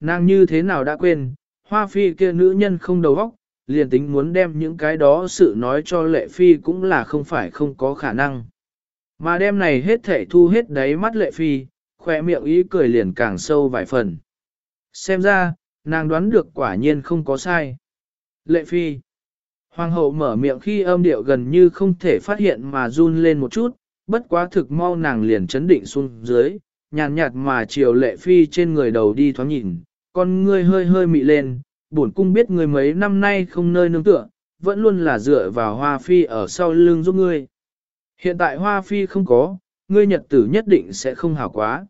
Nàng như thế nào đã quên, hoa phi kia nữ nhân không đầu óc, liền tính muốn đem những cái đó sự nói cho lệ phi cũng là không phải không có khả năng. Mà đem này hết thể thu hết đáy mắt lệ phi, khỏe miệng ý cười liền càng sâu vài phần. Xem ra, nàng đoán được quả nhiên không có sai. Lệ phi. Hoàng hậu mở miệng khi âm điệu gần như không thể phát hiện mà run lên một chút, bất quá thực mau nàng liền chấn định xuống dưới, nhàn nhạt mà chiều lệ phi trên người đầu đi thoáng nhìn, con ngươi hơi hơi mị lên, bổn cung biết người mấy năm nay không nơi nương tựa, vẫn luôn là dựa vào hoa phi ở sau lưng giúp ngươi. Hiện tại hoa phi không có, ngươi nhật tử nhất định sẽ không hảo quá.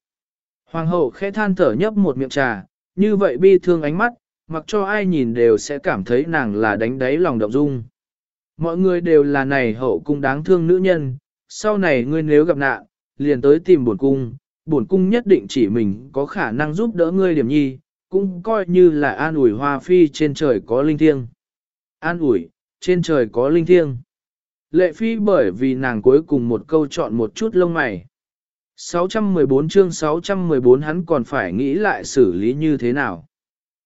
Hoàng hậu khẽ than thở nhấp một miệng trà, như vậy bi thương ánh mắt, mặc cho ai nhìn đều sẽ cảm thấy nàng là đánh đáy lòng động dung. Mọi người đều là này hậu cung đáng thương nữ nhân, sau này ngươi nếu gặp nạn, liền tới tìm bổn cung, bổn cung nhất định chỉ mình có khả năng giúp đỡ ngươi điểm nhi, cũng coi như là an ủi hoa phi trên trời có linh thiêng. An ủi, trên trời có linh thiêng. Lệ phi bởi vì nàng cuối cùng một câu chọn một chút lông mày. 614 chương 614 hắn còn phải nghĩ lại xử lý như thế nào.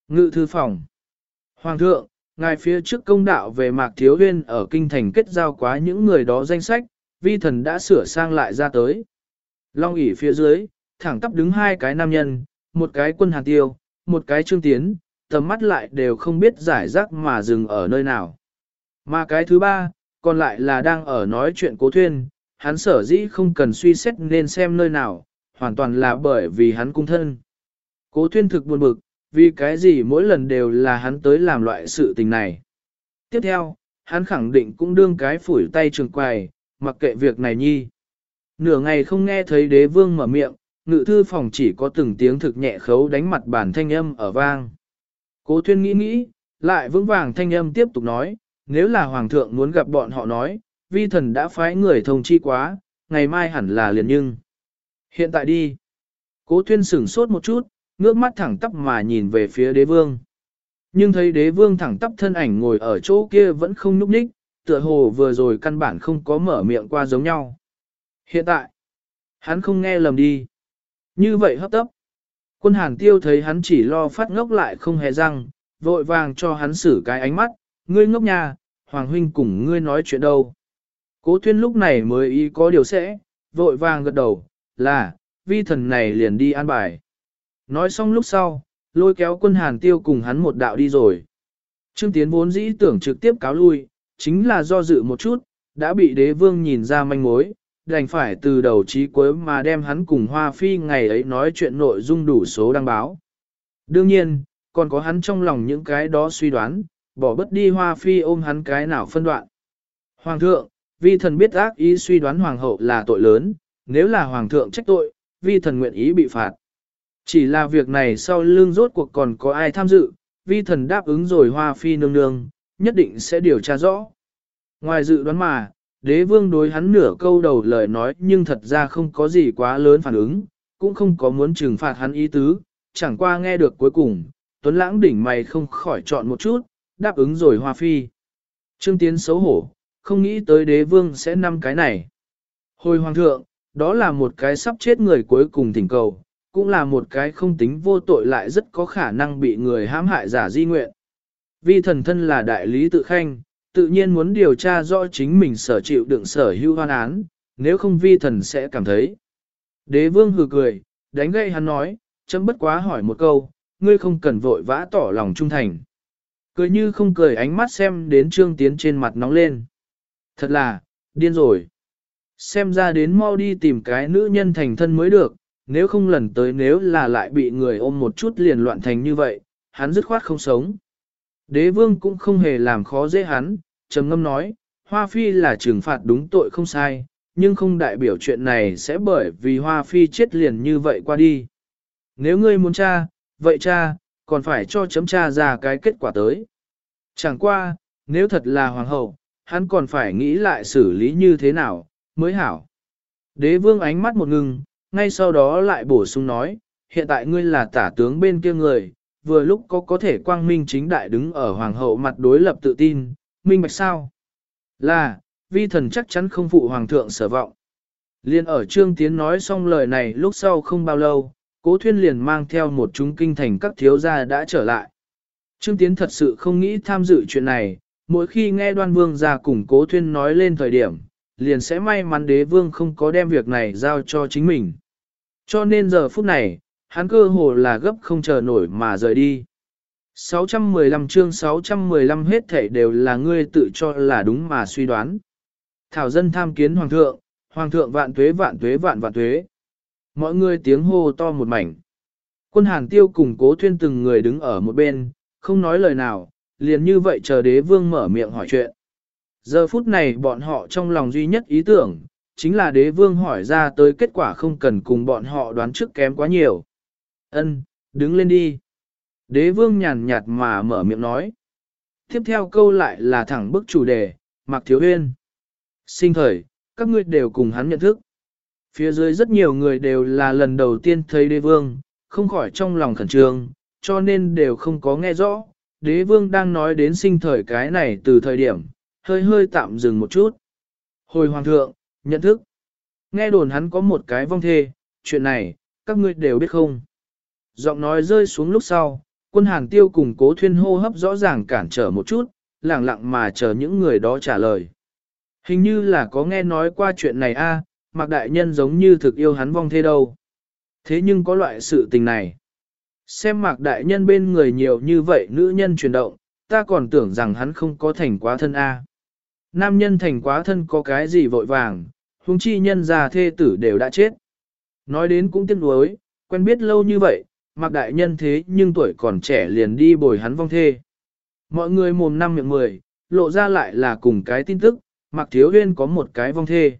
Ngự thư phòng. Hoàng thượng, ngài phía trước công đạo về Mạc Thiếu Huyên ở kinh thành kết giao quá những người đó danh sách, vi thần đã sửa sang lại ra tới. Long ỉ phía dưới, thẳng tắp đứng hai cái nam nhân, một cái quân hàn tiêu, một cái trương tiến, tầm mắt lại đều không biết giải rác mà dừng ở nơi nào. Mà cái thứ ba, còn lại là đang ở nói chuyện cố thuyên, hắn sở dĩ không cần suy xét nên xem nơi nào, hoàn toàn là bởi vì hắn cung thân. Cố thuyên thực buồn bực, vì cái gì mỗi lần đều là hắn tới làm loại sự tình này. Tiếp theo, hắn khẳng định cũng đương cái phủi tay trường quài, mặc kệ việc này nhi. Nửa ngày không nghe thấy đế vương mở miệng, ngự thư phòng chỉ có từng tiếng thực nhẹ khấu đánh mặt bản thanh âm ở vang. Cố thuyên nghĩ nghĩ, lại vững vàng thanh âm tiếp tục nói, nếu là hoàng thượng muốn gặp bọn họ nói, vi thần đã phái người thông chi quá, ngày mai hẳn là liền nhưng. Hiện tại đi. Cố thuyên sửng sốt một chút, ngước mắt thẳng tắp mà nhìn về phía đế vương. Nhưng thấy đế vương thẳng tắp thân ảnh ngồi ở chỗ kia vẫn không nhúc nhích, tựa hồ vừa rồi căn bản không có mở miệng qua giống nhau. Hiện tại, hắn không nghe lầm đi. Như vậy hấp tấp. Quân hàn tiêu thấy hắn chỉ lo phát ngốc lại không hề răng, vội vàng cho hắn xử cái ánh mắt, ngươi ngốc nhà, Hoàng huynh cùng ngươi nói chuyện đâu. Cố Thuyên lúc này mới ý có điều sẽ, vội vàng gật đầu, là, vi thần này liền đi an bài. Nói xong lúc sau, lôi kéo quân hàn tiêu cùng hắn một đạo đi rồi. Trương Tiến vốn dĩ tưởng trực tiếp cáo lui, chính là do dự một chút, đã bị đế vương nhìn ra manh mối, đành phải từ đầu chí cuối mà đem hắn cùng Hoa Phi ngày ấy nói chuyện nội dung đủ số đăng báo. Đương nhiên, còn có hắn trong lòng những cái đó suy đoán, bỏ bất đi Hoa Phi ôm hắn cái nào phân đoạn. Hoàng thượng, vi thần biết ác ý suy đoán hoàng hậu là tội lớn, nếu là hoàng thượng trách tội, vi thần nguyện ý bị phạt. Chỉ là việc này sau lương rốt cuộc còn có ai tham dự, vi thần đáp ứng rồi Hoa Phi nương nương, nhất định sẽ điều tra rõ. Ngoài dự đoán mà, đế vương đối hắn nửa câu đầu lời nói nhưng thật ra không có gì quá lớn phản ứng, cũng không có muốn trừng phạt hắn ý tứ, chẳng qua nghe được cuối cùng, Tuấn Lãng đỉnh mày không khỏi chọn một chút, đáp ứng rồi Hoa Phi. Trương Tiến xấu hổ, không nghĩ tới đế vương sẽ năm cái này. Hồi Hoàng thượng, đó là một cái sắp chết người cuối cùng thỉnh cầu, cũng là một cái không tính vô tội lại rất có khả năng bị người hãm hại giả di nguyện. Vi thần thân là đại lý tự khanh, tự nhiên muốn điều tra rõ chính mình sở chịu đựng sở hữu hoan án, nếu không vi thần sẽ cảm thấy. Đế vương hừ cười, đánh gậy hắn nói, chấm bất quá hỏi một câu, ngươi không cần vội vã tỏ lòng trung thành. Cười như không cười ánh mắt xem đến trương tiến trên mặt nóng lên. Thật là, điên rồi. Xem ra đến mau đi tìm cái nữ nhân thành thân mới được, nếu không lần tới nếu là lại bị người ôm một chút liền loạn thành như vậy, hắn dứt khoát không sống. Đế vương cũng không hề làm khó dễ hắn, trầm ngâm nói, Hoa Phi là trừng phạt đúng tội không sai, nhưng không đại biểu chuyện này sẽ bởi vì Hoa Phi chết liền như vậy qua đi. Nếu ngươi muốn tra, vậy cha, còn phải cho chấm tra ra cái kết quả tới. Chẳng qua, nếu thật là hoàng hậu, hắn còn phải nghĩ lại xử lý như thế nào, mới hảo. Đế vương ánh mắt một ngừng, ngay sau đó lại bổ sung nói, hiện tại ngươi là tả tướng bên kia người, vừa lúc có có thể quang minh chính đại đứng ở hoàng hậu mặt đối lập tự tin, minh bạch sao? Là, vi thần chắc chắn không phụ hoàng thượng sở vọng. Liên ở trương tiến nói xong lời này lúc sau không bao lâu, cố thuyên liền mang theo một chúng kinh thành các thiếu gia đã trở lại. Trương Tiến thật sự không nghĩ tham dự chuyện này, mỗi khi nghe đoan vương ra cùng cố thuyên nói lên thời điểm, liền sẽ may mắn đế vương không có đem việc này giao cho chính mình. Cho nên giờ phút này, hắn cơ hồ là gấp không chờ nổi mà rời đi. 615 chương 615 hết thảy đều là ngươi tự cho là đúng mà suy đoán. Thảo dân tham kiến hoàng thượng, hoàng thượng vạn tuế vạn tuế vạn vạn tuế. Mọi người tiếng hô to một mảnh. Quân hàng tiêu cùng cố thuyên từng người đứng ở một bên, không nói lời nào, liền như vậy chờ đế vương mở miệng hỏi chuyện. Giờ phút này bọn họ trong lòng duy nhất ý tưởng, chính là đế vương hỏi ra tới kết quả không cần cùng bọn họ đoán trước kém quá nhiều. Ân, đứng lên đi. Đế vương nhàn nhạt mà mở miệng nói. Tiếp theo câu lại là thẳng bức chủ đề, Mạc Thiếu Huyên. Sinh thời, các ngươi đều cùng hắn nhận thức. Phía dưới rất nhiều người đều là lần đầu tiên thấy đế vương, không khỏi trong lòng khẩn trương, cho nên đều không có nghe rõ. Đế vương đang nói đến sinh thời cái này từ thời điểm, hơi hơi tạm dừng một chút. Hồi hoàng thượng, nhận thức. Nghe đồn hắn có một cái vong thê, chuyện này, các ngươi đều biết không? Giọng nói rơi xuống lúc sau, quân hàng tiêu cùng cố thuyên hô hấp rõ ràng cản trở một chút, lặng lặng mà chờ những người đó trả lời. Hình như là có nghe nói qua chuyện này a, Mạc Đại Nhân giống như thực yêu hắn vong thế đâu. Thế nhưng có loại sự tình này. Xem Mạc Đại Nhân bên người nhiều như vậy nữ nhân chuyển động, ta còn tưởng rằng hắn không có thành quá thân a. Nam nhân thành quá thân có cái gì vội vàng, huống chi nhân già thê tử đều đã chết. Nói đến cũng tiếc nuối, quen biết lâu như vậy, Mạc Đại Nhân thế nhưng tuổi còn trẻ liền đi bồi hắn vong thê. Mọi người mồm năm miệng mười, lộ ra lại là cùng cái tin tức, Mạc Thiếu Huyên có một cái vong thê.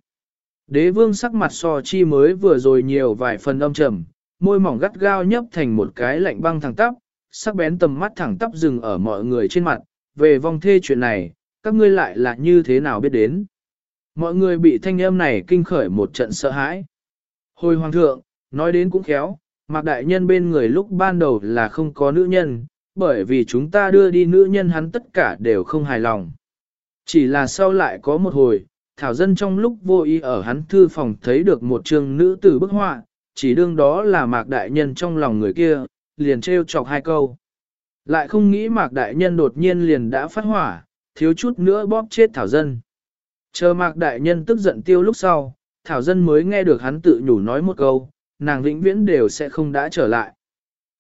Đế vương sắc mặt so chi mới vừa rồi nhiều vài phần âm trầm, môi mỏng gắt gao nhấp thành một cái lạnh băng thẳng tắp, sắc bén tầm mắt thẳng tắp dừng ở mọi người trên mặt, về vong thê chuyện này, các ngươi lại là như thế nào biết đến. Mọi người bị thanh âm này kinh khởi một trận sợ hãi. Hồi hoàng thượng, nói đến cũng khéo, Mạc Đại Nhân bên người lúc ban đầu là không có nữ nhân, bởi vì chúng ta đưa đi nữ nhân hắn tất cả đều không hài lòng. Chỉ là sau lại có một hồi, Thảo Dân trong lúc vô ý ở hắn thư phòng thấy được một trường nữ tử bức họa, chỉ đương đó là Mạc Đại Nhân trong lòng người kia, liền trêu chọc hai câu. Lại không nghĩ Mạc Đại Nhân đột nhiên liền đã phát hỏa, thiếu chút nữa bóp chết Thảo Dân. Chờ Mạc Đại Nhân tức giận tiêu lúc sau, Thảo Dân mới nghe được hắn tự nhủ nói một câu, nàng vĩnh viễn đều sẽ không đã trở lại.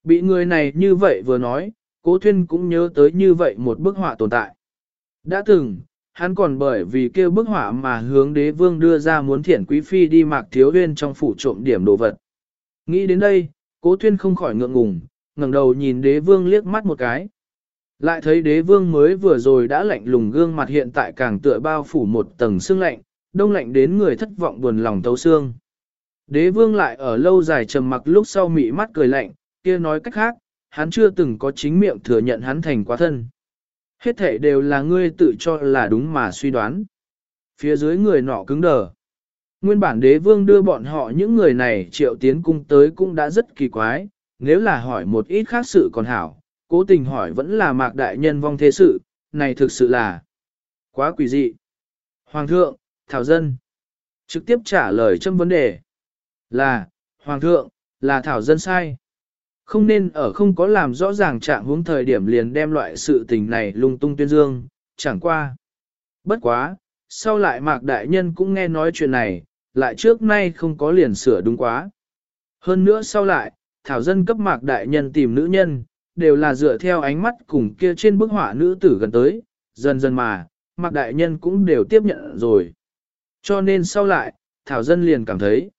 Bị người này như vậy vừa nói, Cố Thuyên cũng nhớ tới như vậy một bức họa tồn tại. Đã từng, hắn còn bởi vì kêu bức họa mà hướng đế vương đưa ra muốn thiển quý phi đi mạc thiếu huyên trong phủ trộm điểm đồ vật. Nghĩ đến đây, Cố Thuyên không khỏi ngượng ngùng, ngẩng đầu nhìn đế vương liếc mắt một cái. Lại thấy đế vương mới vừa rồi đã lạnh lùng gương mặt hiện tại càng tựa bao phủ một tầng xương lạnh, đông lạnh đến người thất vọng buồn lòng tấu xương. Đế vương lại ở lâu dài trầm mặc lúc sau mị mắt cười lạnh, kia nói cách khác, hắn chưa từng có chính miệng thừa nhận hắn thành quá thân. Hết thể đều là ngươi tự cho là đúng mà suy đoán. Phía dưới người nọ cứng đờ. Nguyên bản đế vương đưa bọn họ những người này triệu tiến cung tới cũng đã rất kỳ quái, nếu là hỏi một ít khác sự còn hảo, cố tình hỏi vẫn là mạc đại nhân vong thế sự, này thực sự là quá quỷ dị. Hoàng thượng, Thảo Dân, trực tiếp trả lời trong vấn đề là, Hoàng thượng, là Thảo Dân sai. Không nên ở không có làm rõ ràng trạng huống thời điểm liền đem loại sự tình này lung tung tuyên dương, chẳng qua. Bất quá, sau lại mạc đại nhân cũng nghe nói chuyện này, lại trước nay không có liền sửa đúng quá. Hơn nữa sau lại, Thảo Dân cấp mạc đại nhân tìm nữ nhân, đều là dựa theo ánh mắt cùng kia trên bức họa nữ tử gần tới, dần dần mà, mạc đại nhân cũng đều tiếp nhận rồi. Cho nên sau lại, Thảo Dân liền cảm thấy,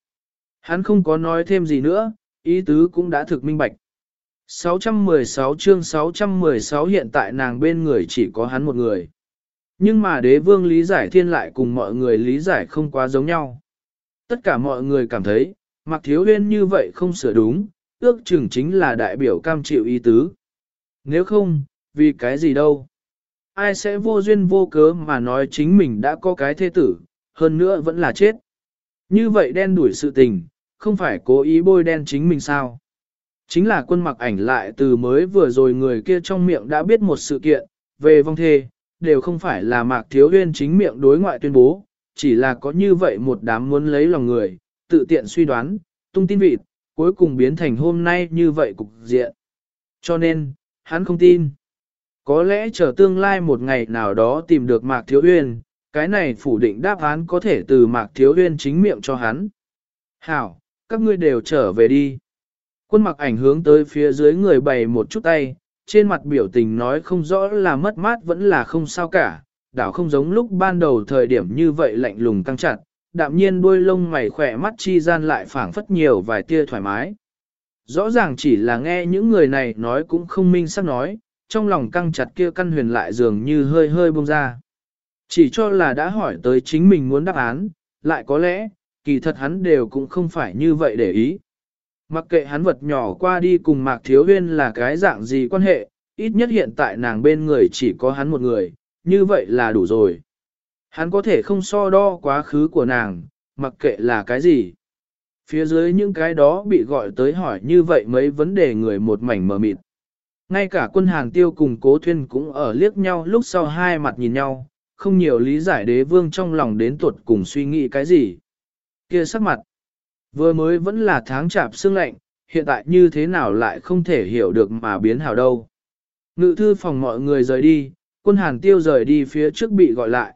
hắn không có nói thêm gì nữa, ý tứ cũng đã thực minh bạch. 616 chương 616 hiện tại nàng bên người chỉ có hắn một người. Nhưng mà đế vương lý giải thiên lại cùng mọi người lý giải không quá giống nhau. Tất cả mọi người cảm thấy, mặc thiếu huyên như vậy không sửa đúng, ước chừng chính là đại biểu cam chịu ý tứ. Nếu không, vì cái gì đâu? Ai sẽ vô duyên vô cớ mà nói chính mình đã có cái thế tử, hơn nữa vẫn là chết. Như vậy đen đuổi sự tình, không phải cố ý bôi đen chính mình sao? Chính là quân mặc ảnh lại từ mới vừa rồi người kia trong miệng đã biết một sự kiện, về vong thê, đều không phải là mạc thiếu huyên chính miệng đối ngoại tuyên bố, chỉ là có như vậy một đám muốn lấy lòng người, tự tiện suy đoán, tung tin vịt, cuối cùng biến thành hôm nay như vậy cục diện. Cho nên, hắn không tin. Có lẽ chờ tương lai một ngày nào đó tìm được Mạc Thiếu Uyên, cái này phủ định đáp án có thể từ Mạc Thiếu Uyên chính miệng cho hắn. Hảo, các ngươi đều trở về đi. Quân mặc ảnh hướng tới phía dưới người bày một chút tay, trên mặt biểu tình nói không rõ là mất mát vẫn là không sao cả, đảo không giống lúc ban đầu thời điểm như vậy lạnh lùng căng chặt, đạm nhiên đuôi lông mày khỏe mắt chi gian lại phảng phất nhiều vài tia thoải mái. Rõ ràng chỉ là nghe những người này nói cũng không minh sắp nói, trong lòng căng chặt kia căn huyền lại dường như hơi hơi bông ra. Chỉ cho là đã hỏi tới chính mình muốn đáp án, lại có lẽ, kỳ thật hắn đều cũng không phải như vậy để ý. Mặc kệ hắn vật nhỏ qua đi cùng Mạc Thiếu Huyên là cái dạng gì quan hệ, ít nhất hiện tại nàng bên người chỉ có hắn một người, như vậy là đủ rồi. Hắn có thể không so đo quá khứ của nàng, mặc kệ là cái gì. Phía dưới những cái đó bị gọi tới hỏi như vậy mấy vấn đề người một mảnh mờ mịt. Ngay cả quân hàng tiêu cùng cố thuyên cũng ở liếc nhau lúc sau hai mặt nhìn nhau, không nhiều lý giải đế vương trong lòng đến tuột cùng suy nghĩ cái gì. Kia sắc mặt, vừa mới vẫn là tháng chạp xương lạnh, hiện tại như thế nào lại không thể hiểu được mà biến hảo đâu. Ngự thư phòng mọi người rời đi, quân hàn tiêu rời đi phía trước bị gọi lại.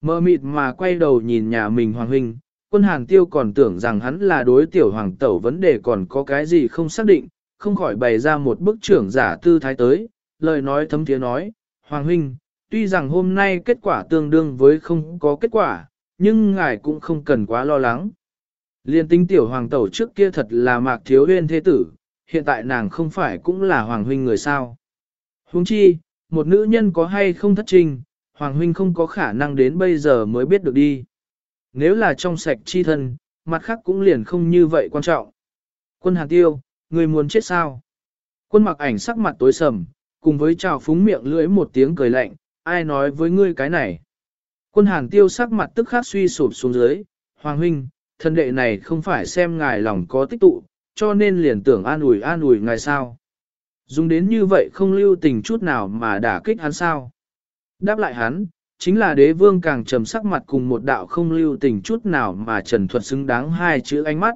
Mơ mịt mà quay đầu nhìn nhà mình hoàng huynh, quân hàn tiêu còn tưởng rằng hắn là đối tiểu hoàng tẩu vấn đề còn có cái gì không xác định, không khỏi bày ra một bức trưởng giả tư thái tới, lời nói thấm tiếng nói, hoàng huynh, tuy rằng hôm nay kết quả tương đương với không có kết quả, nhưng ngài cũng không cần quá lo lắng. Liên tính tiểu hoàng tẩu trước kia thật là mạc thiếu huyên thế tử, hiện tại nàng không phải cũng là hoàng huynh người sao. Huống chi, một nữ nhân có hay không thất trình, hoàng huynh không có khả năng đến bây giờ mới biết được đi. Nếu là trong sạch chi thân, mặt khác cũng liền không như vậy quan trọng. Quân hàng tiêu, người muốn chết sao? Quân mặc ảnh sắc mặt tối sầm, cùng với trào phúng miệng lưỡi một tiếng cười lạnh, ai nói với ngươi cái này? Quân hàng tiêu sắc mặt tức khắc suy sụp xuống dưới, Hoàng huynh, thân đệ này không phải xem ngài lòng có tích tụ, cho nên liền tưởng an ủi an ủi ngài sao. Dùng đến như vậy không lưu tình chút nào mà đả kích hắn sao. Đáp lại hắn, chính là đế vương càng trầm sắc mặt cùng một đạo không lưu tình chút nào mà trần thuật xứng đáng hai chữ ánh mắt.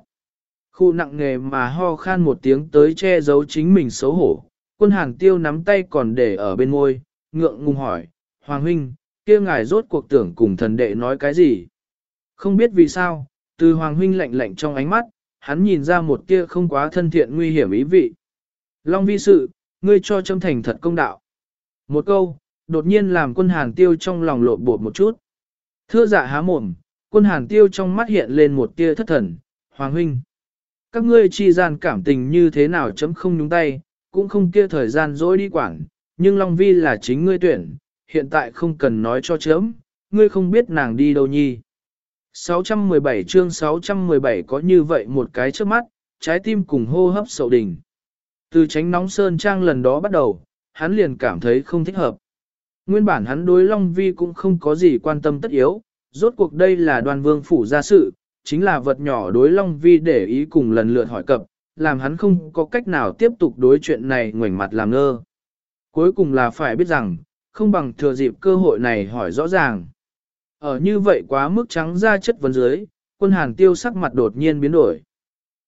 Khu nặng nghề mà ho khan một tiếng tới che giấu chính mình xấu hổ, quân hàng tiêu nắm tay còn để ở bên môi, ngượng ngùng hỏi, Hoàng huynh, kia ngài rốt cuộc tưởng cùng thần đệ nói cái gì? Không biết vì sao, từ Hoàng huynh lạnh lạnh trong ánh mắt, hắn nhìn ra một kia không quá thân thiện nguy hiểm ý vị. Long vi sự, ngươi cho châm thành thật công đạo. Một câu, đột nhiên làm quân hàn tiêu trong lòng lộn bột một chút. Thưa dạ há mồm, quân hàn tiêu trong mắt hiện lên một tia thất thần, Hoàng huynh. Các ngươi chi gian cảm tình như thế nào chấm không nhúng tay, cũng không kia thời gian dối đi quảng, nhưng Long Vi là chính ngươi tuyển, hiện tại không cần nói cho chớm, ngươi không biết nàng đi đâu nhi. 617 chương 617 có như vậy một cái trước mắt, trái tim cùng hô hấp sầu đỉnh. Từ tránh nóng sơn trang lần đó bắt đầu, hắn liền cảm thấy không thích hợp. Nguyên bản hắn đối Long Vi cũng không có gì quan tâm tất yếu, rốt cuộc đây là đoàn vương phủ gia sự, chính là vật nhỏ đối Long Vi để ý cùng lần lượt hỏi cập, làm hắn không có cách nào tiếp tục đối chuyện này ngoảnh mặt làm ngơ. Cuối cùng là phải biết rằng, không bằng thừa dịp cơ hội này hỏi rõ ràng. Ở như vậy quá mức trắng ra chất vấn dưới, quân hàn tiêu sắc mặt đột nhiên biến đổi.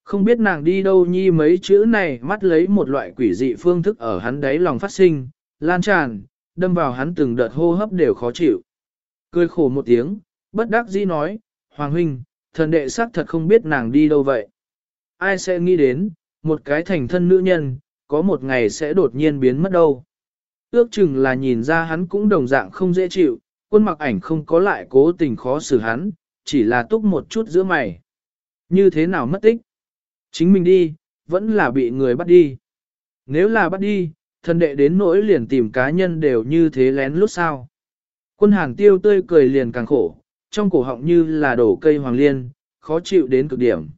Không biết nàng đi đâu nhi mấy chữ này mắt lấy một loại quỷ dị phương thức ở hắn đáy lòng phát sinh, lan tràn, đâm vào hắn từng đợt hô hấp đều khó chịu. Cười khổ một tiếng, bất đắc dĩ nói, Hoàng huynh, thần đệ xác thật không biết nàng đi đâu vậy. Ai sẽ nghĩ đến, một cái thành thân nữ nhân, có một ngày sẽ đột nhiên biến mất đâu. Ước chừng là nhìn ra hắn cũng đồng dạng không dễ chịu, quân mặc ảnh không có lại cố tình khó xử hắn, chỉ là túc một chút giữa mày. Như thế nào mất tích? Chính mình đi, vẫn là bị người bắt đi. Nếu là bắt đi, thân đệ đến nỗi liền tìm cá nhân đều như thế lén lút sao. Quân hàng tiêu tươi cười liền càng khổ, trong cổ họng như là đổ cây hoàng liên, khó chịu đến cực điểm.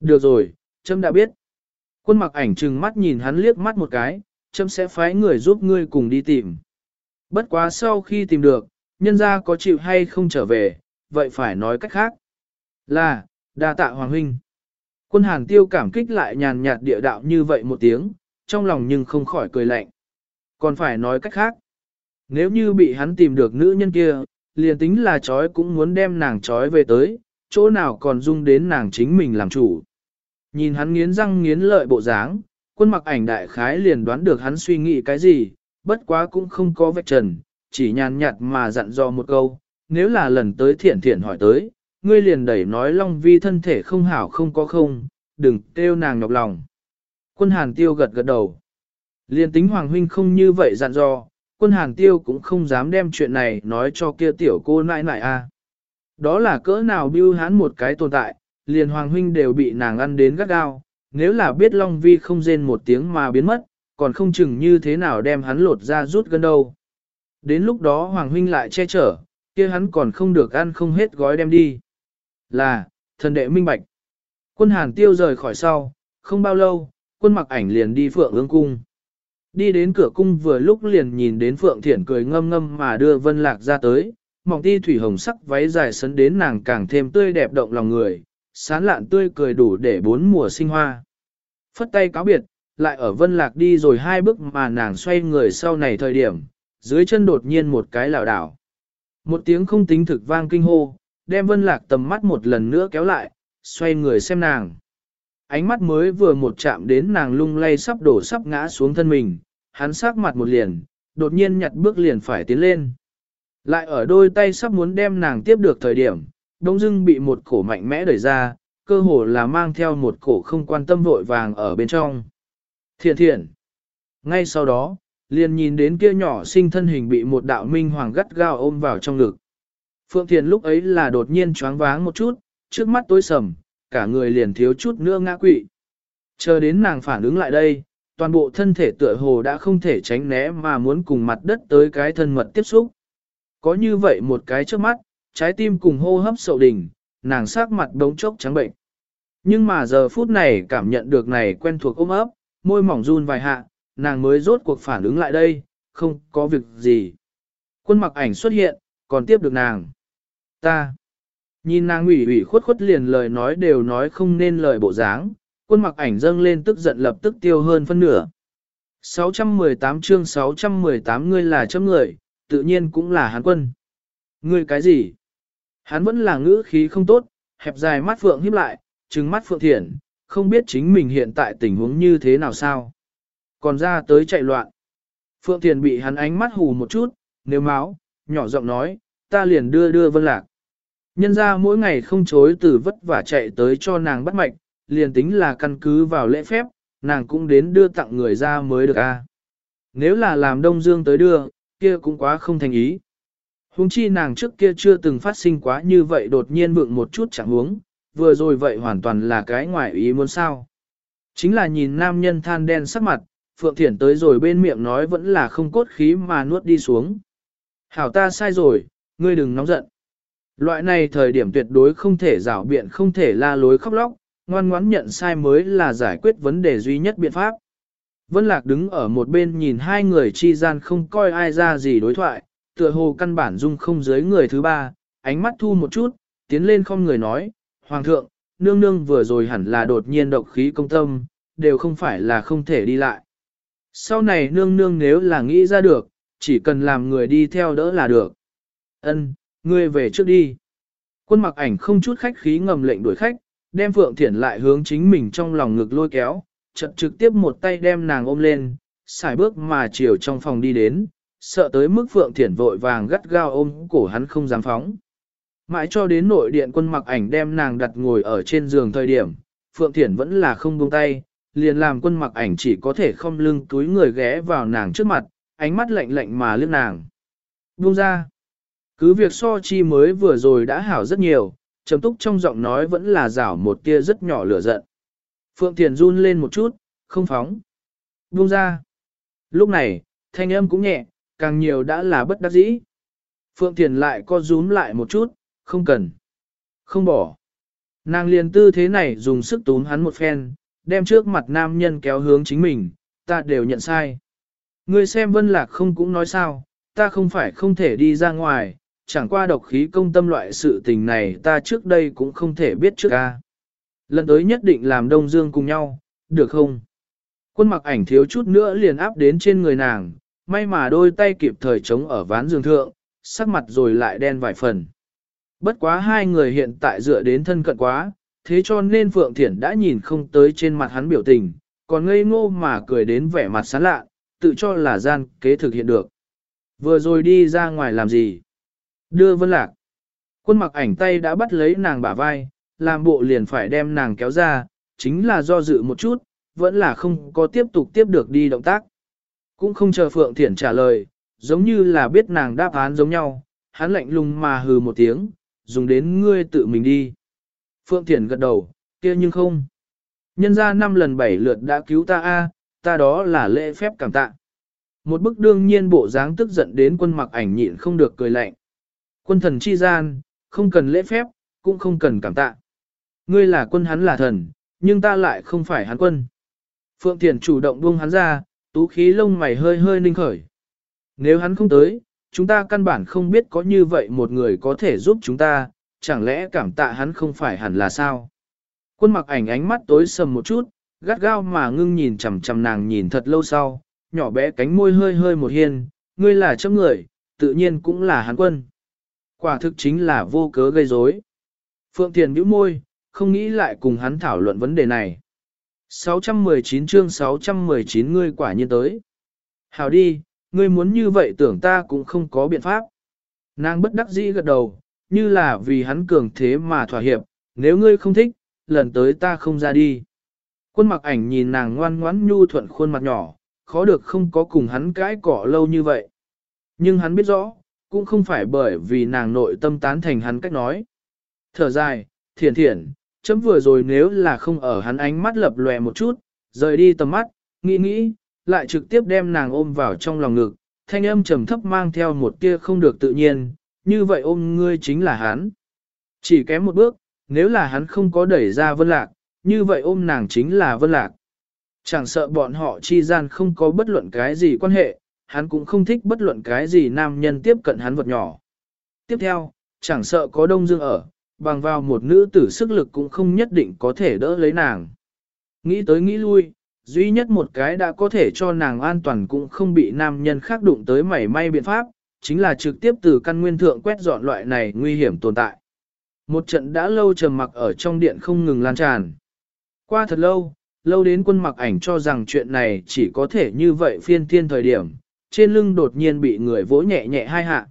Được rồi, Trâm đã biết. Quân mặc ảnh trừng mắt nhìn hắn liếc mắt một cái, châm sẽ phái người giúp ngươi cùng đi tìm. Bất quá sau khi tìm được, nhân ra có chịu hay không trở về, vậy phải nói cách khác. Là, đa tạ Hoàng Huynh. Quân hàn tiêu cảm kích lại nhàn nhạt địa đạo như vậy một tiếng, trong lòng nhưng không khỏi cười lạnh. Còn phải nói cách khác. Nếu như bị hắn tìm được nữ nhân kia, liền tính là chói cũng muốn đem nàng chói về tới, chỗ nào còn dung đến nàng chính mình làm chủ. Nhìn hắn nghiến răng nghiến lợi bộ dáng, quân mặc ảnh đại khái liền đoán được hắn suy nghĩ cái gì, bất quá cũng không có vạch trần, chỉ nhàn nhạt mà dặn dò một câu, nếu là lần tới thiện thiện hỏi tới, ngươi liền đẩy nói Long Vi thân thể không hảo không có không, đừng kêu nàng nhọc lòng. Quân hàn tiêu gật gật đầu. Liền tính Hoàng Huynh không như vậy dặn dò, quân hàn tiêu cũng không dám đem chuyện này nói cho kia tiểu cô nãi nãi a. À. Đó là cỡ nào bưu hán một cái tồn tại, liền Hoàng Huynh đều bị nàng ăn đến gắt gao, nếu là biết Long Vi không rên một tiếng mà biến mất, còn không chừng như thế nào đem hắn lột ra rút gân đâu. Đến lúc đó Hoàng Huynh lại che chở, kia hắn còn không được ăn không hết gói đem đi. Là, thần đệ minh bạch. Quân hàn tiêu rời khỏi sau, không bao lâu, quân mặc ảnh liền đi phượng ương cung. Đi đến cửa cung vừa lúc liền nhìn đến phượng thiển cười ngâm ngâm mà đưa vân lạc ra tới, mỏng ti thủy hồng sắc váy dài sấn đến nàng càng thêm tươi đẹp động lòng người, sán lạn tươi cười đủ để bốn mùa sinh hoa. Phất tay cáo biệt, lại ở vân lạc đi rồi hai bước mà nàng xoay người sau này thời điểm, dưới chân đột nhiên một cái lảo đảo. Một tiếng không tính thực vang kinh hô, đem vân lạc tầm mắt một lần nữa kéo lại, xoay người xem nàng. Ánh mắt mới vừa một chạm đến nàng lung lay sắp đổ sắp ngã xuống thân mình, hắn sắc mặt một liền, đột nhiên nhặt bước liền phải tiến lên. Lại ở đôi tay sắp muốn đem nàng tiếp được thời điểm, đông dưng bị một cổ mạnh mẽ đẩy ra, cơ hồ là mang theo một cổ không quan tâm vội vàng ở bên trong. Thiện thiện. Ngay sau đó, liền nhìn đến kia nhỏ sinh thân hình bị một đạo minh hoàng gắt gao ôm vào trong ngực. Phượng Thiền lúc ấy là đột nhiên choáng váng một chút, trước mắt tối sầm, cả người liền thiếu chút nữa ngã quỵ. Chờ đến nàng phản ứng lại đây, toàn bộ thân thể tựa hồ đã không thể tránh né mà muốn cùng mặt đất tới cái thân mật tiếp xúc. Có như vậy một cái trước mắt, trái tim cùng hô hấp sậu đỉnh, nàng sắc mặt đống chốc trắng bệnh. Nhưng mà giờ phút này cảm nhận được này quen thuộc ôm ấp, môi mỏng run vài hạ, nàng mới rốt cuộc phản ứng lại đây, không có việc gì. Quân mặc ảnh xuất hiện, còn tiếp được nàng. Ta. Nhìn nàng ủy ủy khuất khuất liền lời nói đều nói không nên lời bộ dáng, quân mặc ảnh dâng lên tức giận lập tức tiêu hơn phân nửa. 618 chương 618 ngươi là chấm người, tự nhiên cũng là hán quân. Ngươi cái gì? Hắn vẫn là ngữ khí không tốt, hẹp dài mắt phượng híp lại, trừng mắt phượng thiện, không biết chính mình hiện tại tình huống như thế nào sao. Còn ra tới chạy loạn. Phượng thiện bị hắn ánh mắt hù một chút, nếu máu, nhỏ giọng nói, ta liền đưa đưa vân lạc. Nhân ra mỗi ngày không chối từ vất vả chạy tới cho nàng bắt mạch, liền tính là căn cứ vào lễ phép, nàng cũng đến đưa tặng người ra mới được a. Nếu là làm Đông Dương tới đưa, kia cũng quá không thành ý. Hùng chi nàng trước kia chưa từng phát sinh quá như vậy đột nhiên vượng một chút chẳng huống, vừa rồi vậy hoàn toàn là cái ngoại ý muốn sao. Chính là nhìn nam nhân than đen sắc mặt, Phượng Thiển tới rồi bên miệng nói vẫn là không cốt khí mà nuốt đi xuống. Hảo ta sai rồi, ngươi đừng nóng giận. Loại này thời điểm tuyệt đối không thể rảo biện không thể la lối khóc lóc, ngoan ngoãn nhận sai mới là giải quyết vấn đề duy nhất biện pháp. Vân Lạc đứng ở một bên nhìn hai người chi gian không coi ai ra gì đối thoại, tựa hồ căn bản dung không dưới người thứ ba, ánh mắt thu một chút, tiến lên không người nói, Hoàng thượng, nương nương vừa rồi hẳn là đột nhiên độc khí công tâm, đều không phải là không thể đi lại. Sau này nương nương nếu là nghĩ ra được, chỉ cần làm người đi theo đỡ là được. Ân, ngươi về trước đi. Quân mặc ảnh không chút khách khí ngầm lệnh đuổi khách, đem Phượng Thiển lại hướng chính mình trong lòng ngực lôi kéo, chật trực tiếp một tay đem nàng ôm lên, xài bước mà chiều trong phòng đi đến, sợ tới mức Phượng Thiển vội vàng gắt gao ôm cổ hắn không dám phóng. Mãi cho đến nội điện quân mặc ảnh đem nàng đặt ngồi ở trên giường thời điểm, Phượng Thiển vẫn là không buông tay, liền làm quân mặc ảnh chỉ có thể không lưng túi người ghé vào nàng trước mặt, ánh mắt lạnh lạnh mà liếc nàng. Buông ra. Cứ việc so chi mới vừa rồi đã hảo rất nhiều, trầm túc trong giọng nói vẫn là rảo một tia rất nhỏ lửa giận. Phượng Thiền run lên một chút, không phóng. Buông ra. Lúc này, thanh âm cũng nhẹ, càng nhiều đã là bất đắc dĩ. Phượng Thiền lại co rúm lại một chút, không cần. Không bỏ. Nàng liền tư thế này dùng sức túm hắn một phen, đem trước mặt nam nhân kéo hướng chính mình, ta đều nhận sai. Ngươi xem vân lạc không cũng nói sao, ta không phải không thể đi ra ngoài, chẳng qua độc khí công tâm loại sự tình này ta trước đây cũng không thể biết trước ca. Lần tới nhất định làm Đông Dương cùng nhau, được không? Quân mặc ảnh thiếu chút nữa liền áp đến trên người nàng, may mà đôi tay kịp thời chống ở ván giường thượng, sắc mặt rồi lại đen vài phần. Bất quá hai người hiện tại dựa đến thân cận quá, thế cho nên Phượng Thiển đã nhìn không tới trên mặt hắn biểu tình, còn ngây ngô mà cười đến vẻ mặt sán lạ, tự cho là gian kế thực hiện được. Vừa rồi đi ra ngoài làm gì? Đưa vân lạc. Quân mặc ảnh tay đã bắt lấy nàng bả vai, làm bộ liền phải đem nàng kéo ra, chính là do dự một chút, vẫn là không có tiếp tục tiếp được đi động tác. Cũng không chờ Phượng Thiển trả lời, giống như là biết nàng đáp án giống nhau, hắn lạnh lùng mà hừ một tiếng, dùng đến ngươi tự mình đi. Phượng Thiển gật đầu, kia nhưng không. Nhân ra năm lần bảy lượt đã cứu ta a, ta đó là lễ phép cảm tạ. Một bức đương nhiên bộ dáng tức giận đến quân mặc ảnh nhịn không được cười lạnh. Quân thần chi gian, không cần lễ phép, cũng không cần cảm tạ. Ngươi là quân hắn là thần, nhưng ta lại không phải hắn quân. Phượng Thiền chủ động buông hắn ra, tú khí lông mày hơi hơi ninh khởi. Nếu hắn không tới, chúng ta căn bản không biết có như vậy một người có thể giúp chúng ta, chẳng lẽ cảm tạ hắn không phải hẳn là sao? Quân mặc ảnh ánh mắt tối sầm một chút, gắt gao mà ngưng nhìn chằm chằm nàng nhìn thật lâu sau, nhỏ bé cánh môi hơi hơi một hiên, ngươi là chấm người, tự nhiên cũng là hắn quân. Quả thực chính là vô cớ gây rối. Phượng Thiền bĩu môi, không nghĩ lại cùng hắn thảo luận vấn đề này. 619 chương 619 ngươi quả nhiên tới. Hảo đi, ngươi muốn như vậy tưởng ta cũng không có biện pháp. Nàng bất đắc dĩ gật đầu, như là vì hắn cường thế mà thỏa hiệp, nếu ngươi không thích, lần tới ta không ra đi. Quân mặc ảnh nhìn nàng ngoan ngoãn nhu thuận khuôn mặt nhỏ, khó được không có cùng hắn cãi cỏ lâu như vậy. Nhưng hắn biết rõ, cũng không phải bởi vì nàng nội tâm tán thành hắn cách nói. Thở dài, thiển thiển, chấm vừa rồi nếu là không ở hắn ánh mắt lập lòe một chút, rời đi tầm mắt, nghĩ nghĩ, lại trực tiếp đem nàng ôm vào trong lòng ngực, thanh âm trầm thấp mang theo một tia không được tự nhiên, như vậy ôm ngươi chính là hắn. Chỉ kém một bước, nếu là hắn không có đẩy ra vân lạc, như vậy ôm nàng chính là vân lạc. Chẳng sợ bọn họ chi gian không có bất luận cái gì quan hệ, hắn cũng không thích bất luận cái gì nam nhân tiếp cận hắn vật nhỏ. Tiếp theo, chẳng sợ có đông dương ở, bằng vào một nữ tử sức lực cũng không nhất định có thể đỡ lấy nàng. Nghĩ tới nghĩ lui, duy nhất một cái đã có thể cho nàng an toàn cũng không bị nam nhân khác đụng tới mảy may biện pháp, chính là trực tiếp từ căn nguyên thượng quét dọn loại này nguy hiểm tồn tại. Một trận đã lâu trầm mặc ở trong điện không ngừng lan tràn. Qua thật lâu, lâu đến quân mặc ảnh cho rằng chuyện này chỉ có thể như vậy phiên thiên thời điểm, trên lưng đột nhiên bị người vỗ nhẹ nhẹ hai hạ.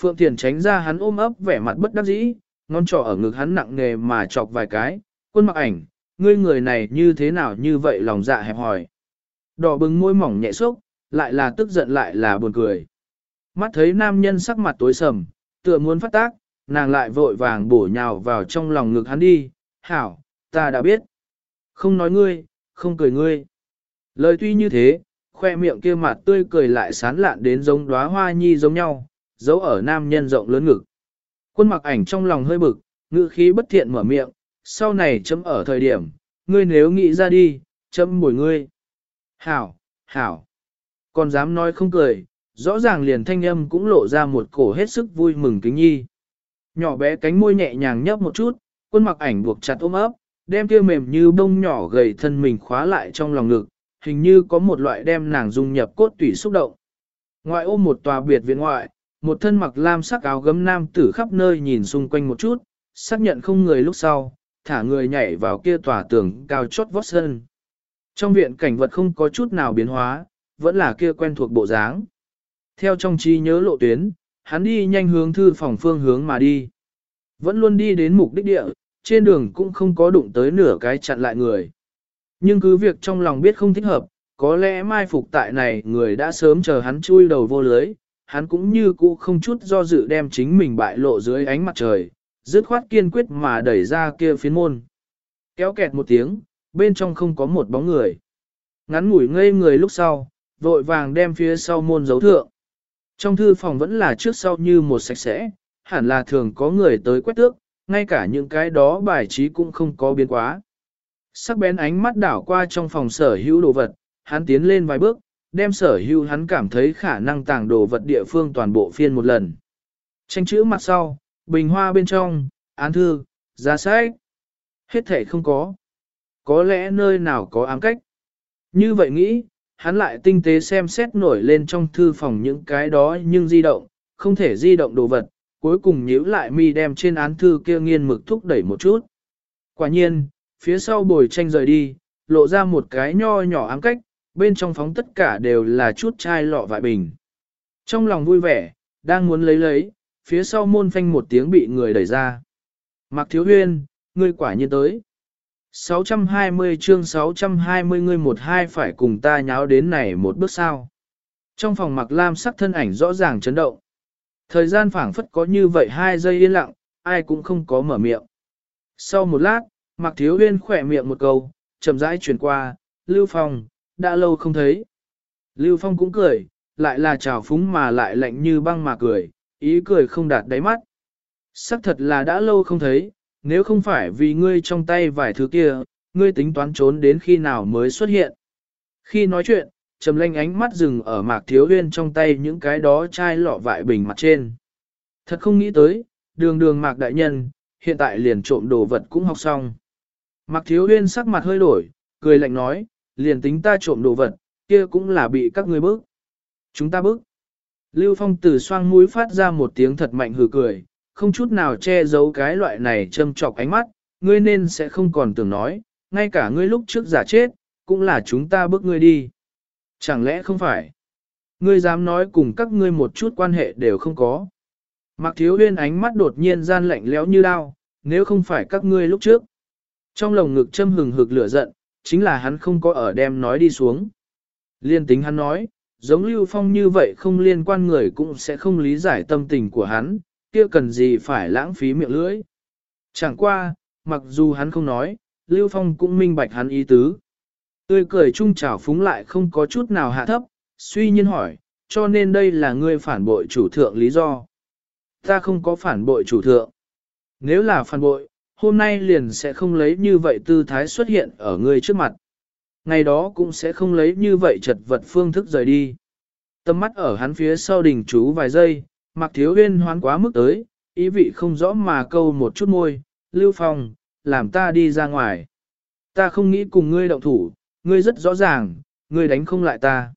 Phượng Thiền tránh ra hắn ôm ấp vẻ mặt bất đắc dĩ, ngón trỏ ở ngực hắn nặng nghề mà chọc vài cái, quân mặc ảnh, ngươi người này như thế nào như vậy lòng dạ hẹp hòi, Đỏ bừng môi mỏng nhẹ xúc, lại là tức giận lại là buồn cười. Mắt thấy nam nhân sắc mặt tối sầm, tựa muốn phát tác, nàng lại vội vàng bổ nhào vào trong lòng ngực hắn đi, hảo, ta đã biết. Không nói ngươi, không cười ngươi. Lời tuy như thế, khoe miệng kia mặt tươi cười lại sán lạn đến giống đóa hoa nhi giống nhau, giấu ở nam nhân rộng lớn ngực. Quân mặc ảnh trong lòng hơi bực, ngữ khí bất thiện mở miệng, sau này chấm ở thời điểm, ngươi nếu nghĩ ra đi, chấm bồi ngươi. Hảo, hảo, còn dám nói không cười, rõ ràng liền thanh âm cũng lộ ra một cổ hết sức vui mừng kính nhi. Nhỏ bé cánh môi nhẹ nhàng nhấp một chút, quân mặc ảnh buộc chặt ôm ấp, đem kia mềm như bông nhỏ gầy thân mình khóa lại trong lòng ngực, hình như có một loại đem nàng dung nhập cốt tủy xúc động. Ngoại ôm một tòa biệt viện ngoại, một thân mặc lam sắc áo gấm nam tử khắp nơi nhìn xung quanh một chút, xác nhận không người lúc sau, thả người nhảy vào kia tòa tường cao chót vót sân. Trong viện cảnh vật không có chút nào biến hóa, vẫn là kia quen thuộc bộ dáng. Theo trong trí nhớ lộ tuyến, hắn đi nhanh hướng thư phòng phương hướng mà đi. Vẫn luôn đi đến mục đích địa, trên đường cũng không có đụng tới nửa cái chặn lại người. Nhưng cứ việc trong lòng biết không thích hợp, có lẽ mai phục tại này người đã sớm chờ hắn chui đầu vô lưới, hắn cũng như cũ không chút do dự đem chính mình bại lộ dưới ánh mặt trời, dứt khoát kiên quyết mà đẩy ra kia phiến môn. Kéo kẹt một tiếng, bên trong không có một bóng người. Ngắn ngủi ngây người lúc sau, vội vàng đem phía sau môn dấu thượng. Trong thư phòng vẫn là trước sau như một sạch sẽ, hẳn là thường có người tới quét tước, ngay cả những cái đó bài trí cũng không có biến quá. Sắc bén ánh mắt đảo qua trong phòng sở hữu đồ vật, hắn tiến lên vài bước, đem sở hữu hắn cảm thấy khả năng tàng đồ vật địa phương toàn bộ phiên một lần. Tranh chữ mặt sau, bình hoa bên trong, án thư, giá sách. Hết thể không có. Có lẽ nơi nào có ám cách. Như vậy nghĩ, hắn lại tinh tế xem xét nổi lên trong thư phòng những cái đó nhưng di động, không thể di động đồ vật, cuối cùng nhíu lại mi đem trên án thư kia nghiên mực thúc đẩy một chút. Quả nhiên, phía sau bồi tranh rời đi, lộ ra một cái nho nhỏ ám cách, bên trong phóng tất cả đều là chút chai lọ vại bình. Trong lòng vui vẻ, đang muốn lấy lấy, phía sau môn phanh một tiếng bị người đẩy ra. Mạc Thiếu Huyên, ngươi quả nhiên tới. 620 chương 620 ngươi một hai phải cùng ta nháo đến này một bước sao. Trong phòng Mạc Lam sắc thân ảnh rõ ràng chấn động. Thời gian phảng phất có như vậy hai giây yên lặng, ai cũng không có mở miệng. Sau một lát, Mạc Thiếu Huyên khỏe miệng một câu, chậm rãi chuyển qua, Lưu Phong, đã lâu không thấy. Lưu Phong cũng cười, lại là trào phúng mà lại lạnh như băng mà cười, ý cười không đạt đáy mắt. Sắc thật là đã lâu không thấy, nếu không phải vì ngươi trong tay vài thứ kia, ngươi tính toán trốn đến khi nào mới xuất hiện. Khi nói chuyện, trầm lanh ánh mắt dừng ở mạc thiếu huyên trong tay những cái đó chai lọ vại bình mặt trên. Thật không nghĩ tới, đường đường mạc đại nhân, hiện tại liền trộm đồ vật cũng học xong. Mạc thiếu huyên sắc mặt hơi đổi, cười lạnh nói, liền tính ta trộm đồ vật, kia cũng là bị các ngươi bức. Chúng ta bức. Lưu Phong từ xoang mũi phát ra một tiếng thật mạnh hừ cười, không chút nào che giấu cái loại này châm chọc ánh mắt, ngươi nên sẽ không còn tưởng nói, ngay cả ngươi lúc trước giả chết, cũng là chúng ta bức ngươi đi. Chẳng lẽ không phải? Ngươi dám nói cùng các ngươi một chút quan hệ đều không có. Mặc Thiếu Huyên ánh mắt đột nhiên gian lạnh lẽo như đao, nếu không phải các ngươi lúc trước. Trong lồng ngực châm hừng hực lửa giận, chính là hắn không có ở đem nói đi xuống. Liên tính hắn nói, giống Lưu Phong như vậy không liên quan người cũng sẽ không lý giải tâm tình của hắn, kia cần gì phải lãng phí miệng lưỡi. Chẳng qua, mặc dù hắn không nói, Lưu Phong cũng minh bạch hắn ý tứ. Tươi cười chung chảo phúng lại không có chút nào hạ thấp, suy nhiên hỏi, cho nên đây là ngươi phản bội chủ thượng lý do. Ta không có phản bội chủ thượng. Nếu là phản bội, hôm nay liền sẽ không lấy như vậy tư thái xuất hiện ở ngươi trước mặt. Ngày đó cũng sẽ không lấy như vậy chật vật phương thức rời đi. Tâm mắt ở hắn phía sau đình chú vài giây, mặc thiếu huyên hoán quá mức tới, ý vị không rõ mà câu một chút môi, lưu phong, làm ta đi ra ngoài. Ta không nghĩ cùng ngươi động thủ, ngươi rất rõ ràng, ngươi đánh không lại ta.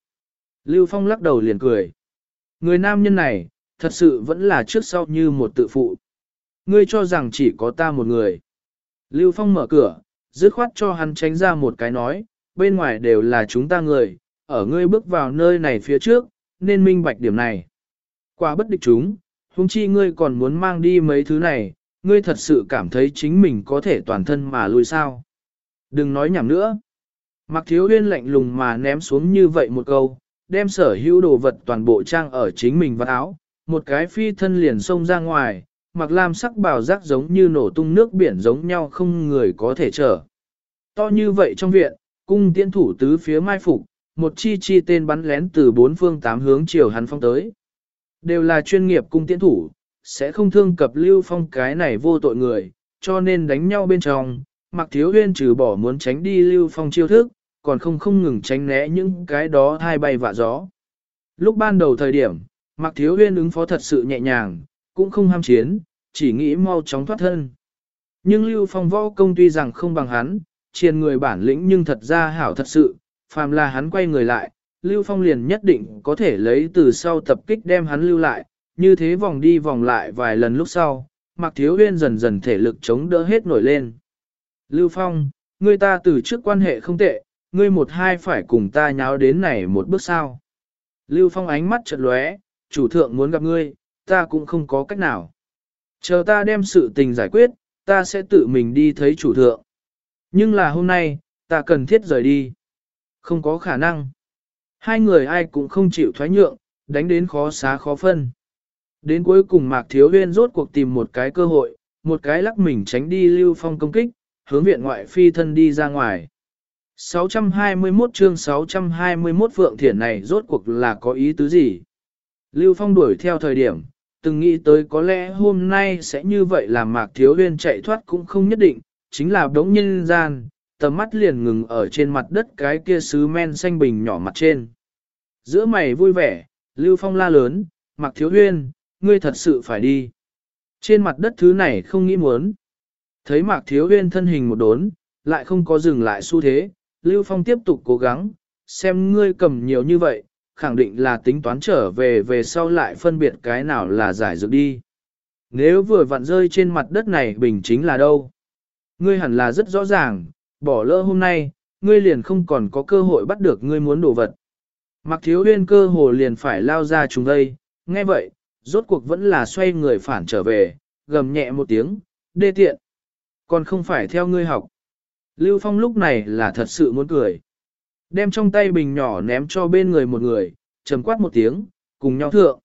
Lưu Phong lắc đầu liền cười. Người nam nhân này, thật sự vẫn là trước sau như một tự phụ. Ngươi cho rằng chỉ có ta một người. Lưu Phong mở cửa, dứt khoát cho hắn tránh ra một cái nói, bên ngoài đều là chúng ta người, ở ngươi bước vào nơi này phía trước, nên minh bạch điểm này. Qua bất địch chúng, huống chi ngươi còn muốn mang đi mấy thứ này, ngươi thật sự cảm thấy chính mình có thể toàn thân mà lùi sao. Đừng nói nhảm nữa. Mặc thiếu huyên lạnh lùng mà ném xuống như vậy một câu, đem sở hữu đồ vật toàn bộ trang ở chính mình vào áo, một cái phi thân liền xông ra ngoài, mặc lam sắc bào rác giống như nổ tung nước biển giống nhau không người có thể chở. To như vậy trong viện, cung tiễn thủ tứ phía mai phục, một chi chi tên bắn lén từ bốn phương tám hướng chiều hắn phong tới. Đều là chuyên nghiệp cung tiễn thủ, sẽ không thương cập lưu phong cái này vô tội người, cho nên đánh nhau bên trong, mặc thiếu huyên trừ bỏ muốn tránh đi lưu phong chiêu thức, còn không không ngừng tránh né những cái đó thai bay vạ gió. Lúc ban đầu thời điểm, mặc thiếu huyên ứng phó thật sự nhẹ nhàng, cũng không ham chiến, chỉ nghĩ mau chóng thoát thân. Nhưng lưu phong võ công tuy rằng không bằng hắn, triền người bản lĩnh nhưng thật ra hảo thật sự, phàm là hắn quay người lại, Lưu Phong liền nhất định có thể lấy từ sau tập kích đem hắn lưu lại, như thế vòng đi vòng lại vài lần lúc sau, Mạc Thiếu uyên dần dần thể lực chống đỡ hết nổi lên. Lưu Phong, người ta từ trước quan hệ không tệ, ngươi một hai phải cùng ta nháo đến này một bước sao. Lưu Phong ánh mắt chợt lóe, chủ thượng muốn gặp ngươi, ta cũng không có cách nào. Chờ ta đem sự tình giải quyết, ta sẽ tự mình đi thấy chủ thượng. Nhưng là hôm nay, ta cần thiết rời đi. Không có khả năng. Hai người ai cũng không chịu thoái nhượng, đánh đến khó xá khó phân. Đến cuối cùng Mạc Thiếu Huyên rốt cuộc tìm một cái cơ hội, một cái lắc mình tránh đi Lưu Phong công kích, hướng viện ngoại phi thân đi ra ngoài. 621 chương 621 Phượng Thiển này rốt cuộc là có ý tứ gì? Lưu Phong đuổi theo thời điểm, từng nghĩ tới có lẽ hôm nay sẽ như vậy làm Mạc Thiếu Huyên chạy thoát cũng không nhất định, chính là đống nhân gian, tầm mắt liền ngừng ở trên mặt đất cái kia sứ men xanh bình nhỏ mặt trên. Giữa mày vui vẻ, Lưu Phong la lớn, Mạc Thiếu Huyên, ngươi thật sự phải đi. Trên mặt đất thứ này không nghĩ muốn. Thấy Mạc Thiếu Huyên thân hình một đốn, lại không có dừng lại xu thế, Lưu Phong tiếp tục cố gắng, xem ngươi cầm nhiều như vậy, khẳng định là tính toán trở về về sau lại phân biệt cái nào là giải dược đi. Nếu vừa vặn rơi trên mặt đất này bình chính là đâu? Ngươi hẳn là rất rõ ràng, bỏ lỡ hôm nay, ngươi liền không còn có cơ hội bắt được ngươi muốn đồ vật. Mặc thiếu huyên cơ hồ liền phải lao ra chúng đây, nghe vậy, rốt cuộc vẫn là xoay người phản trở về, gầm nhẹ một tiếng, đê tiện. Còn không phải theo ngươi học. Lưu Phong lúc này là thật sự muốn cười. Đem trong tay bình nhỏ ném cho bên người một người, trầm quát một tiếng, cùng nhau thượng.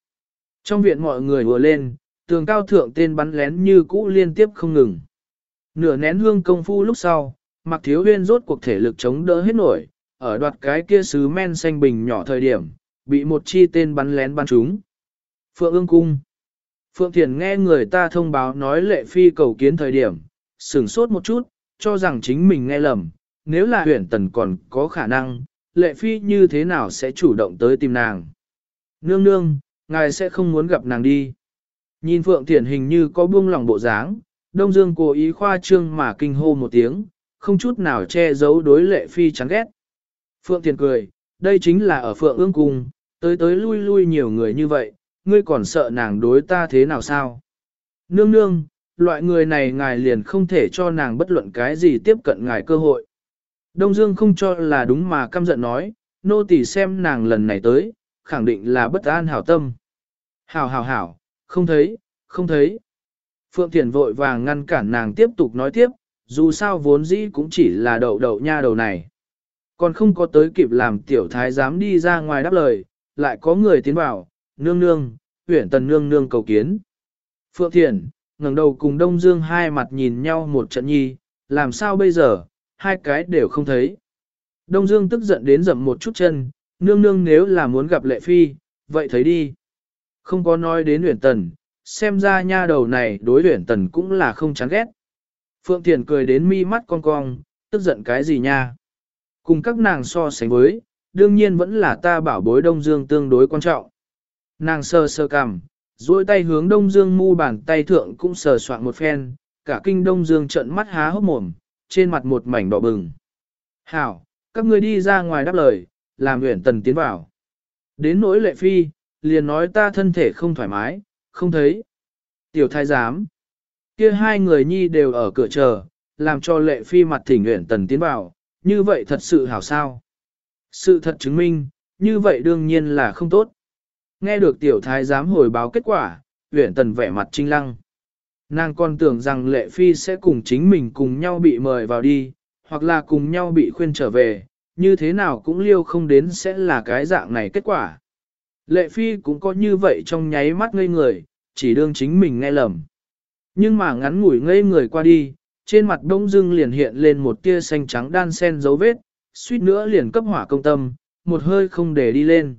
Trong viện mọi người vừa lên, tường cao thượng tên bắn lén như cũ liên tiếp không ngừng. Nửa nén hương công phu lúc sau, mặc thiếu huyên rốt cuộc thể lực chống đỡ hết nổi, ở đoạt cái kia sứ men xanh bình nhỏ thời điểm, bị một chi tên bắn lén bắn trúng. Phượng ương cung. Phượng Thiền nghe người ta thông báo nói lệ phi cầu kiến thời điểm, sửng sốt một chút, cho rằng chính mình nghe lầm, nếu là huyện tần còn có khả năng, lệ phi như thế nào sẽ chủ động tới tìm nàng. Nương nương, ngài sẽ không muốn gặp nàng đi. Nhìn Phượng Thiển hình như có buông lòng bộ dáng, Đông Dương cố ý khoa trương mà kinh hô một tiếng, không chút nào che giấu đối lệ phi chán ghét. Phượng Thiển cười, đây chính là ở Phượng ương cung, tới tới lui lui nhiều người như vậy, ngươi còn sợ nàng đối ta thế nào sao? Nương nương, loại người này ngài liền không thể cho nàng bất luận cái gì tiếp cận ngài cơ hội. Đông Dương không cho là đúng mà căm giận nói, nô tỳ xem nàng lần này tới, khẳng định là bất an hảo tâm. Hảo hảo hảo, không thấy, không thấy. Phượng Thiền vội vàng ngăn cản nàng tiếp tục nói tiếp, dù sao vốn dĩ cũng chỉ là đậu đậu nha đầu này. Còn không có tới kịp làm tiểu thái dám đi ra ngoài đáp lời, lại có người tiến vào, nương nương, huyển tần nương nương cầu kiến. Phượng Thiền, ngẩng đầu cùng Đông Dương hai mặt nhìn nhau một trận nhi, làm sao bây giờ, hai cái đều không thấy. Đông Dương tức giận đến dậm một chút chân, nương nương nếu là muốn gặp lệ phi, vậy thấy đi. Không có nói đến huyển tần, xem ra nha đầu này đối huyển tần cũng là không chán ghét. Phượng Thiền cười đến mi mắt cong cong, tức giận cái gì nha. Cùng các nàng so sánh với, đương nhiên vẫn là ta bảo bối Đông Dương tương đối quan trọng. Nàng sơ sơ cằm, duỗi tay hướng Đông Dương mu bàn tay thượng cũng sờ soạn một phen, cả kinh Đông Dương trận mắt há hốc mồm, trên mặt một mảnh đỏ bừng. Hảo, các ngươi đi ra ngoài đáp lời, làm nguyện tần tiến vào. Đến nỗi lệ phi, liền nói ta thân thể không thoải mái, không thấy. Tiểu thái giám, kia hai người nhi đều ở cửa chờ, làm cho lệ phi mặt thỉnh nguyện tần tiến vào, như vậy thật sự hảo sao. Sự thật chứng minh, như vậy đương nhiên là không tốt. Nghe được tiểu thái giám hồi báo kết quả, huyện tần vẻ mặt trinh lăng. Nàng còn tưởng rằng lệ phi sẽ cùng chính mình cùng nhau bị mời vào đi, hoặc là cùng nhau bị khuyên trở về, như thế nào cũng liêu không đến sẽ là cái dạng này kết quả. Lệ phi cũng có như vậy trong nháy mắt ngây người, chỉ đương chính mình nghe lầm. Nhưng mà ngắn ngủi ngây người qua đi, trên mặt đông dưng liền hiện lên một tia xanh trắng đan sen dấu vết, suýt nữa liền cấp hỏa công tâm, một hơi không để đi lên.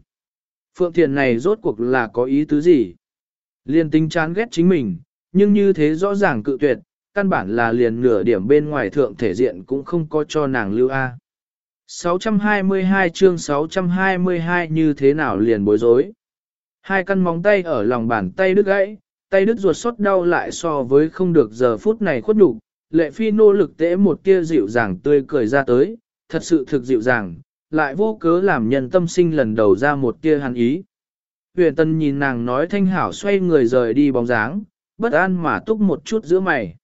Phượng Thiền này rốt cuộc là có ý tứ gì? Liền tính chán ghét chính mình, nhưng như thế rõ ràng cự tuyệt, căn bản là liền nửa điểm bên ngoài thượng thể diện cũng không có cho nàng lưu A. 622 chương 622 như thế nào liền bối rối. Hai căn móng tay ở lòng bàn tay đứt gãy, tay đứt ruột sốt đau lại so với không được giờ phút này khuất nhục lệ phi nỗ lực tễ một tia dịu dàng tươi cười ra tới, thật sự thực dịu dàng, lại vô cớ làm nhân tâm sinh lần đầu ra một tia hàn ý. Huyền tân nhìn nàng nói thanh hảo xoay người rời đi bóng dáng, bất an mà túc một chút giữa mày.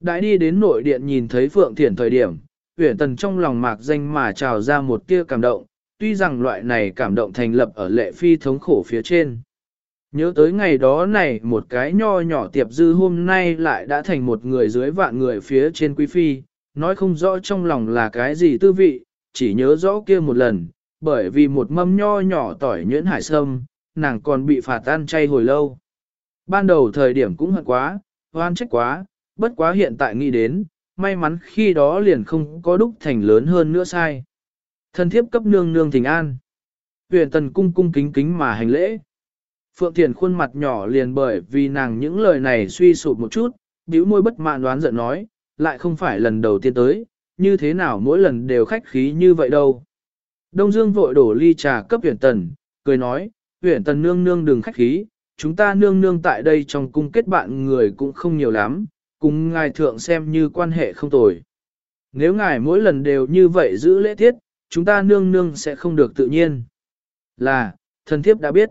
Đại đi đến nội điện nhìn thấy Phượng Thiển thời điểm, uyển tần trong lòng mạc danh mà trào ra một tia cảm động, tuy rằng loại này cảm động thành lập ở lệ phi thống khổ phía trên. Nhớ tới ngày đó này một cái nho nhỏ tiệp dư hôm nay lại đã thành một người dưới vạn người phía trên quý phi, nói không rõ trong lòng là cái gì tư vị, chỉ nhớ rõ kia một lần, bởi vì một mâm nho nhỏ tỏi nhuyễn hải sâm, nàng còn bị phạt tan chay hồi lâu. Ban đầu thời điểm cũng hận quá, hoan trách quá, bất quá hiện tại nghĩ đến, may mắn khi đó liền không có đúc thành lớn hơn nữa sai. Thân thiếp cấp nương nương thỉnh an. Huyền tần cung cung kính kính mà hành lễ. Phượng Thiền khuôn mặt nhỏ liền bởi vì nàng những lời này suy sụp một chút, bĩu môi bất mãn đoán giận nói, lại không phải lần đầu tiên tới, như thế nào mỗi lần đều khách khí như vậy đâu. Đông Dương vội đổ ly trà cấp huyền tần, cười nói, huyền tần nương nương đừng khách khí, chúng ta nương nương tại đây trong cung kết bạn người cũng không nhiều lắm, cùng ngài thượng xem như quan hệ không tồi. Nếu ngài mỗi lần đều như vậy giữ lễ tiết, chúng ta nương nương sẽ không được tự nhiên. Là, thần thiếp đã biết.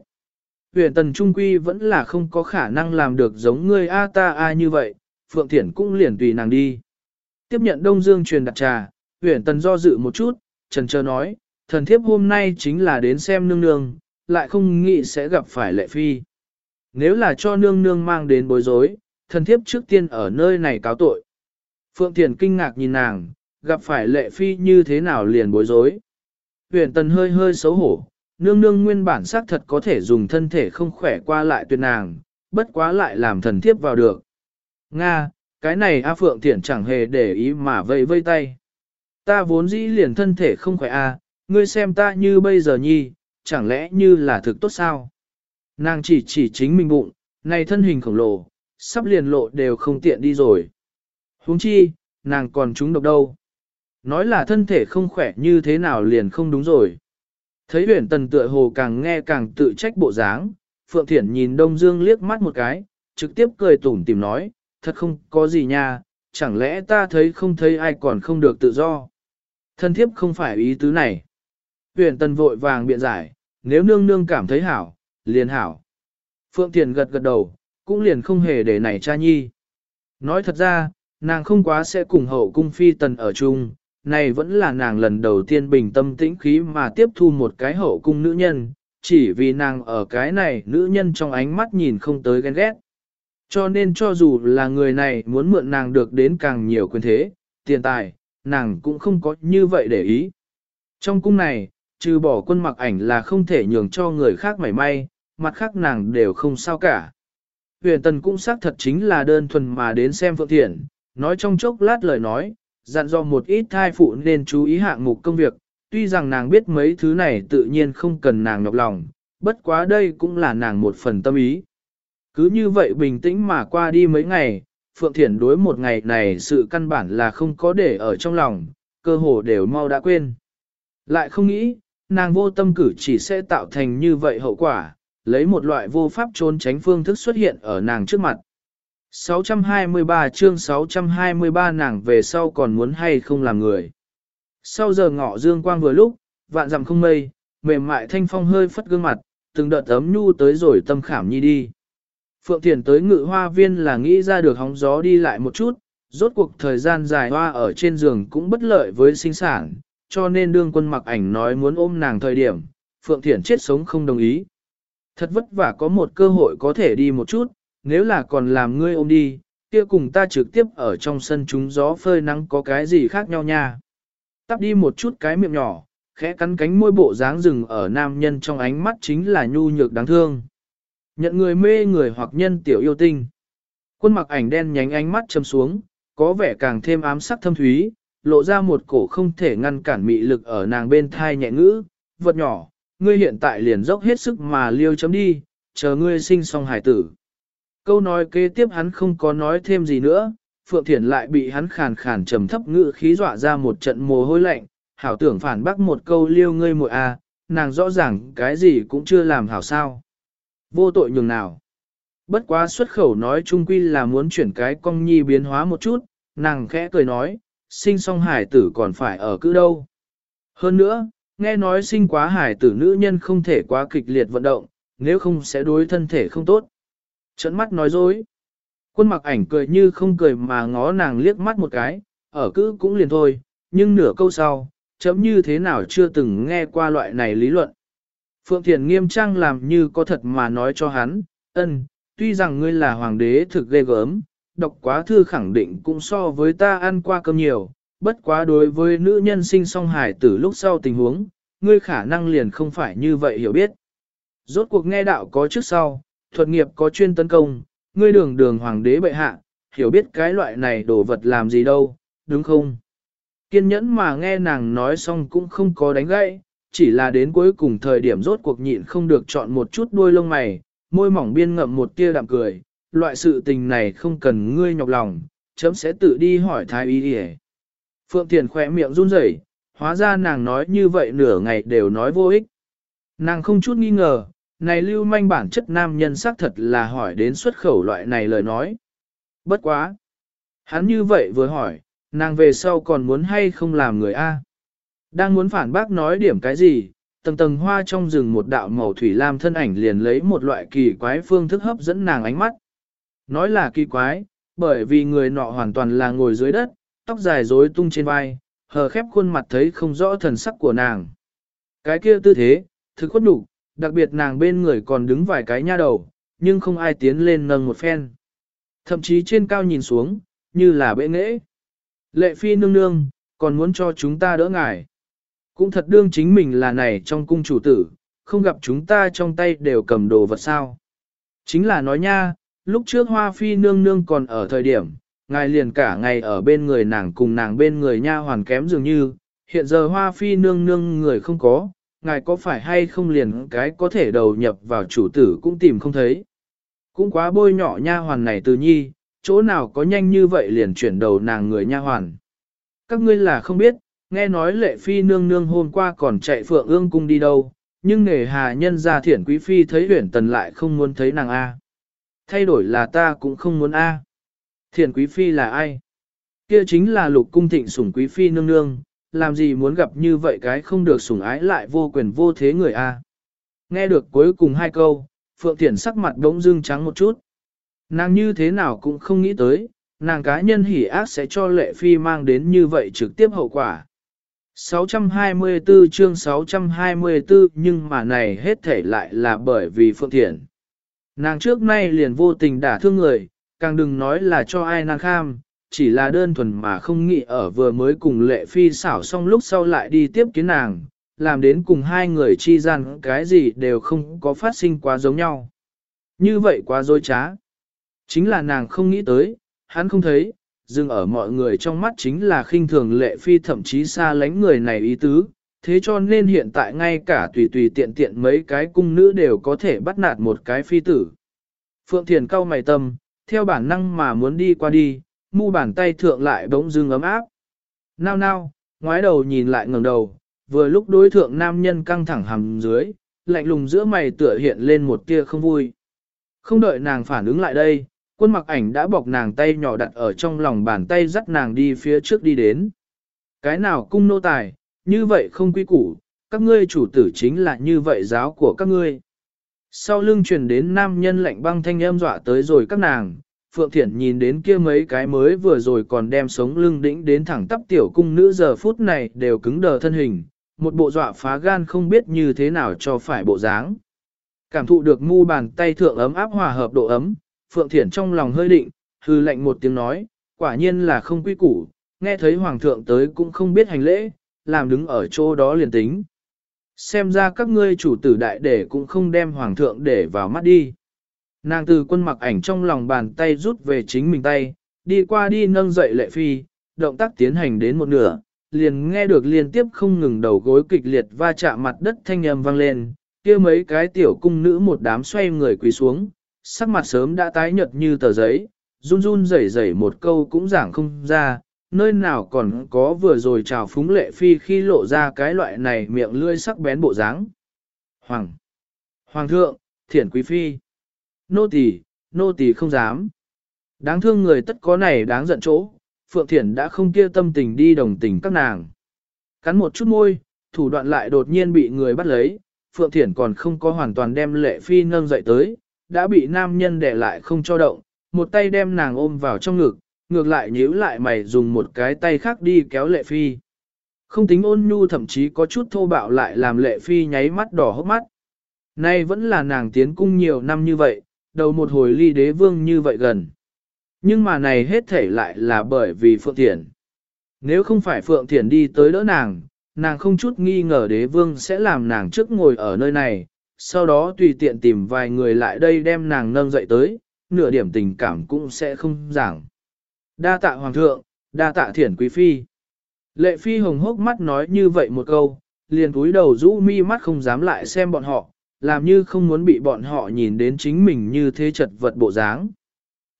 Huyền tần trung quy vẫn là không có khả năng làm được giống ngươi a ta a như vậy, Phượng Thiển cũng liền tùy nàng đi. Tiếp nhận Đông Dương truyền đặt trà, huyền Tần do dự một chút, trần chờ nói, thần thiếp hôm nay chính là đến xem nương nương, lại không nghĩ sẽ gặp phải lệ phi. Nếu là cho nương nương mang đến bối rối, thần thiếp trước tiên ở nơi này cáo tội. Phượng Thiền kinh ngạc nhìn nàng, gặp phải lệ phi như thế nào liền bối rối. Huyền tần hơi hơi xấu hổ, nương nương nguyên bản xác thật có thể dùng thân thể không khỏe qua lại tuyệt nàng, bất quá lại làm thần thiếp vào được. Nga, cái này A Phượng Thiển chẳng hề để ý mà vây vây tay. Ta vốn dĩ liền thân thể không khỏe A, ngươi xem ta như bây giờ nhi, chẳng lẽ như là thực tốt sao? Nàng chỉ chỉ chính mình bụng, này thân hình khổng lồ, sắp liền lộ đều không tiện đi rồi. huống chi, nàng còn trúng độc đâu. Nói là thân thể không khỏe như thế nào liền không đúng rồi. Thấy huyền tần tựa hồ càng nghe càng tự trách bộ dáng, Phượng Thiển nhìn Đông Dương liếc mắt một cái, trực tiếp cười tủm tìm nói, thật không có gì nha, chẳng lẽ ta thấy không thấy ai còn không được tự do. Thân thiếp không phải ý tứ này. Huyền tần vội vàng biện giải, nếu nương nương cảm thấy hảo, liền hảo. Phượng Thiền gật gật đầu, cũng liền không hề để nảy cha nhi. Nói thật ra, nàng không quá sẽ cùng hậu cung phi tần ở chung, này vẫn là nàng lần đầu tiên bình tâm tĩnh khí mà tiếp thu một cái hậu cung nữ nhân, chỉ vì nàng ở cái này nữ nhân trong ánh mắt nhìn không tới ghen ghét. Cho nên cho dù là người này muốn mượn nàng được đến càng nhiều quyền thế, tiền tài, nàng cũng không có như vậy để ý. Trong cung này, trừ bỏ quân mặc ảnh là không thể nhường cho người khác mảy may, mặt khác nàng đều không sao cả. Huyền tần cũng xác thật chính là đơn thuần mà đến xem Phượng Thiện, nói trong chốc lát lời nói, dặn dò một ít thai phụ nên chú ý hạng mục công việc, tuy rằng nàng biết mấy thứ này tự nhiên không cần nàng nhọc lòng, bất quá đây cũng là nàng một phần tâm ý. Cứ như vậy bình tĩnh mà qua đi mấy ngày, Phượng Thiển đối một ngày này sự căn bản là không có để ở trong lòng, cơ hồ đều mau đã quên. Lại không nghĩ, nàng vô tâm cử chỉ sẽ tạo thành như vậy hậu quả, lấy một loại vô pháp trốn tránh phương thức xuất hiện ở nàng trước mặt. 623 chương 623 nàng về sau còn muốn hay không làm người. Sau giờ ngọ dương quang vừa lúc, vạn dặm không mây, mềm mại thanh phong hơi phất gương mặt, từng đợt ấm nhu tới rồi tâm khảm nhi đi. Phượng Thiền tới ngự hoa viên là nghĩ ra được hóng gió đi lại một chút, rốt cuộc thời gian dài hoa ở trên giường cũng bất lợi với sinh sản, cho nên đương quân mặc ảnh nói muốn ôm nàng thời điểm, Phượng Thiển chết sống không đồng ý. Thật vất vả có một cơ hội có thể đi một chút, nếu là còn làm ngươi ôm đi, kia cùng ta trực tiếp ở trong sân chúng gió phơi nắng có cái gì khác nhau nha. Tắp đi một chút cái miệng nhỏ, khẽ cắn cánh môi bộ dáng rừng ở nam nhân trong ánh mắt chính là nhu nhược đáng thương. Nhận người mê người hoặc nhân tiểu yêu tinh. Quân mặc ảnh đen nhánh ánh mắt châm xuống, có vẻ càng thêm ám sắc thâm thúy, lộ ra một cổ không thể ngăn cản mị lực ở nàng bên thai nhẹ ngữ, vật nhỏ, ngươi hiện tại liền dốc hết sức mà liêu chấm đi, chờ ngươi sinh xong hải tử. Câu nói kế tiếp hắn không có nói thêm gì nữa, Phượng Thiển lại bị hắn khàn khàn trầm thấp ngữ khí dọa ra một trận mồ hôi lạnh, hảo tưởng phản bác một câu liêu ngươi muội a, à, nàng rõ ràng cái gì cũng chưa làm hảo sao. Vô tội nhường nào. Bất quá xuất khẩu nói chung quy là muốn chuyển cái cong nhi biến hóa một chút, nàng khẽ cười nói, sinh xong hải tử còn phải ở cứ đâu. Hơn nữa, nghe nói sinh quá hải tử nữ nhân không thể quá kịch liệt vận động, nếu không sẽ đối thân thể không tốt. Trận mắt nói dối. Quân mặc ảnh cười như không cười mà ngó nàng liếc mắt một cái, ở cứ cũng liền thôi, nhưng nửa câu sau, chấm như thế nào chưa từng nghe qua loại này lý luận. Phượng Thiền nghiêm trang làm như có thật mà nói cho hắn, ân, tuy rằng ngươi là hoàng đế thực ghê gớm, đọc quá thư khẳng định cũng so với ta ăn qua cơm nhiều, bất quá đối với nữ nhân sinh song hài tử lúc sau tình huống, ngươi khả năng liền không phải như vậy hiểu biết. Rốt cuộc nghe đạo có trước sau, thuật nghiệp có chuyên tấn công, ngươi đường đường hoàng đế bệ hạ, hiểu biết cái loại này đồ vật làm gì đâu, đúng không? Kiên nhẫn mà nghe nàng nói xong cũng không có đánh gãy, chỉ là đến cuối cùng thời điểm rốt cuộc nhịn không được chọn một chút đuôi lông mày, môi mỏng biên ngậm một tia đạm cười, loại sự tình này không cần ngươi nhọc lòng, chấm sẽ tự đi hỏi thái y đi Phượng Thiền khỏe miệng run rẩy, hóa ra nàng nói như vậy nửa ngày đều nói vô ích. Nàng không chút nghi ngờ, này lưu manh bản chất nam nhân xác thật là hỏi đến xuất khẩu loại này lời nói. Bất quá. Hắn như vậy vừa hỏi, nàng về sau còn muốn hay không làm người A. Đang muốn phản bác nói điểm cái gì, tầng tầng hoa trong rừng một đạo màu thủy lam thân ảnh liền lấy một loại kỳ quái phương thức hấp dẫn nàng ánh mắt. Nói là kỳ quái, bởi vì người nọ hoàn toàn là ngồi dưới đất, tóc dài rối tung trên vai, hờ khép khuôn mặt thấy không rõ thần sắc của nàng. Cái kia tư thế, thực khuất đủ, đặc biệt nàng bên người còn đứng vài cái nha đầu, nhưng không ai tiến lên nâng một phen. Thậm chí trên cao nhìn xuống, như là bệ nghễ. Lệ phi nương nương, còn muốn cho chúng ta đỡ ngài. Cũng thật đương chính mình là này trong cung chủ tử, không gặp chúng ta trong tay đều cầm đồ vật sao. Chính là nói nha, lúc trước hoa phi nương nương còn ở thời điểm, ngài liền cả ngày ở bên người nàng cùng nàng bên người nha hoàn kém dường như, hiện giờ hoa phi nương nương người không có, ngài có phải hay không liền cái có thể đầu nhập vào chủ tử cũng tìm không thấy. Cũng quá bôi nhỏ nha hoàn này từ nhi, chỗ nào có nhanh như vậy liền chuyển đầu nàng người nha hoàn. Các ngươi là không biết, nghe nói lệ phi nương nương hôm qua còn chạy phượng ương cung đi đâu, nhưng nghề hà nhân gia thiển quý phi thấy huyển tần lại không muốn thấy nàng A. Thay đổi là ta cũng không muốn A. Thiền quý phi là ai? Kia chính là lục cung thịnh sủng quý phi nương nương, làm gì muốn gặp như vậy cái không được sủng ái lại vô quyền vô thế người A. Nghe được cuối cùng hai câu, Phượng Thiển sắc mặt đống dưng trắng một chút. Nàng như thế nào cũng không nghĩ tới, nàng cá nhân hỉ ác sẽ cho lệ phi mang đến như vậy trực tiếp hậu quả. 624 chương 624 nhưng mà này hết thể lại là bởi vì Phượng Thiển. Nàng trước nay liền vô tình đả thương người, càng đừng nói là cho ai năng kham, chỉ là đơn thuần mà không nghĩ ở vừa mới cùng lệ phi xảo xong lúc sau lại đi tiếp kiến nàng, làm đến cùng hai người chi gian cái gì đều không có phát sinh quá giống nhau. Như vậy quá dối trá. Chính là nàng không nghĩ tới, hắn không thấy, dừng ở mọi người trong mắt chính là khinh thường lệ phi thậm chí xa lánh người này ý tứ, thế cho nên hiện tại ngay cả tùy tùy tiện tiện mấy cái cung nữ đều có thể bắt nạt một cái phi tử. Phượng Thiền cao mày tâm, theo bản năng mà muốn đi qua đi, mu bàn tay thượng lại bỗng dưng ấm áp. Nao nao, ngoái đầu nhìn lại ngẩng đầu, vừa lúc đối thượng nam nhân căng thẳng hầm dưới, lạnh lùng giữa mày tựa hiện lên một tia không vui. Không đợi nàng phản ứng lại đây, quân mặc ảnh đã bọc nàng tay nhỏ đặt ở trong lòng bàn tay dắt nàng đi phía trước đi đến. Cái nào cung nô tài, như vậy không quy củ, các ngươi chủ tử chính là như vậy giáo của các ngươi. Sau lưng truyền đến nam nhân lạnh băng thanh âm dọa tới rồi các nàng, Phượng Thiển nhìn đến kia mấy cái mới vừa rồi còn đem sống lưng đĩnh đến thẳng tắp tiểu cung nữ giờ phút này đều cứng đờ thân hình, một bộ dọa phá gan không biết như thế nào cho phải bộ dáng. Cảm thụ được mu bàn tay thượng ấm áp hòa hợp độ ấm, Phượng Thiển trong lòng hơi định, hư lệnh một tiếng nói, quả nhiên là không quy củ, nghe thấy Hoàng thượng tới cũng không biết hành lễ, làm đứng ở chỗ đó liền tính. Xem ra các ngươi chủ tử đại để cũng không đem Hoàng thượng để vào mắt đi. Nàng từ quân mặc ảnh trong lòng bàn tay rút về chính mình tay, đi qua đi nâng dậy lệ phi, động tác tiến hành đến một nửa, liền nghe được liên tiếp không ngừng đầu gối kịch liệt va chạm mặt đất thanh âm vang lên, kia mấy cái tiểu cung nữ một đám xoay người quỳ xuống, sắc mặt sớm đã tái nhợt như tờ giấy, run run rẩy rẩy một câu cũng giảng không ra, nơi nào còn có vừa rồi chào phúng lệ phi khi lộ ra cái loại này miệng lươi sắc bén bộ dáng. Hoàng! Hoàng thượng, thiển quý phi! Nô tỳ, nô tỳ không dám. Đáng thương người tất có này đáng giận chỗ, Phượng Thiển đã không kia tâm tình đi đồng tình các nàng. Cắn một chút môi, thủ đoạn lại đột nhiên bị người bắt lấy, Phượng Thiển còn không có hoàn toàn đem lệ phi nâng dậy tới, đã bị nam nhân để lại không cho động, một tay đem nàng ôm vào trong ngực, ngược lại nhíu lại mày dùng một cái tay khác đi kéo lệ phi. Không tính ôn nhu thậm chí có chút thô bạo lại làm lệ phi nháy mắt đỏ hốc mắt. Nay vẫn là nàng tiến cung nhiều năm như vậy, đầu một hồi ly đế vương như vậy gần. Nhưng mà này hết thể lại là bởi vì Phượng Thiển. Nếu không phải Phượng Thiển đi tới đỡ nàng, nàng không chút nghi ngờ đế vương sẽ làm nàng trước ngồi ở nơi này, sau đó tùy tiện tìm vài người lại đây đem nàng nâng dậy tới, nửa điểm tình cảm cũng sẽ không giảng. Đa tạ hoàng thượng, đa tạ thiển quý phi. Lệ phi hồng hốc mắt nói như vậy một câu, liền cúi đầu rũ mi mắt không dám lại xem bọn họ, làm như không muốn bị bọn họ nhìn đến chính mình như thế chật vật bộ dáng.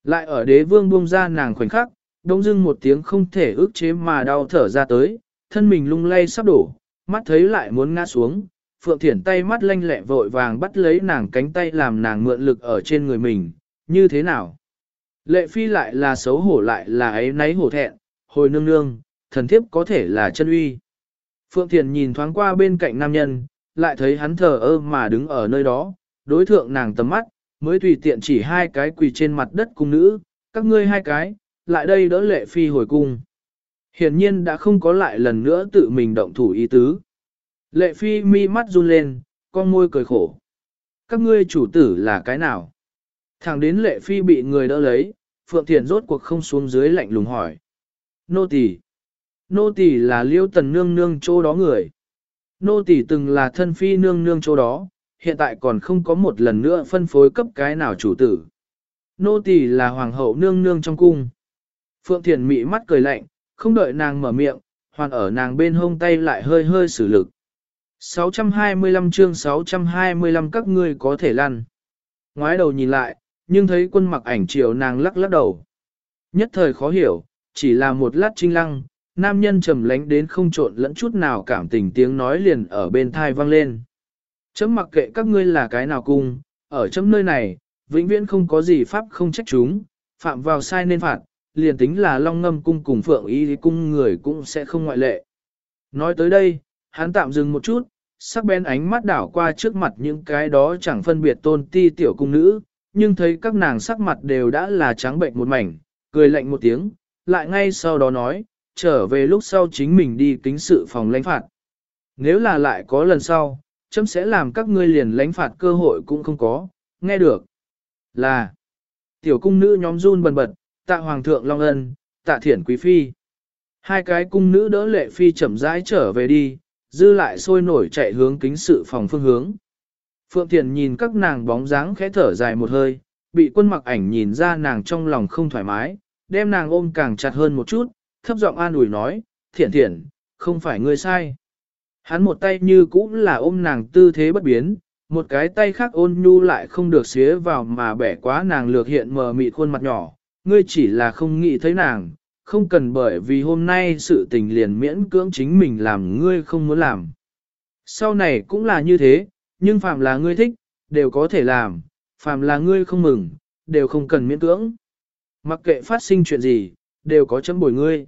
Lại ở đế vương buông ra nàng khoảnh khắc, đông dưng một tiếng không thể ước chế mà đau thở ra tới, thân mình lung lay sắp đổ, mắt thấy lại muốn ngã xuống, Phượng Thiển tay mắt lanh lẹ vội vàng bắt lấy nàng cánh tay làm nàng mượn lực ở trên người mình, như thế nào? Lệ phi lại là xấu hổ lại là ấy náy hổ thẹn, hồi nương nương, thần thiếp có thể là chân uy. Phượng Thiền nhìn thoáng qua bên cạnh nam nhân, lại thấy hắn thờ ơ mà đứng ở nơi đó, đối thượng nàng tầm mắt, mới tùy tiện chỉ hai cái quỳ trên mặt đất cung nữ, các ngươi hai cái, lại đây đỡ lệ phi hồi cung. Hiển nhiên đã không có lại lần nữa tự mình động thủ ý tứ. Lệ phi mi mắt run lên, con môi cười khổ. Các ngươi chủ tử là cái nào? Thẳng đến lệ phi bị người đỡ lấy, Phượng Thiền rốt cuộc không xuống dưới lạnh lùng hỏi. Nô tỳ Nô tỳ là liêu tần nương nương chỗ đó người. Nô tỳ từng là thân phi nương nương chỗ đó, hiện tại còn không có một lần nữa phân phối cấp cái nào chủ tử. Nô tỳ là hoàng hậu nương nương trong cung. Phượng Thiền mị mắt cười lạnh, không đợi nàng mở miệng, hoàn ở nàng bên hông tay lại hơi hơi xử lực. 625 chương 625 các ngươi có thể lăn. Ngoái đầu nhìn lại, nhưng thấy quân mặc ảnh chiều nàng lắc lắc đầu. Nhất thời khó hiểu, chỉ là một lát trinh lăng, nam nhân trầm lánh đến không trộn lẫn chút nào cảm tình tiếng nói liền ở bên thai vang lên. Chấm mặc kệ các ngươi là cái nào cung, ở chấm nơi này, vĩnh viễn không có gì pháp không trách chúng, phạm vào sai nên phạt, liền tính là long ngâm cung cùng phượng y cung người cũng sẽ không ngoại lệ. Nói tới đây, hắn tạm dừng một chút, sắc bén ánh mắt đảo qua trước mặt những cái đó chẳng phân biệt tôn ti tiểu cung nữ, nhưng thấy các nàng sắc mặt đều đã là trắng bệnh một mảnh, cười lạnh một tiếng, lại ngay sau đó nói, trở về lúc sau chính mình đi kính sự phòng lãnh phạt. Nếu là lại có lần sau, chấm sẽ làm các ngươi liền lãnh phạt cơ hội cũng không có, nghe được. Là, tiểu cung nữ nhóm run bần bật, tạ hoàng thượng long ân, tạ thiển quý phi. Hai cái cung nữ đỡ lệ phi chậm rãi trở về đi, dư lại sôi nổi chạy hướng kính sự phòng phương hướng. Phượng Thiền nhìn các nàng bóng dáng khẽ thở dài một hơi, bị quân mặc ảnh nhìn ra nàng trong lòng không thoải mái, đem nàng ôm càng chặt hơn một chút, thấp giọng an ủi nói, thiện thiện, không phải ngươi sai. Hắn một tay như cũng là ôm nàng tư thế bất biến, một cái tay khác ôn nhu lại không được xía vào mà bẻ quá nàng lược hiện mờ mịt khuôn mặt nhỏ, ngươi chỉ là không nghĩ thấy nàng, không cần bởi vì hôm nay sự tình liền miễn cưỡng chính mình làm ngươi không muốn làm. Sau này cũng là như thế, nhưng phạm là ngươi thích, đều có thể làm, phạm là ngươi không mừng, đều không cần miễn cưỡng. Mặc kệ phát sinh chuyện gì, đều có chấm bồi ngươi.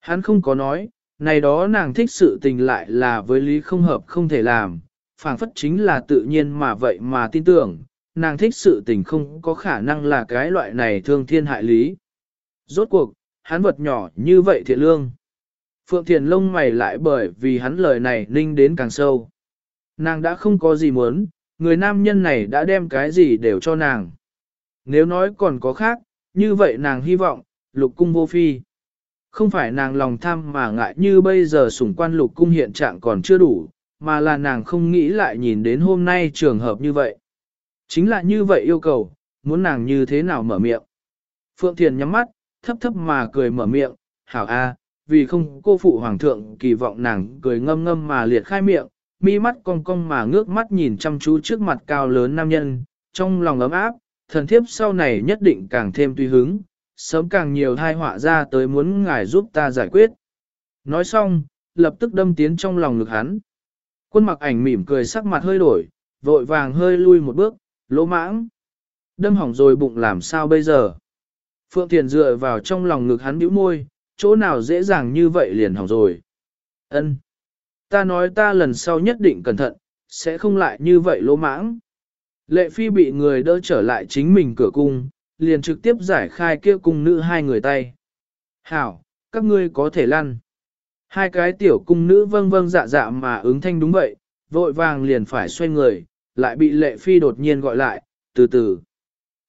Hắn không có nói, này đó nàng thích sự tình lại là với lý không hợp không thể làm, phảng phất chính là tự nhiên mà vậy mà tin tưởng, nàng thích sự tình không có khả năng là cái loại này thương thiên hại lý. Rốt cuộc, hắn vật nhỏ như vậy thiện lương. Phượng Thiền lông mày lại bởi vì hắn lời này ninh đến càng sâu. Nàng đã không có gì muốn, người nam nhân này đã đem cái gì đều cho nàng. Nếu nói còn có khác, như vậy nàng hy vọng, lục cung vô phi. Không phải nàng lòng tham mà ngại như bây giờ sủng quan lục cung hiện trạng còn chưa đủ, mà là nàng không nghĩ lại nhìn đến hôm nay trường hợp như vậy. Chính là như vậy yêu cầu, muốn nàng như thế nào mở miệng. Phượng Thiền nhắm mắt, thấp thấp mà cười mở miệng, hảo a, vì không cô phụ hoàng thượng kỳ vọng nàng cười ngâm ngâm mà liệt khai miệng, mi mắt cong cong mà ngước mắt nhìn chăm chú trước mặt cao lớn nam nhân, trong lòng ấm áp, thần thiếp sau này nhất định càng thêm tùy hứng, sớm càng nhiều thai họa ra tới muốn ngài giúp ta giải quyết. Nói xong, lập tức đâm tiến trong lòng ngực hắn. Quân mặc ảnh mỉm cười sắc mặt hơi đổi, vội vàng hơi lui một bước, lỗ mãng. Đâm hỏng rồi bụng làm sao bây giờ? Phượng Thiền dựa vào trong lòng ngực hắn bĩu môi, chỗ nào dễ dàng như vậy liền hỏng rồi. ân Ta nói ta lần sau nhất định cẩn thận, sẽ không lại như vậy lỗ mãng. Lệ phi bị người đỡ trở lại chính mình cửa cung, liền trực tiếp giải khai kia cung nữ hai người tay. Hảo, các ngươi có thể lăn. Hai cái tiểu cung nữ vâng vâng dạ dạ mà ứng thanh đúng vậy, vội vàng liền phải xoay người, lại bị lệ phi đột nhiên gọi lại, từ từ.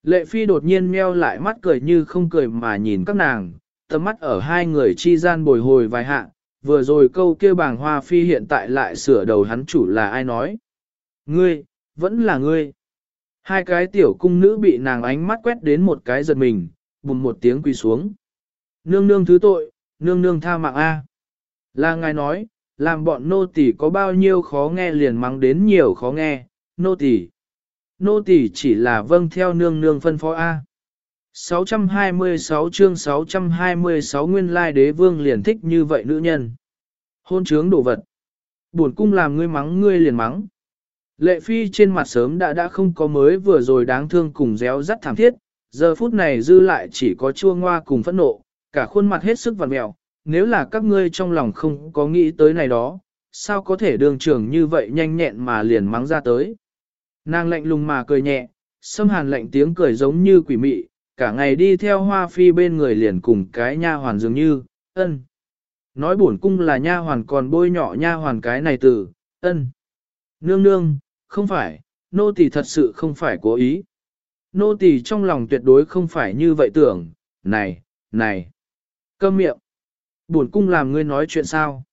Lệ phi đột nhiên meo lại mắt cười như không cười mà nhìn các nàng, tầm mắt ở hai người chi gian bồi hồi vài hạ, vừa rồi câu kia bàng hoa phi hiện tại lại sửa đầu hắn chủ là ai nói. Ngươi, vẫn là ngươi. Hai cái tiểu cung nữ bị nàng ánh mắt quét đến một cái giật mình, bùm một tiếng quỳ xuống. Nương nương thứ tội, nương nương tha mạng A. Là ngài nói, làm bọn nô tỳ có bao nhiêu khó nghe liền mắng đến nhiều khó nghe, nô tỳ. Nô tỳ chỉ là vâng theo nương nương phân phó A. 626 chương 626 nguyên lai đế vương liền thích như vậy nữ nhân. Hôn trướng đồ vật. Buồn cung làm ngươi mắng ngươi liền mắng. Lệ phi trên mặt sớm đã đã không có mới vừa rồi đáng thương cùng réo rắt thảm thiết, giờ phút này dư lại chỉ có chua ngoa cùng phẫn nộ, cả khuôn mặt hết sức vằn mẹo. Nếu là các ngươi trong lòng không có nghĩ tới này đó, sao có thể đường trưởng như vậy nhanh nhẹn mà liền mắng ra tới. Nàng lạnh lùng mà cười nhẹ, xâm hàn lạnh tiếng cười giống như quỷ mị, cả ngày đi theo hoa phi bên người liền cùng cái nha hoàn dường như, ân. Nói bổn cung là nha hoàn còn bôi nhỏ nha hoàn cái này từ, ân. Nương nương, không phải, nô tỳ thật sự không phải cố ý. Nô tỳ trong lòng tuyệt đối không phải như vậy tưởng, này, này. Câm miệng. Bổn cung làm ngươi nói chuyện sao?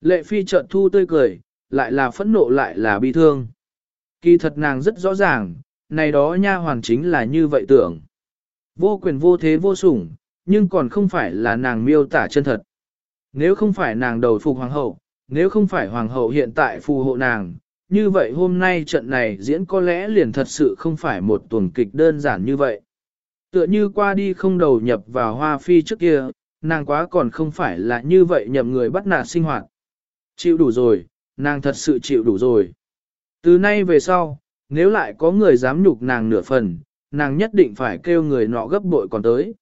Lệ phi trợn thu tươi cười, lại là phẫn nộ lại là bi thương. Kỳ thật nàng rất rõ ràng, này đó nha hoàn chính là như vậy tưởng. Vô quyền vô thế vô sủng, nhưng còn không phải là nàng miêu tả chân thật. Nếu không phải nàng đầu phục hoàng hậu, nếu không phải hoàng hậu hiện tại phù hộ nàng, như vậy hôm nay trận này diễn có lẽ liền thật sự không phải một tuần kịch đơn giản như vậy. Tựa như qua đi không đầu nhập vào hoa phi trước kia, nàng quá còn không phải là như vậy nhậm người bắt nạt sinh hoạt. Chịu đủ rồi, nàng thật sự chịu đủ rồi. Từ nay về sau, nếu lại có người dám nhục nàng nửa phần, nàng nhất định phải kêu người nọ gấp bội còn tới.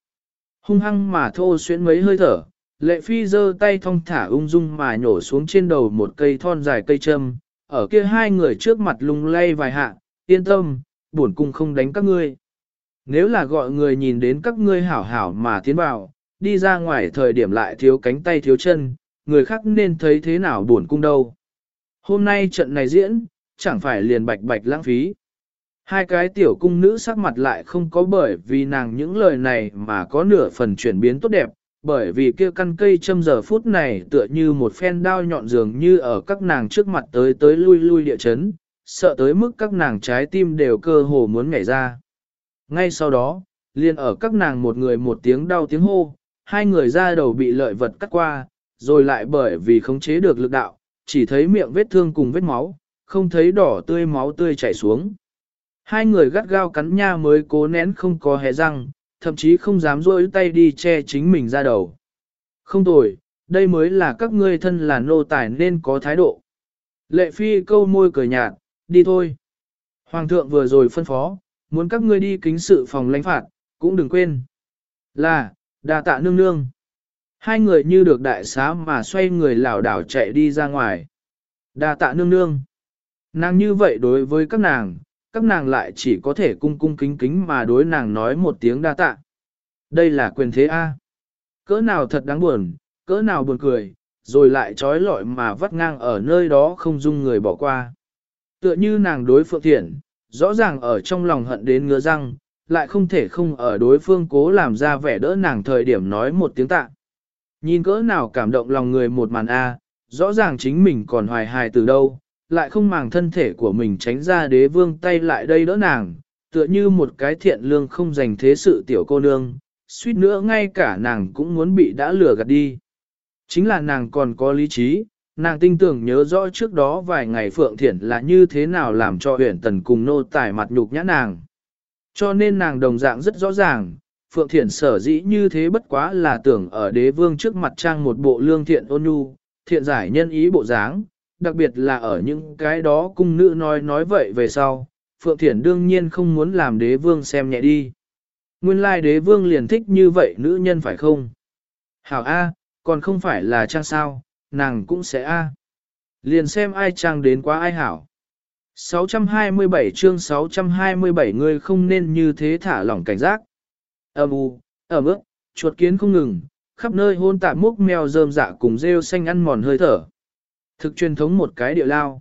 Hung hăng mà thô xuyến mấy hơi thở, lệ phi giơ tay thong thả ung dung mà nhổ xuống trên đầu một cây thon dài cây châm, ở kia hai người trước mặt lung lay vài hạ, yên tâm, buồn cung không đánh các ngươi. Nếu là gọi người nhìn đến các ngươi hảo hảo mà tiến vào, đi ra ngoài thời điểm lại thiếu cánh tay thiếu chân, người khác nên thấy thế nào buồn cung đâu. Hôm nay trận này diễn, chẳng phải liền bạch bạch lãng phí. Hai cái tiểu cung nữ sắc mặt lại không có bởi vì nàng những lời này mà có nửa phần chuyển biến tốt đẹp, bởi vì kia căn cây châm giờ phút này tựa như một phen đao nhọn dường như ở các nàng trước mặt tới tới lui lui địa chấn, sợ tới mức các nàng trái tim đều cơ hồ muốn nhảy ra. Ngay sau đó, liền ở các nàng một người một tiếng đau tiếng hô, hai người ra đầu bị lợi vật cắt qua, rồi lại bởi vì khống chế được lực đạo, chỉ thấy miệng vết thương cùng vết máu, không thấy đỏ tươi máu tươi chảy xuống. Hai người gắt gao cắn nha mới cố nén không có hé răng, thậm chí không dám rôi tay đi che chính mình ra đầu. Không tồi, đây mới là các ngươi thân là nô tài nên có thái độ. Lệ phi câu môi cười nhạt, đi thôi. Hoàng thượng vừa rồi phân phó, muốn các ngươi đi kính sự phòng lãnh phạt, cũng đừng quên. Là, đà tạ nương nương. Hai người như được đại xá mà xoay người lảo đảo chạy đi ra ngoài. Đà tạ nương nương. Nàng như vậy đối với các nàng, các nàng lại chỉ có thể cung cung kính kính mà đối nàng nói một tiếng đa tạ. Đây là quyền thế A. Cỡ nào thật đáng buồn, cỡ nào buồn cười, rồi lại trói lọi mà vắt ngang ở nơi đó không dung người bỏ qua. Tựa như nàng đối phượng thiện, rõ ràng ở trong lòng hận đến ngứa răng, lại không thể không ở đối phương cố làm ra vẻ đỡ nàng thời điểm nói một tiếng tạ. Nhìn cỡ nào cảm động lòng người một màn A, rõ ràng chính mình còn hoài hài từ đâu, lại không màng thân thể của mình tránh ra đế vương tay lại đây đỡ nàng, tựa như một cái thiện lương không dành thế sự tiểu cô nương, suýt nữa ngay cả nàng cũng muốn bị đã lừa gạt đi. Chính là nàng còn có lý trí, nàng tinh tưởng nhớ rõ trước đó vài ngày Phượng Thiển là như thế nào làm cho huyện tần cùng nô tải mặt nhục nhã nàng. Cho nên nàng đồng dạng rất rõ ràng, Phượng Thiển sở dĩ như thế bất quá là tưởng ở đế vương trước mặt trang một bộ lương thiện ôn nhu, thiện giải nhân ý bộ dáng, đặc biệt là ở những cái đó cung nữ nói nói vậy về sau, Phượng Thiển đương nhiên không muốn làm đế vương xem nhẹ đi. Nguyên lai đế vương liền thích như vậy nữ nhân phải không? Hảo A, còn không phải là trang sao, nàng cũng sẽ A. Liền xem ai trang đến quá ai hảo. 627 chương 627 người không nên như thế thả lỏng cảnh giác. Âm u, ẩm ướt, chuột kiến không ngừng, khắp nơi hôn tạm múc mèo rơm dạ cùng rêu xanh ăn mòn hơi thở. Thực truyền thống một cái địa lao.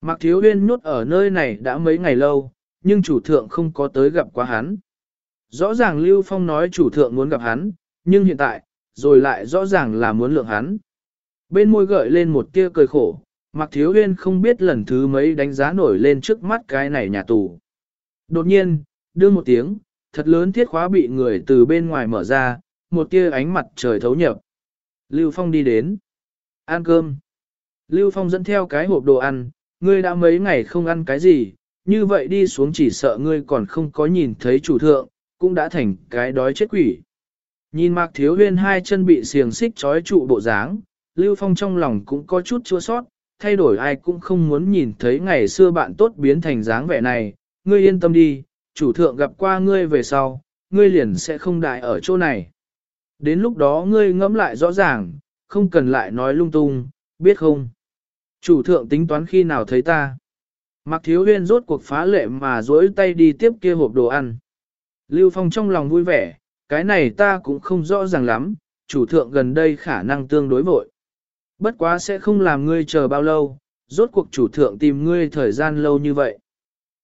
Mạc Thiếu Uyên nhốt ở nơi này đã mấy ngày lâu, nhưng chủ thượng không có tới gặp quá hắn. Rõ ràng Lưu Phong nói chủ thượng muốn gặp hắn, nhưng hiện tại, rồi lại rõ ràng là muốn lượng hắn. Bên môi gợi lên một tia cười khổ, Mạc Thiếu Uyên không biết lần thứ mấy đánh giá nổi lên trước mắt cái này nhà tù. Đột nhiên, đưa một tiếng, thật lớn thiết khóa bị người từ bên ngoài mở ra, một tia ánh mặt trời thấu nhập. Lưu Phong đi đến. Ăn cơm. Lưu Phong dẫn theo cái hộp đồ ăn, ngươi đã mấy ngày không ăn cái gì, như vậy đi xuống chỉ sợ ngươi còn không có nhìn thấy chủ thượng, cũng đã thành cái đói chết quỷ. Nhìn Mạc Thiếu Huyên hai chân bị xiềng xích trói trụ bộ dáng, Lưu Phong trong lòng cũng có chút chua sót, thay đổi ai cũng không muốn nhìn thấy ngày xưa bạn tốt biến thành dáng vẻ này, ngươi yên tâm đi, chủ thượng gặp qua ngươi về sau, ngươi liền sẽ không đại ở chỗ này. Đến lúc đó ngươi ngẫm lại rõ ràng, không cần lại nói lung tung, biết không? Chủ thượng tính toán khi nào thấy ta. Mặc thiếu huyên rốt cuộc phá lệ mà duỗi tay đi tiếp kia hộp đồ ăn. Lưu Phong trong lòng vui vẻ, cái này ta cũng không rõ ràng lắm, chủ thượng gần đây khả năng tương đối vội. Bất quá sẽ không làm ngươi chờ bao lâu, rốt cuộc chủ thượng tìm ngươi thời gian lâu như vậy.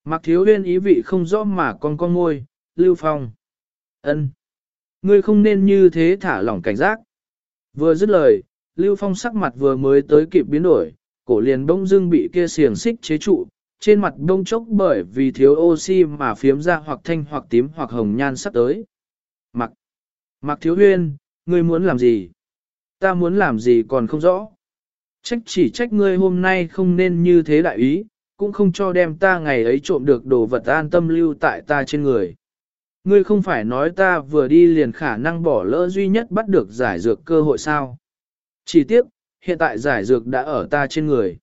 Mặc thiếu huyên ý vị không rõ mà con con ngôi, Lưu Phong. ân, Ngươi không nên như thế thả lỏng cảnh giác. Vừa dứt lời, Lưu Phong sắc mặt vừa mới tới kịp biến đổi, cổ liền bông dưng bị kia xiềng xích chế trụ, trên mặt đông chốc bởi vì thiếu oxy mà phiếm ra hoặc thanh hoặc tím hoặc hồng nhan sắp tới. Mặc, mặc thiếu huyên, ngươi muốn làm gì? Ta muốn làm gì còn không rõ. Trách chỉ trách ngươi hôm nay không nên như thế đại ý, cũng không cho đem ta ngày ấy trộm được đồ vật an tâm lưu tại ta trên người. Ngươi không phải nói ta vừa đi liền khả năng bỏ lỡ duy nhất bắt được giải dược cơ hội sao. Chỉ tiếc, hiện tại giải dược đã ở ta trên người.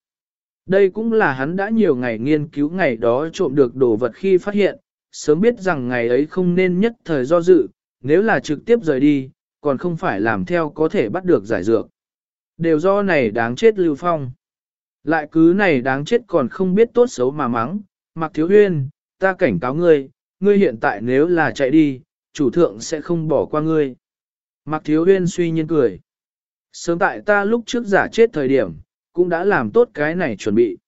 Đây cũng là hắn đã nhiều ngày nghiên cứu ngày đó trộm được đồ vật khi phát hiện, sớm biết rằng ngày ấy không nên nhất thời do dự, nếu là trực tiếp rời đi, còn không phải làm theo có thể bắt được giải dược. Đều do này đáng chết Lưu Phong. Lại cứ này đáng chết còn không biết tốt xấu mà mắng, Mạc Thiếu Huyên, ta cảnh cáo ngươi, ngươi hiện tại nếu là chạy đi, chủ thượng sẽ không bỏ qua ngươi. Mạc Thiếu Huyên suy nhiên cười. Sớm tại ta lúc trước giả chết thời điểm, cũng đã làm tốt cái này chuẩn bị.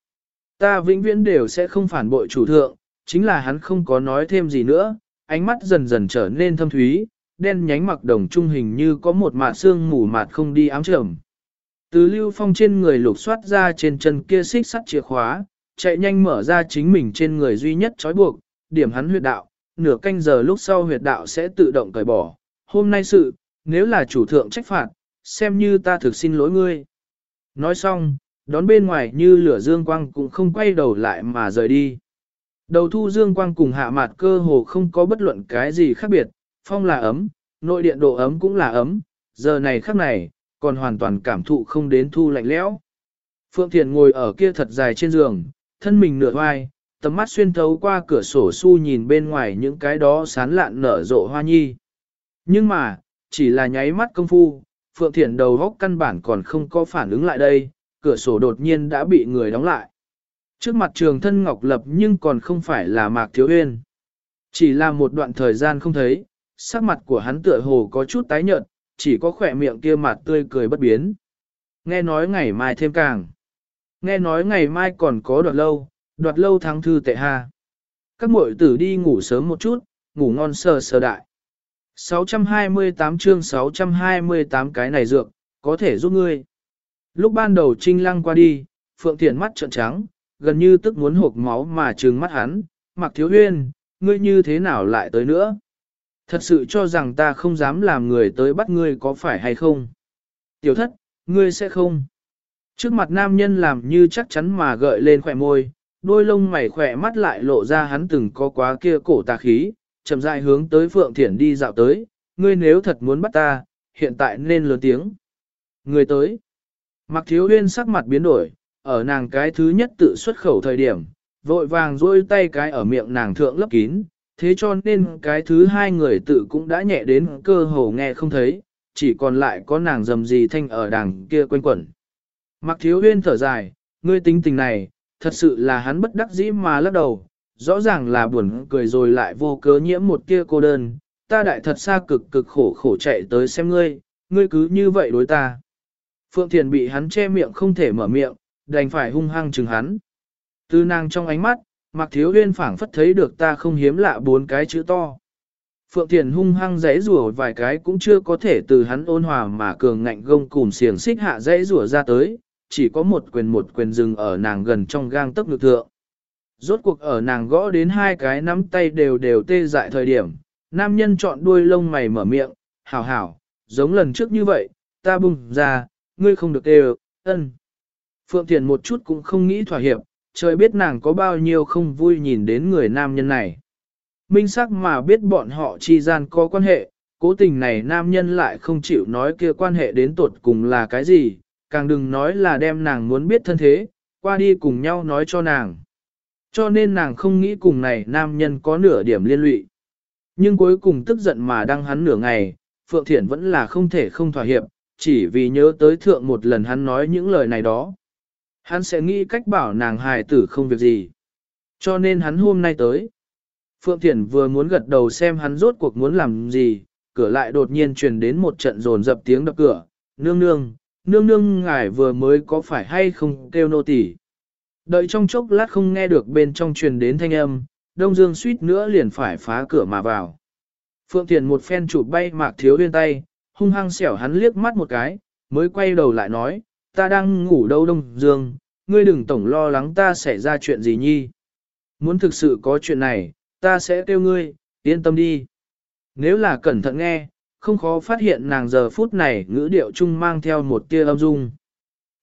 Ta vĩnh viễn đều sẽ không phản bội chủ thượng, chính là hắn không có nói thêm gì nữa, ánh mắt dần dần trở nên thâm thúy, đen nhánh mặc đồng trung hình như có một mạt xương mù mạt không đi ám trầm. Từ lưu phong trên người lục soát ra trên chân kia xích sắt chìa khóa, chạy nhanh mở ra chính mình trên người duy nhất trói buộc, điểm hắn huyệt đạo, nửa canh giờ lúc sau huyệt đạo sẽ tự động cởi bỏ. Hôm nay sự, nếu là chủ thượng trách phạt, xem như ta thực xin lỗi ngươi. Nói xong, đón bên ngoài như lửa dương quang cũng không quay đầu lại mà rời đi. Đầu thu dương quang cùng hạ mạt cơ hồ không có bất luận cái gì khác biệt, phong là ấm, nội điện độ ấm cũng là ấm, giờ này khắc này, còn hoàn toàn cảm thụ không đến thu lạnh lẽo. Phượng Thiền ngồi ở kia thật dài trên giường, thân mình nửa vai, tầm mắt xuyên thấu qua cửa sổ su nhìn bên ngoài những cái đó sán lạn nở rộ hoa nhi. Nhưng mà, chỉ là nháy mắt công phu, Phượng Thiển đầu góc căn bản còn không có phản ứng lại đây, cửa sổ đột nhiên đã bị người đóng lại. Trước mặt trường thân ngọc lập nhưng còn không phải là Mạc Thiếu Uyên. Chỉ là một đoạn thời gian không thấy, sắc mặt của hắn tựa hồ có chút tái nhợt, chỉ có khỏe miệng kia mặt tươi cười bất biến. Nghe nói ngày mai thêm càng. Nghe nói ngày mai còn có đoạt lâu, đoạt lâu thắng thư tệ ha. Các muội tử đi ngủ sớm một chút, ngủ ngon sờ sờ đại. 628 chương 628 cái này dược, có thể giúp ngươi. Lúc ban đầu trinh lăng qua đi, Phượng Thiện mắt trợn trắng, gần như tức muốn hộp máu mà trừng mắt hắn, mặc thiếu huyên, ngươi như thế nào lại tới nữa? Thật sự cho rằng ta không dám làm người tới bắt ngươi có phải hay không? Tiểu thất, ngươi sẽ không. Trước mặt nam nhân làm như chắc chắn mà gợi lên khỏe môi, đôi lông mày khỏe mắt lại lộ ra hắn từng có quá kia cổ tà khí, chậm rãi hướng tới Phượng Thiển đi dạo tới, ngươi nếu thật muốn bắt ta, hiện tại nên lớn tiếng. Người tới. Mặc thiếu huyên sắc mặt biến đổi, ở nàng cái thứ nhất tự xuất khẩu thời điểm, vội vàng rôi tay cái ở miệng nàng thượng lấp kín, thế cho nên cái thứ hai người tự cũng đã nhẹ đến cơ hồ nghe không thấy, chỉ còn lại có nàng dầm gì thanh ở đằng kia quanh quẩn. Mặc thiếu huyên thở dài, ngươi tính tình này, thật sự là hắn bất đắc dĩ mà lắc đầu, rõ ràng là buồn cười rồi lại vô cớ nhiễm một kia cô đơn, ta đại thật xa cực cực khổ khổ chạy tới xem ngươi, ngươi cứ như vậy đối ta. Phượng Thiền bị hắn che miệng không thể mở miệng, đành phải hung hăng chừng hắn. Từ nàng trong ánh mắt, Mạc Thiếu Huyên phảng phất thấy được ta không hiếm lạ bốn cái chữ to. Phượng Thiền hung hăng giấy rủa vài cái cũng chưa có thể từ hắn ôn hòa mà cường ngạnh gông cùng xiềng xích hạ giấy rủa ra tới, chỉ có một quyền một quyền dừng ở nàng gần trong gang tấc ngực thượng. Rốt cuộc ở nàng gõ đến hai cái nắm tay đều đều tê dại thời điểm, nam nhân chọn đuôi lông mày mở miệng, hảo hảo, giống lần trước như vậy, ta bùng ra, ngươi không được đều, ân. Phượng Thiền một chút cũng không nghĩ thỏa hiệp, trời biết nàng có bao nhiêu không vui nhìn đến người nam nhân này. Minh sắc mà biết bọn họ chi gian có quan hệ, cố tình này nam nhân lại không chịu nói kia quan hệ đến tột cùng là cái gì, càng đừng nói là đem nàng muốn biết thân thế, qua đi cùng nhau nói cho nàng. Cho nên nàng không nghĩ cùng này nam nhân có nửa điểm liên lụy. Nhưng cuối cùng tức giận mà đăng hắn nửa ngày, Phượng Thiển vẫn là không thể không thỏa hiệp, chỉ vì nhớ tới thượng một lần hắn nói những lời này đó. Hắn sẽ nghĩ cách bảo nàng hài tử không việc gì. Cho nên hắn hôm nay tới. Phượng Thiển vừa muốn gật đầu xem hắn rốt cuộc muốn làm gì, cửa lại đột nhiên truyền đến một trận rồn dập tiếng đập cửa, nương nương, nương nương ngài vừa mới có phải hay không kêu nô tỳ. Đợi trong chốc lát không nghe được bên trong truyền đến thanh âm, Đông Dương suýt nữa liền phải phá cửa mà vào. Phượng Thiền một phen chụp bay mạc thiếu huyên tay, hung hăng xẻo hắn liếc mắt một cái, mới quay đầu lại nói, ta đang ngủ đâu Đông Dương, ngươi đừng tổng lo lắng ta sẽ ra chuyện gì nhi. Muốn thực sự có chuyện này, ta sẽ kêu ngươi, yên tâm đi. Nếu là cẩn thận nghe, không khó phát hiện nàng giờ phút này ngữ điệu chung mang theo một tia âm dung.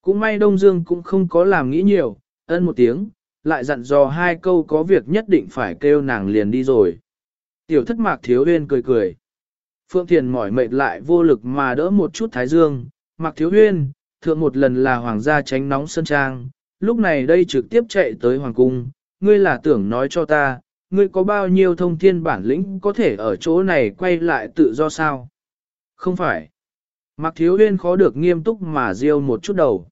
Cũng may Đông Dương cũng không có làm nghĩ nhiều, ân một tiếng, lại dặn dò hai câu có việc nhất định phải kêu nàng liền đi rồi. Tiểu thất mạc thiếu huyên cười cười. Phượng Thiền mỏi mệt lại vô lực mà đỡ một chút thái dương, mạc thiếu huyên, thượng một lần là hoàng gia tránh nóng sân trang, lúc này đây trực tiếp chạy tới hoàng cung, ngươi là tưởng nói cho ta, ngươi có bao nhiêu thông thiên bản lĩnh có thể ở chỗ này quay lại tự do sao? Không phải. Mạc Thiếu Huyên khó được nghiêm túc mà riêu một chút đầu.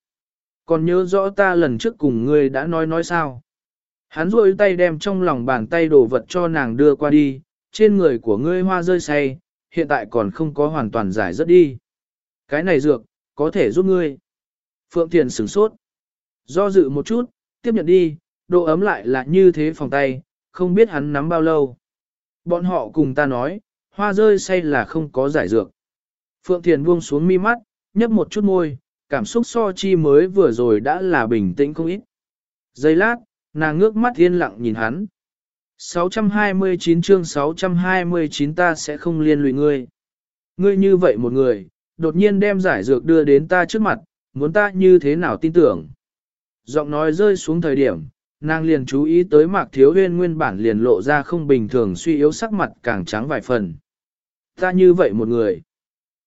Còn nhớ rõ ta lần trước cùng ngươi đã nói nói sao? Hắn rôi tay đem trong lòng bàn tay đồ vật cho nàng đưa qua đi, trên người của ngươi hoa rơi say, hiện tại còn không có hoàn toàn giải rất đi. Cái này dược, có thể giúp ngươi. Phượng Thiền sửng sốt. Do dự một chút, tiếp nhận đi, độ ấm lại là như thế phòng tay, không biết hắn nắm bao lâu. Bọn họ cùng ta nói, hoa rơi say là không có giải dược. Phượng Thiền buông xuống mi mắt, nhấp một chút môi, cảm xúc so chi mới vừa rồi đã là bình tĩnh không ít. Giây lát, nàng ngước mắt yên lặng nhìn hắn. 629 chương 629 ta sẽ không liên lụy ngươi. Ngươi như vậy một người, đột nhiên đem giải dược đưa đến ta trước mặt, muốn ta như thế nào tin tưởng. Giọng nói rơi xuống thời điểm, nàng liền chú ý tới mạc thiếu huyên nguyên bản liền lộ ra không bình thường suy yếu sắc mặt càng trắng vài phần. Ta như vậy một người.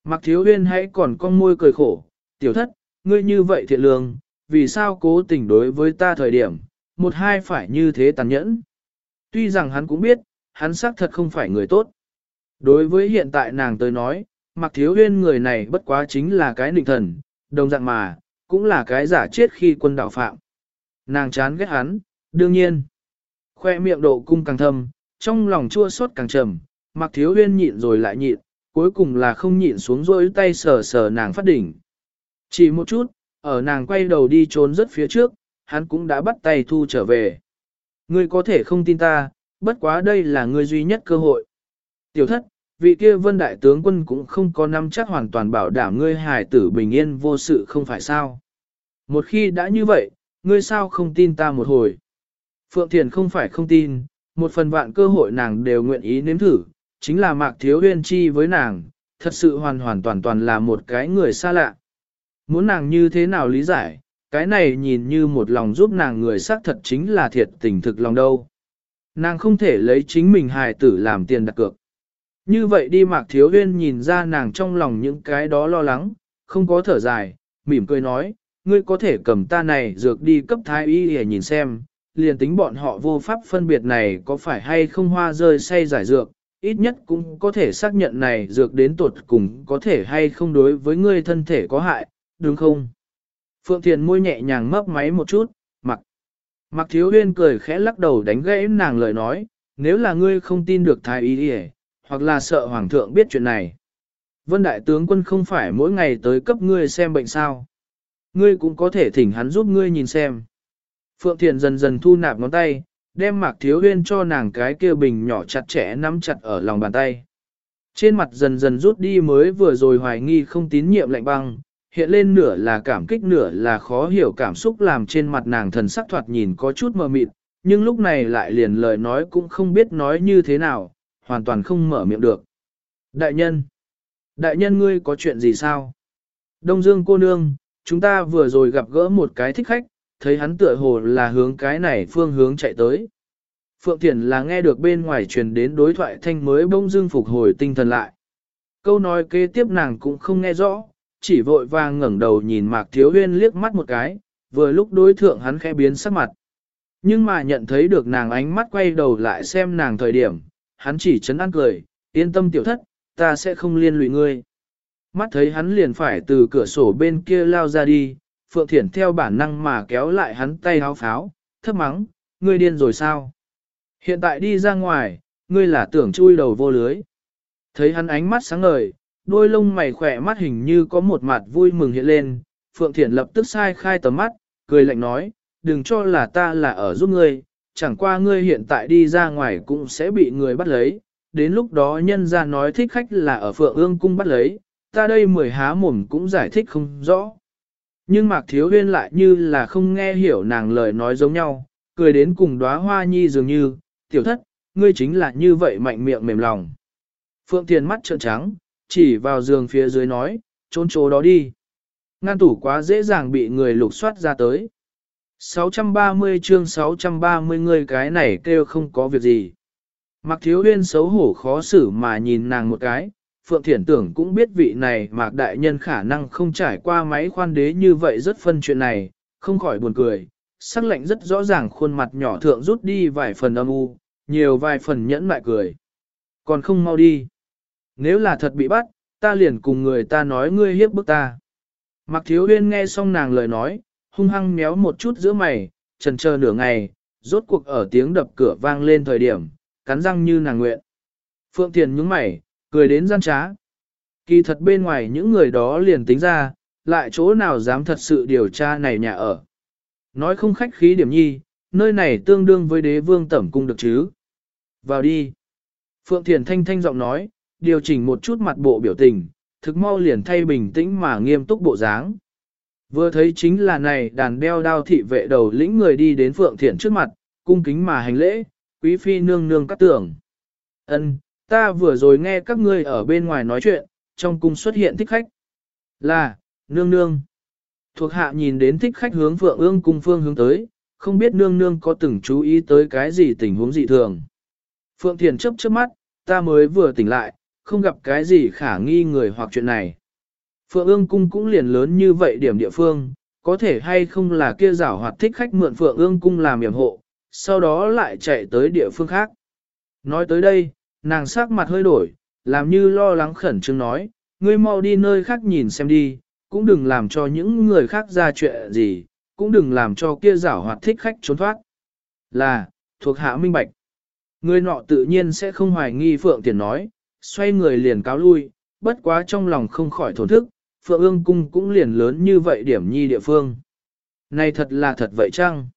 Mạc thiếu huyên hãy còn con môi cười khổ, tiểu thất, ngươi như vậy thiện lương, vì sao cố tình đối với ta thời điểm, một hai phải như thế tàn nhẫn. Tuy rằng hắn cũng biết, hắn xác thật không phải người tốt. Đối với hiện tại nàng tới nói, mặc Thiếu Huyên người này bất quá chính là cái nịnh thần, đồng dạng mà, cũng là cái giả chết khi quân đạo phạm. Nàng chán ghét hắn, đương nhiên. Khoe miệng độ cung càng thâm, trong lòng chua xót càng trầm, Mặc Thiếu Huyên nhịn rồi lại nhịn, cuối cùng là không nhịn xuống rôi tay sờ sờ nàng phát đỉnh. Chỉ một chút, ở nàng quay đầu đi trốn rất phía trước, hắn cũng đã bắt tay thu trở về. Ngươi có thể không tin ta, bất quá đây là ngươi duy nhất cơ hội. Tiểu thất, vị kia vân đại tướng quân cũng không có nắm chắc hoàn toàn bảo đảm ngươi hài tử bình yên vô sự không phải sao. Một khi đã như vậy, ngươi sao không tin ta một hồi. Phượng Thiền không phải không tin, một phần vạn cơ hội nàng đều nguyện ý nếm thử, chính là mạc thiếu huyên chi với nàng, thật sự hoàn hoàn toàn toàn là một cái người xa lạ. Muốn nàng như thế nào lý giải, cái này nhìn như một lòng giúp nàng người xác thật chính là thiệt tình thực lòng đâu. Nàng không thể lấy chính mình hài tử làm tiền đặt cược. Như vậy đi mạc thiếu huyên nhìn ra nàng trong lòng những cái đó lo lắng, không có thở dài, mỉm cười nói, ngươi có thể cầm ta này dược đi cấp thái y để nhìn xem, liền tính bọn họ vô pháp phân biệt này có phải hay không hoa rơi say giải dược, ít nhất cũng có thể xác nhận này dược đến tuột cùng có thể hay không đối với ngươi thân thể có hại, đúng không? Phượng Thiền môi nhẹ nhàng mấp máy một chút, mặc. Mặc thiếu huyên cười khẽ lắc đầu đánh gãy nàng lời nói, nếu là ngươi không tin được thái y đi hoặc là sợ hoàng thượng biết chuyện này. Vân đại tướng quân không phải mỗi ngày tới cấp ngươi xem bệnh sao. Ngươi cũng có thể thỉnh hắn giúp ngươi nhìn xem. Phượng Thiền dần dần thu nạp ngón tay, đem mạc thiếu huyên cho nàng cái kia bình nhỏ chặt chẽ nắm chặt ở lòng bàn tay. Trên mặt dần dần rút đi mới vừa rồi hoài nghi không tín nhiệm lạnh băng, hiện lên nửa là cảm kích nửa là khó hiểu cảm xúc làm trên mặt nàng thần sắc thoạt nhìn có chút mờ mịt, nhưng lúc này lại liền lời nói cũng không biết nói như thế nào, hoàn toàn không mở miệng được. Đại nhân! Đại nhân ngươi có chuyện gì sao? Đông Dương cô nương, chúng ta vừa rồi gặp gỡ một cái thích khách, thấy hắn tựa hồ là hướng cái này phương hướng chạy tới. Phượng Thiển là nghe được bên ngoài truyền đến đối thoại thanh mới bông Dương phục hồi tinh thần lại. Câu nói kế tiếp nàng cũng không nghe rõ, chỉ vội vàng ngẩng đầu nhìn Mạc Thiếu Huyên liếc mắt một cái, vừa lúc đối thượng hắn khẽ biến sắc mặt. Nhưng mà nhận thấy được nàng ánh mắt quay đầu lại xem nàng thời điểm, hắn chỉ chấn an cười, yên tâm tiểu thất, ta sẽ không liên lụy ngươi. Mắt thấy hắn liền phải từ cửa sổ bên kia lao ra đi, Phượng Thiển theo bản năng mà kéo lại hắn tay háo pháo, thấp mắng, ngươi điên rồi sao? Hiện tại đi ra ngoài, ngươi là tưởng chui đầu vô lưới. Thấy hắn ánh mắt sáng ngời, đôi lông mày khỏe mắt hình như có một mặt vui mừng hiện lên, Phượng Thiển lập tức sai khai tầm mắt, cười lạnh nói, đừng cho là ta là ở giúp ngươi, chẳng qua ngươi hiện tại đi ra ngoài cũng sẽ bị người bắt lấy, đến lúc đó nhân ra nói thích khách là ở Phượng ương cung bắt lấy, ta đây mười há mồm cũng giải thích không rõ. Nhưng Mạc Thiếu Huyên lại như là không nghe hiểu nàng lời nói giống nhau, cười đến cùng đóa hoa nhi dường như, tiểu thất, ngươi chính là như vậy mạnh miệng mềm lòng. Phượng Thiền mắt trợn trắng, chỉ vào giường phía dưới nói, trốn chỗ đó đi. Ngăn tủ quá dễ dàng bị người lục soát ra tới. 630 chương 630 người cái này kêu không có việc gì. Mặc thiếu huyên xấu hổ khó xử mà nhìn nàng một cái, Phượng Thiển tưởng cũng biết vị này mạc đại nhân khả năng không trải qua máy khoan đế như vậy rất phân chuyện này, không khỏi buồn cười. Sắc lạnh rất rõ ràng khuôn mặt nhỏ thượng rút đi vài phần âm u, nhiều vài phần nhẫn mại cười. Còn không mau đi. Nếu là thật bị bắt, ta liền cùng người ta nói ngươi hiếp bức ta. Mặc thiếu huyên nghe xong nàng lời nói, hung hăng méo một chút giữa mày, trần chờ nửa ngày, rốt cuộc ở tiếng đập cửa vang lên thời điểm, cắn răng như nàng nguyện. Phượng Thiền nhúng mày, cười đến gian trá. Kỳ thật bên ngoài những người đó liền tính ra, lại chỗ nào dám thật sự điều tra này nhà ở. Nói không khách khí điểm nhi, nơi này tương đương với đế vương tẩm cung được chứ. Vào đi. Phượng Thiền thanh thanh giọng nói, điều chỉnh một chút mặt bộ biểu tình, thực mau liền thay bình tĩnh mà nghiêm túc bộ dáng. Vừa thấy chính là này đàn đeo đao thị vệ đầu lĩnh người đi đến Phượng Thiển trước mặt, cung kính mà hành lễ, quý phi nương nương cắt tưởng. ân ta vừa rồi nghe các ngươi ở bên ngoài nói chuyện, trong cung xuất hiện thích khách. Là, nương nương. Thuộc hạ nhìn đến thích khách hướng Phượng ương cung phương hướng tới, không biết nương nương có từng chú ý tới cái gì tình huống dị thường. Phượng Thiền chấp trước mắt, ta mới vừa tỉnh lại, không gặp cái gì khả nghi người hoặc chuyện này. Phượng ương cung cũng liền lớn như vậy điểm địa phương, có thể hay không là kia rảo hoạt thích khách mượn Phượng ương cung làm yểm hộ, sau đó lại chạy tới địa phương khác. Nói tới đây, nàng sắc mặt hơi đổi, làm như lo lắng khẩn trương nói, ngươi mau đi nơi khác nhìn xem đi, cũng đừng làm cho những người khác ra chuyện gì, cũng đừng làm cho kia rảo hoạt thích khách trốn thoát. Là, thuộc hạ minh bạch. Người nọ tự nhiên sẽ không hoài nghi Phượng Tiền nói, xoay người liền cáo lui, bất quá trong lòng không khỏi thổn thức, Phượng ương cung cũng liền lớn như vậy điểm nhi địa phương. Này thật là thật vậy chăng?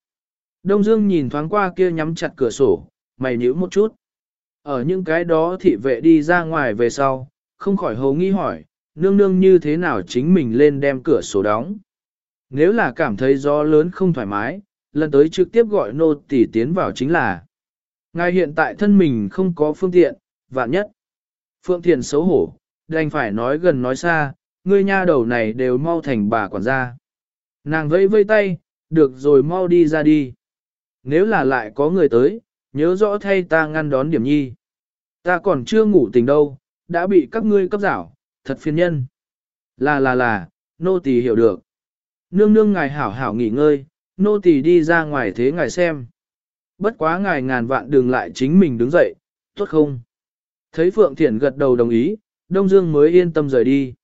Đông Dương nhìn thoáng qua kia nhắm chặt cửa sổ, mày nhíu một chút. Ở những cái đó thị vệ đi ra ngoài về sau, không khỏi hầu nghi hỏi, nương nương như thế nào chính mình lên đem cửa sổ đóng. Nếu là cảm thấy gió lớn không thoải mái, lần tới trực tiếp gọi nô tỳ tiến vào chính là. Ngài hiện tại thân mình không có phương tiện, vạn nhất. Phượng Thiền xấu hổ, đành phải nói gần nói xa, ngươi nha đầu này đều mau thành bà quản gia. Nàng vẫy vây tay, được rồi mau đi ra đi. Nếu là lại có người tới, nhớ rõ thay ta ngăn đón điểm nhi. Ta còn chưa ngủ tỉnh đâu, đã bị các ngươi cấp giảo, thật phiền nhân. Là là là, nô tỳ hiểu được. Nương nương ngài hảo hảo nghỉ ngơi, nô tỳ đi ra ngoài thế ngài xem. Bất quá ngài ngàn vạn đường lại chính mình đứng dậy, tốt không? Thấy Phượng Thiển gật đầu đồng ý, Đông Dương mới yên tâm rời đi.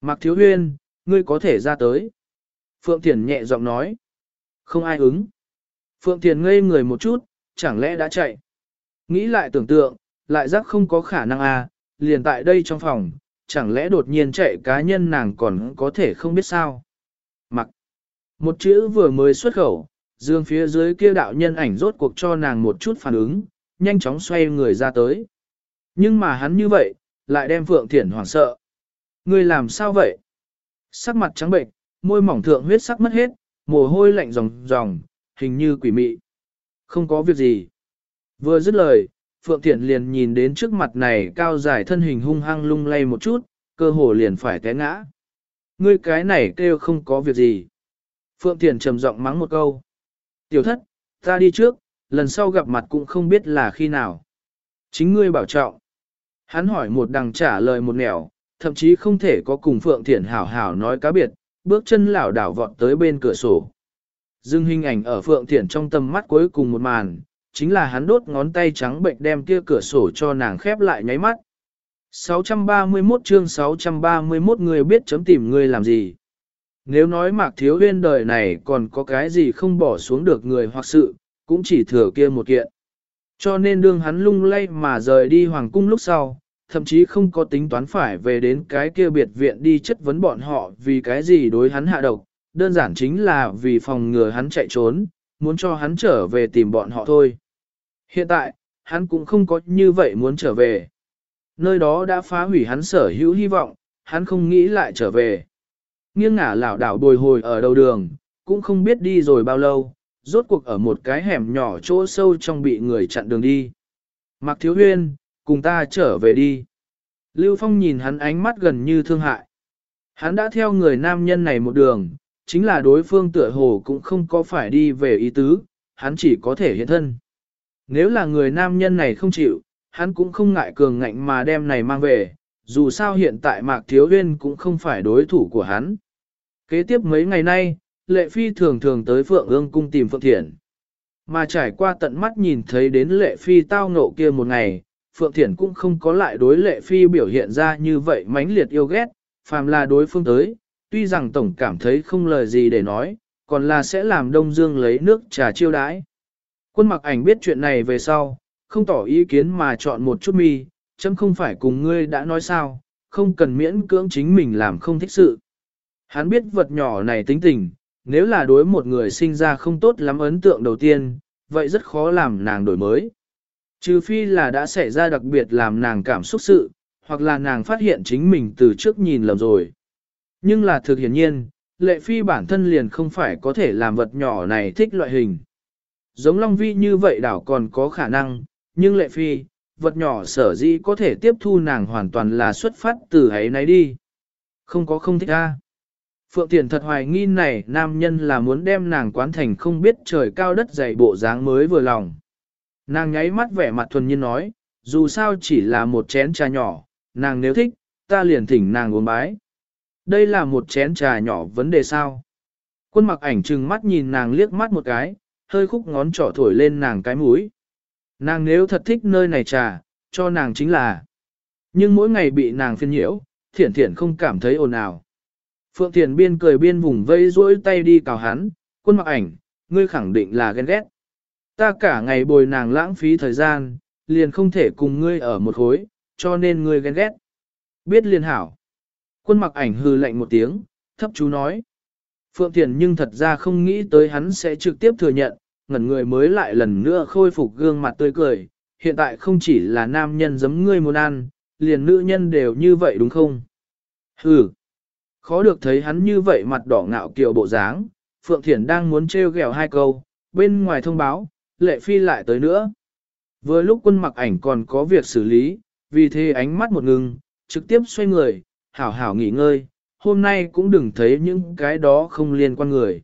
Mạc Thiếu Huyên, ngươi có thể ra tới. Phượng Thiển nhẹ giọng nói. Không ai ứng. Phượng Thiển ngây người một chút, chẳng lẽ đã chạy. Nghĩ lại tưởng tượng, lại giác không có khả năng à, liền tại đây trong phòng, chẳng lẽ đột nhiên chạy cá nhân nàng còn có thể không biết sao. Mặc. Một chữ vừa mới xuất khẩu, dương phía dưới kia đạo nhân ảnh rốt cuộc cho nàng một chút phản ứng, nhanh chóng xoay người ra tới. Nhưng mà hắn như vậy, lại đem Phượng Thiển hoảng sợ. Người làm sao vậy? Sắc mặt trắng bệnh, môi mỏng thượng huyết sắc mất hết, mồ hôi lạnh ròng ròng, hình như quỷ mị. Không có việc gì. Vừa dứt lời, Phượng Thiển liền nhìn đến trước mặt này cao dài thân hình hung hăng lung lay một chút, cơ hồ liền phải té ngã. Ngươi cái này kêu không có việc gì. Phượng Thiển trầm giọng mắng một câu. Tiểu thất, ta đi trước, lần sau gặp mặt cũng không biết là khi nào. Chính ngươi bảo trọng. Hắn hỏi một đằng trả lời một nẻo, thậm chí không thể có cùng Phượng Thiển hảo hảo nói cá biệt, bước chân lảo đảo vọt tới bên cửa sổ. Dưng hình ảnh ở Phượng Thiển trong tầm mắt cuối cùng một màn, chính là hắn đốt ngón tay trắng bệnh đem kia cửa sổ cho nàng khép lại nháy mắt. 631 chương 631 người biết chấm tìm người làm gì. Nếu nói mạc thiếu huyên đời này còn có cái gì không bỏ xuống được người hoặc sự, cũng chỉ thừa kia một kiện. Cho nên đương hắn lung lay mà rời đi hoàng cung lúc sau, thậm chí không có tính toán phải về đến cái kia biệt viện đi chất vấn bọn họ vì cái gì đối hắn hạ độc, đơn giản chính là vì phòng ngừa hắn chạy trốn, muốn cho hắn trở về tìm bọn họ thôi. Hiện tại, hắn cũng không có như vậy muốn trở về. Nơi đó đã phá hủy hắn sở hữu hy vọng, hắn không nghĩ lại trở về. Nghiêng ngả lảo đảo bồi hồi ở đầu đường, cũng không biết đi rồi bao lâu, rốt cuộc ở một cái hẻm nhỏ chỗ sâu trong bị người chặn đường đi. Mạc Thiếu Huyên, cùng ta trở về đi. Lưu Phong nhìn hắn ánh mắt gần như thương hại. Hắn đã theo người nam nhân này một đường, chính là đối phương tựa hồ cũng không có phải đi về ý tứ, hắn chỉ có thể hiện thân. Nếu là người nam nhân này không chịu, hắn cũng không ngại cường ngạnh mà đem này mang về, dù sao hiện tại Mạc Thiếu Huyên cũng không phải đối thủ của hắn. Kế tiếp mấy ngày nay, Lệ Phi thường thường tới Phượng ương cung tìm Phượng Thiện. Mà trải qua tận mắt nhìn thấy đến Lệ Phi tao ngộ kia một ngày, Phượng Thiển cũng không có lại đối Lệ Phi biểu hiện ra như vậy mãnh liệt yêu ghét, phàm là đối phương tới, tuy rằng Tổng cảm thấy không lời gì để nói, còn là sẽ làm Đông Dương lấy nước trà chiêu đãi. Quân mặc ảnh biết chuyện này về sau, không tỏ ý kiến mà chọn một chút mi, chấm không phải cùng ngươi đã nói sao, không cần miễn cưỡng chính mình làm không thích sự. Hắn biết vật nhỏ này tính tình, nếu là đối một người sinh ra không tốt lắm ấn tượng đầu tiên, vậy rất khó làm nàng đổi mới. Trừ phi là đã xảy ra đặc biệt làm nàng cảm xúc sự, hoặc là nàng phát hiện chính mình từ trước nhìn lầm rồi. Nhưng là thực hiển nhiên, lệ phi bản thân liền không phải có thể làm vật nhỏ này thích loại hình. Giống Long Vi như vậy đảo còn có khả năng, nhưng lệ phi, vật nhỏ sở dĩ có thể tiếp thu nàng hoàn toàn là xuất phát từ ấy nấy đi. Không có không thích a. Phượng Tiền thật hoài nghi này nam nhân là muốn đem nàng quán thành không biết trời cao đất dày bộ dáng mới vừa lòng. Nàng nháy mắt vẻ mặt thuần nhiên nói, dù sao chỉ là một chén trà nhỏ, nàng nếu thích, ta liền thỉnh nàng uống bái. Đây là một chén trà nhỏ vấn đề sao? Quân mặc ảnh trừng mắt nhìn nàng liếc mắt một cái, hơi khúc ngón trỏ thổi lên nàng cái mũi. Nàng nếu thật thích nơi này trà, cho nàng chính là. Nhưng mỗi ngày bị nàng phiên nhiễu, thiển thiển không cảm thấy ồn ào. Phượng Thiền biên cười biên vùng vây rỗi tay đi cào hắn, quân mặc ảnh, ngươi khẳng định là ghen ghét. Ta cả ngày bồi nàng lãng phí thời gian, liền không thể cùng ngươi ở một khối, cho nên ngươi ghen ghét. Biết liền hảo. Quân mặc ảnh hư lạnh một tiếng, thấp chú nói. Phượng Thiền nhưng thật ra không nghĩ tới hắn sẽ trực tiếp thừa nhận, ngẩn người mới lại lần nữa khôi phục gương mặt tươi cười. Hiện tại không chỉ là nam nhân giống ngươi muốn ăn, liền nữ nhân đều như vậy đúng không? Hừ. Khó được thấy hắn như vậy mặt đỏ ngạo kiều bộ dáng, Phượng Thiển đang muốn trêu ghẹo hai câu, bên ngoài thông báo, lệ phi lại tới nữa. Vừa lúc quân mặc ảnh còn có việc xử lý, vì thế ánh mắt một ngừng, trực tiếp xoay người, hảo hảo nghỉ ngơi, hôm nay cũng đừng thấy những cái đó không liên quan người.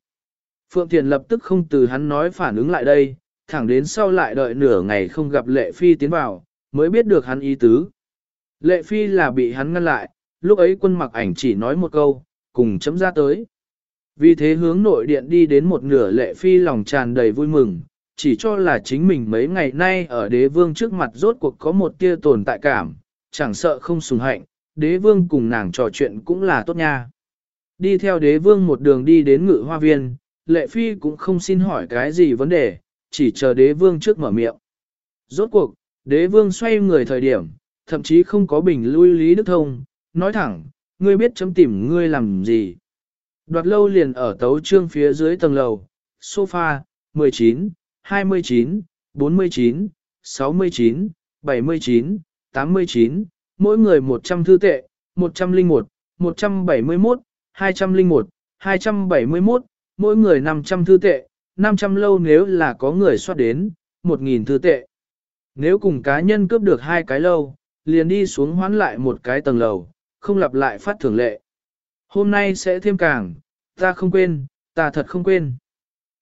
Phượng Thiền lập tức không từ hắn nói phản ứng lại đây, thẳng đến sau lại đợi nửa ngày không gặp Lệ Phi tiến vào, mới biết được hắn ý tứ. Lệ Phi là bị hắn ngăn lại, lúc ấy quân mặc ảnh chỉ nói một câu, cùng chấm ra tới. Vì thế hướng nội điện đi đến một nửa Lệ Phi lòng tràn đầy vui mừng, chỉ cho là chính mình mấy ngày nay ở đế vương trước mặt rốt cuộc có một tia tồn tại cảm, chẳng sợ không sùng hạnh, đế vương cùng nàng trò chuyện cũng là tốt nha. Đi theo đế vương một đường đi đến ngự hoa viên, lệ phi cũng không xin hỏi cái gì vấn đề, chỉ chờ đế vương trước mở miệng. Rốt cuộc, đế vương xoay người thời điểm, thậm chí không có bình lui Lý Đức Thông, nói thẳng, ngươi biết chấm tìm ngươi làm gì. Đoạt lâu liền ở tấu trương phía dưới tầng lầu, sofa, 19, 29, 49, 69, 79, 89, mỗi người 100 thư tệ, 101, 171, 201, 271, mỗi người 500 thư tệ, 500 lâu nếu là có người soát đến, 1.000 thư tệ. Nếu cùng cá nhân cướp được hai cái lâu, liền đi xuống hoán lại một cái tầng lầu, không lặp lại phát thưởng lệ. Hôm nay sẽ thêm càng, ta không quên, ta thật không quên.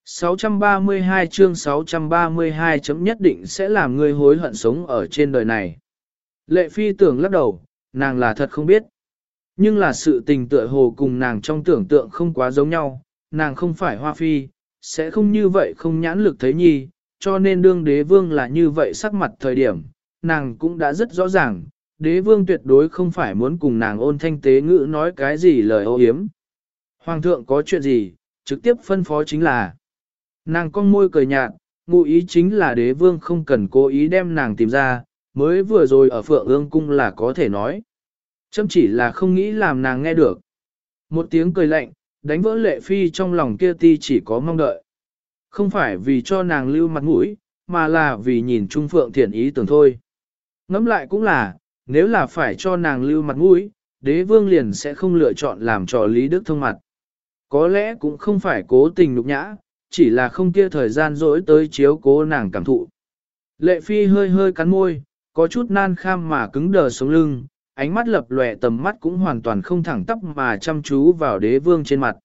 632 chương 632 chấm nhất định sẽ làm người hối hận sống ở trên đời này. Lệ phi tưởng lắc đầu, nàng là thật không biết. Nhưng là sự tình tựa hồ cùng nàng trong tưởng tượng không quá giống nhau, nàng không phải hoa phi, sẽ không như vậy không nhãn lực thấy nhi, cho nên đương đế vương là như vậy sắc mặt thời điểm, nàng cũng đã rất rõ ràng, đế vương tuyệt đối không phải muốn cùng nàng ôn thanh tế ngữ nói cái gì lời ô hiếm. Hoàng thượng có chuyện gì, trực tiếp phân phó chính là, nàng con môi cười nhạt, ngụ ý chính là đế vương không cần cố ý đem nàng tìm ra, mới vừa rồi ở phượng ương cung là có thể nói. châm chỉ là không nghĩ làm nàng nghe được. Một tiếng cười lạnh, đánh vỡ lệ phi trong lòng kia ti chỉ có mong đợi. Không phải vì cho nàng lưu mặt mũi, mà là vì nhìn Trung Phượng thiện ý tưởng thôi. Ngẫm lại cũng là, nếu là phải cho nàng lưu mặt mũi, đế vương liền sẽ không lựa chọn làm trò Lý Đức thông mặt. Có lẽ cũng không phải cố tình nhục nhã, chỉ là không kia thời gian rỗi tới chiếu cố nàng cảm thụ. Lệ phi hơi hơi cắn môi, có chút nan kham mà cứng đờ sống lưng, ánh mắt lập lòe tầm mắt cũng hoàn toàn không thẳng tắp mà chăm chú vào đế vương trên mặt.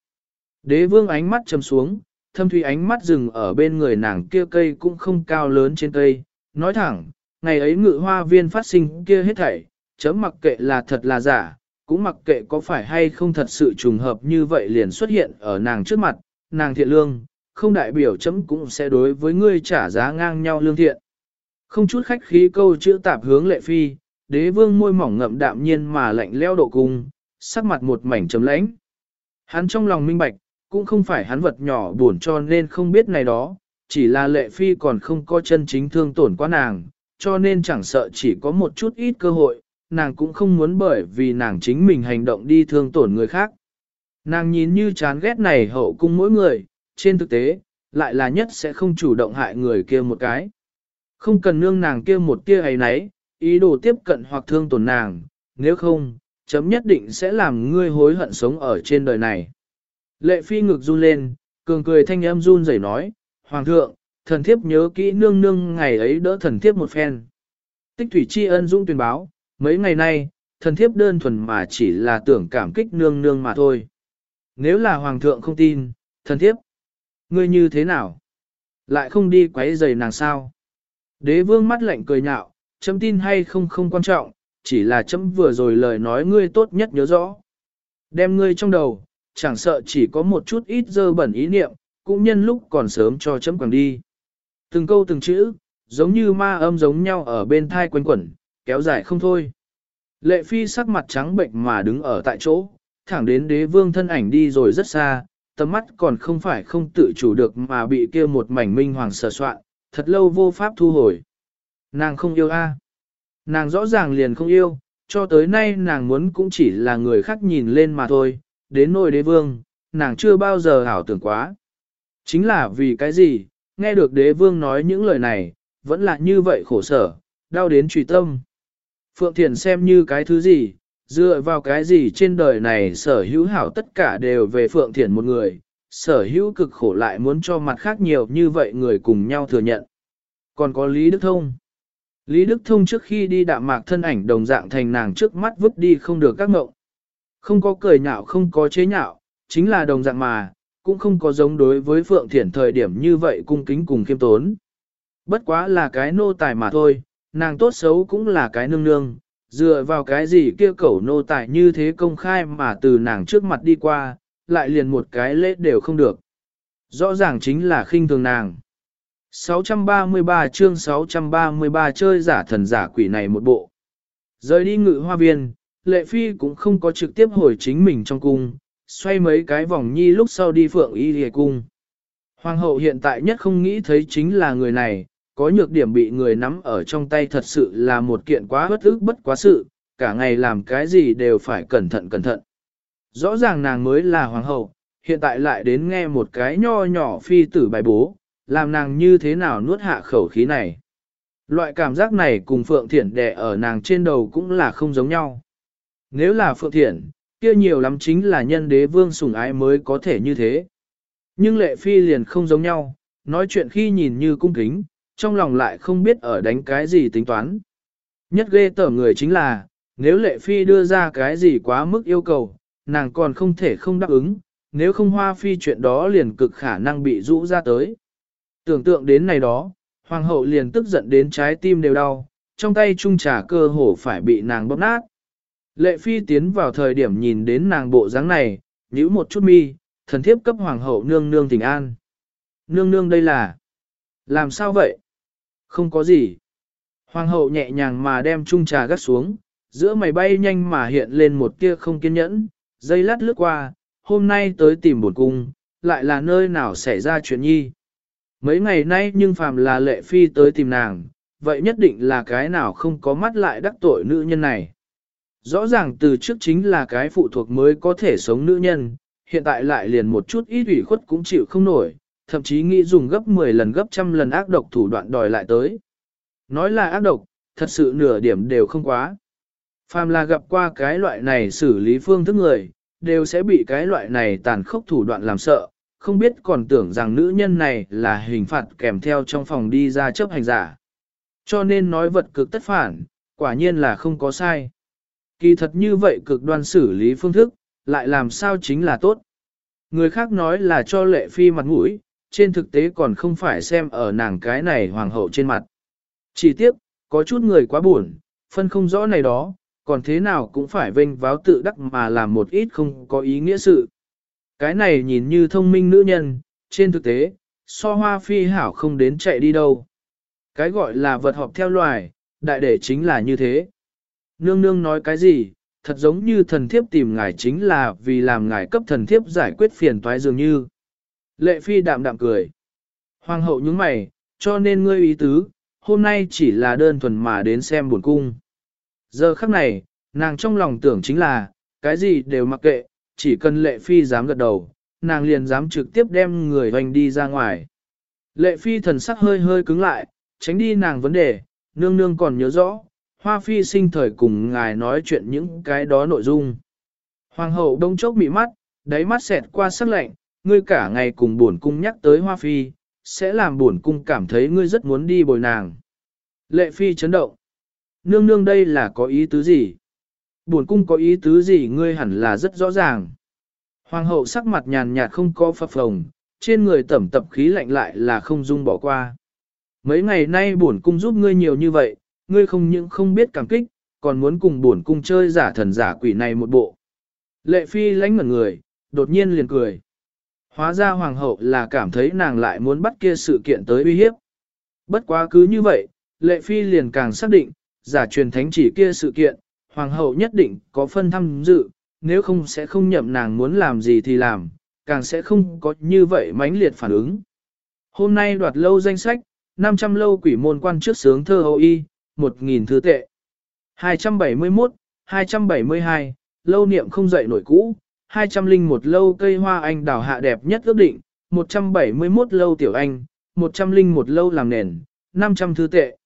Đế vương ánh mắt chầm xuống, thâm thủy ánh mắt dừng ở bên người nàng kia cây cũng không cao lớn trên cây, nói thẳng, ngày ấy ngự hoa viên phát sinh kia hết thảy, chấm mặc kệ là thật là giả, cũng mặc kệ có phải hay không thật sự trùng hợp như vậy liền xuất hiện ở nàng trước mặt, nàng thiện lương, không đại biểu chấm cũng sẽ đối với ngươi trả giá ngang nhau lương thiện. Không chút khách khí câu chữ tạp hướng lệ phi, đế vương môi mỏng ngậm đạm nhiên mà lạnh leo độ cung, sắc mặt một mảnh trầm lãnh. Hắn trong lòng minh bạch, cũng không phải hắn vật nhỏ buồn cho nên không biết này đó, chỉ là lệ phi còn không có chân chính thương tổn quá nàng, cho nên chẳng sợ chỉ có một chút ít cơ hội, nàng cũng không muốn bởi vì nàng chính mình hành động đi thương tổn người khác. Nàng nhìn như chán ghét này hậu cung mỗi người, trên thực tế, lại là nhất sẽ không chủ động hại người kia một cái. Không cần nương nàng kia một tia ấy nấy, ý đồ tiếp cận hoặc thương tổn nàng, nếu không, chấm nhất định sẽ làm ngươi hối hận sống ở trên đời này. Lệ phi ngực run lên, cường cười thanh âm run rẩy nói, Hoàng thượng, thần thiếp nhớ kỹ nương nương ngày ấy đỡ thần thiếp một phen. Tích thủy tri ân dũng tuyên báo, mấy ngày nay, thần thiếp đơn thuần mà chỉ là tưởng cảm kích nương nương mà thôi. Nếu là Hoàng thượng không tin, thần thiếp, ngươi như thế nào? Lại không đi quấy giày nàng sao? Đế vương mắt lạnh cười nhạo, chấm tin hay không không quan trọng, chỉ là chấm vừa rồi lời nói ngươi tốt nhất nhớ rõ. Đem ngươi trong đầu, chẳng sợ chỉ có một chút ít dơ bẩn ý niệm, cũng nhân lúc còn sớm cho chấm quẳng đi. Từng câu từng chữ, giống như ma âm giống nhau ở bên thai quanh quẩn, kéo dài không thôi. Lệ phi sắc mặt trắng bệnh mà đứng ở tại chỗ, thẳng đến đế vương thân ảnh đi rồi rất xa, tầm mắt còn không phải không tự chủ được mà bị kia một mảnh minh hoàng sờ soạn, thật lâu vô pháp thu hồi. Nàng không yêu a à. Nàng rõ ràng liền không yêu, cho tới nay nàng muốn cũng chỉ là người khác nhìn lên mà thôi, đến nỗi đế vương, nàng chưa bao giờ hảo tưởng quá. Chính là vì cái gì, nghe được đế vương nói những lời này, vẫn là như vậy khổ sở, đau đến trùy tâm. Phượng Thiền xem như cái thứ gì, dựa vào cái gì trên đời này sở hữu hảo tất cả đều về Phượng Thiền một người, sở hữu cực khổ lại muốn cho mặt khác nhiều như vậy người cùng nhau thừa nhận. Còn có Lý Đức Thông. Lý Đức Thông trước khi đi đạm mạc thân ảnh đồng dạng thành nàng trước mắt vứt đi không được các ngộng. Không có cười nhạo không có chế nhạo, chính là đồng dạng mà, cũng không có giống đối với Phượng Thiển thời điểm như vậy cung kính cùng khiêm tốn. Bất quá là cái nô tài mà thôi, nàng tốt xấu cũng là cái nương nương, dựa vào cái gì kia cẩu nô tài như thế công khai mà từ nàng trước mặt đi qua, lại liền một cái lễ đều không được. Rõ ràng chính là khinh thường nàng. 633 chương 633 chơi giả thần giả quỷ này một bộ. Rời đi ngự hoa viên, lệ phi cũng không có trực tiếp hồi chính mình trong cung, xoay mấy cái vòng nhi lúc sau đi phượng y hề cung. Hoàng hậu hiện tại nhất không nghĩ thấy chính là người này, có nhược điểm bị người nắm ở trong tay thật sự là một kiện quá bất ức bất quá sự, cả ngày làm cái gì đều phải cẩn thận cẩn thận. Rõ ràng nàng mới là hoàng hậu, hiện tại lại đến nghe một cái nho nhỏ phi tử bài bố, làm nàng như thế nào nuốt hạ khẩu khí này. Loại cảm giác này cùng Phượng Thiển đè ở nàng trên đầu cũng là không giống nhau. Nếu là Phượng Thiển, kia nhiều lắm chính là nhân đế vương sủng ái mới có thể như thế. Nhưng lệ phi liền không giống nhau, nói chuyện khi nhìn như cung kính, trong lòng lại không biết ở đánh cái gì tính toán. Nhất ghê tởm người chính là, nếu lệ phi đưa ra cái gì quá mức yêu cầu, nàng còn không thể không đáp ứng, nếu không hoa phi chuyện đó liền cực khả năng bị rũ ra tới. Tưởng tượng đến này đó, hoàng hậu liền tức giận đến trái tim đều đau, trong tay trung trà cơ hồ phải bị nàng bóp nát. Lệ phi tiến vào thời điểm nhìn đến nàng bộ dáng này, nhíu một chút mi, thần thiếp cấp hoàng hậu nương nương tình an. Nương nương đây là... Làm sao vậy? Không có gì. Hoàng hậu nhẹ nhàng mà đem chung trà gắt xuống, giữa mày bay nhanh mà hiện lên một tia không kiên nhẫn, dây lát lướt qua, hôm nay tới tìm bổn cung, lại là nơi nào xảy ra chuyện nhi. Mấy ngày nay nhưng phàm là lệ phi tới tìm nàng, vậy nhất định là cái nào không có mắt lại đắc tội nữ nhân này. Rõ ràng từ trước chính là cái phụ thuộc mới có thể sống nữ nhân, hiện tại lại liền một chút ít ủy khuất cũng chịu không nổi, thậm chí nghĩ dùng gấp 10 lần gấp trăm lần ác độc thủ đoạn đòi lại tới. Nói là ác độc, thật sự nửa điểm đều không quá. Phàm là gặp qua cái loại này xử lý phương thức người, đều sẽ bị cái loại này tàn khốc thủ đoạn làm sợ, không biết còn tưởng rằng nữ nhân này là hình phạt kèm theo trong phòng đi ra chấp hành giả. Cho nên nói vật cực tất phản, quả nhiên là không có sai. Kỳ thật như vậy cực đoan xử lý phương thức, lại làm sao chính là tốt. Người khác nói là cho lệ phi mặt mũi, trên thực tế còn không phải xem ở nàng cái này hoàng hậu trên mặt. Chỉ tiếc, có chút người quá buồn, phân không rõ này đó, còn thế nào cũng phải vênh váo tự đắc mà làm một ít không có ý nghĩa sự. Cái này nhìn như thông minh nữ nhân, trên thực tế, so hoa phi hảo không đến chạy đi đâu. Cái gọi là vật họp theo loài, đại để chính là như thế. Nương nương nói cái gì, thật giống như thần thiếp tìm ngài chính là vì làm ngài cấp thần thiếp giải quyết phiền toái dường như. Lệ phi đạm đạm cười. Hoàng hậu nhướng mày, cho nên ngươi ý tứ, hôm nay chỉ là đơn thuần mà đến xem buồn cung. Giờ khắc này, nàng trong lòng tưởng chính là, cái gì đều mặc kệ, chỉ cần lệ phi dám gật đầu, nàng liền dám trực tiếp đem người hoành đi ra ngoài. Lệ phi thần sắc hơi hơi cứng lại, tránh đi nàng vấn đề, nương nương còn nhớ rõ, hoa phi sinh thời cùng ngài nói chuyện những cái đó nội dung. Hoàng hậu đông chốc bị mắt, đáy mắt xẹt qua sắc lạnh, ngươi cả ngày cùng buồn cung nhắc tới hoa phi, sẽ làm buồn cung cảm thấy ngươi rất muốn đi bồi nàng. Lệ phi chấn động. Nương nương đây là có ý tứ gì? Buồn cung có ý tứ gì ngươi hẳn là rất rõ ràng. Hoàng hậu sắc mặt nhàn nhạt không có phập phồng, trên người tẩm tập khí lạnh lại là không dung bỏ qua. Mấy ngày nay buồn cung giúp ngươi nhiều như vậy, ngươi không những không biết cảm kích, còn muốn cùng buồn cung chơi giả thần giả quỷ này một bộ. Lệ phi lánh ngẩn người, đột nhiên liền cười. Hóa ra hoàng hậu là cảm thấy nàng lại muốn bắt kia sự kiện tới uy hiếp. Bất quá cứ như vậy, lệ phi liền càng xác định, giả truyền thánh chỉ kia sự kiện, hoàng hậu nhất định có phân tham dự, nếu không sẽ không nhậm nàng muốn làm gì thì làm, càng sẽ không có như vậy mãnh liệt phản ứng. Hôm nay đoạt lâu danh sách, 500 lâu quỷ môn quan trước sướng thơ hậu y, 1.000 thư tệ. 271, 272, lâu niệm không dậy nổi cũ, 201 lâu cây hoa anh đào hạ đẹp nhất ước định, 171 lâu tiểu anh, 101 lâu làm nền, 500 thư tệ.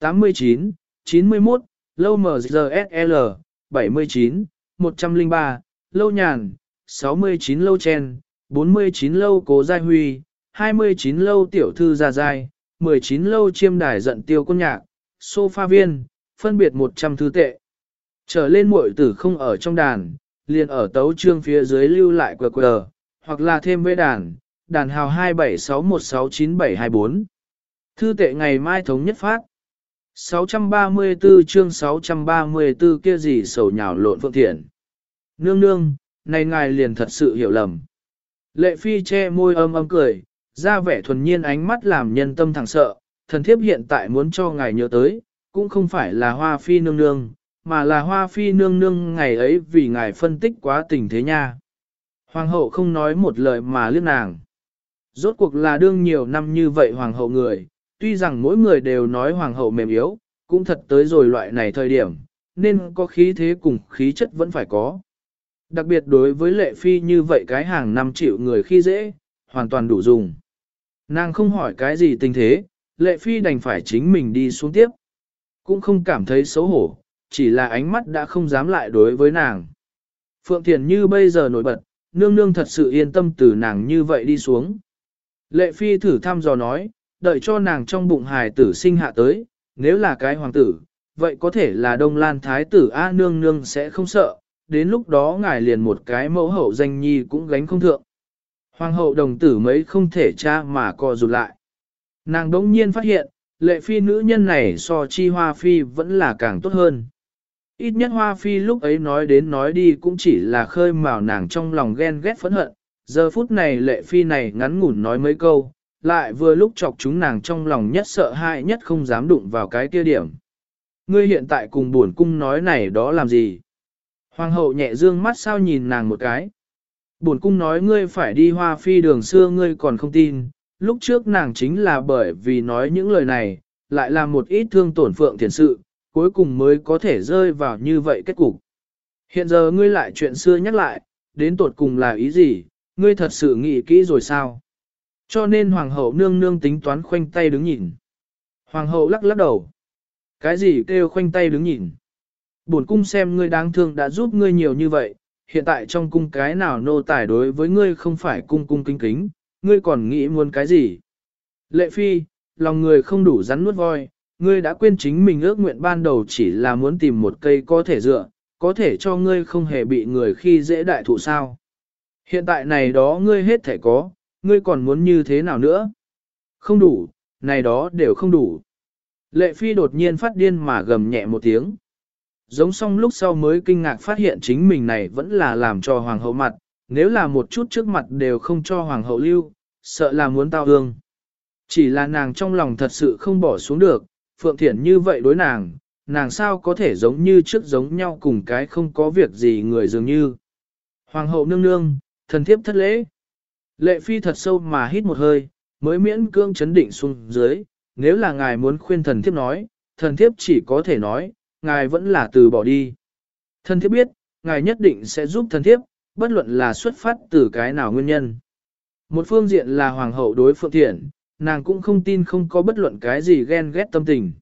89, 91, lâu MZSL, 79, 103, lâu nhàn, 69 lâu chen, 49 lâu cố giai huy, 29 lâu tiểu thư gia giai, 19 lâu chiêm đài giận tiêu quân nhạc, sofa viên, phân biệt 100 thư tệ. Trở lên muội tử không ở trong đàn, liền ở tấu trương phía dưới lưu lại quờ quờ, hoặc là thêm với đàn, đàn hào 276169724 Thư tệ ngày mai thống nhất phát. 634 chương 634 kia gì sầu nhào lộn phượng thiện. Nương nương, này ngài liền thật sự hiểu lầm. Lệ phi che môi âm âm cười, ra vẻ thuần nhiên ánh mắt làm nhân tâm thẳng sợ, thần thiếp hiện tại muốn cho ngài nhớ tới, cũng không phải là hoa phi nương nương, mà là hoa phi nương nương ngày ấy vì ngài phân tích quá tình thế nha. Hoàng hậu không nói một lời mà liếc nàng. Rốt cuộc là đương nhiều năm như vậy hoàng hậu người, tuy rằng mỗi người đều nói hoàng hậu mềm yếu, cũng thật tới rồi loại này thời điểm, nên có khí thế cùng khí chất vẫn phải có. Đặc biệt đối với lệ phi như vậy cái hàng năm triệu người khi dễ, hoàn toàn đủ dùng. Nàng không hỏi cái gì tình thế, lệ phi đành phải chính mình đi xuống tiếp. Cũng không cảm thấy xấu hổ, chỉ là ánh mắt đã không dám lại đối với nàng. Phượng Thiền như bây giờ nổi bật, nương nương thật sự yên tâm từ nàng như vậy đi xuống. Lệ phi thử thăm dò nói, đợi cho nàng trong bụng hài tử sinh hạ tới, nếu là cái hoàng tử, vậy có thể là đông lan thái tử A nương nương sẽ không sợ, đến lúc đó ngài liền một cái mẫu hậu danh nhi cũng gánh không thượng. Hoàng hậu đồng tử mấy không thể cha mà co rụt lại. Nàng đống nhiên phát hiện, lệ phi nữ nhân này so chi hoa phi vẫn là càng tốt hơn. Ít nhất hoa phi lúc ấy nói đến nói đi cũng chỉ là khơi mào nàng trong lòng ghen ghét phẫn hận. Giờ phút này lệ phi này ngắn ngủn nói mấy câu, lại vừa lúc chọc chúng nàng trong lòng nhất sợ hãi nhất không dám đụng vào cái kia điểm. Ngươi hiện tại cùng buồn cung nói này đó làm gì? Hoàng hậu nhẹ dương mắt sao nhìn nàng một cái. Buồn cung nói ngươi phải đi hoa phi đường xưa ngươi còn không tin, lúc trước nàng chính là bởi vì nói những lời này, lại làm một ít thương tổn phượng thiền sự, cuối cùng mới có thể rơi vào như vậy kết cục. Hiện giờ ngươi lại chuyện xưa nhắc lại, đến tột cùng là ý gì, ngươi thật sự nghĩ kỹ rồi sao? Cho nên hoàng hậu nương nương tính toán khoanh tay đứng nhìn. Hoàng hậu lắc lắc đầu. Cái gì kêu khoanh tay đứng nhìn? Bổn cung xem ngươi đáng thương đã giúp ngươi nhiều như vậy, hiện tại trong cung cái nào nô tài đối với ngươi không phải cung cung kính kính, ngươi còn nghĩ muốn cái gì? Lệ phi, lòng người không đủ rắn nuốt voi, ngươi đã quên chính mình ước nguyện ban đầu chỉ là muốn tìm một cây có thể dựa, có thể cho ngươi không hề bị người khi dễ đại thụ sao. Hiện tại này đó ngươi hết thể có, ngươi còn muốn như thế nào nữa? Không đủ, này đó đều không đủ. Lệ phi đột nhiên phát điên mà gầm nhẹ một tiếng. Giống xong lúc sau mới kinh ngạc phát hiện chính mình này vẫn là làm cho hoàng hậu mặt, nếu là một chút trước mặt đều không cho hoàng hậu lưu, sợ là muốn tao hương. Chỉ là nàng trong lòng thật sự không bỏ xuống được, Phượng Thiển như vậy đối nàng, nàng sao có thể giống như trước giống nhau cùng cái không có việc gì người dường như. Hoàng hậu nương nương, thần thiếp thất lễ. Lệ phi thật sâu mà hít một hơi, mới miễn cương chấn định xuống dưới, nếu là ngài muốn khuyên thần thiếp nói, thần thiếp chỉ có thể nói, ngài vẫn là từ bỏ đi. Thần thiếp biết, ngài nhất định sẽ giúp thần thiếp, bất luận là xuất phát từ cái nào nguyên nhân. Một phương diện là hoàng hậu đối phượng thiện, nàng cũng không tin không có bất luận cái gì ghen ghét tâm tình.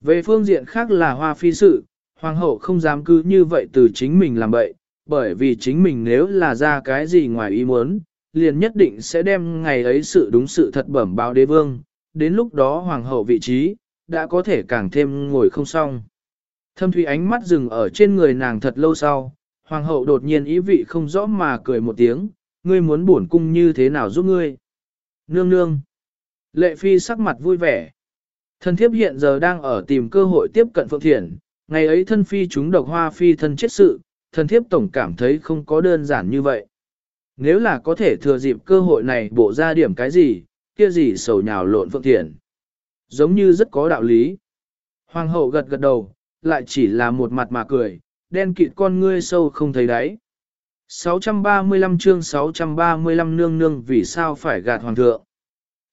Về phương diện khác là hoa phi sự, hoàng hậu không dám cứ như vậy từ chính mình làm bậy, bởi vì chính mình nếu là ra cái gì ngoài ý muốn, liền nhất định sẽ đem ngày ấy sự đúng sự thật bẩm báo đế vương, đến lúc đó hoàng hậu vị trí, đã có thể càng thêm ngồi không xong. Thâm thủy ánh mắt dừng ở trên người nàng thật lâu sau, hoàng hậu đột nhiên ý vị không rõ mà cười một tiếng, ngươi muốn bổn cung như thế nào giúp ngươi. Nương nương. Lệ phi sắc mặt vui vẻ. Thân thiếp hiện giờ đang ở tìm cơ hội tiếp cận Phượng Thiển, ngày ấy thân phi chúng độc hoa phi thân chết sự, thân thiếp tổng cảm thấy không có đơn giản như vậy. Nếu là có thể thừa dịp cơ hội này bộ ra điểm cái gì, kia gì sầu nhào lộn Phượng Thiển. Giống như rất có đạo lý. Hoàng hậu gật gật đầu, lại chỉ là một mặt mà cười, đen kịt con ngươi sâu không thấy đáy. 635 chương 635 nương nương vì sao phải gạt hoàng thượng.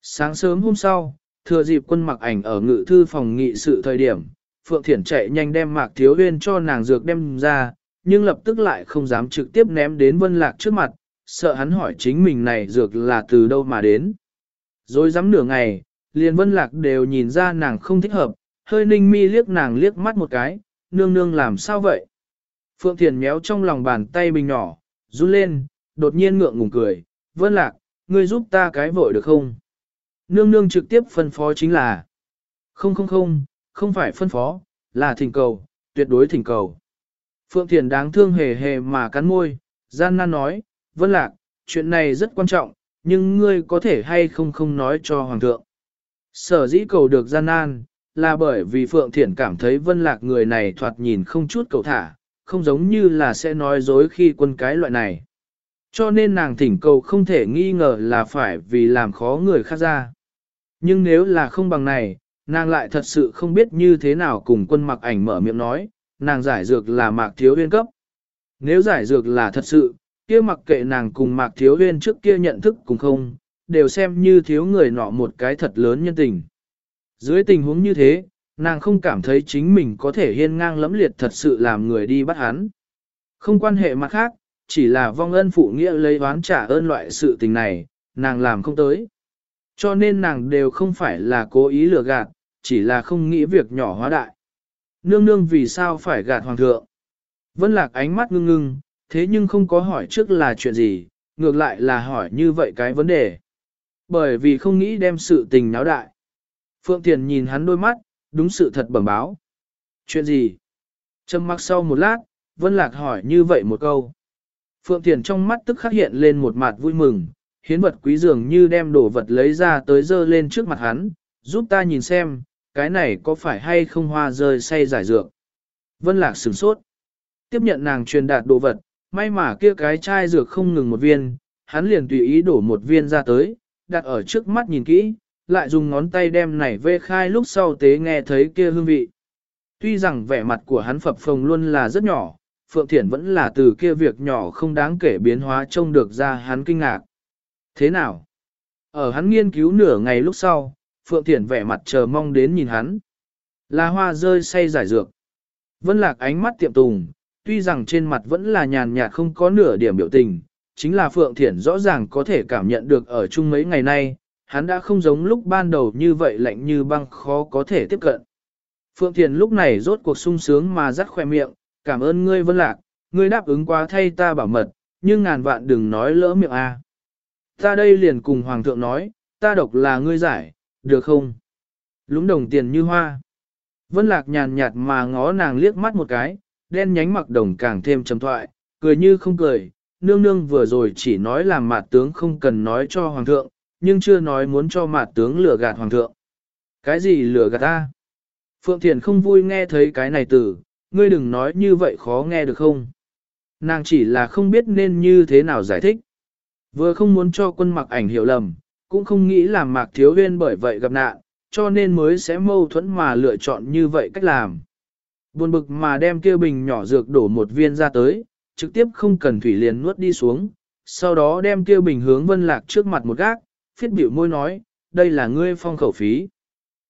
Sáng sớm hôm sau, thừa dịp quân mặc ảnh ở ngự thư phòng nghị sự thời điểm, Phượng Thiển chạy nhanh đem mạc thiếu huyên cho nàng dược đem ra, nhưng lập tức lại không dám trực tiếp ném đến vân lạc trước mặt, sợ hắn hỏi chính mình này dược là từ đâu mà đến. Rồi dám nửa ngày, liền vân lạc đều nhìn ra nàng không thích hợp, hơi ninh mi liếc nàng liếc mắt một cái, nương nương làm sao vậy? Phượng Thiền méo trong lòng bàn tay bình nhỏ, run lên, đột nhiên ngượng ngùng cười, vân lạc, ngươi giúp ta cái vội được không? Nương nương trực tiếp phân phó chính là Không không không, không phải phân phó, là thỉnh cầu, tuyệt đối thỉnh cầu. Phượng Thiền đáng thương hề hề mà cắn môi, gian nan nói, vân lạc, chuyện này rất quan trọng, nhưng ngươi có thể hay không không nói cho Hoàng thượng. Sở dĩ cầu được gian nan, là bởi vì Phượng Thiển cảm thấy vân lạc người này thoạt nhìn không chút cầu thả, không giống như là sẽ nói dối khi quân cái loại này. Cho nên nàng thỉnh cầu không thể nghi ngờ là phải vì làm khó người khác ra. Nhưng nếu là không bằng này, nàng lại thật sự không biết như thế nào cùng quân mặc ảnh mở miệng nói, nàng giải dược là mạc thiếu huyên cấp. Nếu giải dược là thật sự, kia mặc kệ nàng cùng mạc thiếu huyên trước kia nhận thức cùng không, đều xem như thiếu người nọ một cái thật lớn nhân tình. Dưới tình huống như thế, nàng không cảm thấy chính mình có thể hiên ngang lẫm liệt thật sự làm người đi bắt hắn. Không quan hệ mặt khác, chỉ là vong ân phụ nghĩa lấy oán trả ơn loại sự tình này, nàng làm không tới. Cho nên nàng đều không phải là cố ý lừa gạt, chỉ là không nghĩ việc nhỏ hóa đại. Nương nương vì sao phải gạt hoàng thượng? Vân lạc ánh mắt ngưng ngưng, thế nhưng không có hỏi trước là chuyện gì, ngược lại là hỏi như vậy cái vấn đề. Bởi vì không nghĩ đem sự tình náo đại. Phượng Thiền nhìn hắn đôi mắt, đúng sự thật bẩm báo. Chuyện gì? Trầm mặc sau một lát, Vân Lạc hỏi như vậy một câu. Phượng Thiền trong mắt tức khắc hiện lên một mặt vui mừng, hiến vật quý dường như đem đồ vật lấy ra tới dơ lên trước mặt hắn, giúp ta nhìn xem, cái này có phải hay không hoa rơi say giải dược. Vân Lạc sửng sốt. Tiếp nhận nàng truyền đạt đồ vật, may mà kia cái chai dược không ngừng một viên, hắn liền tùy ý đổ một viên ra tới, đặt ở trước mắt nhìn kỹ, lại dùng ngón tay đem này vê khai lúc sau tế nghe thấy kia hương vị. Tuy rằng vẻ mặt của hắn phập phồng luôn là rất nhỏ, Phượng Thiển vẫn là từ kia việc nhỏ không đáng kể biến hóa trông được ra hắn kinh ngạc. Thế nào? Ở hắn nghiên cứu nửa ngày lúc sau, Phượng Thiển vẻ mặt chờ mong đến nhìn hắn. Là hoa rơi say giải dược. Vân Lạc ánh mắt tiệm tùng, tuy rằng trên mặt vẫn là nhàn nhạt không có nửa điểm biểu tình, chính là Phượng Thiển rõ ràng có thể cảm nhận được ở chung mấy ngày nay, hắn đã không giống lúc ban đầu như vậy lạnh như băng khó có thể tiếp cận. Phượng Thiển lúc này rốt cuộc sung sướng mà rắt khoe miệng, cảm ơn ngươi Vân Lạc, ngươi đáp ứng quá thay ta bảo mật, nhưng ngàn vạn đừng nói lỡ miệng a. Ta đây liền cùng Hoàng thượng nói, ta độc là ngươi giải, được không? Lúng đồng tiền như hoa. Vân Lạc nhàn nhạt mà ngó nàng liếc mắt một cái, đen nhánh mặc đồng càng thêm trầm thoại, cười như không cười, nương nương vừa rồi chỉ nói là mạt tướng không cần nói cho hoàng thượng, nhưng chưa nói muốn cho mạt tướng lừa gạt hoàng thượng. Cái gì lừa gạt ta? Phượng Thiền không vui nghe thấy cái này từ, ngươi đừng nói như vậy khó nghe được không? Nàng chỉ là không biết nên như thế nào giải thích. Vừa không muốn cho quân mặc ảnh hiểu lầm, cũng không nghĩ làm mạc thiếu huyên bởi vậy gặp nạn, cho nên mới sẽ mâu thuẫn mà lựa chọn như vậy cách làm. Buồn bực mà đem kia bình nhỏ dược đổ một viên ra tới, trực tiếp không cần thủy liền nuốt đi xuống, sau đó đem kia bình hướng vân lạc trước mặt một gác, phiết biểu môi nói, đây là ngươi phong khẩu phí.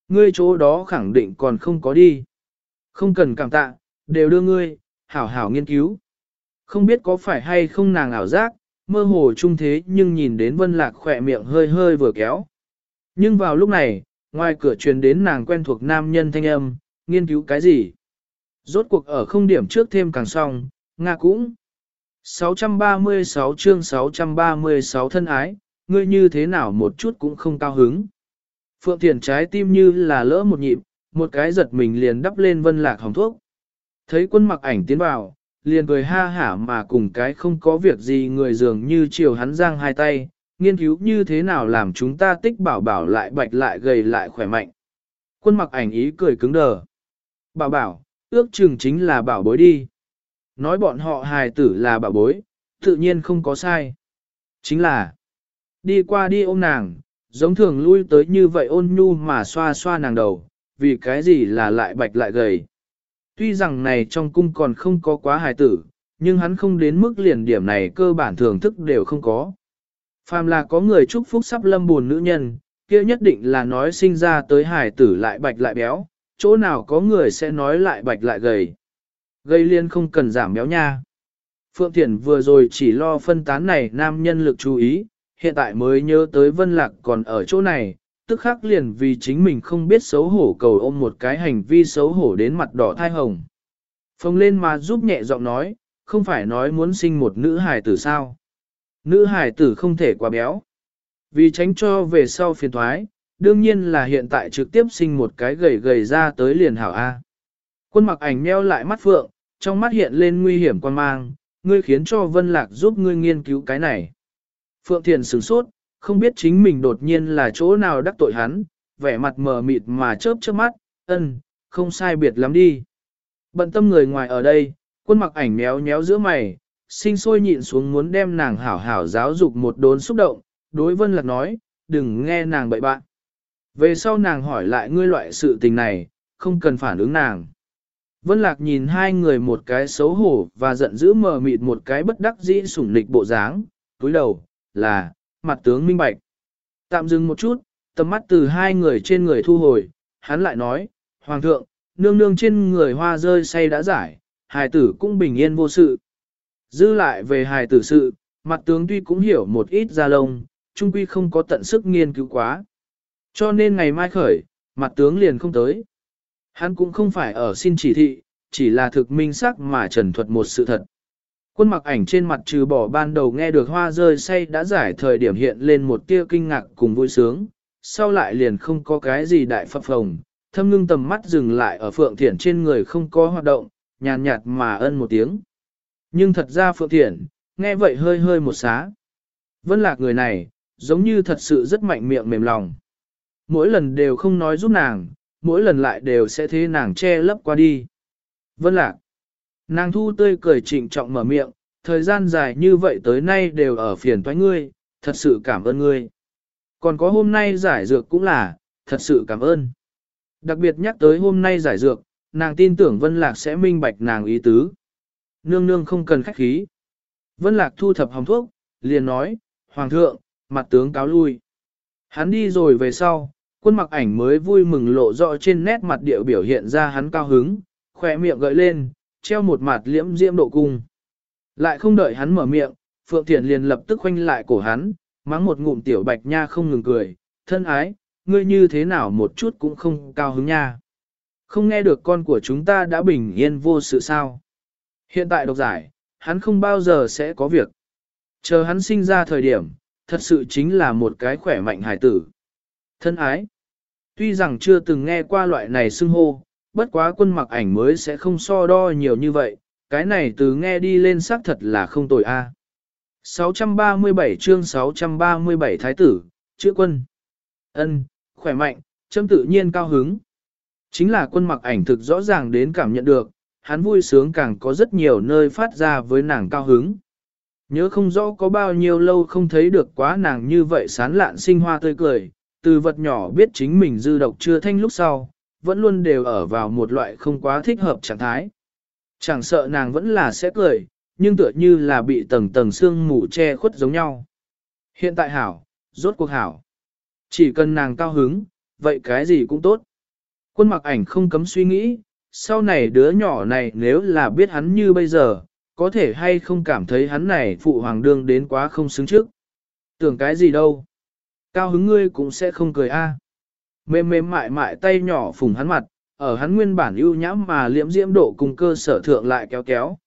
Ngươi chỗ đó khẳng định còn không có đi. Không cần cảm tạ, đều đưa ngươi, hảo hảo nghiên cứu. Không biết có phải hay không nàng ảo giác, mơ hồ trung thế nhưng nhìn đến vân lạc khỏe miệng hơi hơi vừa kéo. Nhưng vào lúc này, ngoài cửa truyền đến nàng quen thuộc nam nhân thanh âm, nghiên cứu cái gì? Rốt cuộc ở không điểm trước thêm càng xong, Nga cũng. 636 chương 636 thân ái, ngươi như thế nào một chút cũng không cao hứng. Phượng Thiền trái tim như là lỡ một nhịp, một cái giật mình liền đắp lên vân lạc hồng thuốc. Thấy quân mặc ảnh tiến vào, liền cười ha hả mà cùng cái không có việc gì người dường như chiều hắn giang hai tay, nghiên cứu như thế nào làm chúng ta tích bảo bảo lại bạch lại gầy lại khỏe mạnh. Quân mặc ảnh ý cười cứng đờ. Bảo bảo, ước chừng chính là bảo bối đi. Nói bọn họ hài tử là bảo bối, tự nhiên không có sai. Chính là, đi qua đi ôm nàng, giống thường lui tới như vậy ôn nhu mà xoa xoa nàng đầu, vì cái gì là lại bạch lại gầy. Tuy rằng này trong cung còn không có quá hài tử, nhưng hắn không đến mức liền điểm này cơ bản thưởng thức đều không có. Phàm là có người chúc phúc sắp lâm buồn nữ nhân, kia nhất định là nói sinh ra tới hài tử lại bạch lại béo, chỗ nào có người sẽ nói lại bạch lại gầy. Gây liên không cần giảm béo nha. Phượng Thiển vừa rồi chỉ lo phân tán này nam nhân lực chú ý, hiện tại mới nhớ tới Vân Lạc còn ở chỗ này, tức khắc liền vì chính mình không biết xấu hổ cầu ôm một cái hành vi xấu hổ đến mặt đỏ thai hồng. phong lên mà giúp nhẹ giọng nói, không phải nói muốn sinh một nữ hài tử sao. Nữ hài tử không thể quá béo. Vì tránh cho về sau phiền thoái, đương nhiên là hiện tại trực tiếp sinh một cái gầy gầy ra tới liền hảo A. Quân mặc ảnh meo lại mắt phượng, trong mắt hiện lên nguy hiểm quan mang, ngươi khiến cho Vân Lạc giúp ngươi nghiên cứu cái này. Phượng Thiền sửng sốt, không biết chính mình đột nhiên là chỗ nào đắc tội hắn, vẻ mặt mờ mịt mà chớp chớp mắt, ân, không sai biệt lắm đi. Bận tâm người ngoài ở đây, quân mặc ảnh méo méo giữa mày, sinh sôi nhịn xuống muốn đem nàng hảo hảo giáo dục một đốn xúc động, đối Vân Lạc nói, đừng nghe nàng bậy bạn. Về sau nàng hỏi lại ngươi loại sự tình này, không cần phản ứng nàng. Vân Lạc nhìn hai người một cái xấu hổ và giận dữ mờ mịt một cái bất đắc dĩ sủng nịch bộ dáng, túi đầu, là, mặt tướng minh bạch. Tạm dừng một chút, tầm mắt từ hai người trên người thu hồi, hắn lại nói, Hoàng thượng, nương nương trên người hoa rơi say đã giải, hài tử cũng bình yên vô sự. Dư lại về hài tử sự, mặt tướng tuy cũng hiểu một ít ra lông, trung quy không có tận sức nghiên cứu quá. Cho nên ngày mai khởi, mặt tướng liền không tới. Hắn cũng không phải ở xin chỉ thị, chỉ là thực minh sắc mà trần thuật một sự thật. Quân mặc ảnh trên mặt trừ bỏ ban đầu nghe được hoa rơi say đã giải thời điểm hiện lên một tia kinh ngạc cùng vui sướng, sau lại liền không có cái gì đại phập phồng, thâm ngưng tầm mắt dừng lại ở Phượng Thiển trên người không có hoạt động, nhàn nhạt mà ân một tiếng. Nhưng thật ra Phượng Thiển, nghe vậy hơi hơi một xá. Vân lạc người này, giống như thật sự rất mạnh miệng mềm lòng. Mỗi lần đều không nói giúp nàng, mỗi lần lại đều sẽ thế nàng che lấp qua đi. Vân lạc. Nàng thu tươi cười trịnh trọng mở miệng, thời gian dài như vậy tới nay đều ở phiền toái ngươi, thật sự cảm ơn ngươi. Còn có hôm nay giải dược cũng là, thật sự cảm ơn. Đặc biệt nhắc tới hôm nay giải dược, nàng tin tưởng Vân Lạc sẽ minh bạch nàng ý tứ. Nương nương không cần khách khí. Vân Lạc thu thập hồng thuốc, liền nói, Hoàng thượng, mặt tướng cáo lui. Hắn đi rồi về sau, quân mặc ảnh mới vui mừng lộ rõ trên nét mặt điệu biểu hiện ra hắn cao hứng, khỏe miệng gợi lên, treo một mặt liễm diễm độ cung. Lại không đợi hắn mở miệng, Phượng Thiển liền lập tức khoanh lại cổ hắn, mắng một ngụm tiểu bạch nha không ngừng cười, thân ái, ngươi như thế nào một chút cũng không cao hứng nha. Không nghe được con của chúng ta đã bình yên vô sự sao. Hiện tại độc giải, hắn không bao giờ sẽ có việc. Chờ hắn sinh ra thời điểm, thật sự chính là một cái khỏe mạnh hải tử. Thân ái, tuy rằng chưa từng nghe qua loại này xưng hô, bất quá quân mặc ảnh mới sẽ không so đo nhiều như vậy, cái này từ nghe đi lên xác thật là không tồi a. 637 chương 637 Thái tử, chữ quân. ân khỏe mạnh, châm tự nhiên cao hứng. Chính là quân mặc ảnh thực rõ ràng đến cảm nhận được, hắn vui sướng càng có rất nhiều nơi phát ra với nàng cao hứng. Nhớ không rõ có bao nhiêu lâu không thấy được quá nàng như vậy sán lạn sinh hoa tươi cười, từ vật nhỏ biết chính mình dư độc chưa thanh lúc sau, vẫn luôn đều ở vào một loại không quá thích hợp trạng thái. Chẳng sợ nàng vẫn là sẽ cười, nhưng tựa như là bị tầng tầng xương mù che khuất giống nhau. Hiện tại hảo, rốt cuộc hảo. Chỉ cần nàng cao hứng, vậy cái gì cũng tốt. Quân mặc ảnh không cấm suy nghĩ, sau này đứa nhỏ này nếu là biết hắn như bây giờ, có thể hay không cảm thấy hắn này phụ hoàng đương đến quá không xứng trước. Tưởng cái gì đâu. Cao hứng ngươi cũng sẽ không cười a. Mềm mềm mại mại tay nhỏ phùng hắn mặt, ở hắn nguyên bản ưu nhãm mà liễm diễm độ cùng cơ sở thượng lại kéo kéo.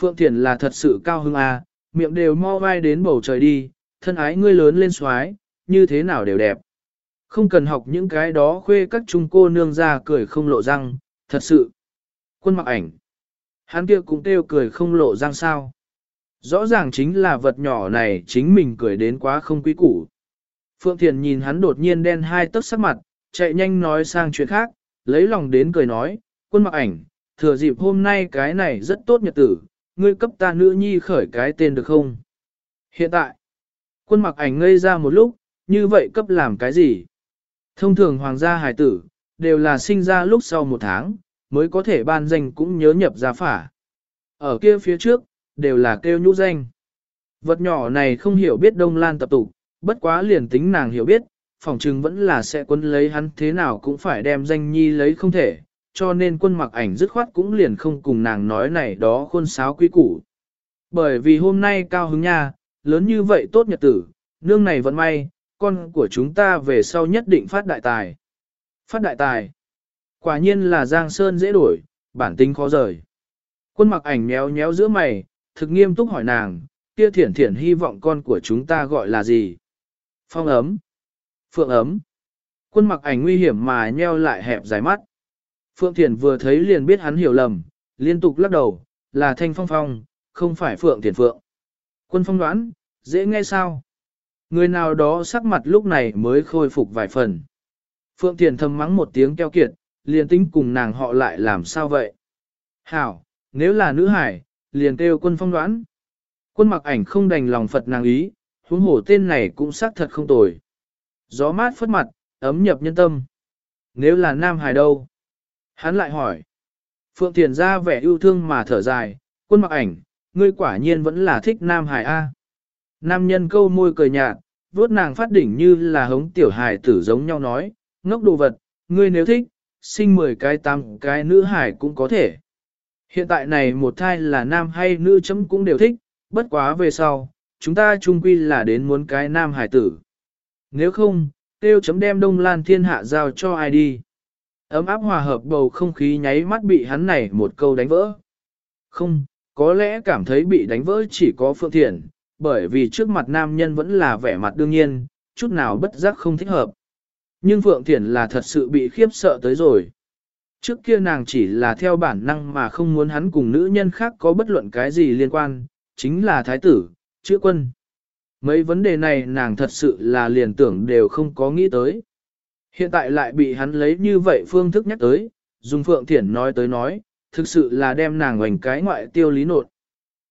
Phượng Thiền là thật sự cao hứng à miệng đều mo vai đến bầu trời đi, thân ái ngươi lớn lên xoái, như thế nào đều đẹp. Không cần học những cái đó khuê các trung cô nương ra cười không lộ răng, thật sự. Quân mặc ảnh. Hắn kia cũng kêu cười không lộ răng sao. Rõ ràng chính là vật nhỏ này chính mình cười đến quá không quý củ. Phượng Thiền nhìn hắn đột nhiên đen hai tấc sắc mặt, chạy nhanh nói sang chuyện khác, lấy lòng đến cười nói, quân mặc ảnh, thừa dịp hôm nay cái này rất tốt nhật tử, ngươi cấp ta nữ nhi khởi cái tên được không? Hiện tại, quân mặc ảnh ngây ra một lúc, như vậy cấp làm cái gì? Thông thường hoàng gia hài tử, đều là sinh ra lúc sau một tháng, mới có thể ban danh cũng nhớ nhập gia phả. Ở kia phía trước, đều là kêu nhũ danh. Vật nhỏ này không hiểu biết đông lan tập tục, bất quá liền tính nàng hiểu biết, phòng trừng vẫn là sẽ quân lấy hắn thế nào cũng phải đem danh nhi lấy không thể, cho nên quân mặc ảnh dứt khoát cũng liền không cùng nàng nói này đó khuôn sáo quý củ. Bởi vì hôm nay cao hứng nha, lớn như vậy tốt nhật tử, nương này vẫn may, con của chúng ta về sau nhất định phát đại tài. Phát đại tài. Quả nhiên là Giang Sơn dễ đổi, bản tính khó rời. Quân mặc ảnh méo méo giữa mày, thực nghiêm túc hỏi nàng, kia thiển thiển hy vọng con của chúng ta gọi là gì? Phong ấm. Phượng ấm. Quân mặc ảnh nguy hiểm mà nheo lại hẹp dài mắt. Phượng Thiển vừa thấy liền biết hắn hiểu lầm, liên tục lắc đầu, là thanh phong phong, không phải Phượng Thiển Phượng. Quân phong đoán, dễ nghe sao? Người nào đó sắc mặt lúc này mới khôi phục vài phần. Phượng Thiền thầm mắng một tiếng keo kiệt, liền tính cùng nàng họ lại làm sao vậy? Hảo, nếu là nữ hải, liền kêu quân phong đoán. Quân mặc ảnh không đành lòng Phật nàng ý, huống hổ tên này cũng xác thật không tồi. Gió mát phất mặt, ấm nhập nhân tâm. Nếu là nam hải đâu? Hắn lại hỏi. Phượng Thiền ra vẻ yêu thương mà thở dài, quân mặc ảnh, ngươi quả nhiên vẫn là thích nam hải A. Nam nhân câu môi cười nhạt, vuốt nàng phát đỉnh như là hống tiểu hài tử giống nhau nói, ngốc đồ vật, ngươi nếu thích, sinh 10 cái tám cái nữ hải cũng có thể. Hiện tại này một thai là nam hay nữ chấm cũng đều thích, bất quá về sau, chúng ta chung quy là đến muốn cái nam hải tử. Nếu không, tiêu chấm đem đông lan thiên hạ giao cho ai đi. Ấm áp hòa hợp bầu không khí nháy mắt bị hắn này một câu đánh vỡ. Không, có lẽ cảm thấy bị đánh vỡ chỉ có Phượng Thiện, bởi vì trước mặt nam nhân vẫn là vẻ mặt đương nhiên, chút nào bất giác không thích hợp. Nhưng Phượng Thiển là thật sự bị khiếp sợ tới rồi. Trước kia nàng chỉ là theo bản năng mà không muốn hắn cùng nữ nhân khác có bất luận cái gì liên quan, chính là thái tử, chữ quân. Mấy vấn đề này nàng thật sự là liền tưởng đều không có nghĩ tới. Hiện tại lại bị hắn lấy như vậy phương thức nhắc tới, dùng Phượng Thiển nói tới nói, thực sự là đem nàng hoành cái ngoại tiêu lý nột.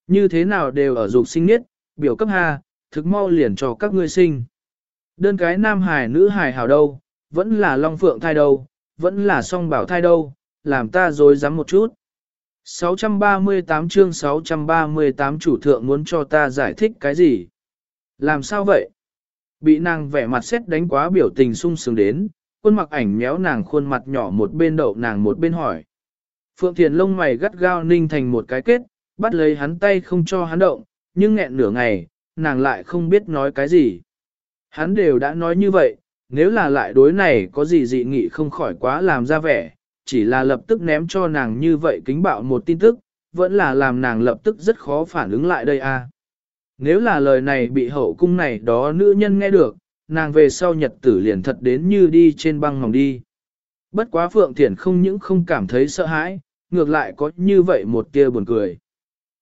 Như thế nào đều ở dục sinh nhất, biểu cấp ha, thực mau liền cho các ngươi sinh. Đơn cái nam hài nữ hài hào đâu, vẫn là long phượng thai đâu, vẫn là song bảo thai đâu, làm ta dối dám một chút. 638 chương 638 chủ thượng muốn cho ta giải thích cái gì? Làm sao vậy? Bị nàng vẻ mặt xét đánh quá biểu tình sung sướng đến, Quân mặc ảnh méo nàng khuôn mặt nhỏ một bên đậu nàng một bên hỏi. Phượng Thiền lông mày gắt gao ninh thành một cái kết, bắt lấy hắn tay không cho hắn động, nhưng nghẹn nửa ngày, nàng lại không biết nói cái gì. Hắn đều đã nói như vậy, nếu là lại đối này có gì dị nghị không khỏi quá làm ra vẻ, chỉ là lập tức ném cho nàng như vậy kính bạo một tin tức, vẫn là làm nàng lập tức rất khó phản ứng lại đây a. Nếu là lời này bị hậu cung này đó nữ nhân nghe được, nàng về sau nhật tử liền thật đến như đi trên băng mỏng đi. Bất quá Phượng Thiển không những không cảm thấy sợ hãi, ngược lại có như vậy một tia buồn cười.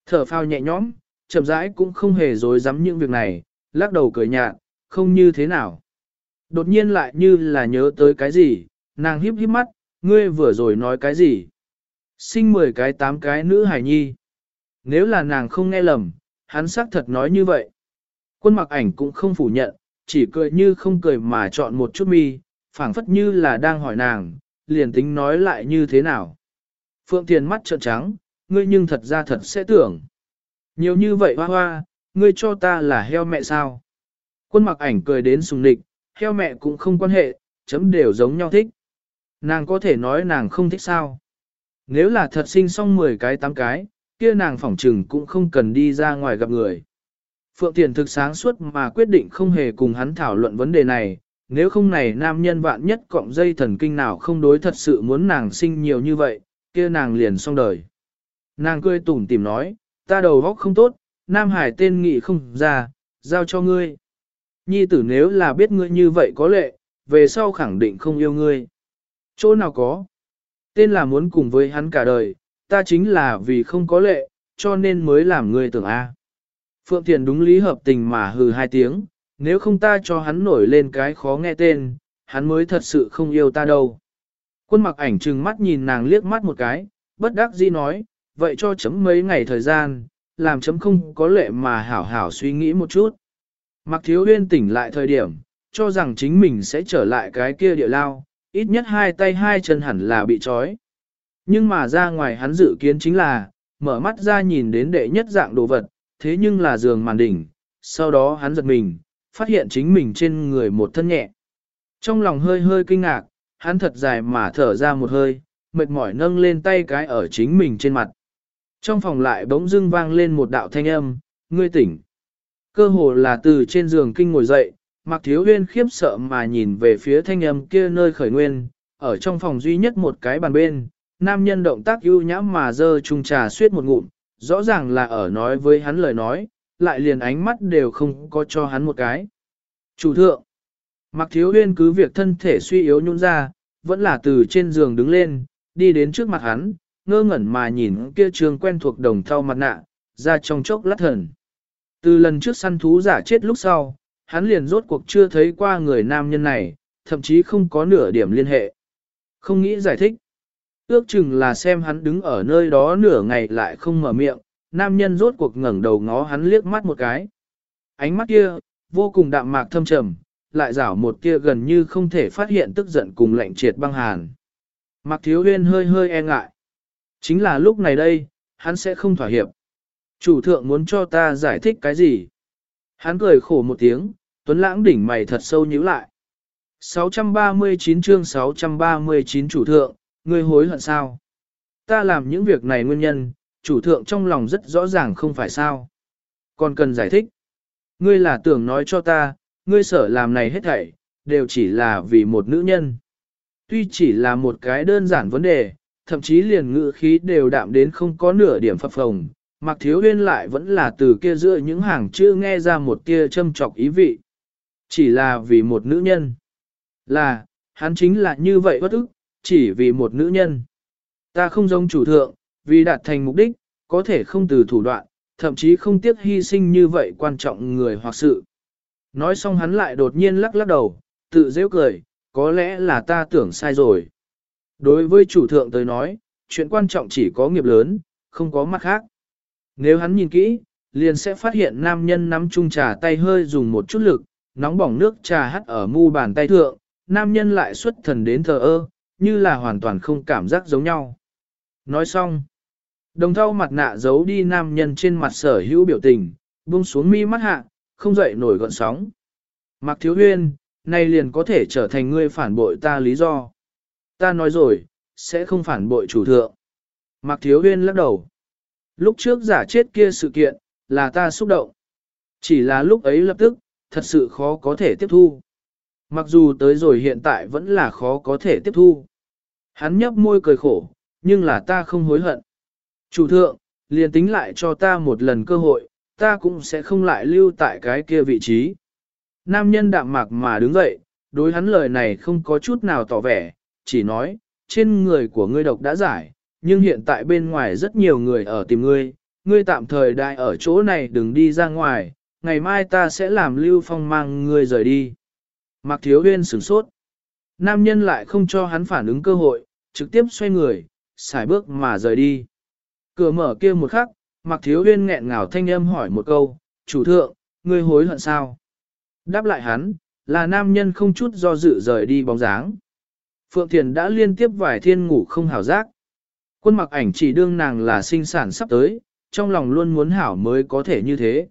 Thở phao nhẹ nhõm, chậm rãi cũng không hề dối dám những việc này, lắc đầu cười nhạt, không như thế nào. Đột nhiên lại như là nhớ tới cái gì, nàng híp híp mắt, ngươi vừa rồi nói cái gì? Sinh 10 cái 8 cái nữ hải nhi. Nếu là nàng không nghe lầm, hắn xác thật nói như vậy. Quân mặc ảnh cũng không phủ nhận, chỉ cười như không cười mà chọn một chút mi, phảng phất như là đang hỏi nàng, liền tính nói lại như thế nào. Phượng Thiền mắt trợn trắng, ngươi nhưng thật ra thật sẽ tưởng. Nhiều như vậy hoa hoa, ngươi cho ta là heo mẹ sao? Quân mặc ảnh cười đến sùng nịch, heo mẹ cũng không quan hệ, chấm đều giống nhau thích. Nàng có thể nói nàng không thích sao? Nếu là thật sinh xong 10 cái 8 cái, kia nàng phỏng trừng cũng không cần đi ra ngoài gặp người. Phượng Thiền thực sáng suốt mà quyết định không hề cùng hắn thảo luận vấn đề này, nếu không này nam nhân vạn nhất cọng dây thần kinh nào không đối thật sự muốn nàng sinh nhiều như vậy, kia nàng liền xong đời. Nàng cười tủm tìm nói, ta đầu góc không tốt, nam hải tên nghị không ra, giao cho ngươi. Nhi tử nếu là biết ngươi như vậy có lệ, về sau khẳng định không yêu ngươi. Chỗ nào có? Tên là muốn cùng với hắn cả đời, ta chính là vì không có lệ, cho nên mới làm ngươi tưởng A. Phượng Thiền đúng lý hợp tình mà hừ hai tiếng, nếu không ta cho hắn nổi lên cái khó nghe tên, hắn mới thật sự không yêu ta đâu. Quân mặc ảnh trừng mắt nhìn nàng liếc mắt một cái, bất đắc dĩ nói, vậy cho chấm mấy ngày thời gian, làm chấm không có lệ mà hảo hảo suy nghĩ một chút. Mặc thiếu huyên tỉnh lại thời điểm, cho rằng chính mình sẽ trở lại cái kia địa lao, ít nhất hai tay hai chân hẳn là bị trói. Nhưng mà ra ngoài hắn dự kiến chính là, mở mắt ra nhìn đến đệ nhất dạng đồ vật, thế nhưng là giường màn đỉnh, sau đó hắn giật mình, phát hiện chính mình trên người một thân nhẹ. Trong lòng hơi hơi kinh ngạc, hắn thật dài mà thở ra một hơi, mệt mỏi nâng lên tay cái ở chính mình trên mặt. Trong phòng lại bỗng dưng vang lên một đạo thanh âm, ngươi tỉnh. Cơ hồ là từ trên giường kinh ngồi dậy, Mạc Thiếu Huyên khiếp sợ mà nhìn về phía thanh âm kia nơi khởi nguyên, ở trong phòng duy nhất một cái bàn bên, nam nhân động tác ưu nhã mà dơ chung trà suyết một ngụm, rõ ràng là ở nói với hắn lời nói, lại liền ánh mắt đều không có cho hắn một cái. Chủ thượng, Mặc Thiếu Huyên cứ việc thân thể suy yếu nhún ra, vẫn là từ trên giường đứng lên, đi đến trước mặt hắn, ngơ ngẩn mà nhìn kia trường quen thuộc đồng thau mặt nạ, ra trong chốc lát thần. Từ lần trước săn thú giả chết lúc sau, hắn liền rốt cuộc chưa thấy qua người nam nhân này, thậm chí không có nửa điểm liên hệ. Không nghĩ giải thích. Ước chừng là xem hắn đứng ở nơi đó nửa ngày lại không mở miệng, nam nhân rốt cuộc ngẩng đầu ngó hắn liếc mắt một cái. Ánh mắt kia, vô cùng đạm mạc thâm trầm, lại rảo một kia gần như không thể phát hiện tức giận cùng lạnh triệt băng hàn. Mạc Thiếu Huyên hơi hơi e ngại. Chính là lúc này đây, hắn sẽ không thỏa hiệp. Chủ thượng muốn cho ta giải thích cái gì? Hắn cười khổ một tiếng, tuấn lãng đỉnh mày thật sâu nhíu lại. 639 chương 639 chủ thượng, ngươi hối hận sao? Ta làm những việc này nguyên nhân, chủ thượng trong lòng rất rõ ràng không phải sao. Còn cần giải thích. Ngươi là tưởng nói cho ta, ngươi sở làm này hết thảy, đều chỉ là vì một nữ nhân. Tuy chỉ là một cái đơn giản vấn đề, thậm chí liền ngữ khí đều đạm đến không có nửa điểm phập phồng, Mạc Thiếu Huyên lại vẫn là từ kia giữa những hàng chữ nghe ra một tia châm trọc ý vị. Chỉ là vì một nữ nhân. Là, hắn chính là như vậy bất ức, chỉ vì một nữ nhân. Ta không giống chủ thượng, vì đạt thành mục đích, có thể không từ thủ đoạn, thậm chí không tiếc hy sinh như vậy quan trọng người hoặc sự. Nói xong hắn lại đột nhiên lắc lắc đầu, tự dễ cười, có lẽ là ta tưởng sai rồi. Đối với chủ thượng tới nói, chuyện quan trọng chỉ có nghiệp lớn, không có mặt khác. Nếu hắn nhìn kỹ, liền sẽ phát hiện nam nhân nắm chung trà tay hơi dùng một chút lực, nóng bỏng nước trà hắt ở mu bàn tay thượng, nam nhân lại xuất thần đến thờ ơ, như là hoàn toàn không cảm giác giống nhau. Nói xong, đồng thau mặt nạ giấu đi nam nhân trên mặt sở hữu biểu tình, buông xuống mi mắt hạ, không dậy nổi gọn sóng. Mạc Thiếu Huyên, nay liền có thể trở thành ngươi phản bội ta lý do. Ta nói rồi, sẽ không phản bội chủ thượng. Mạc Thiếu Huyên lắc đầu. Lúc trước giả chết kia sự kiện, là ta xúc động. Chỉ là lúc ấy lập tức, thật sự khó có thể tiếp thu. Mặc dù tới rồi hiện tại vẫn là khó có thể tiếp thu. Hắn nhấp môi cười khổ, nhưng là ta không hối hận. Chủ thượng, liền tính lại cho ta một lần cơ hội, ta cũng sẽ không lại lưu tại cái kia vị trí. Nam nhân đạm mạc mà đứng dậy, đối hắn lời này không có chút nào tỏ vẻ, chỉ nói, trên người của ngươi độc đã giải, nhưng hiện tại bên ngoài rất nhiều người ở tìm ngươi, ngươi tạm thời đại ở chỗ này đừng đi ra ngoài, ngày mai ta sẽ làm Lưu Phong mang ngươi rời đi. Mạc Thiếu Huyên sửng sốt. Nam nhân lại không cho hắn phản ứng cơ hội, trực tiếp xoay người, xài bước mà rời đi. Cửa mở kia một khắc, Mạc Thiếu Huyên nghẹn ngào thanh âm hỏi một câu, chủ thượng, ngươi hối hận sao? Đáp lại hắn, là nam nhân không chút do dự rời đi bóng dáng. Phượng Thiền đã liên tiếp vài thiên ngủ không hảo giác. Quân mặc ảnh chỉ đương nàng là sinh sản sắp tới, trong lòng luôn muốn hảo mới có thể như thế.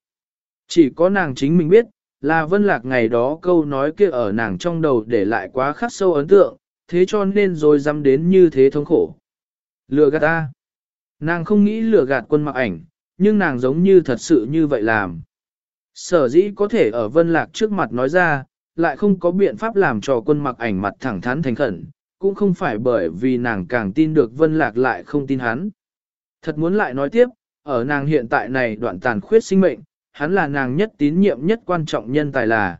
Chỉ có nàng chính mình biết, là vân lạc ngày đó câu nói kia ở nàng trong đầu để lại quá khắc sâu ấn tượng, thế cho nên rồi dám đến như thế thống khổ. Lừa gạt ta. Nàng không nghĩ lừa gạt quân mặc ảnh, nhưng nàng giống như thật sự như vậy làm. Sở dĩ có thể ở vân lạc trước mặt nói ra, lại không có biện pháp làm cho quân mặc ảnh mặt thẳng thắn thành khẩn, cũng không phải bởi vì nàng càng tin được vân lạc lại không tin hắn. Thật muốn lại nói tiếp, ở nàng hiện tại này đoạn tàn khuyết sinh mệnh, hắn là nàng nhất tín nhiệm nhất quan trọng nhân tài là.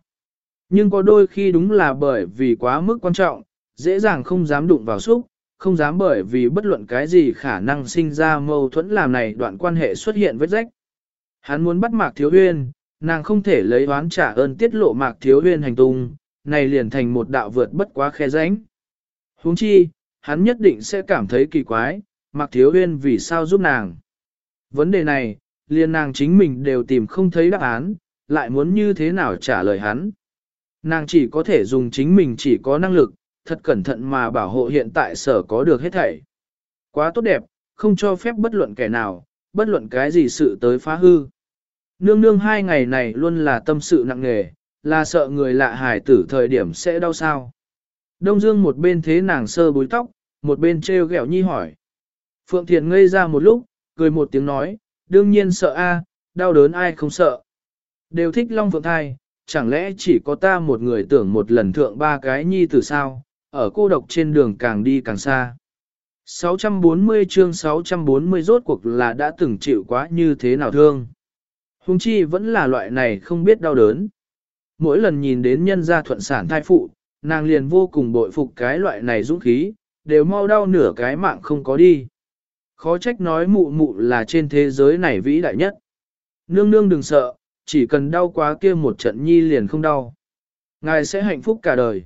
Nhưng có đôi khi đúng là bởi vì quá mức quan trọng, dễ dàng không dám đụng vào xúc, không dám bởi vì bất luận cái gì khả năng sinh ra mâu thuẫn làm này đoạn quan hệ xuất hiện vết rách. Hắn muốn bắt Mạc Thiếu Huyên, nàng không thể lấy oán trả ơn tiết lộ Mạc Thiếu Huyên hành tung, này liền thành một đạo vượt bất quá khe rãnh. Huống chi, hắn nhất định sẽ cảm thấy kỳ quái, Mạc Thiếu Huyên vì sao giúp nàng. Vấn đề này, liền nàng chính mình đều tìm không thấy đáp án, lại muốn như thế nào trả lời hắn. Nàng chỉ có thể dùng chính mình chỉ có năng lực, thật cẩn thận mà bảo hộ hiện tại sở có được hết thảy. Quá tốt đẹp, không cho phép bất luận kẻ nào, bất luận cái gì sự tới phá hư. Nương nương hai ngày này luôn là tâm sự nặng nề, là sợ người lạ hài tử thời điểm sẽ đau sao. Đông Dương một bên thế nàng sơ búi tóc, một bên treo gẹo nhi hỏi. Phượng Thiền ngây ra một lúc, cười một tiếng nói, đương nhiên sợ a, đau đớn ai không sợ. Đều thích Long Phượng thai, chẳng lẽ chỉ có ta một người tưởng một lần thượng ba cái nhi tử sao, ở cô độc trên đường càng đi càng xa. 640 chương 640 rốt cuộc là đã từng chịu quá như thế nào thương. Hùng chi vẫn là loại này không biết đau đớn. Mỗi lần nhìn đến nhân gia thuận sản thai phụ, nàng liền vô cùng bội phục cái loại này dũng khí, đều mau đau nửa cái mạng không có đi. Khó trách nói mụ mụ là trên thế giới này vĩ đại nhất. Nương nương đừng sợ, chỉ cần đau quá kia một trận nhi liền không đau. Ngài sẽ hạnh phúc cả đời.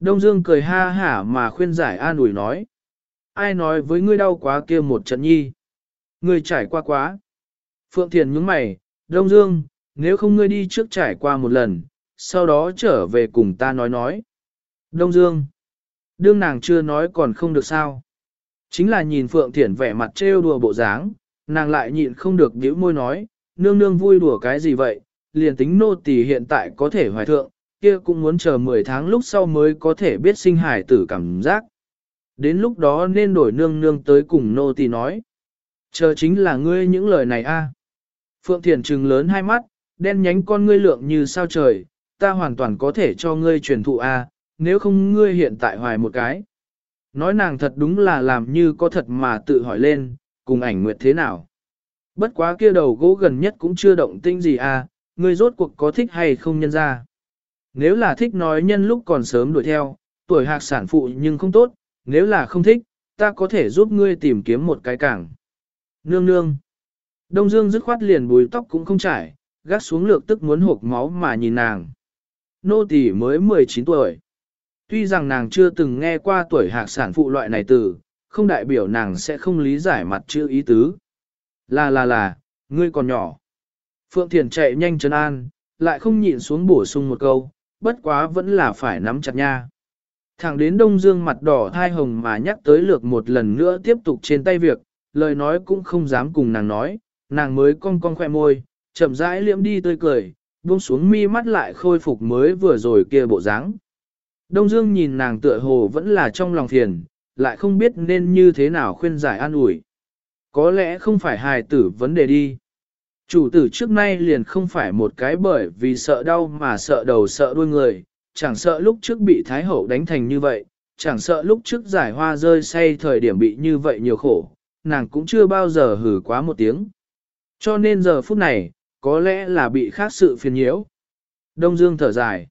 Đông Dương cười ha hả mà khuyên giải an ủi nói. Ai nói với ngươi đau quá kia một trận nhi? Ngươi trải qua quá. Phượng Thiền nhướng mày, Đông Dương, nếu không ngươi đi trước trải qua một lần, sau đó trở về cùng ta nói nói. Đông Dương, đương nàng chưa nói còn không được sao. Chính là nhìn Phượng Thiển vẻ mặt trêu đùa bộ dáng, nàng lại nhịn không được nhíu môi nói, nương nương vui đùa cái gì vậy, liền tính nô tỳ hiện tại có thể hoài thượng, kia cũng muốn chờ 10 tháng lúc sau mới có thể biết sinh hải tử cảm giác. Đến lúc đó nên đổi nương nương tới cùng nô tỳ nói. Chờ chính là ngươi những lời này a. Phượng Thiền trừng lớn hai mắt, đen nhánh con ngươi lượng như sao trời, ta hoàn toàn có thể cho ngươi truyền thụ a, nếu không ngươi hiện tại hoài một cái. Nói nàng thật đúng là làm như có thật mà tự hỏi lên, cùng ảnh nguyệt thế nào. Bất quá kia đầu gỗ gần nhất cũng chưa động tinh gì à, ngươi rốt cuộc có thích hay không nhân ra. Nếu là thích nói nhân lúc còn sớm đuổi theo, tuổi hạc sản phụ nhưng không tốt, nếu là không thích, ta có thể giúp ngươi tìm kiếm một cái cảng. Nương nương. Đông Dương dứt khoát liền bùi tóc cũng không trải, gác xuống lược tức muốn hộp máu mà nhìn nàng. Nô tỳ mới 19 tuổi. Tuy rằng nàng chưa từng nghe qua tuổi hạc sản phụ loại này từ, không đại biểu nàng sẽ không lý giải mặt chữ ý tứ. Là là là, ngươi còn nhỏ. Phượng Thiền chạy nhanh chân an, lại không nhịn xuống bổ sung một câu, bất quá vẫn là phải nắm chặt nha. Thẳng đến Đông Dương mặt đỏ thai hồng mà nhắc tới lược một lần nữa tiếp tục trên tay việc, lời nói cũng không dám cùng nàng nói, nàng mới cong cong khoe môi, chậm rãi liễm đi tươi cười, buông xuống mi mắt lại khôi phục mới vừa rồi kia bộ dáng. Đông Dương nhìn nàng tựa hồ vẫn là trong lòng phiền, lại không biết nên như thế nào khuyên giải an ủi. Có lẽ không phải hài tử vấn đề đi. Chủ tử trước nay liền không phải một cái bởi vì sợ đau mà sợ đầu sợ đuôi người, chẳng sợ lúc trước bị Thái Hậu đánh thành như vậy, chẳng sợ lúc trước giải hoa rơi say thời điểm bị như vậy nhiều khổ, nàng cũng chưa bao giờ hử quá một tiếng. Cho nên giờ phút này, có lẽ là bị khác sự phiền nhiễu. Đông Dương thở dài.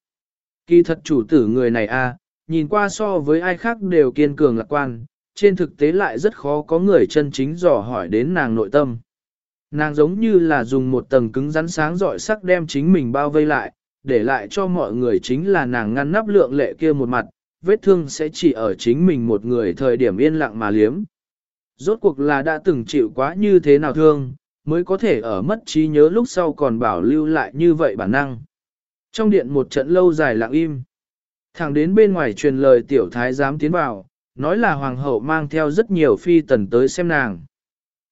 Kỳ thật chủ tử người này a, nhìn qua so với ai khác đều kiên cường lạc quan, trên thực tế lại rất khó có người chân chính dò hỏi đến nàng nội tâm. Nàng giống như là dùng một tầng cứng rắn sáng rọi sắc đem chính mình bao vây lại, để lại cho mọi người chính là nàng ngăn nắp lượng lệ kia một mặt, vết thương sẽ chỉ ở chính mình một người thời điểm yên lặng mà liếm. Rốt cuộc là đã từng chịu quá như thế nào thương, mới có thể ở mất trí nhớ lúc sau còn bảo lưu lại như vậy bản năng. Trong điện một trận lâu dài lặng im. Thẳng đến bên ngoài truyền lời tiểu thái giám tiến vào, nói là hoàng hậu mang theo rất nhiều phi tần tới xem nàng.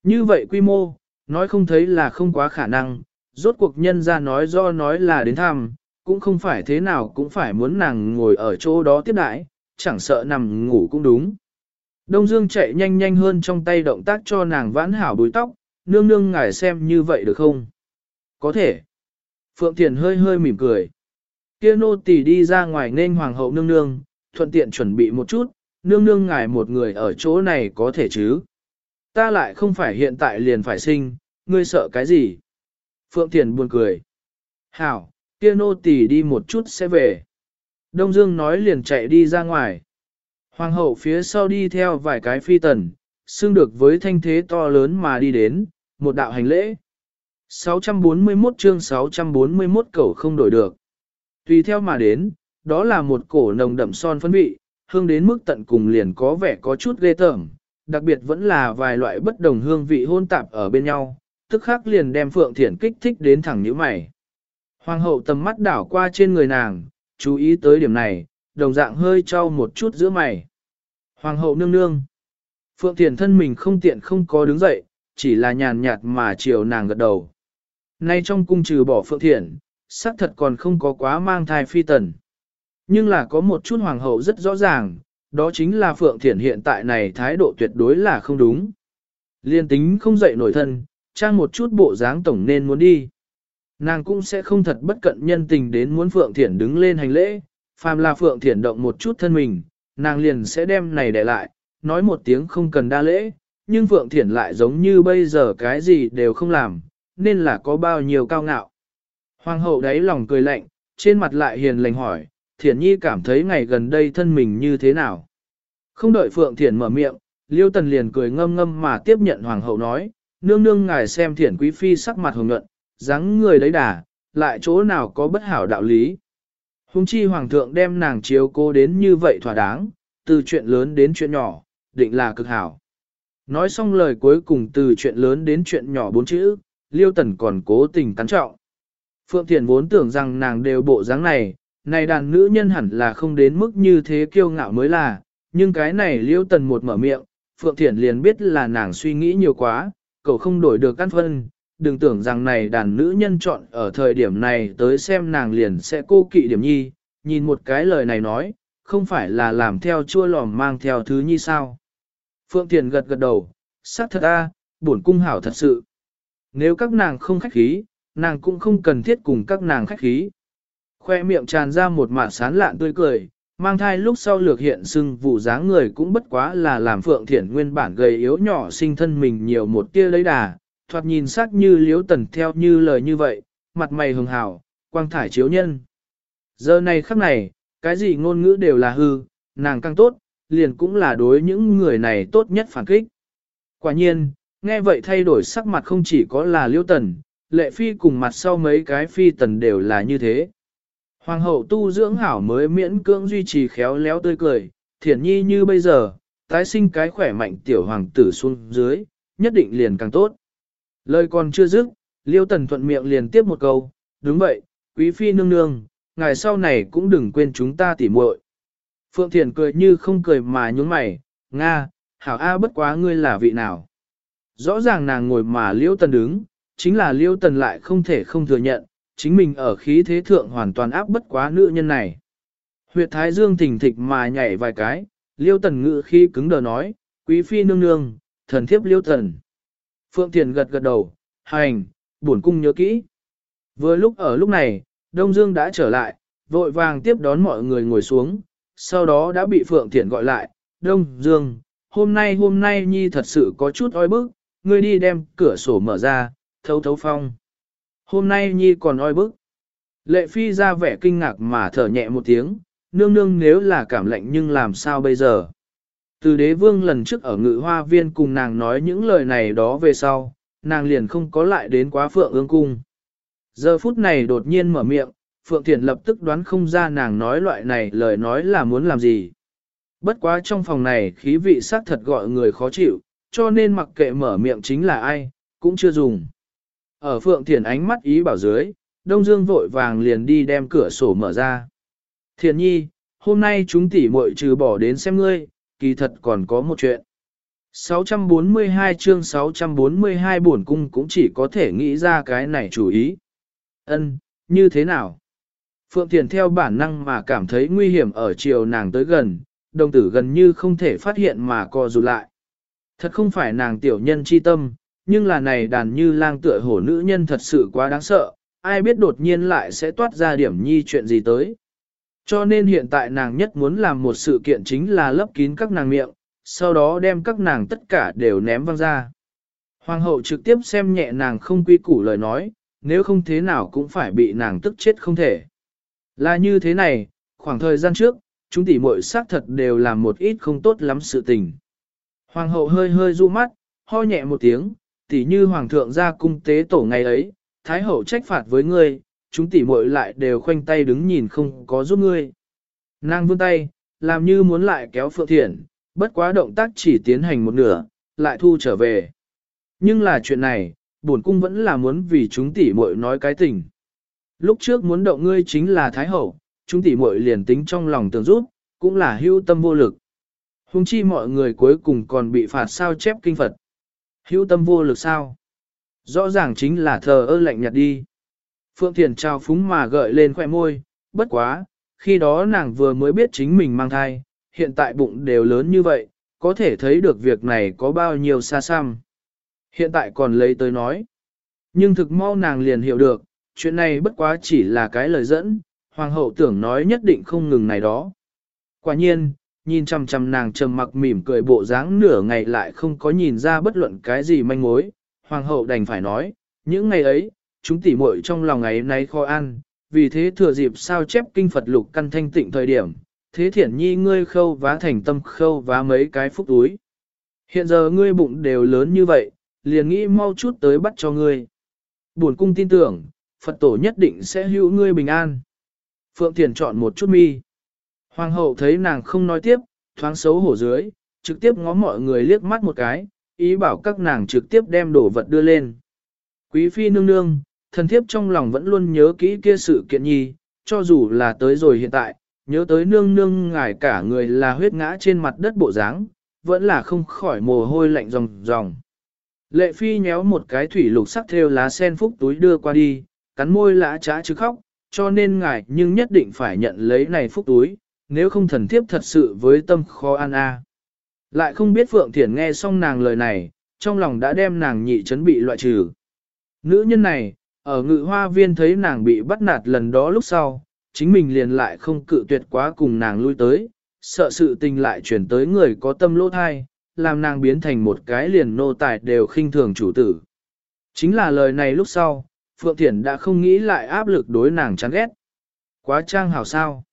Như vậy quy mô, nói không thấy là không quá khả năng, rốt cuộc nhân ra nói do nói là đến thăm, cũng không phải thế nào cũng phải muốn nàng ngồi ở chỗ đó tiếp đãi, chẳng sợ nằm ngủ cũng đúng. Đông Dương chạy nhanh nhanh hơn trong tay động tác cho nàng vãn hảo đuôi tóc, nương nương ngài xem như vậy được không? Có thể. Phượng Thiền hơi hơi mỉm cười. Kia nô tỳ đi ra ngoài nên hoàng hậu nương nương, thuận tiện chuẩn bị một chút, nương nương ngài một người ở chỗ này có thể chứ. Ta lại không phải hiện tại liền phải sinh, ngươi sợ cái gì? Phượng Thiền buồn cười. Hảo, kia nô tỳ đi một chút sẽ về. Đông Dương nói liền chạy đi ra ngoài. Hoàng hậu phía sau đi theo vài cái phi tần, xưng được với thanh thế to lớn mà đi đến, một đạo hành lễ. 641 chương 641 cầu không đổi được. Tùy theo mà đến, đó là một cổ nồng đậm son phấn vị, hương đến mức tận cùng liền có vẻ có chút ghê tởm, đặc biệt vẫn là vài loại bất đồng hương vị hôn tạp ở bên nhau, tức khắc liền đem Phượng Thiển kích thích đến thẳng nhíu mày. Hoàng hậu tầm mắt đảo qua trên người nàng, chú ý tới điểm này, đồng dạng hơi trao một chút giữa mày. Hoàng hậu nương nương. Phượng Thiển thân mình không tiện không có đứng dậy, chỉ là nhàn nhạt mà chiều nàng gật đầu. Nay trong cung trừ bỏ Phượng thiện, xác thật còn không có quá mang thai phi tần. Nhưng là có một chút hoàng hậu rất rõ ràng, đó chính là Phượng thiện hiện tại này thái độ tuyệt đối là không đúng. Liên tính không dậy nổi thân, trang một chút bộ dáng tổng nên muốn đi. Nàng cũng sẽ không thật bất cận nhân tình đến muốn Phượng thiện đứng lên hành lễ, phàm là Phượng thiện động một chút thân mình, nàng liền sẽ đem này để lại, nói một tiếng không cần đa lễ, nhưng Phượng Thiển lại giống như bây giờ cái gì đều không làm, nên là có bao nhiêu cao ngạo. Hoàng hậu đáy lòng cười lạnh, trên mặt lại hiền lành hỏi, Thiển Nhi cảm thấy ngày gần đây thân mình như thế nào. Không đợi Phượng Thiển mở miệng, Liêu Tần liền cười ngâm ngâm mà tiếp nhận Hoàng hậu nói, nương nương ngài xem Thiển Quý Phi sắc mặt hồng nhuận, dáng người đấy đà, lại chỗ nào có bất hảo đạo lý. Hùng chi Hoàng thượng đem nàng chiếu cố đến như vậy thỏa đáng, từ chuyện lớn đến chuyện nhỏ, định là cực hảo. Nói xong lời cuối cùng từ chuyện lớn đến chuyện nhỏ bốn chữ, Liêu Tần còn cố tình cắn trọng. Phượng Thiền vốn tưởng rằng nàng đều bộ dáng này, này đàn nữ nhân hẳn là không đến mức như thế kiêu ngạo mới là, nhưng cái này Liêu Tần một mở miệng, Phượng Thiển liền biết là nàng suy nghĩ nhiều quá, cậu không đổi được căn phân, đừng tưởng rằng này đàn nữ nhân chọn ở thời điểm này tới xem nàng liền sẽ cô kỵ điểm nhi, nhìn một cái lời này nói, không phải là làm theo chua lòm mang theo thứ nhi sao. Phượng Thiền gật gật đầu, xác thật a bổn cung hảo thật sự. Nếu các nàng không khách khí, nàng cũng không cần thiết cùng các nàng khách khí. Khoe miệng tràn ra một mạt sán lạn tươi cười, mang thai lúc sau lược hiện sưng vụ dáng người cũng bất quá là làm Phượng Thiển nguyên bản gầy yếu nhỏ sinh thân mình nhiều một tia lấy đà, thoạt nhìn sắc như liếu tần theo như lời như vậy, mặt mày hường hảo, quang thải chiếu nhân. Giờ này khắc này, cái gì ngôn ngữ đều là hư, nàng càng tốt, liền cũng là đối những người này tốt nhất phản kích. Quả nhiên, nghe vậy thay đổi sắc mặt không chỉ có là liêu tần, lệ phi cùng mặt sau mấy cái phi tần đều là như thế. Hoàng hậu tu dưỡng hảo mới miễn cưỡng duy trì khéo léo tươi cười, thiển nhi như bây giờ, tái sinh cái khỏe mạnh tiểu hoàng tử xuống dưới, nhất định liền càng tốt. Lời còn chưa dứt, liêu tần thuận miệng liền tiếp một câu, đúng vậy, quý phi nương nương, ngày sau này cũng đừng quên chúng ta tỉ muội. Phượng Thiền cười như không cười mà nhún mày, Nga, hảo A bất quá ngươi là vị nào. Rõ ràng nàng ngồi mà liêu tần đứng, chính là liêu tần lại không thể không thừa nhận, chính mình ở khí thế thượng hoàn toàn áp bất quá nữ nhân này. Huyệt thái dương thỉnh thịch mà nhảy vài cái, liêu tần ngự khi cứng đờ nói, quý phi nương nương, thần thiếp liêu tần. Phượng Thiền gật gật đầu, hành, buồn cung nhớ kỹ. Vừa lúc ở lúc này, Đông Dương đã trở lại, vội vàng tiếp đón mọi người ngồi xuống, sau đó đã bị Phượng Thiển gọi lại, Đông Dương, hôm nay hôm nay Nhi thật sự có chút oi bức, ngươi đi đem cửa sổ mở ra, thấu thấu phong. Hôm nay Nhi còn oi bức. Lệ Phi ra vẻ kinh ngạc mà thở nhẹ một tiếng, nương nương nếu là cảm lạnh nhưng làm sao bây giờ. Từ đế vương lần trước ở ngự hoa viên cùng nàng nói những lời này đó về sau, nàng liền không có lại đến quá phượng ương cung. Giờ phút này đột nhiên mở miệng, Phượng Thiền lập tức đoán không ra nàng nói loại này lời nói là muốn làm gì. Bất quá trong phòng này khí vị sắc thật gọi người khó chịu, cho nên mặc kệ mở miệng chính là ai, cũng chưa dùng. Ở Phượng Thiền ánh mắt ý bảo dưới, Đông Dương vội vàng liền đi đem cửa sổ mở ra. Thiền nhi, hôm nay chúng tỉ muội trừ bỏ đến xem ngươi, kỳ thật còn có một chuyện. 642 chương 642 bổn cung cũng chỉ có thể nghĩ ra cái này chủ ý. Ân, như thế nào? Phượng Thiền theo bản năng mà cảm thấy nguy hiểm ở chiều nàng tới gần, đồng tử gần như không thể phát hiện mà co rụt lại. Thật không phải nàng tiểu nhân chi tâm, nhưng là này đàn như lang tựa hổ nữ nhân thật sự quá đáng sợ, ai biết đột nhiên lại sẽ toát ra điểm nhi chuyện gì tới. Cho nên hiện tại nàng nhất muốn làm một sự kiện chính là lấp kín các nàng miệng, sau đó đem các nàng tất cả đều ném văng ra. Hoàng hậu trực tiếp xem nhẹ nàng không quy củ lời nói, nếu không thế nào cũng phải bị nàng tức chết không thể. Là như thế này, khoảng thời gian trước, chúng tỷ muội xác thật đều làm một ít không tốt lắm sự tình. Hoàng hậu hơi hơi du mắt, ho nhẹ một tiếng, tỷ như hoàng thượng ra cung tế tổ ngày ấy, thái hậu trách phạt với ngươi, chúng tỷ muội lại đều khoanh tay đứng nhìn không có giúp ngươi. Nàng vươn tay, làm như muốn lại kéo Phượng thiện, bất quá động tác chỉ tiến hành một nửa, lại thu trở về. Nhưng là chuyện này, bổn cung vẫn là muốn vì chúng tỷ muội nói cái tình. Lúc trước muốn động ngươi chính là Thái Hậu, chúng tỷ muội liền tính trong lòng tưởng rút, cũng là hưu tâm vô lực. Hùng chi mọi người cuối cùng còn bị phạt sao chép kinh Phật. hữu tâm vô lực sao? Rõ ràng chính là thờ ơ lạnh nhạt đi. Phượng Thiền trao phúng mà gợi lên khỏe môi, bất quá, khi đó nàng vừa mới biết chính mình mang thai, hiện tại bụng đều lớn như vậy, có thể thấy được việc này có bao nhiêu xa xăm. Hiện tại còn lấy tới nói. Nhưng thực mau nàng liền hiểu được, chuyện này bất quá chỉ là cái lời dẫn, hoàng hậu tưởng nói nhất định không ngừng này đó. Quả nhiên, nhìn chằm chằm nàng trầm mặc mỉm cười bộ dáng nửa ngày lại không có nhìn ra bất luận cái gì manh mối, hoàng hậu đành phải nói, những ngày ấy, chúng tỉ muội trong lòng ấy nay khó ăn, vì thế thừa dịp sao chép kinh Phật lục căn thanh tịnh thời điểm, thế thiển nhi ngươi khâu vá thành tâm khâu vá mấy cái phúc túi. Hiện giờ ngươi bụng đều lớn như vậy, liền nghĩ mau chút tới bắt cho ngươi. Buồn cung tin tưởng, Phật tổ nhất định sẽ hữu ngươi bình an. Phượng Thiền chọn một chút mi. Hoàng hậu thấy nàng không nói tiếp, thoáng xấu hổ dưới, trực tiếp ngó mọi người liếc mắt một cái, ý bảo các nàng trực tiếp đem đồ vật đưa lên. Quý phi nương nương, thần thiếp trong lòng vẫn luôn nhớ kỹ kia sự kiện nhi, cho dù là tới rồi hiện tại, nhớ tới nương nương ngài cả người là huyết ngã trên mặt đất bộ dáng, vẫn là không khỏi mồ hôi lạnh ròng ròng. Lệ phi nhéo một cái thủy lục sắc theo lá sen phúc túi đưa qua đi, cắn môi lã trá chứ khóc, cho nên ngài nhưng nhất định phải nhận lấy này phúc túi, nếu không thần thiếp thật sự với tâm khó an a. Lại không biết Phượng Thiển nghe xong nàng lời này, trong lòng đã đem nàng nhị chấn bị loại trừ. Nữ nhân này, ở ngự hoa viên thấy nàng bị bắt nạt lần đó lúc sau, chính mình liền lại không cự tuyệt quá cùng nàng lui tới, sợ sự tình lại chuyển tới người có tâm lỗ thai, làm nàng biến thành một cái liền nô tài đều khinh thường chủ tử. Chính là lời này lúc sau, Phượng Thiển đã không nghĩ lại áp lực đối nàng chán ghét. Quá trang hảo sao.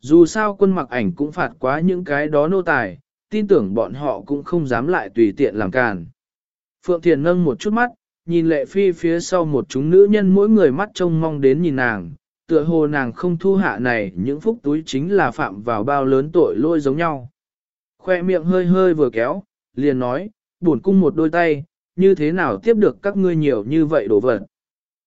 Dù sao quân mặc ảnh cũng phạt quá những cái đó nô tài, tin tưởng bọn họ cũng không dám lại tùy tiện làm càn. Phượng Thiền nâng một chút mắt, nhìn lệ phi phía sau một chúng nữ nhân mỗi người mắt trông mong đến nhìn nàng, tựa hồ nàng không thu hạ này những phúc túi chính là phạm vào bao lớn tội lôi giống nhau. Khoe miệng hơi hơi vừa kéo, liền nói, buồn cung một đôi tay, như thế nào tiếp được các ngươi nhiều như vậy đổ vật.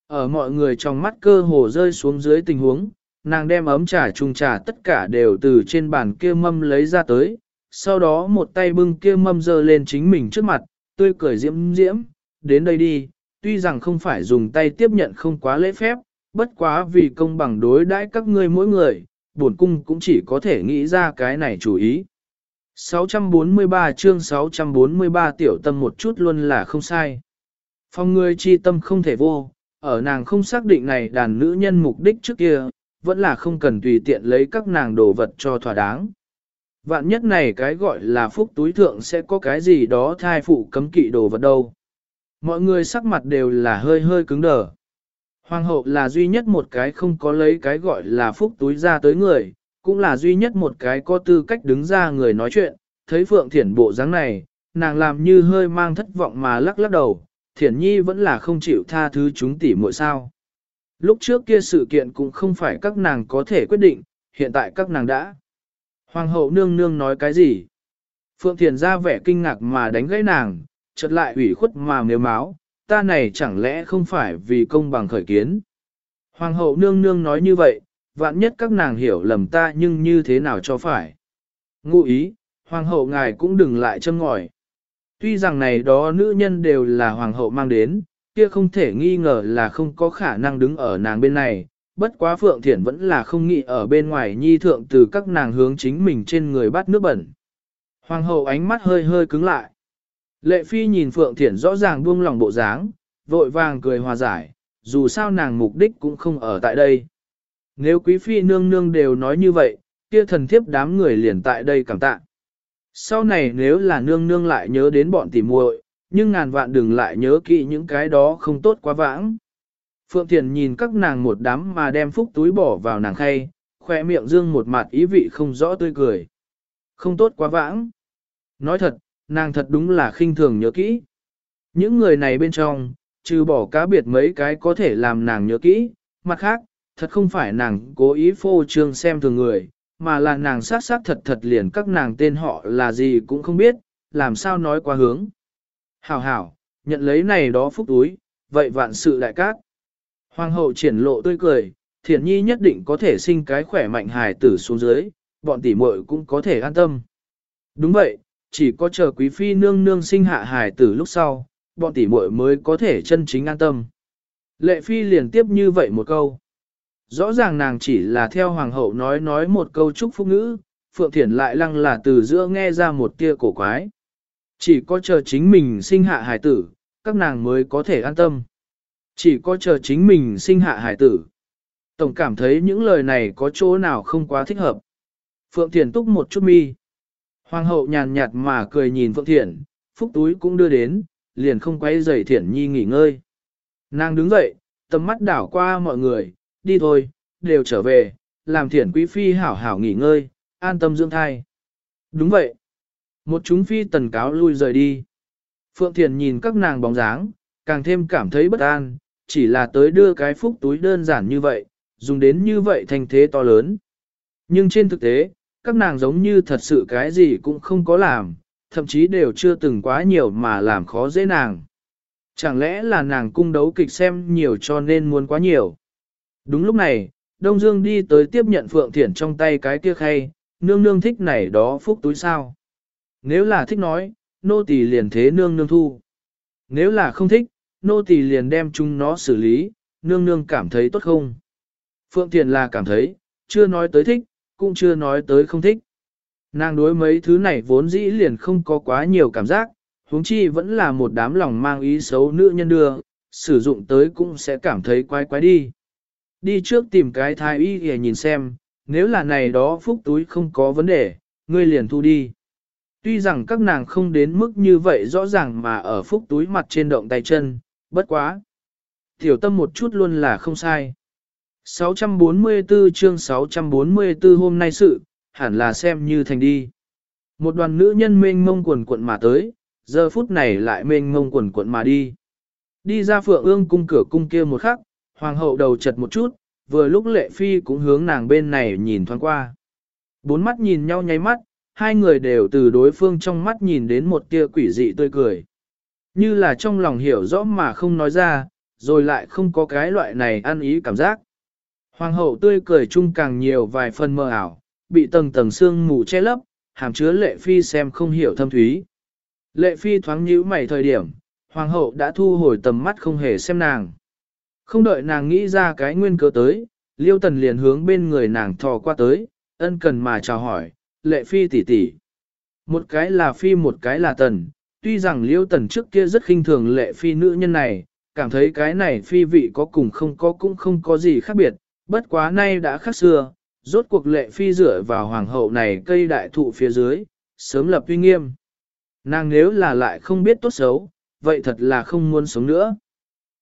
Ở mọi người trong mắt cơ hồ rơi xuống dưới tình huống, nàng đem ấm trà chung trà tất cả đều từ trên bàn kia mâm lấy ra tới, sau đó một tay bưng kia mâm dơ lên chính mình trước mặt, tươi cười diễm diễm, đến đây đi, tuy rằng không phải dùng tay tiếp nhận không quá lễ phép, bất quá vì công bằng đối đãi các ngươi mỗi người, bổn cung cũng chỉ có thể nghĩ ra cái này chủ ý. 643 chương 643 tiểu tâm một chút luôn là không sai. Phong người chi tâm không thể vô, ở nàng không xác định này đàn nữ nhân mục đích trước kia, vẫn là không cần tùy tiện lấy các nàng đồ vật cho thỏa đáng. Vạn nhất này cái gọi là phúc túi thượng sẽ có cái gì đó thai phụ cấm kỵ đồ vật đâu. Mọi người sắc mặt đều là hơi hơi cứng đờ. Hoàng hậu là duy nhất một cái không có lấy cái gọi là phúc túi ra tới người, cũng là duy nhất một cái có tư cách đứng ra người nói chuyện, thấy Phượng Thiển bộ dáng này, nàng làm như hơi mang thất vọng mà lắc lắc đầu, Thiển Nhi vẫn là không chịu tha thứ chúng tỉ muội sao. Lúc trước kia sự kiện cũng không phải các nàng có thể quyết định, hiện tại các nàng đã. Hoàng hậu nương nương nói cái gì? Phượng Thiền ra vẻ kinh ngạc mà đánh gãy nàng, chợt lại ủy khuất mà nếu máu, ta này chẳng lẽ không phải vì công bằng khởi kiến. Hoàng hậu nương nương nói như vậy, vạn nhất các nàng hiểu lầm ta nhưng như thế nào cho phải. Ngụ ý, hoàng hậu ngài cũng đừng lại châm ngòi. Tuy rằng này đó nữ nhân đều là hoàng hậu mang đến, kia không thể nghi ngờ là không có khả năng đứng ở nàng bên này, bất quá Phượng Thiển vẫn là không nghĩ ở bên ngoài nhi thượng từ các nàng hướng chính mình trên người bắt nước bẩn. Hoàng hậu ánh mắt hơi hơi cứng lại. Lệ Phi nhìn Phượng Thiển rõ ràng buông lòng bộ dáng, vội vàng cười hòa giải, dù sao nàng mục đích cũng không ở tại đây. Nếu quý phi nương nương đều nói như vậy, kia thần thiếp đám người liền tại đây cảm tạ. Sau này nếu là nương nương lại nhớ đến bọn tỉ muội, nhưng ngàn vạn đừng lại nhớ kỹ những cái đó không tốt quá vãng. Phượng Thiền nhìn các nàng một đám mà đem phúc túi bỏ vào nàng khay, khoe miệng dương một mặt ý vị không rõ tươi cười. Không tốt quá vãng. Nói thật, nàng thật đúng là khinh thường nhớ kỹ. Những người này bên trong, trừ bỏ cá biệt mấy cái có thể làm nàng nhớ kỹ, mặt khác, thật không phải nàng cố ý phô trương xem thường người, mà là nàng sát sát thật thật liền các nàng tên họ là gì cũng không biết, làm sao nói qua hướng. Hảo hảo, nhận lấy này đó phúc túi, vậy vạn sự đại cát. Hoàng hậu triển lộ tươi cười, Thiển nhi nhất định có thể sinh cái khỏe mạnh hài tử xuống dưới, bọn tỷ muội cũng có thể an tâm. Đúng vậy, chỉ có chờ quý phi nương nương sinh hạ hài tử lúc sau, bọn tỷ muội mới có thể chân chính an tâm. Lệ phi liền tiếp như vậy một câu. Rõ ràng nàng chỉ là theo hoàng hậu nói nói một câu chúc phúc ngữ, Phượng Thiển lại lăng là từ giữa nghe ra một tia cổ quái. Chỉ có chờ chính mình sinh hạ hài tử, các nàng mới có thể an tâm. Chỉ có chờ chính mình sinh hạ hài tử. Tổng cảm thấy những lời này có chỗ nào không quá thích hợp. Phượng Thiển túc một chút mi. Hoàng hậu nhàn nhạt mà cười nhìn Phượng Thiển, phúc túi cũng đưa đến, liền không quay dậy Thiển Nhi nghỉ ngơi. Nàng đứng dậy, tầm mắt đảo qua mọi người, đi thôi, đều trở về, làm Thiển Quý Phi hảo hảo nghỉ ngơi, an tâm dưỡng thai. Đúng vậy. Một chúng phi tần cáo lui rời đi. Phượng Thiền nhìn các nàng bóng dáng, càng thêm cảm thấy bất an, chỉ là tới đưa cái phúc túi đơn giản như vậy, dùng đến như vậy thành thế to lớn. Nhưng trên thực tế, các nàng giống như thật sự cái gì cũng không có làm, thậm chí đều chưa từng quá nhiều mà làm khó dễ nàng. Chẳng lẽ là nàng cung đấu kịch xem nhiều cho nên muốn quá nhiều. Đúng lúc này, Đông Dương đi tới tiếp nhận Phượng Thiển trong tay cái kia khay, nương nương thích này đó phúc túi sao. Nếu là thích nói, nô tỳ liền thế nương nương thu. Nếu là không thích, nô tỳ liền đem chúng nó xử lý, nương nương cảm thấy tốt không? Phượng Thiền là cảm thấy, chưa nói tới thích, cũng chưa nói tới không thích. Nàng đối mấy thứ này vốn dĩ liền không có quá nhiều cảm giác, huống chi vẫn là một đám lòng mang ý xấu nữ nhân đưa, sử dụng tới cũng sẽ cảm thấy quái quái đi. Đi trước tìm cái thái y để nhìn xem, nếu là này đó phúc túi không có vấn đề, ngươi liền thu đi. Tuy rằng các nàng không đến mức như vậy rõ ràng mà ở phúc túi mặt trên động tay chân, bất quá. Tiểu tâm một chút luôn là không sai. 644 chương 644 hôm nay sự, hẳn là xem như thành đi. Một đoàn nữ nhân mênh mông quần quận mà tới, giờ phút này lại mênh mông quần quận mà đi. Đi ra phượng ương cung cửa cung kia một khắc, hoàng hậu đầu chật một chút, vừa lúc lệ phi cũng hướng nàng bên này nhìn thoáng qua. Bốn mắt nhìn nhau nháy mắt, hai người đều từ đối phương trong mắt nhìn đến một tia quỷ dị tươi cười. Như là trong lòng hiểu rõ mà không nói ra, rồi lại không có cái loại này ăn ý cảm giác. Hoàng hậu tươi cười chung càng nhiều vài phần mơ ảo, bị tầng tầng xương mù che lấp, hàm chứa lệ phi xem không hiểu thâm thúy. Lệ phi thoáng nhíu mày thời điểm, hoàng hậu đã thu hồi tầm mắt không hề xem nàng. Không đợi nàng nghĩ ra cái nguyên cớ tới, liêu tần liền hướng bên người nàng thò qua tới, ân cần mà chào hỏi, lệ phi tỷ tỷ. Một cái là phi một cái là tần, tuy rằng liêu tần trước kia rất khinh thường lệ phi nữ nhân này, cảm thấy cái này phi vị có cùng không có cũng không có gì khác biệt, bất quá nay đã khác xưa, rốt cuộc lệ phi dựa vào hoàng hậu này cây đại thụ phía dưới, sớm lập uy nghiêm. Nàng nếu là lại không biết tốt xấu, vậy thật là không muốn sống nữa.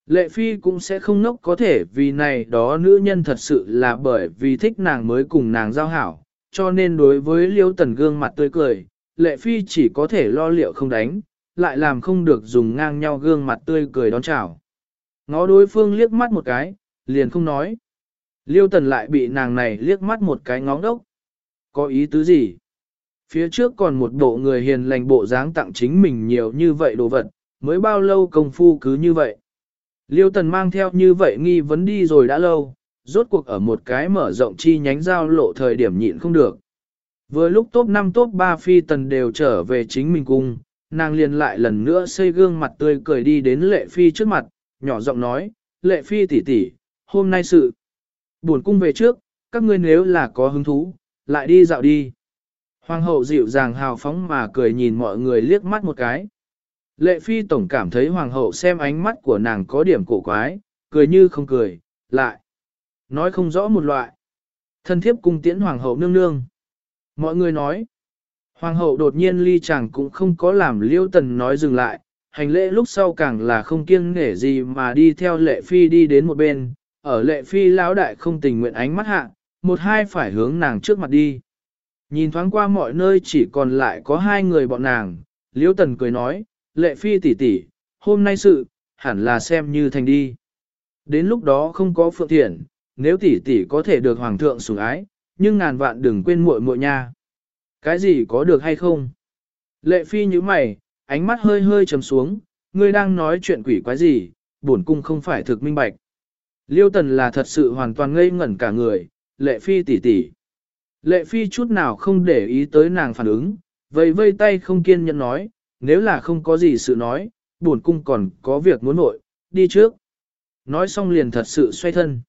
Lệ phi cũng sẽ không nốc có thể vì này đó nữ nhân thật sự là bởi vì thích nàng mới cùng nàng giao hảo, cho nên đối với liêu tần gương mặt tươi cười, lệ phi chỉ có thể lo liệu không đánh, lại làm không được dùng ngang nhau gương mặt tươi cười đón chào. Ngó đối phương liếc mắt một cái, liền không nói. Liêu tần lại bị nàng này liếc mắt một cái ngóng đốc. Có ý tứ gì? Phía trước còn một bộ người hiền lành bộ dáng tặng chính mình nhiều như vậy đồ vật, mới bao lâu công phu cứ như vậy. Liêu tần mang theo như vậy nghi vấn đi rồi đã lâu, rốt cuộc ở một cái mở rộng chi nhánh giao lộ thời điểm nhịn không được. Vừa lúc top 5 top 3 phi tần đều trở về chính mình cung, nàng liền lại lần nữa xây gương mặt tươi cười đi đến lệ phi trước mặt, nhỏ giọng nói, lệ phi tỷ tỷ, hôm nay sự. Buồn cung về trước, các ngươi nếu là có hứng thú, lại đi dạo đi. Hoàng hậu dịu dàng hào phóng mà cười nhìn mọi người liếc mắt một cái. Lệ phi tổng cảm thấy hoàng hậu xem ánh mắt của nàng có điểm cổ quái, cười như không cười, lại. Nói không rõ một loại. Thân thiếp cung tiễn hoàng hậu nương nương. Mọi người nói. Hoàng hậu đột nhiên ly chàng cũng không có làm liêu tần nói dừng lại, hành lễ lúc sau càng là không kiêng nể gì mà đi theo lệ phi đi đến một bên, ở lệ phi lão đại không tình nguyện ánh mắt hạ, một hai phải hướng nàng trước mặt đi. Nhìn thoáng qua mọi nơi chỉ còn lại có hai người bọn nàng, liêu tần cười nói, lệ phi tỷ tỷ, hôm nay sự, hẳn là xem như thành đi. Đến lúc đó không có phượng thiện, nếu tỷ tỷ có thể được hoàng thượng sủng ái, nhưng ngàn vạn đừng quên muội muội nha. Cái gì có được hay không? Lệ phi như mày, ánh mắt hơi hơi trầm xuống, ngươi đang nói chuyện quỷ quái gì, bổn cung không phải thực minh bạch. Liêu tần là thật sự hoàn toàn ngây ngẩn cả người, lệ phi tỷ tỷ. Lệ phi chút nào không để ý tới nàng phản ứng, vây vây tay không kiên nhẫn nói, nếu là không có gì sự nói, bổn cung còn có việc muốn nội, đi trước. Nói xong liền thật sự xoay thân.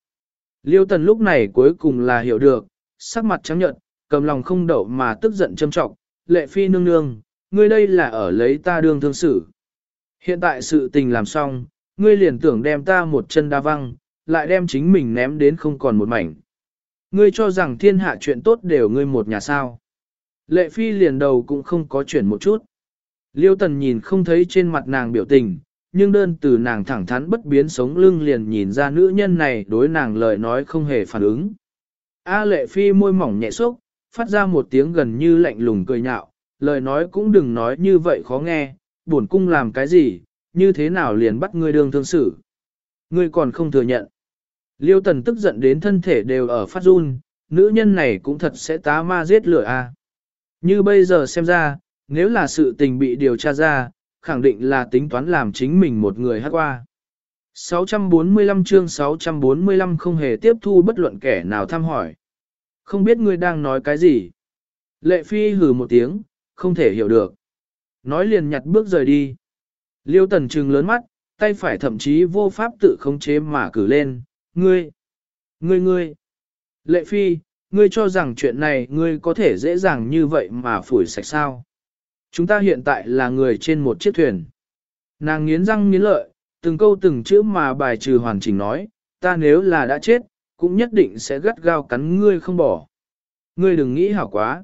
Liêu tần lúc này cuối cùng là hiểu được, sắc mặt trắng nhợt, cầm lòng không đậu mà tức giận châm trọng, lệ phi nương nương, ngươi đây là ở lấy ta đương thương xử. Hiện tại sự tình làm xong, ngươi liền tưởng đem ta một chân đa văng, lại đem chính mình ném đến không còn một mảnh. Ngươi cho rằng thiên hạ chuyện tốt đều ngươi một nhà sao. Lệ phi liền đầu cũng không có chuyển một chút. Liêu tần nhìn không thấy trên mặt nàng biểu tình, nhưng đơn từ nàng thẳng thắn bất biến sống lưng liền nhìn ra nữ nhân này đối nàng lời nói không hề phản ứng. A lệ phi môi mỏng nhẹ xúc, phát ra một tiếng gần như lạnh lùng cười nhạo, lời nói cũng đừng nói như vậy khó nghe, bổn cung làm cái gì, như thế nào liền bắt ngươi đương thương xử. Ngươi còn không thừa nhận. Liêu tần tức giận đến thân thể đều ở phát run, nữ nhân này cũng thật sẽ tá ma giết lửa a. Như bây giờ xem ra, nếu là sự tình bị điều tra ra, khẳng định là tính toán làm chính mình một người hát qua. 645 chương 645 không hề tiếp thu bất luận kẻ nào thăm hỏi. Không biết ngươi đang nói cái gì? Lệ phi hừ một tiếng, không thể hiểu được. Nói liền nhặt bước rời đi. Liêu tần trừng lớn mắt, tay phải thậm chí vô pháp tự khống chế mà cử lên, ngươi, ngươi ngươi. Lệ phi, ngươi cho rằng chuyện này ngươi có thể dễ dàng như vậy mà phủi sạch sao. Chúng ta hiện tại là người trên một chiếc thuyền. Nàng nghiến răng nghiến lợi, từng câu từng chữ mà bài trừ hoàn chỉnh nói, ta nếu là đã chết, cũng nhất định sẽ gắt gao cắn ngươi không bỏ. Ngươi đừng nghĩ hảo quá.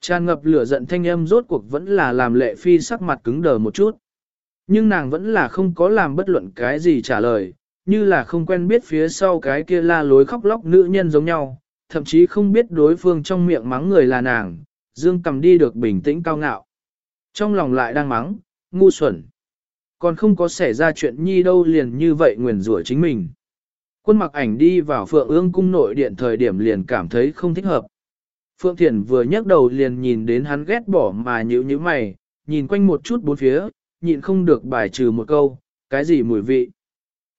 Tràn ngập lửa giận thanh âm rốt cuộc vẫn là làm lệ phi sắc mặt cứng đờ một chút. Nhưng nàng vẫn là không có làm bất luận cái gì trả lời, như là không quen biết phía sau cái kia la lối khóc lóc nữ nhân giống nhau, thậm chí không biết đối phương trong miệng mắng người là nàng, dương cầm đi được bình tĩnh cao ngạo. Trong lòng lại đang mắng, ngu xuẩn. Còn không có xảy ra chuyện nhi đâu liền như vậy nguyền rủa chính mình. Quân mặc ảnh đi vào phượng ương cung nội điện thời điểm liền cảm thấy không thích hợp. Phượng Thiển vừa nhấc đầu liền nhìn đến hắn ghét bỏ mà nhữ như mày, nhìn quanh một chút bốn phía, nhịn không được bài trừ một câu, cái gì mùi vị.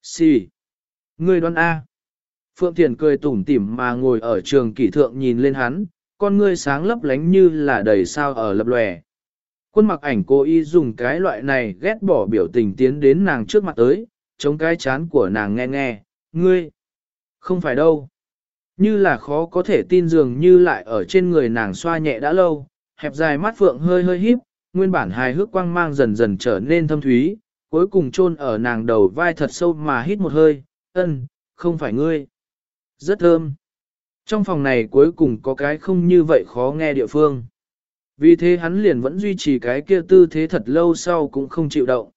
Xì. Ngươi đoan A. Phượng Thiển cười tủm tỉm mà ngồi ở trường kỷ thượng nhìn lên hắn, con ngươi sáng lấp lánh như là đầy sao ở lập lòe. Quân mặc ảnh cô y dùng cái loại này ghét bỏ biểu tình tiến đến nàng trước mặt tới, chống cái chán của nàng nghe nghe, Ngươi, không phải đâu. Như là khó có thể tin dường như lại ở trên người nàng xoa nhẹ đã lâu, hẹp dài mắt phượng hơi hơi híp, nguyên bản hài hước quang mang dần dần trở nên thâm thúy, cuối cùng chôn ở nàng đầu vai thật sâu mà hít một hơi, ân, không phải ngươi. Rất thơm. Trong phòng này cuối cùng có cái không như vậy khó nghe địa phương. Vì thế hắn liền vẫn duy trì cái kia tư thế thật lâu sau cũng không chịu động.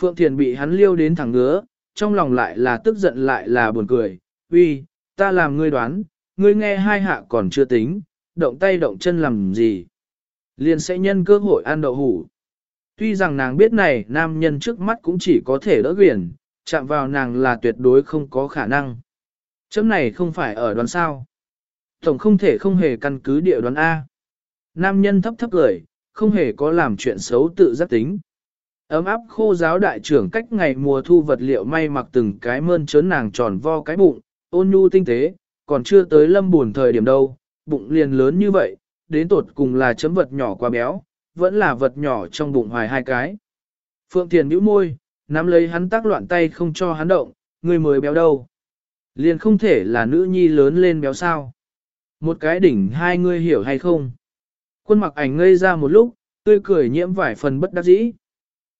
Phượng Thiền bị hắn liêu đến thẳng ngứa, trong lòng lại là tức giận lại là buồn cười. Uy, ta làm ngươi đoán, ngươi nghe hai hạ còn chưa tính, động tay động chân làm gì. Liền sẽ nhân cơ hội ăn đậu hủ. Tuy rằng nàng biết này nam nhân trước mắt cũng chỉ có thể đỡ quyền, chạm vào nàng là tuyệt đối không có khả năng. Chấm này không phải ở đoán sao. Tổng không thể không hề căn cứ địa đoán A. Nam nhân thấp thấp cười, không hề có làm chuyện xấu tự giác tính. Ấm áp khô giáo đại trưởng cách ngày mùa thu vật liệu may mặc từng cái mơn trớn nàng tròn vo cái bụng, ôn nhu tinh tế, còn chưa tới lâm buồn thời điểm đâu, bụng liền lớn như vậy, đến tột cùng là chấm vật nhỏ quá béo, vẫn là vật nhỏ trong bụng hoài hai cái. Phượng Thiền bĩu môi, nắm lấy hắn tác loạn tay không cho hắn động, người mới béo đâu. Liền không thể là nữ nhi lớn lên béo sao. Một cái đỉnh hai ngươi hiểu hay không? Quân mặc ảnh ngây ra một lúc, tươi cười nhiễm vài phần bất đắc dĩ.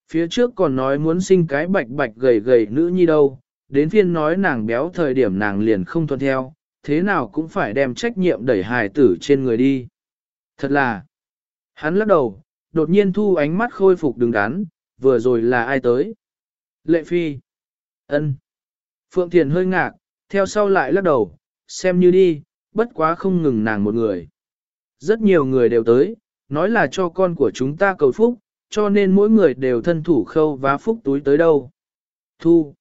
Phía trước còn nói muốn sinh cái bạch bạch gầy gầy nữ nhi đâu, đến phiên nói nàng béo thời điểm nàng liền không thuận theo, thế nào cũng phải đem trách nhiệm đẩy hài tử trên người đi. Thật là, hắn lắc đầu, đột nhiên thu ánh mắt khôi phục đứng đắn, vừa rồi là ai tới? Lệ Phi. ân. Phượng Thiền hơi ngạc, theo sau lại lắc đầu, xem như đi, bất quá không ngừng nàng một người. Rất nhiều người đều tới, nói là cho con của chúng ta cầu phúc, cho nên mỗi người đều thân thủ khâu vá phúc túi tới đâu. Thu.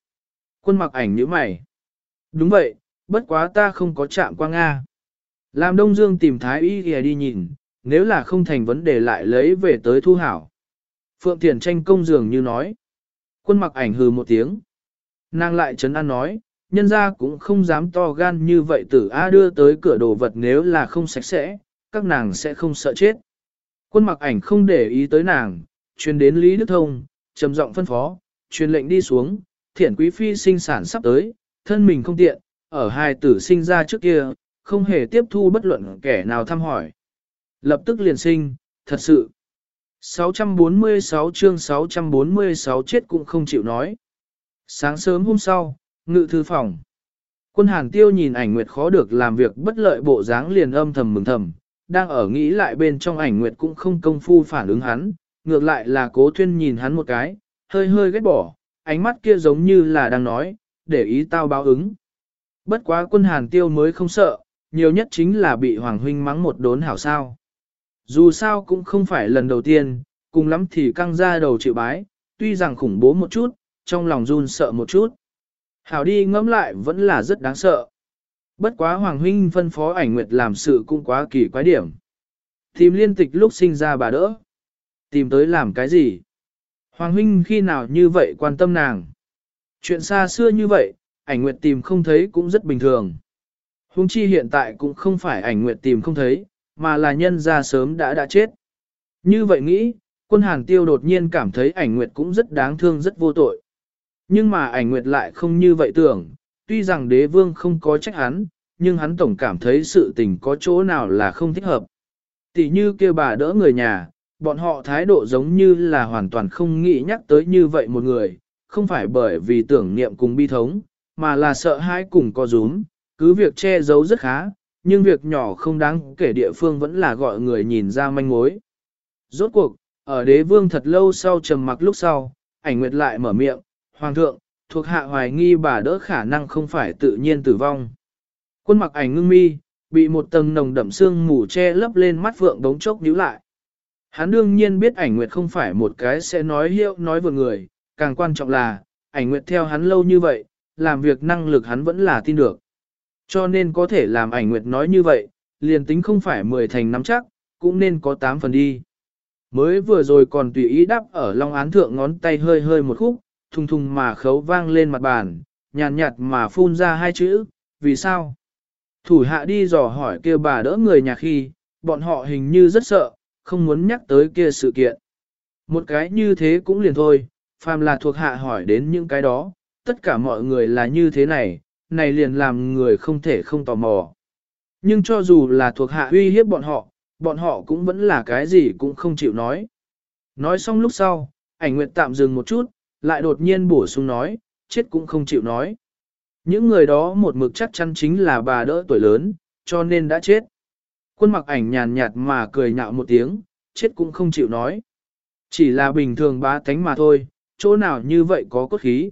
Quân mặc ảnh như mày. Đúng vậy, bất quá ta không có chạm qua Nga. Làm Đông Dương tìm Thái Y kìa đi nhìn, nếu là không thành vấn đề lại lấy về tới thu hảo. Phượng Thiền tranh công dường như nói. Quân mặc ảnh hừ một tiếng. Nàng lại chấn an nói, nhân ra cũng không dám to gan như vậy tử A đưa tới cửa đồ vật nếu là không sạch sẽ, các nàng sẽ không sợ chết. Quân mặc ảnh không để ý tới nàng, truyền đến Lý Đức Thông, trầm giọng phân phó, truyền lệnh đi xuống, thiển quý phi sinh sản sắp tới, thân mình không tiện, ở hai tử sinh ra trước kia, không hề tiếp thu bất luận kẻ nào thăm hỏi. Lập tức liền sinh, thật sự. 646 chương 646 chết cũng không chịu nói. Sáng sớm hôm sau, ngự thư phòng. Quân hàn tiêu nhìn ảnh nguyệt khó được làm việc bất lợi bộ dáng liền âm thầm mừng thầm, đang ở nghĩ lại bên trong ảnh nguyệt cũng không công phu phản ứng hắn, ngược lại là cố thuyên nhìn hắn một cái, hơi hơi ghét bỏ, ánh mắt kia giống như là đang nói, để ý tao báo ứng. Bất quá quân hàn tiêu mới không sợ, nhiều nhất chính là bị Hoàng Huynh mắng một đốn hảo sao. Dù sao cũng không phải lần đầu tiên, cùng lắm thì căng ra đầu chịu bái, tuy rằng khủng bố một chút, trong lòng run sợ một chút. Hảo đi ngẫm lại vẫn là rất đáng sợ. Bất quá Hoàng Huynh phân phó ảnh nguyệt làm sự cũng quá kỳ quái điểm. Tìm liên tịch lúc sinh ra bà đỡ. Tìm tới làm cái gì? Hoàng Huynh khi nào như vậy quan tâm nàng? Chuyện xa xưa như vậy, ảnh nguyệt tìm không thấy cũng rất bình thường. Hùng chi hiện tại cũng không phải ảnh nguyệt tìm không thấy, mà là nhân ra sớm đã đã chết. Như vậy nghĩ, quân hàng tiêu đột nhiên cảm thấy ảnh nguyệt cũng rất đáng thương rất vô tội. Nhưng mà ảnh nguyệt lại không như vậy tưởng, tuy rằng đế vương không có trách hắn, nhưng hắn tổng cảm thấy sự tình có chỗ nào là không thích hợp. Tỷ như kêu bà đỡ người nhà, bọn họ thái độ giống như là hoàn toàn không nghĩ nhắc tới như vậy một người, không phải bởi vì tưởng niệm cùng bi thống, mà là sợ hãi cùng co rúm, cứ việc che giấu rất khá, nhưng việc nhỏ không đáng kể địa phương vẫn là gọi người nhìn ra manh mối. Rốt cuộc, ở đế vương thật lâu sau trầm mặc lúc sau, ảnh nguyệt lại mở miệng, Hoàng thượng, thuộc hạ hoài nghi bà đỡ khả năng không phải tự nhiên tử vong. Quân mặc ảnh ngưng mi, bị một tầng nồng đậm xương mù che lấp lên mắt vượng đống chốc nhíu lại. Hắn đương nhiên biết ảnh nguyệt không phải một cái sẽ nói hiệu nói vừa người, càng quan trọng là, ảnh nguyệt theo hắn lâu như vậy, làm việc năng lực hắn vẫn là tin được. Cho nên có thể làm ảnh nguyệt nói như vậy, liền tính không phải 10 thành nắm chắc, cũng nên có 8 phần đi. Mới vừa rồi còn tùy ý đắp ở long án thượng ngón tay hơi hơi một khúc, thùng thùng mà khấu vang lên mặt bàn, nhàn nhạt, nhạt mà phun ra hai chữ, vì sao? Thủ hạ đi dò hỏi kia bà đỡ người nhà khi, bọn họ hình như rất sợ, không muốn nhắc tới kia sự kiện. Một cái như thế cũng liền thôi, phàm là thuộc hạ hỏi đến những cái đó, tất cả mọi người là như thế này, này liền làm người không thể không tò mò. Nhưng cho dù là thuộc hạ uy hiếp bọn họ, bọn họ cũng vẫn là cái gì cũng không chịu nói. Nói xong lúc sau, ảnh nguyện tạm dừng một chút, lại đột nhiên bổ sung nói, chết cũng không chịu nói. Những người đó một mực chắc chắn chính là bà đỡ tuổi lớn, cho nên đã chết. Quân mặc ảnh nhàn nhạt mà cười nhạo một tiếng, chết cũng không chịu nói. Chỉ là bình thường bá tánh mà thôi, chỗ nào như vậy có cốt khí.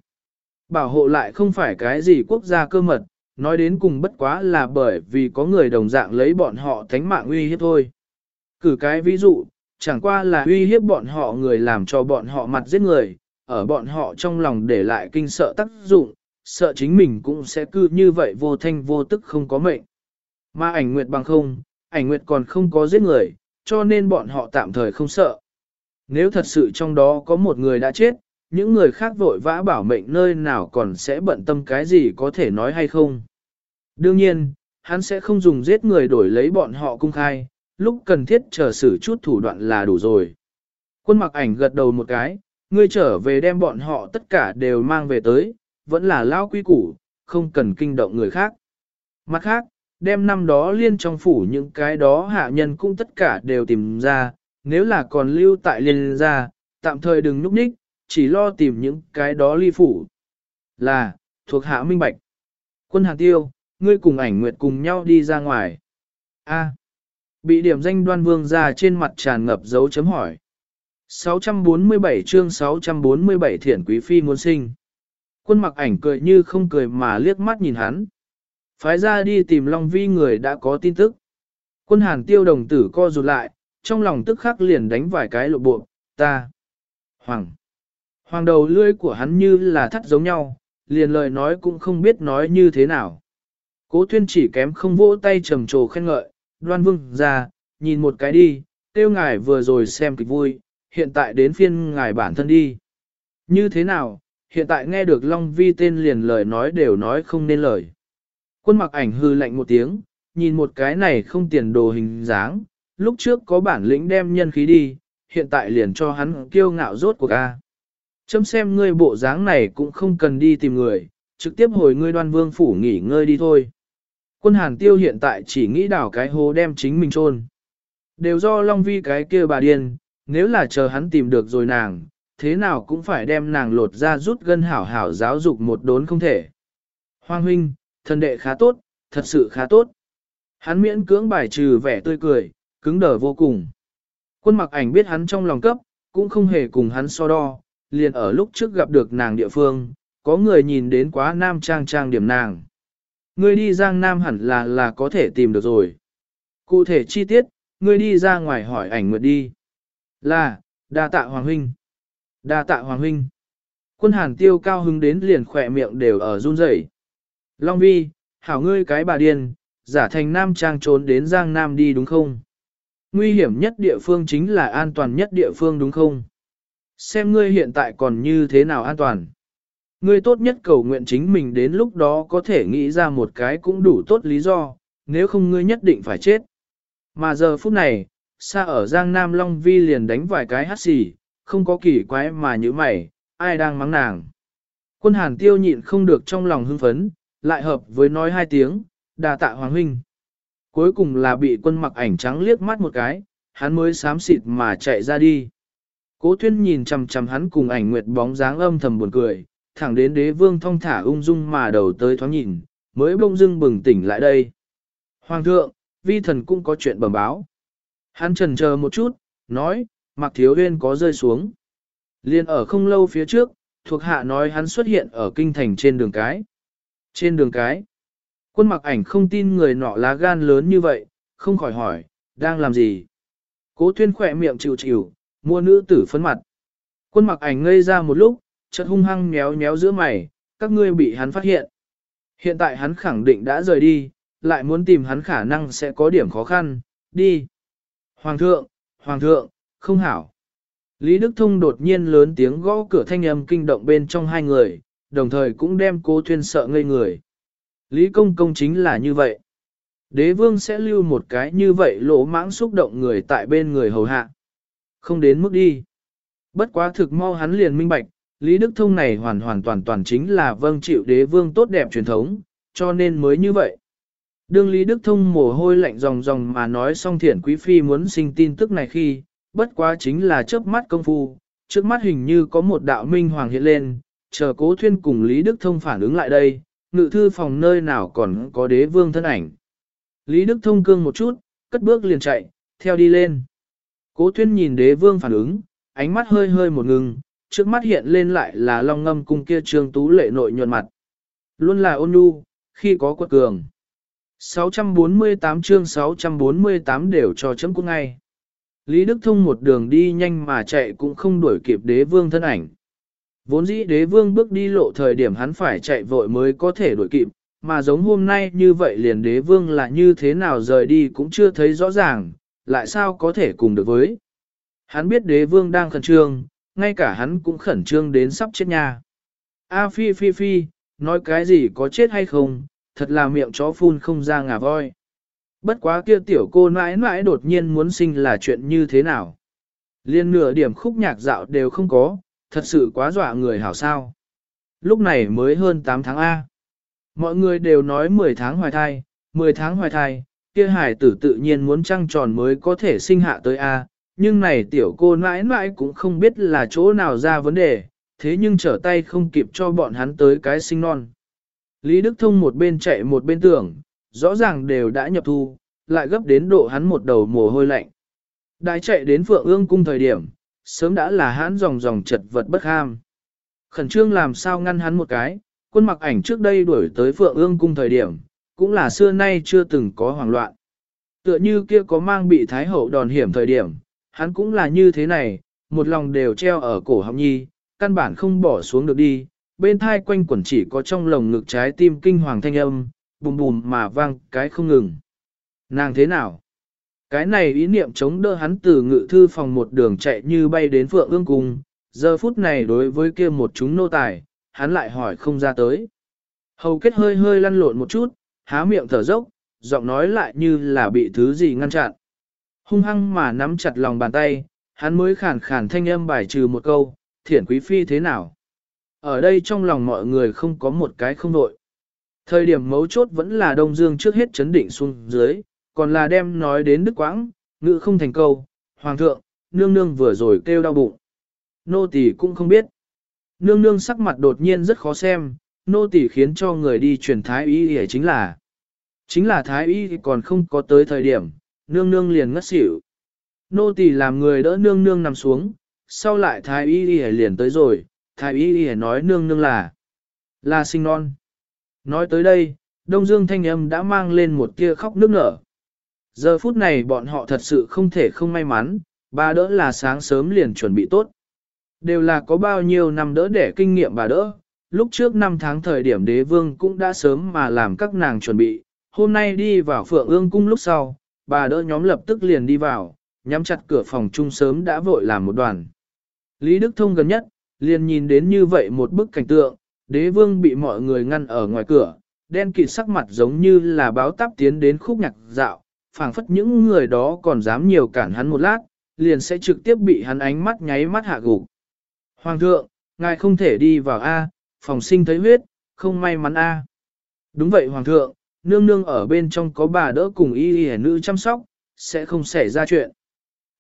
Bảo hộ lại không phải cái gì quốc gia cơ mật, nói đến cùng bất quá là bởi vì có người đồng dạng lấy bọn họ thánh mạng uy hiếp thôi. Cử cái ví dụ, chẳng qua là uy hiếp bọn họ người làm cho bọn họ mặt giết người, ở bọn họ trong lòng để lại kinh sợ tác dụng, sợ chính mình cũng sẽ cư như vậy vô thanh vô tức không có mệnh. Mà ảnh nguyệt bằng không, ảnh nguyệt còn không có giết người, cho nên bọn họ tạm thời không sợ. Nếu thật sự trong đó có một người đã chết, những người khác vội vã bảo mệnh nơi nào còn sẽ bận tâm cái gì có thể nói hay không. Đương nhiên, hắn sẽ không dùng giết người đổi lấy bọn họ cung khai, lúc cần thiết chờ xử chút thủ đoạn là đủ rồi. Quân mặc ảnh gật đầu một cái, ngươi trở về đem bọn họ tất cả đều mang về tới, vẫn là lao quy củ, không cần kinh động người khác. Mặt khác, đem năm đó liên trong phủ những cái đó hạ nhân cũng tất cả đều tìm ra, nếu là còn lưu tại liên gia, tạm thời đừng núp ních, chỉ lo tìm những cái đó ly phủ. Là, thuộc hạ minh bạch. Quân hàng tiêu, ngươi cùng ảnh nguyệt cùng nhau đi ra ngoài. A. bị điểm danh đoan vương ra trên mặt tràn ngập dấu chấm hỏi. 647 chương 647 thiển quý phi muốn sinh. Quân mặc ảnh cười như không cười mà liếc mắt nhìn hắn. Phái ra đi tìm Long Vi người đã có tin tức. Quân hàn tiêu đồng tử co rụt lại, trong lòng tức khắc liền đánh vài cái lộ bộ, ta. Hoàng. Hoàng đầu lưỡi của hắn như là thắt giống nhau, liền lời nói cũng không biết nói như thế nào. Cố tuyên chỉ kém không vỗ tay trầm trồ khen ngợi, đoan vương ra, nhìn một cái đi, tiêu ngài vừa rồi xem kịch vui, hiện tại đến phiên ngài bản thân đi. Như thế nào, hiện tại nghe được Long Vi tên liền lời nói đều nói không nên lời. Quân mặc ảnh hư lạnh một tiếng, nhìn một cái này không tiền đồ hình dáng, lúc trước có bản lĩnh đem nhân khí đi, hiện tại liền cho hắn kiêu ngạo rốt cuộc a. Chấm xem ngươi bộ dáng này cũng không cần đi tìm người, trực tiếp hồi ngươi đoan vương phủ nghỉ ngơi đi thôi. Quân hàn tiêu hiện tại chỉ nghĩ đảo cái hố đem chính mình chôn Đều do Long Vi cái kia bà điên, nếu là chờ hắn tìm được rồi nàng, thế nào cũng phải đem nàng lột ra rút gân hảo hảo giáo dục một đốn không thể. Hoàng huynh, thần đệ khá tốt, thật sự khá tốt. Hắn miễn cưỡng bài trừ vẻ tươi cười, cứng đờ vô cùng. Quân mặc ảnh biết hắn trong lòng cấp, cũng không hề cùng hắn so đo, liền ở lúc trước gặp được nàng địa phương, có người nhìn đến quá nam trang trang điểm nàng. Ngươi đi giang nam hẳn là là có thể tìm được rồi. Cụ thể chi tiết, ngươi đi ra ngoài hỏi ảnh nguyệt đi. Là, đa tạ hoàng huynh. Đa tạ hoàng huynh. Quân hàn tiêu cao hứng đến liền khỏe miệng đều ở run rẩy. Long vi, hảo ngươi cái bà điên, giả thành nam trang trốn đến giang nam đi đúng không? Nguy hiểm nhất địa phương chính là an toàn nhất địa phương đúng không? Xem ngươi hiện tại còn như thế nào an toàn. Ngươi tốt nhất cầu nguyện chính mình đến lúc đó có thể nghĩ ra một cái cũng đủ tốt lý do, nếu không ngươi nhất định phải chết. Mà giờ phút này, xa ở Giang Nam Long Vi liền đánh vài cái hát xì, không có kỳ quái mà như mày, ai đang mắng nàng. Quân hàn tiêu nhịn không được trong lòng hưng phấn, lại hợp với nói hai tiếng, đà tạ hoàng huynh. Cuối cùng là bị quân mặc ảnh trắng liếc mắt một cái, hắn mới xám xịt mà chạy ra đi. Cố tuyên nhìn chằm chằm hắn cùng ảnh nguyệt bóng dáng âm thầm buồn cười, thẳng đến đế vương thong thả ung dung mà đầu tới thoáng nhìn, mới bông dưng bừng tỉnh lại đây. Hoàng thượng, vi thần cũng có chuyện bẩm báo. Hắn trần chờ một chút, nói, mặc thiếu huyên có rơi xuống. Liên ở không lâu phía trước, thuộc hạ nói hắn xuất hiện ở kinh thành trên đường cái. Trên đường cái, quân mặc ảnh không tin người nọ lá gan lớn như vậy, không khỏi hỏi, đang làm gì? Cố tuyên khỏe miệng chịu chịu, mua nữ tử phấn mặt. Quân mặc ảnh ngây ra một lúc, chợt hung hăng méo méo giữa mày, các ngươi bị hắn phát hiện. Hiện tại hắn khẳng định đã rời đi, lại muốn tìm hắn khả năng sẽ có điểm khó khăn, đi. Hoàng thượng, Hoàng thượng, không hảo. Lý Đức Thông đột nhiên lớn tiếng gõ cửa thanh âm kinh động bên trong hai người, đồng thời cũng đem cô thuyên sợ ngây người. Lý Công Công chính là như vậy. Đế vương sẽ lưu một cái như vậy lỗ mãng xúc động người tại bên người hầu hạ. Không đến mức đi. Bất quá thực mau hắn liền minh bạch, Lý Đức Thông này hoàn hoàn toàn toàn chính là vâng chịu đế vương tốt đẹp truyền thống, cho nên mới như vậy. Đương Lý Đức Thông mồ hôi lạnh ròng ròng mà nói xong thiển quý phi muốn sinh tin tức này khi, bất quá chính là chớp mắt công phu, trước mắt hình như có một đạo minh hoàng hiện lên, chờ cố thuyên cùng Lý Đức Thông phản ứng lại đây, ngự thư phòng nơi nào còn có đế vương thân ảnh. Lý Đức Thông cương một chút, cất bước liền chạy, theo đi lên. Cố thuyên nhìn đế vương phản ứng, ánh mắt hơi hơi một ngừng, trước mắt hiện lên lại là long ngâm cung kia trương tú lệ nội nhuận mặt. Luôn là ôn nhu, khi có quật cường. 648 chương 648 đều cho chấm cũng ngay. Lý Đức Thông một đường đi nhanh mà chạy cũng không đuổi kịp đế vương thân ảnh. Vốn dĩ đế vương bước đi lộ thời điểm hắn phải chạy vội mới có thể đuổi kịp, mà giống hôm nay như vậy liền đế vương là như thế nào rời đi cũng chưa thấy rõ ràng, lại sao có thể cùng được với. Hắn biết đế vương đang khẩn trương, ngay cả hắn cũng khẩn trương đến sắp chết nha. A phi phi phi, nói cái gì có chết hay không, thật là miệng chó phun không ra ngà voi. Bất quá kia tiểu cô mãi mãi đột nhiên muốn sinh là chuyện như thế nào. Liên nửa điểm khúc nhạc dạo đều không có, thật sự quá dọa người hảo sao. Lúc này mới hơn 8 tháng A. Mọi người đều nói 10 tháng hoài thai, 10 tháng hoài thai, kia hải tử tự nhiên muốn trăng tròn mới có thể sinh hạ tới A, nhưng này tiểu cô mãi mãi cũng không biết là chỗ nào ra vấn đề, thế nhưng trở tay không kịp cho bọn hắn tới cái sinh non. Lý Đức Thông một bên chạy một bên tưởng, rõ ràng đều đã nhập thu, lại gấp đến độ hắn một đầu mồ hôi lạnh. Đại chạy đến Phượng Ương cung thời điểm, sớm đã là hắn dòng dòng chật vật bất ham. Khẩn trương làm sao ngăn hắn một cái, quân mặc ảnh trước đây đuổi tới Phượng Ương cung thời điểm, cũng là xưa nay chưa từng có hoảng loạn. Tựa như kia có mang bị Thái Hậu đòn hiểm thời điểm, hắn cũng là như thế này, một lòng đều treo ở cổ họng nhi, căn bản không bỏ xuống được đi, bên thai quanh quẩn chỉ có trong lồng ngực trái tim kinh hoàng thanh âm, bùm bùm mà vang cái không ngừng. Nàng thế nào? Cái này ý niệm chống đỡ hắn từ ngự thư phòng một đường chạy như bay đến phượng ương cung, giờ phút này đối với kia một chúng nô tài, hắn lại hỏi không ra tới. Hầu kết hơi hơi lăn lộn một chút, há miệng thở dốc, giọng nói lại như là bị thứ gì ngăn chặn. Hung hăng mà nắm chặt lòng bàn tay, hắn mới khản khàn thanh âm bài trừ một câu, thiển quý phi thế nào? Ở đây trong lòng mọi người không có một cái không đội. Thời điểm mấu chốt vẫn là Đông Dương trước hết chấn định xuống dưới, còn là đem nói đến đức quãng, ngữ không thành câu, hoàng thượng, nương nương vừa rồi kêu đau bụng. Nô tỳ cũng không biết. Nương nương sắc mặt đột nhiên rất khó xem, nô tỳ khiến cho người đi truyền thái y để chính là. Chính là thái y còn không có tới thời điểm, nương nương liền ngất xỉu. Nô tỳ làm người đỡ nương nương nằm xuống, sau lại thái y liền tới rồi, thái y nói nương nương là, là sinh non. Nói tới đây, Đông Dương thanh âm đã mang lên một tia khóc nước nở. Giờ phút này bọn họ thật sự không thể không may mắn, bà đỡ là sáng sớm liền chuẩn bị tốt. Đều là có bao nhiêu năm đỡ để kinh nghiệm bà đỡ, lúc trước năm tháng thời điểm đế vương cũng đã sớm mà làm các nàng chuẩn bị, hôm nay đi vào phượng ương cung lúc sau, bà đỡ nhóm lập tức liền đi vào, nhắm chặt cửa phòng chung sớm đã vội làm một đoàn. Lý Đức Thông gần nhất, liền nhìn đến như vậy một bức cảnh tượng, đế vương bị mọi người ngăn ở ngoài cửa, đen kịt sắc mặt giống như là báo táp tiến đến khúc nhạc dạo, phảng phất những người đó còn dám nhiều cản hắn một lát, liền sẽ trực tiếp bị hắn ánh mắt nháy mắt hạ gục. Hoàng thượng, ngài không thể đi vào A, phòng sinh thấy huyết, không may mắn A. Đúng vậy Hoàng thượng, nương nương ở bên trong có bà đỡ cùng y y nữ chăm sóc, sẽ không xảy ra chuyện.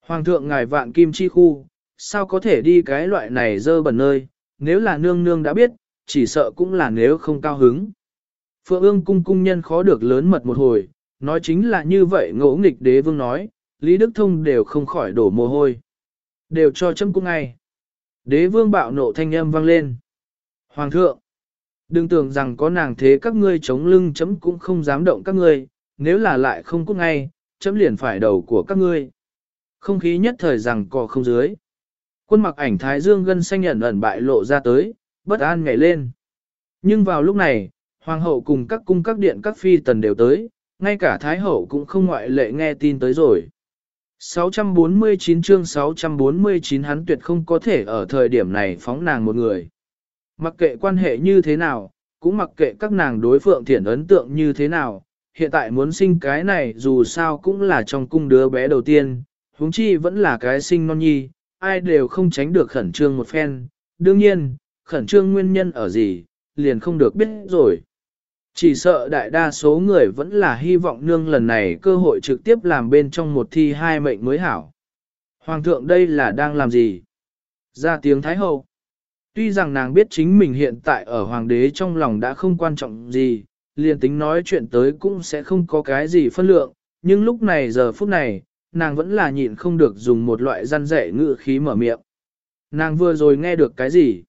Hoàng thượng ngài vạn kim chi khu, sao có thể đi cái loại này dơ bẩn nơi, nếu là nương nương đã biết, chỉ sợ cũng là nếu không cao hứng. Phượng ương cung cung nhân khó được lớn mật một hồi, nói chính là như vậy ngỗ nghịch đế vương nói, Lý Đức Thông đều không khỏi đổ mồ hôi. Đều cho châm cung ngay. Đế vương bạo nộ thanh âm vang lên. Hoàng thượng, đừng tưởng rằng có nàng thế các ngươi chống lưng chấm cũng không dám động các ngươi, nếu là lại không cút ngay, chấm liền phải đầu của các ngươi. Không khí nhất thời rằng cò không dưới. Quân mặc ảnh thái dương gân xanh nhận ẩn bại lộ ra tới, bất an nhảy lên. Nhưng vào lúc này, hoàng hậu cùng các cung các điện các phi tần đều tới, ngay cả thái hậu cũng không ngoại lệ nghe tin tới rồi. 649 chương 649 hắn tuyệt không có thể ở thời điểm này phóng nàng một người. Mặc kệ quan hệ như thế nào, cũng mặc kệ các nàng đối phượng thiện ấn tượng như thế nào, hiện tại muốn sinh cái này dù sao cũng là trong cung đứa bé đầu tiên, huống chi vẫn là cái sinh non nhi, ai đều không tránh được khẩn trương một phen, đương nhiên, khẩn trương nguyên nhân ở gì, liền không được biết rồi. Chỉ sợ đại đa số người vẫn là hy vọng nương lần này cơ hội trực tiếp làm bên trong một thi hai mệnh mới hảo. Hoàng thượng đây là đang làm gì? Ra tiếng Thái Hậu. Tuy rằng nàng biết chính mình hiện tại ở Hoàng đế trong lòng đã không quan trọng gì, liền tính nói chuyện tới cũng sẽ không có cái gì phân lượng, nhưng lúc này giờ phút này, nàng vẫn là nhịn không được dùng một loại răn rẻ ngự khí mở miệng. Nàng vừa rồi nghe được cái gì?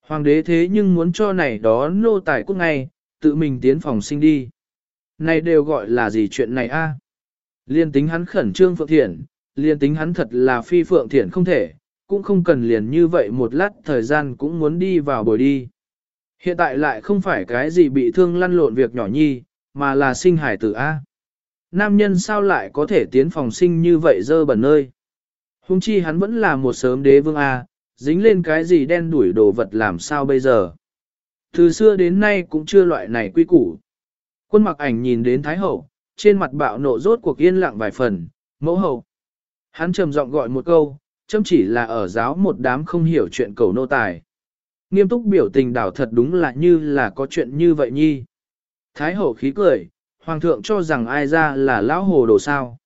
Hoàng đế thế nhưng muốn cho này đó nô tài quốc ngay, tự mình tiến phòng sinh đi. Này đều gọi là gì chuyện này a? Liên tính hắn khẩn trương phượng thiện, liên tính hắn thật là phi phượng thiện không thể, cũng không cần liền như vậy một lát thời gian cũng muốn đi vào bồi đi. Hiện tại lại không phải cái gì bị thương lăn lộn việc nhỏ nhi, mà là sinh hải tử A. Nam nhân sao lại có thể tiến phòng sinh như vậy dơ bẩn nơi. Hùng chi hắn vẫn là một sớm đế vương A, dính lên cái gì đen đuổi đồ vật làm sao bây giờ. Từ xưa đến nay cũng chưa loại này quy củ. Quân mặc ảnh nhìn đến Thái Hậu, trên mặt bạo nộ rốt cuộc yên lặng vài phần, mẫu hậu. Hắn trầm giọng gọi một câu, châm chỉ là ở giáo một đám không hiểu chuyện cầu nô tài. Nghiêm túc biểu tình đảo thật đúng là như là có chuyện như vậy nhi. Thái hậu khí cười, hoàng thượng cho rằng ai ra là lão hồ đồ sao.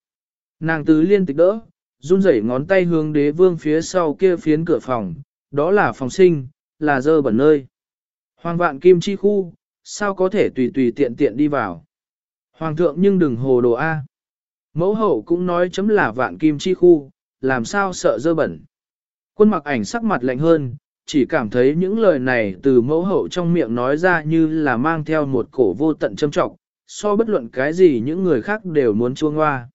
Nàng tứ liên tịch đỡ, run rẩy ngón tay hướng đế vương phía sau kia phiến cửa phòng, đó là phòng sinh, là dơ bẩn nơi. Hoàng vạn kim chi khu, sao có thể tùy tùy tiện tiện đi vào. Hoàng thượng nhưng đừng hồ đồ A. Mẫu hậu cũng nói chấm là vạn kim chi khu, làm sao sợ dơ bẩn. Quân mặc ảnh sắc mặt lạnh hơn, chỉ cảm thấy những lời này từ mẫu hậu trong miệng nói ra như là mang theo một cổ vô tận châm trọng, so bất luận cái gì những người khác đều muốn chuông hoa.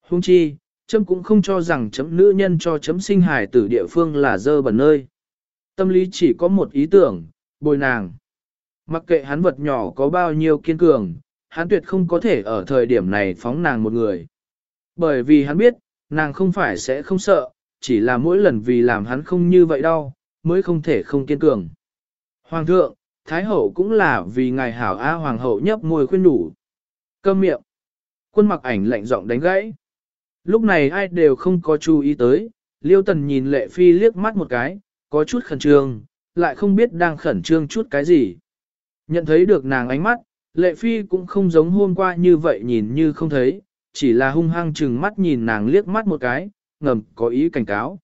Hung chi, chấm cũng không cho rằng chấm nữ nhân cho chấm sinh hài tử địa phương là dơ bẩn nơi. Tâm lý chỉ có một ý tưởng, bồi nàng. Mặc kệ hắn vật nhỏ có bao nhiêu kiên cường, hắn tuyệt không có thể ở thời điểm này phóng nàng một người. Bởi vì hắn biết, nàng không phải sẽ không sợ, chỉ là mỗi lần vì làm hắn không như vậy đâu, mới không thể không kiên cường. Hoàng thượng, Thái hậu cũng là vì ngài hảo A hoàng hậu nhấp môi khuyên đủ. Cơm miệng. Quân mặc ảnh lạnh giọng đánh gãy. Lúc này ai đều không có chú ý tới, liêu tần nhìn lệ phi liếc mắt một cái, có chút khẩn trương, lại không biết đang khẩn trương chút cái gì. Nhận thấy được nàng ánh mắt, lệ phi cũng không giống hôm qua như vậy nhìn như không thấy, chỉ là hung hăng chừng mắt nhìn nàng liếc mắt một cái, ngầm có ý cảnh cáo.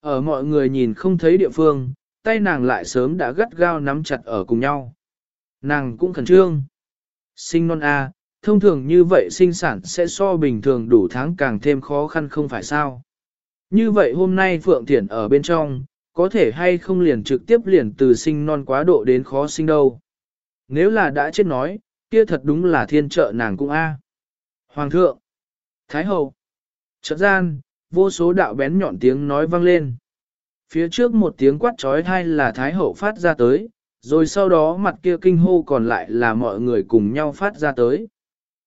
Ở mọi người nhìn không thấy địa phương, tay nàng lại sớm đã gắt gao nắm chặt ở cùng nhau. Nàng cũng khẩn trương. Sinh non A, thông thường như vậy sinh sản sẽ so bình thường đủ tháng càng thêm khó khăn không phải sao. Như vậy hôm nay Phượng Thiển ở bên trong, có thể hay không liền trực tiếp liền từ sinh non quá độ đến khó sinh đâu. Nếu là đã chết nói, kia thật đúng là thiên trợ nàng cũng A. Hoàng thượng, Thái hậu, trợ gian, vô số đạo bén nhọn tiếng nói vang lên. Phía trước một tiếng quát trói thai là Thái hậu phát ra tới, rồi sau đó mặt kia kinh hô còn lại là mọi người cùng nhau phát ra tới.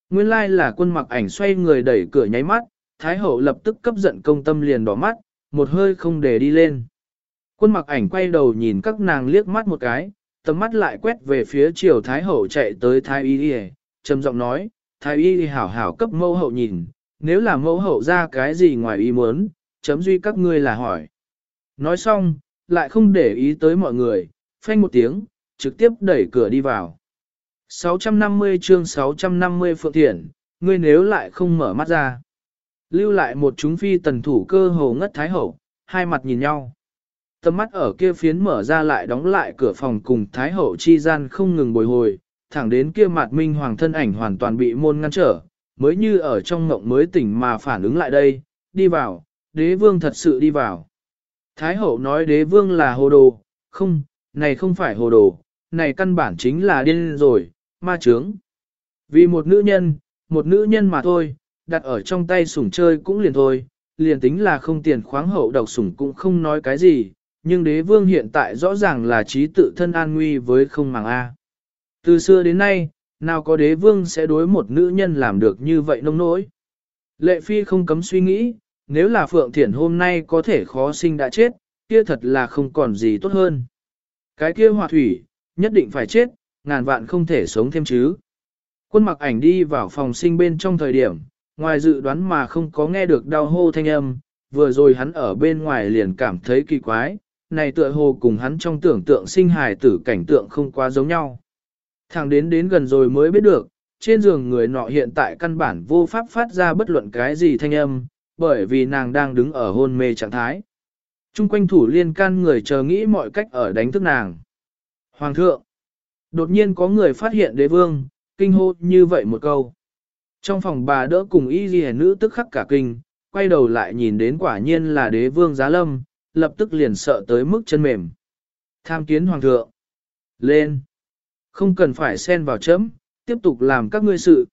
Nguyên lai là quân mặc ảnh xoay người đẩy cửa nháy mắt, Thái hậu lập tức cấp giận công tâm liền đỏ mắt, một hơi không để đi lên. Quân mặc ảnh quay đầu nhìn các nàng liếc mắt một cái, tầm mắt lại quét về phía chiều Thái hậu chạy tới Thái y Y, trầm giọng nói, Thái y Y hảo hảo cấp mâu hậu nhìn, nếu là mẫu hậu ra cái gì ngoài ý muốn, chấm duy các ngươi là hỏi. Nói xong, lại không để ý tới mọi người, phanh một tiếng, trực tiếp đẩy cửa đi vào. 650 chương 650 Phượng Thiển, ngươi nếu lại không mở mắt ra. Lưu lại một chúng phi tần thủ cơ hồ ngất thái hậu, hai mặt nhìn nhau. Tầm mắt ở kia phiến mở ra lại đóng lại cửa phòng cùng thái hậu chi gian không ngừng bồi hồi, thẳng đến kia mặt minh hoàng thân ảnh hoàn toàn bị môn ngăn trở, mới như ở trong ngộng mới tỉnh mà phản ứng lại đây, đi vào, đế vương thật sự đi vào. Thái hậu nói đế vương là hồ đồ, không, này không phải hồ đồ, này căn bản chính là điên rồi, ma trướng. Vì một nữ nhân, một nữ nhân mà thôi, đặt ở trong tay sủng chơi cũng liền thôi, liền tính là không tiền khoáng hậu độc sủng cũng không nói cái gì, nhưng đế vương hiện tại rõ ràng là trí tự thân an nguy với không màng A. Từ xưa đến nay, nào có đế vương sẽ đối một nữ nhân làm được như vậy nông nỗi. Lệ phi không cấm suy nghĩ, nếu là Phượng Thiển hôm nay có thể khó sinh đã chết, kia thật là không còn gì tốt hơn. Cái kia hòa thủy, nhất định phải chết, ngàn vạn không thể sống thêm chứ. Quân mặc ảnh đi vào phòng sinh bên trong thời điểm, ngoài dự đoán mà không có nghe được đau hô thanh âm, vừa rồi hắn ở bên ngoài liền cảm thấy kỳ quái, này tựa hồ cùng hắn trong tưởng tượng sinh hài tử cảnh tượng không quá giống nhau. thằng đến đến gần rồi mới biết được, trên giường người nọ hiện tại căn bản vô pháp phát ra bất luận cái gì thanh âm, bởi vì nàng đang đứng ở hôn mê trạng thái. Trung quanh thủ liên can người chờ nghĩ mọi cách ở đánh thức nàng. Hoàng thượng! Đột nhiên có người phát hiện đế vương, kinh hô như vậy một câu. Trong phòng bà đỡ cùng y ghi nữ tức khắc cả kinh, quay đầu lại nhìn đến quả nhiên là đế vương giá lâm, lập tức liền sợ tới mức chân mềm. Tham kiến hoàng thượng. Lên. Không cần phải xen vào chấm, tiếp tục làm các ngươi sự.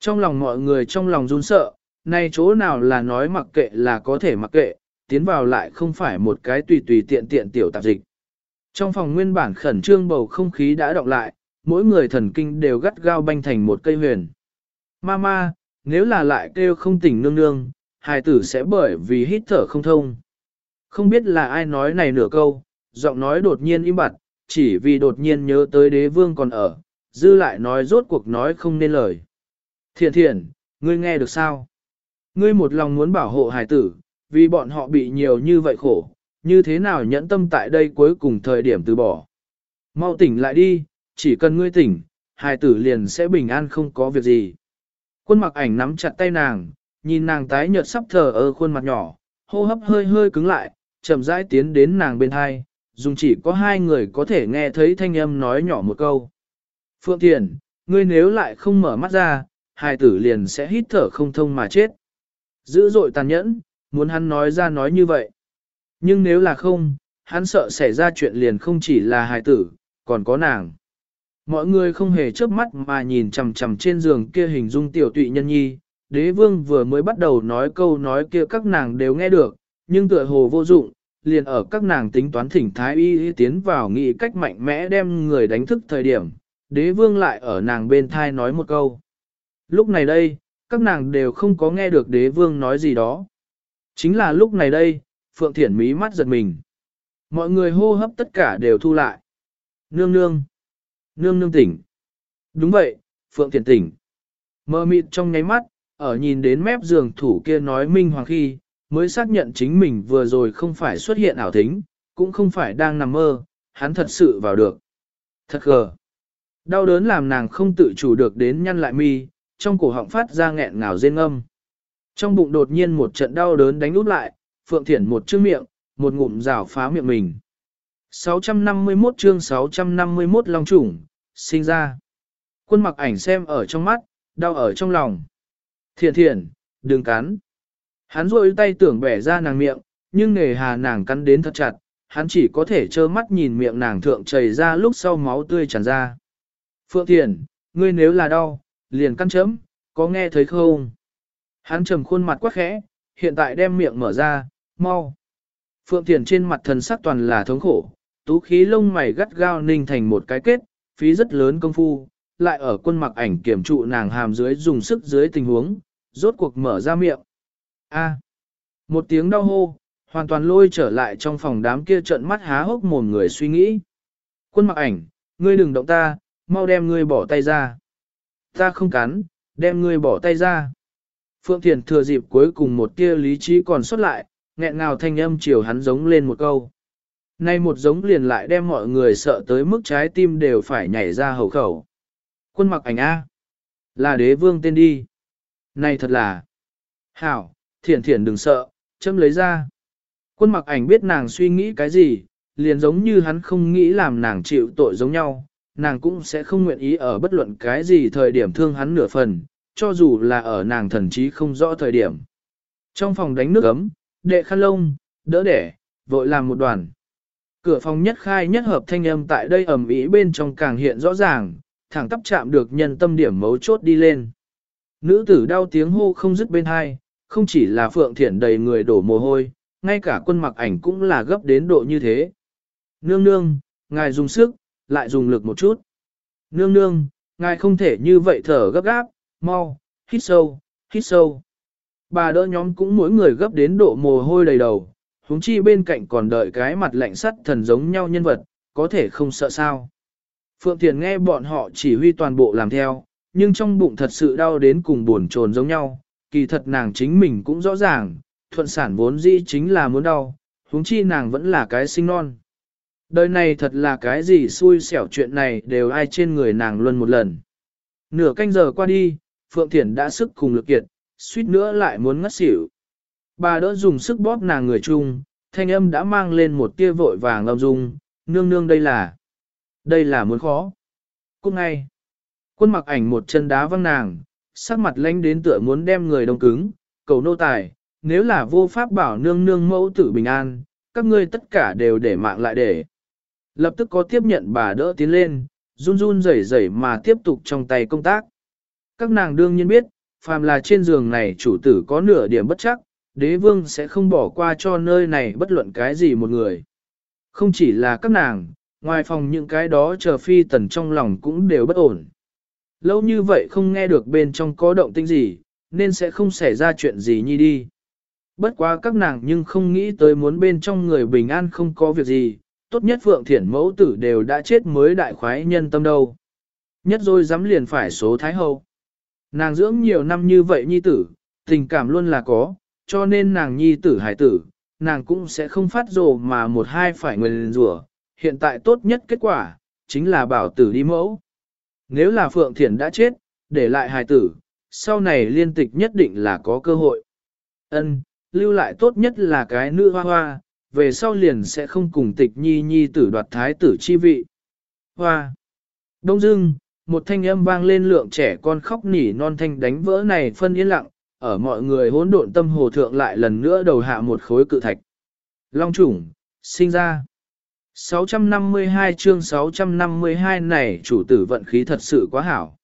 Trong lòng mọi người trong lòng run sợ, nay chỗ nào là nói mặc kệ là có thể mặc kệ, tiến vào lại không phải một cái tùy tùy tiện tiện tiểu tạp dịch. Trong phòng nguyên bản khẩn trương bầu không khí đã động lại, mỗi người thần kinh đều gắt gao banh thành một cây huyền. Mama, nếu là lại kêu không tỉnh nương nương, hài tử sẽ bởi vì hít thở không thông. Không biết là ai nói này nửa câu, giọng nói đột nhiên im bặt, chỉ vì đột nhiên nhớ tới đế vương còn ở, dư lại nói rốt cuộc nói không nên lời. Thiện thiện, ngươi nghe được sao? Ngươi một lòng muốn bảo hộ hài tử, vì bọn họ bị nhiều như vậy khổ, như thế nào nhẫn tâm tại đây cuối cùng thời điểm từ bỏ. Mau tỉnh lại đi, chỉ cần ngươi tỉnh, hài tử liền sẽ bình an không có việc gì. Quân mặc ảnh nắm chặt tay nàng, nhìn nàng tái nhợt sắp thở ở khuôn mặt nhỏ, hô hấp hơi hơi cứng lại, chậm rãi tiến đến nàng bên hai, dùng chỉ có hai người có thể nghe thấy thanh âm nói nhỏ một câu. Phượng Thiền, ngươi nếu lại không mở mắt ra, hài tử liền sẽ hít thở không thông mà chết. Dữ dội tàn nhẫn, muốn hắn nói ra nói như vậy. Nhưng nếu là không, hắn sợ xảy ra chuyện liền không chỉ là hài tử, còn có nàng. Mọi người không hề chớp mắt mà nhìn chằm chằm trên giường kia hình dung tiểu tụy nhân nhi, đế vương vừa mới bắt đầu nói câu nói kia các nàng đều nghe được, nhưng tựa hồ vô dụng, liền ở các nàng tính toán thỉnh thái y tiến vào nghị cách mạnh mẽ đem người đánh thức thời điểm, đế vương lại ở nàng bên thai nói một câu. Lúc này đây, các nàng đều không có nghe được đế vương nói gì đó. Chính là lúc này đây, Phượng Thiển mí mắt giật mình. Mọi người hô hấp tất cả đều thu lại. Nương nương. Nương nương tỉnh. Đúng vậy, Phượng Thiển tỉnh. Mơ mịt trong nháy mắt, ở nhìn đến mép giường thủ kia nói minh hoàng khi, mới xác nhận chính mình vừa rồi không phải xuất hiện ảo thính, cũng không phải đang nằm mơ, hắn thật sự vào được. Thật gờ. Đau đớn làm nàng không tự chủ được đến nhăn lại mi, trong cổ họng phát ra nghẹn ngào rên âm. Trong bụng đột nhiên một trận đau đớn đánh út lại, Phượng Thiển một chữ miệng, một ngụm rào phá miệng mình. 651 chương 651 Long Trùng, sinh ra. Quân mặc ảnh xem ở trong mắt, đau ở trong lòng. Thiện thiện, đừng cắn. Hắn rôi tay tưởng bẻ ra nàng miệng, nhưng nề hà nàng cắn đến thật chặt, hắn chỉ có thể trơ mắt nhìn miệng nàng thượng chảy ra lúc sau máu tươi tràn ra. Phượng Thiền, ngươi nếu là đau, liền căn chấm, có nghe thấy không? Hắn trầm khuôn mặt quá khẽ, hiện tại đem miệng mở ra, mau. Phượng Thiền trên mặt thần sắc toàn là thống khổ, tú khí lông mày gắt gao ninh thành một cái kết, phí rất lớn công phu, lại ở quân mặc ảnh kiểm trụ nàng hàm dưới dùng sức dưới tình huống, rốt cuộc mở ra miệng. A. một tiếng đau hô, hoàn toàn lôi trở lại trong phòng đám kia trận mắt há hốc mồm người suy nghĩ. Quân mặc ảnh, ngươi đừng động ta, mau đem ngươi bỏ tay ra. Ta không cắn, đem ngươi bỏ tay ra. Phượng Thiền thừa dịp cuối cùng một tia lý trí còn xuất lại, nghẹn ngào thanh âm chiều hắn giống lên một câu. Nay một giống liền lại đem mọi người sợ tới mức trái tim đều phải nhảy ra hầu khẩu. Quân mặc ảnh A. Là đế vương tên đi. Này thật là. Hảo, thiển thiển đừng sợ, châm lấy ra. Quân mặc ảnh biết nàng suy nghĩ cái gì, liền giống như hắn không nghĩ làm nàng chịu tội giống nhau, nàng cũng sẽ không nguyện ý ở bất luận cái gì thời điểm thương hắn nửa phần, cho dù là ở nàng thần trí không rõ thời điểm. Trong phòng đánh nước ấm, đệ khăn lông, đỡ đẻ, vội làm một đoàn. Cửa phòng nhất khai nhất hợp thanh âm tại đây ẩm ý bên trong càng hiện rõ ràng, thẳng tắp chạm được nhân tâm điểm mấu chốt đi lên. Nữ tử đau tiếng hô không dứt bên hai, không chỉ là Phượng Thiển đầy người đổ mồ hôi, ngay cả quân mặc ảnh cũng là gấp đến độ như thế. Nương nương, ngài dùng sức, lại dùng lực một chút. Nương nương, ngài không thể như vậy thở gấp gáp, mau, hít sâu, hít sâu. Bà đỡ nhóm cũng mỗi người gấp đến độ mồ hôi đầy đầu, huống chi bên cạnh còn đợi cái mặt lạnh sắt thần giống nhau nhân vật, có thể không sợ sao. Phượng Thiền nghe bọn họ chỉ huy toàn bộ làm theo, nhưng trong bụng thật sự đau đến cùng buồn trồn giống nhau, kỳ thật nàng chính mình cũng rõ ràng, thuận sản vốn dĩ chính là muốn đau, huống chi nàng vẫn là cái sinh non. Đời này thật là cái gì xui xẻo chuyện này đều ai trên người nàng luôn một lần. Nửa canh giờ qua đi, Phượng Thiển đã sức cùng lực kiệt, suýt nữa lại muốn ngất xỉu. Bà đỡ dùng sức bóp nàng người chung, thanh âm đã mang lên một tia vội vàng âm dung, nương nương đây là, đây là muốn khó. Cũng ngay, quân mặc ảnh một chân đá văng nàng, sắc mặt lánh đến tựa muốn đem người đông cứng, cầu nô tài, nếu là vô pháp bảo nương nương mẫu tử bình an, các ngươi tất cả đều để mạng lại để. Lập tức có tiếp nhận bà đỡ tiến lên, run run rẩy rẩy mà tiếp tục trong tay công tác. Các nàng đương nhiên biết, phàm là trên giường này chủ tử có nửa điểm bất chắc, đế vương sẽ không bỏ qua cho nơi này bất luận cái gì một người. Không chỉ là các nàng, ngoài phòng những cái đó chờ phi tần trong lòng cũng đều bất ổn. Lâu như vậy không nghe được bên trong có động tĩnh gì, nên sẽ không xảy ra chuyện gì nhi đi. Bất quá các nàng nhưng không nghĩ tới muốn bên trong người bình an không có việc gì, tốt nhất Phượng Thiển mẫu tử đều đã chết mới đại khoái nhân tâm đâu. Nhất rồi dám liền phải số Thái Hậu. Nàng dưỡng nhiều năm như vậy nhi tử, tình cảm luôn là có, cho nên nàng nhi tử hải tử, nàng cũng sẽ không phát rồ mà một hai phải người rủa. Hiện tại tốt nhất kết quả, chính là bảo tử đi mẫu. Nếu là Phượng Thiển đã chết, để lại hài tử, sau này liên tịch nhất định là có cơ hội. Ân, lưu lại tốt nhất là cái nữ hoa hoa, về sau liền sẽ không cùng tịch nhi nhi tử đoạt thái tử chi vị. Hoa! Đông dưng, một thanh âm vang lên lượng trẻ con khóc nỉ non thanh đánh vỡ này phân yên lặng, ở mọi người hỗn độn tâm hồ thượng lại lần nữa đầu hạ một khối cự thạch. Long chủng, sinh ra. 652 chương 652 này chủ tử vận khí thật sự quá hảo.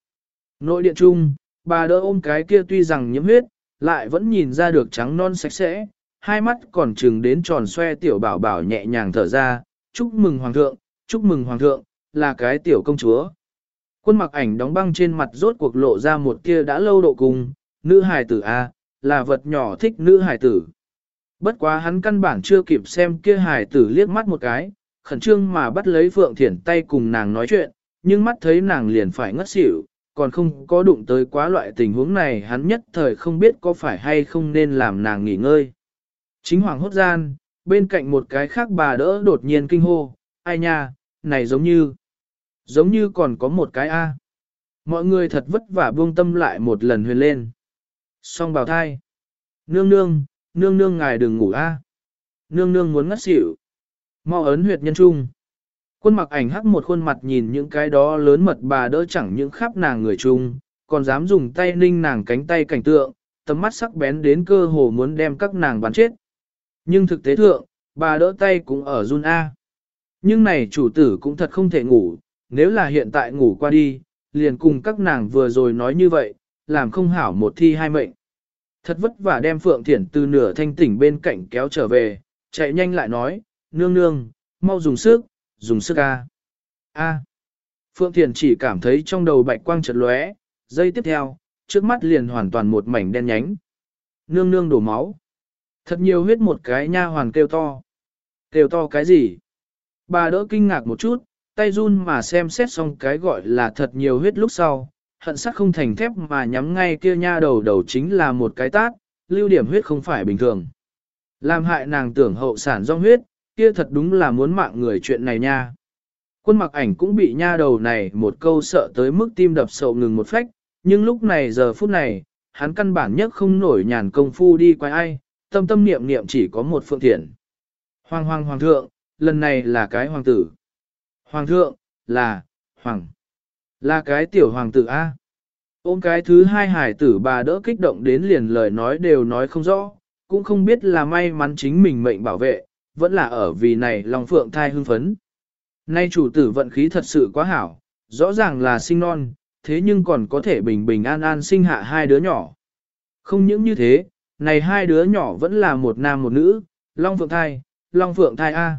Nội điện trung, bà đỡ ôm cái kia tuy rằng nhiễm huyết, lại vẫn nhìn ra được trắng non sạch sẽ, hai mắt còn trừng đến tròn xoe tiểu bảo bảo nhẹ nhàng thở ra, chúc mừng hoàng thượng, chúc mừng hoàng thượng, là cái tiểu công chúa. Quân mặc ảnh đóng băng trên mặt rốt cuộc lộ ra một kia đã lâu độ cùng, nữ hài tử A, là vật nhỏ thích nữ hài tử. Bất quá hắn căn bản chưa kịp xem kia hài tử liếc mắt một cái, khẩn trương mà bắt lấy Phượng Thiển tay cùng nàng nói chuyện, nhưng mắt thấy nàng liền phải ngất xỉu, còn không có đụng tới quá loại tình huống này hắn nhất thời không biết có phải hay không nên làm nàng nghỉ ngơi. Chính hoàng hốt gian, bên cạnh một cái khác bà đỡ đột nhiên kinh hô, ai nha, này giống như, giống như còn có một cái A. Mọi người thật vất vả buông tâm lại một lần huyền lên. Song bào thai. Nương nương, nương nương ngài đừng ngủ A. Nương nương muốn ngất xỉu. Mau ấn huyệt nhân trung. Quân mặc ảnh hắc một khuôn mặt nhìn những cái đó lớn mật bà đỡ chẳng những khắp nàng người chung, còn dám dùng tay ninh nàng cánh tay cảnh tượng, tầm mắt sắc bén đến cơ hồ muốn đem các nàng bắn chết. Nhưng thực tế thượng, bà đỡ tay cũng ở run A. Nhưng này chủ tử cũng thật không thể ngủ, nếu là hiện tại ngủ qua đi, liền cùng các nàng vừa rồi nói như vậy, làm không hảo một thi hai mệnh. Thật vất vả đem Phượng Thiển từ nửa thanh tỉnh bên cạnh kéo trở về, chạy nhanh lại nói, nương nương, mau dùng sức, dùng sức A. A. Phượng Thiển chỉ cảm thấy trong đầu bạch quang chợt lóe, giây tiếp theo, trước mắt liền hoàn toàn một mảnh đen nhánh. Nương nương đổ máu. Thật nhiều huyết một cái nha hoàn kêu to. Kêu to cái gì? Bà đỡ kinh ngạc một chút, tay run mà xem xét xong cái gọi là thật nhiều huyết lúc sau, hận sắc không thành thép mà nhắm ngay kia nha đầu đầu chính là một cái tát, lưu điểm huyết không phải bình thường. Làm hại nàng tưởng hậu sản do huyết, kia thật đúng là muốn mạng người chuyện này nha. Quân mặc ảnh cũng bị nha đầu này một câu sợ tới mức tim đập sầu ngừng một phách, nhưng lúc này giờ phút này, hắn căn bản nhất không nổi nhàn công phu đi quay ai, tâm tâm niệm niệm chỉ có một phượng thiện. Hoàng hoàng hoàng thượng, lần này là cái hoàng tử. Hoàng thượng, là, hoàng, là cái tiểu hoàng tử A. Ôm cái thứ hai hải tử bà đỡ kích động đến liền lời nói đều nói không rõ, cũng không biết là may mắn chính mình mệnh bảo vệ, vẫn là ở vì này lòng phượng thai hưng phấn. Nay chủ tử vận khí thật sự quá hảo, rõ ràng là sinh non, thế nhưng còn có thể bình bình an an sinh hạ hai đứa nhỏ. Không những như thế, này hai đứa nhỏ vẫn là một nam một nữ, Long Phượng thai, Long Phượng thai A.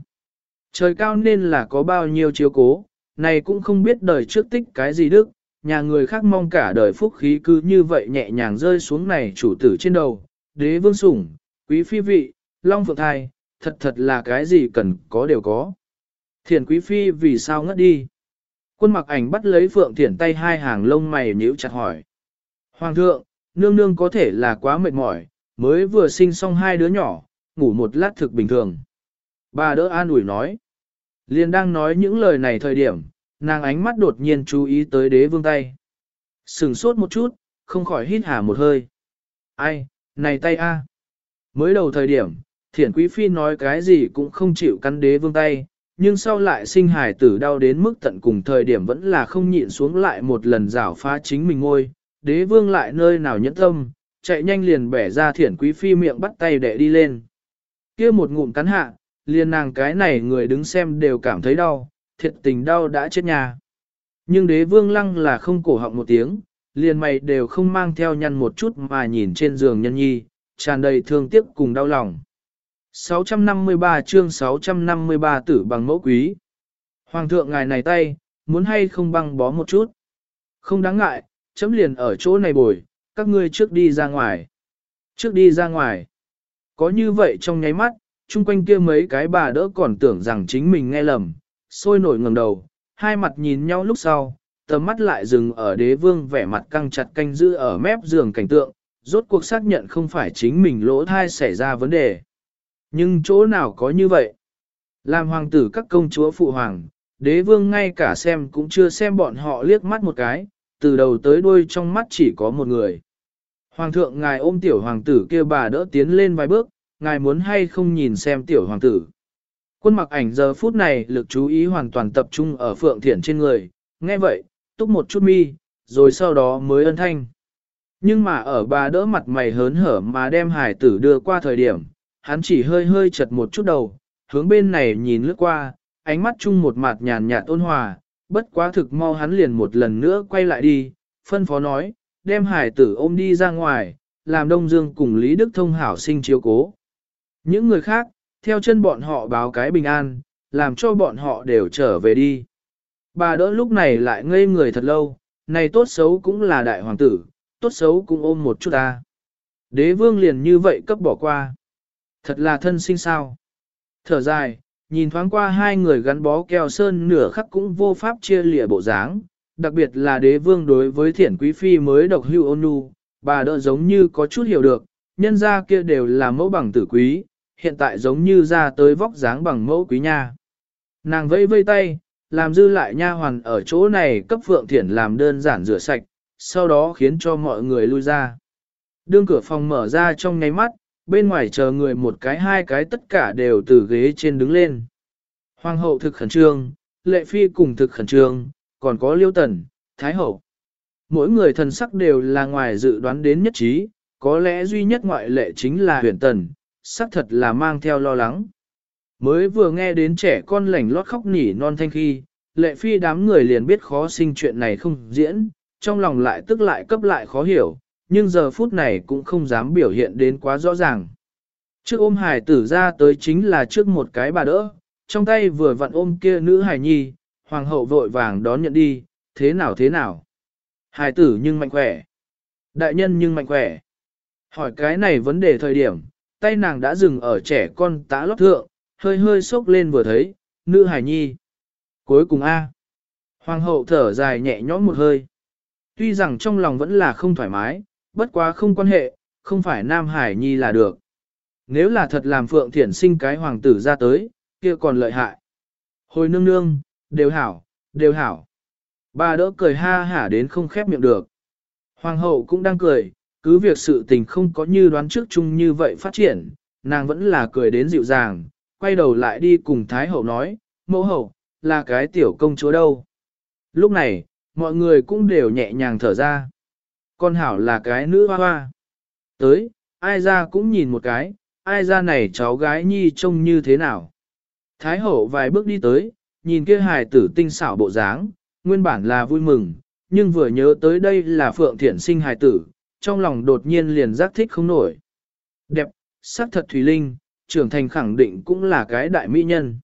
Trời cao nên là có bao nhiêu chiếu cố, này cũng không biết đời trước tích cái gì đức, nhà người khác mong cả đời phúc khí cứ như vậy nhẹ nhàng rơi xuống này chủ tử trên đầu, đế vương sủng, quý phi vị, Long Phượng thai, thật thật là cái gì cần có đều có. Thiền quý phi vì sao ngất đi? Quân mặc ảnh bắt lấy Phượng Thiển tay hai hàng lông mày nhíu chặt hỏi. Hoàng thượng, nương nương có thể là quá mệt mỏi, mới vừa sinh xong hai đứa nhỏ, ngủ một lát thực bình thường. Bà đỡ an ủi nói. Liên đang nói những lời này thời điểm, nàng ánh mắt đột nhiên chú ý tới đế vương tay. Sừng sốt một chút, không khỏi hít hà một hơi. Ai, này tay a. Mới đầu thời điểm, thiển quý phi nói cái gì cũng không chịu cắn đế vương tay, nhưng sau lại sinh hài tử đau đến mức tận cùng thời điểm vẫn là không nhịn xuống lại một lần rảo phá chính mình ngôi, đế vương lại nơi nào nhẫn tâm, chạy nhanh liền bẻ ra thiển quý phi miệng bắt tay để đi lên. kia một ngụm cắn hạ, liền nàng cái này người đứng xem đều cảm thấy đau, thiệt tình đau đã chết nhà. Nhưng đế vương lăng là không cổ họng một tiếng, liền mày đều không mang theo nhăn một chút mà nhìn trên giường nhân nhi, tràn đầy thương tiếc cùng đau lòng. 653 chương 653 tử bằng mẫu quý. Hoàng thượng ngài này tay, muốn hay không băng bó một chút. Không đáng ngại, chấm liền ở chỗ này bồi, các ngươi trước đi ra ngoài. Trước đi ra ngoài. Có như vậy trong nháy mắt, chung quanh kia mấy cái bà đỡ còn tưởng rằng chính mình nghe lầm, sôi nổi ngẩng đầu, hai mặt nhìn nhau lúc sau, tầm mắt lại dừng ở đế vương vẻ mặt căng chặt canh giữ ở mép giường cảnh tượng, rốt cuộc xác nhận không phải chính mình lỗ thai xảy ra vấn đề. Nhưng chỗ nào có như vậy? Làm hoàng tử các công chúa phụ hoàng, đế vương ngay cả xem cũng chưa xem bọn họ liếc mắt một cái, từ đầu tới đuôi trong mắt chỉ có một người. Hoàng thượng ngài ôm tiểu hoàng tử kia bà đỡ tiến lên vài bước, ngài muốn hay không nhìn xem tiểu hoàng tử. Quân mặc ảnh giờ phút này lực chú ý hoàn toàn tập trung ở phượng thiển trên người, nghe vậy, túc một chút mi, rồi sau đó mới ân thanh. Nhưng mà ở bà đỡ mặt mày hớn hở mà đem hải tử đưa qua thời điểm, hắn chỉ hơi hơi chật một chút đầu, hướng bên này nhìn lướt qua, ánh mắt chung một mặt nhàn nhạt ôn hòa, bất quá thực mau hắn liền một lần nữa quay lại đi, phân phó nói, đem hải tử ôm đi ra ngoài, làm Đông Dương cùng Lý Đức Thông hảo sinh chiếu cố. Những người khác, theo chân bọn họ báo cái bình an, làm cho bọn họ đều trở về đi. Bà đỡ lúc này lại ngây người thật lâu, này tốt xấu cũng là đại hoàng tử, tốt xấu cũng ôm một chút ta. Đế vương liền như vậy cấp bỏ qua. Thật là thân sinh sao. Thở dài, nhìn thoáng qua hai người gắn bó keo sơn nửa khắc cũng vô pháp chia lìa bộ dáng, đặc biệt là đế vương đối với thiển quý phi mới độc hưu ôn nhu, bà đỡ giống như có chút hiểu được, nhân ra kia đều là mẫu bằng tử quý, hiện tại giống như ra tới vóc dáng bằng mẫu quý nha. Nàng vẫy vây tay, làm dư lại nha hoàn ở chỗ này cấp phượng thiển làm đơn giản rửa sạch, sau đó khiến cho mọi người lui ra. Đương cửa phòng mở ra trong nháy mắt, bên ngoài chờ người một cái hai cái tất cả đều từ ghế trên đứng lên. Hoàng hậu thực khẩn trương, lệ phi cùng thực khẩn trương, còn có liêu tần, thái hậu. Mỗi người thần sắc đều là ngoài dự đoán đến nhất trí, có lẽ duy nhất ngoại lệ chính là huyền tần, sắc thật là mang theo lo lắng. Mới vừa nghe đến trẻ con lảnh lót khóc nỉ non thanh khi, lệ phi đám người liền biết khó sinh chuyện này không diễn, trong lòng lại tức lại cấp lại khó hiểu, nhưng giờ phút này cũng không dám biểu hiện đến quá rõ ràng. Trước ôm hải tử ra tới chính là trước một cái bà đỡ, trong tay vừa vặn ôm kia nữ hải nhi, hoàng hậu vội vàng đón nhận đi, thế nào thế nào. Hải tử nhưng mạnh khỏe. Đại nhân nhưng mạnh khỏe. Hỏi cái này vấn đề thời điểm, tay nàng đã dừng ở trẻ con tá lót thượng, hơi hơi sốc lên vừa thấy, nữ hải nhi. Cuối cùng A. Hoàng hậu thở dài nhẹ nhõm một hơi. Tuy rằng trong lòng vẫn là không thoải mái, bất quá không quan hệ, không phải Nam Hải Nhi là được. Nếu là thật làm Phượng Thiển sinh cái hoàng tử ra tới, kia còn lợi hại. Hồi nương nương, đều hảo, đều hảo. Bà đỡ cười ha hả đến không khép miệng được. Hoàng hậu cũng đang cười, cứ việc sự tình không có như đoán trước chung như vậy phát triển, nàng vẫn là cười đến dịu dàng, quay đầu lại đi cùng Thái hậu nói, mẫu hậu, là cái tiểu công chúa đâu. Lúc này, mọi người cũng đều nhẹ nhàng thở ra. Con hảo là cái nữ hoa hoa. Tới, ai ra cũng nhìn một cái, ai ra này cháu gái nhi trông như thế nào. Thái hậu vài bước đi tới, nhìn kia hài tử tinh xảo bộ dáng, nguyên bản là vui mừng, nhưng vừa nhớ tới đây là phượng thiện sinh hài tử, trong lòng đột nhiên liền giác thích không nổi. Đẹp, sắc thật Thùy Linh, trưởng thành khẳng định cũng là cái đại mỹ nhân.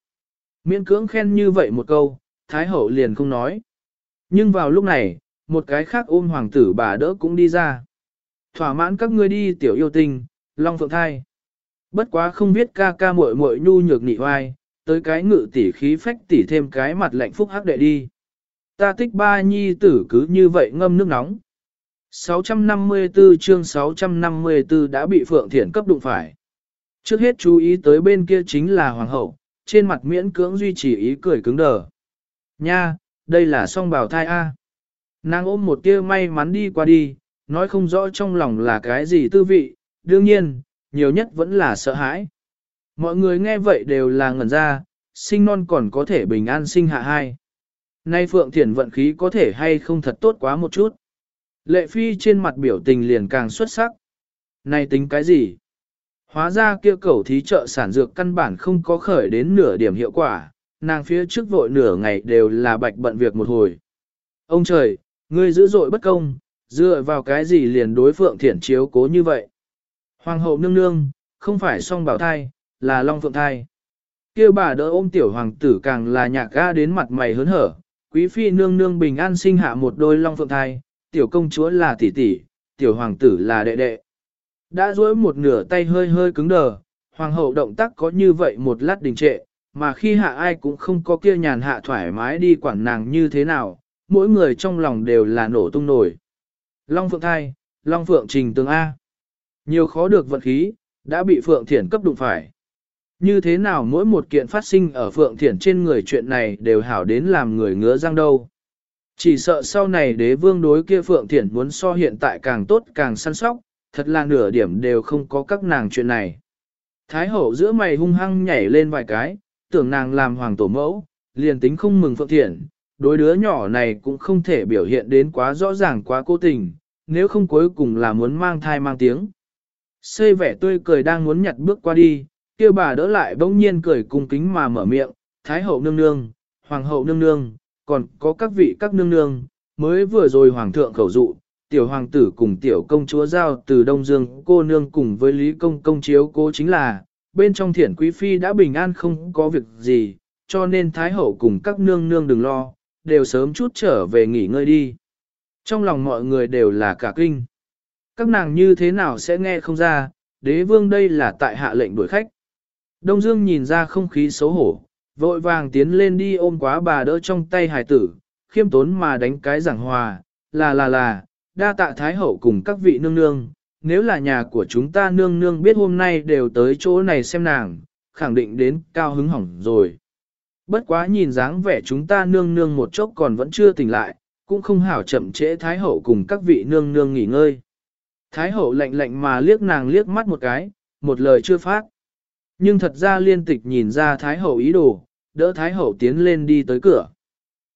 Miễn cưỡng khen như vậy một câu, Thái hậu liền không nói. Nhưng vào lúc này, một cái khác ôm hoàng tử bà đỡ cũng đi ra. Thỏa mãn các ngươi đi tiểu yêu tinh, long phượng thai. Bất quá không biết ca ca muội muội nhu nhược nị oai, tới cái ngự tỷ khí phách tỉ thêm cái mặt lạnh phúc hắc đệ đi. Ta tích ba nhi tử cứ như vậy ngâm nước nóng. 654 chương 654 đã bị Phượng Thiển cấp đụng phải. Trước hết chú ý tới bên kia chính là Hoàng hậu, trên mặt miễn cưỡng duy trì ý cười cứng đờ. Nha, đây là song bào thai A. Nàng ôm một tia may mắn đi qua đi, nói không rõ trong lòng là cái gì tư vị, đương nhiên, nhiều nhất vẫn là sợ hãi. Mọi người nghe vậy đều là ngẩn ra, sinh non còn có thể bình an sinh hạ hai. Nay Phượng Thiển vận khí có thể hay không thật tốt quá một chút. Lệ Phi trên mặt biểu tình liền càng xuất sắc. Này tính cái gì? Hóa ra kia cầu thí trợ sản dược căn bản không có khởi đến nửa điểm hiệu quả, nàng phía trước vội nửa ngày đều là bạch bận việc một hồi. Ông trời, ngươi dữ dội bất công, dựa vào cái gì liền đối Phượng Thiển chiếu cố như vậy? Hoàng hậu nương nương, không phải song bảo thai, là long phượng thai. kia bà đỡ ôm tiểu hoàng tử càng là nhạc ga đến mặt mày hớn hở, quý phi nương nương bình an sinh hạ một đôi long phượng thai, tiểu công chúa là tỷ tỷ, tiểu hoàng tử là đệ đệ. Đã duỗi một nửa tay hơi hơi cứng đờ, hoàng hậu động tác có như vậy một lát đình trệ, mà khi hạ ai cũng không có kia nhàn hạ thoải mái đi quản nàng như thế nào, mỗi người trong lòng đều là nổ tung nổi. Long Phượng thai, Long Phượng trình tường A. Nhiều khó được vận khí, đã bị Phượng Thiển cấp đụng phải. Như thế nào mỗi một kiện phát sinh ở Phượng Thiển trên người chuyện này đều hảo đến làm người ngứa răng đâu. Chỉ sợ sau này đế vương đối kia Phượng Thiển muốn so hiện tại càng tốt càng săn sóc, thật là nửa điểm đều không có các nàng chuyện này. Thái hậu giữa mày hung hăng nhảy lên vài cái, tưởng nàng làm hoàng tổ mẫu, liền tính không mừng Phượng Thiển, đối đứa nhỏ này cũng không thể biểu hiện đến quá rõ ràng quá cố tình, nếu không cuối cùng là muốn mang thai mang tiếng. Xây vẻ tươi cười đang muốn nhặt bước qua đi, kia bà đỡ lại bỗng nhiên cười cung kính mà mở miệng, Thái hậu nương nương, Hoàng hậu nương nương, còn có các vị các nương nương, mới vừa rồi Hoàng thượng khẩu dụ, tiểu hoàng tử cùng tiểu công chúa giao từ Đông Dương cô nương cùng với Lý Công công chiếu cố chính là, bên trong thiển quý phi đã bình an không có việc gì, cho nên Thái hậu cùng các nương nương đừng lo, đều sớm chút trở về nghỉ ngơi đi. Trong lòng mọi người đều là cả kinh. Các nàng như thế nào sẽ nghe không ra, đế vương đây là tại hạ lệnh đuổi khách. Đông Dương nhìn ra không khí xấu hổ, vội vàng tiến lên đi ôm quá bà đỡ trong tay hải tử, khiêm tốn mà đánh cái giảng hòa, là là là, đa tạ thái hậu cùng các vị nương nương, nếu là nhà của chúng ta nương nương biết hôm nay đều tới chỗ này xem nàng, khẳng định đến cao hứng hỏng rồi. Bất quá nhìn dáng vẻ chúng ta nương nương một chốc còn vẫn chưa tỉnh lại, cũng không hảo chậm trễ thái hậu cùng các vị nương nương nghỉ ngơi. Thái hậu lạnh lạnh mà liếc nàng liếc mắt một cái, một lời chưa phát. Nhưng thật ra liên tịch nhìn ra Thái hậu ý đồ, đỡ Thái hậu tiến lên đi tới cửa.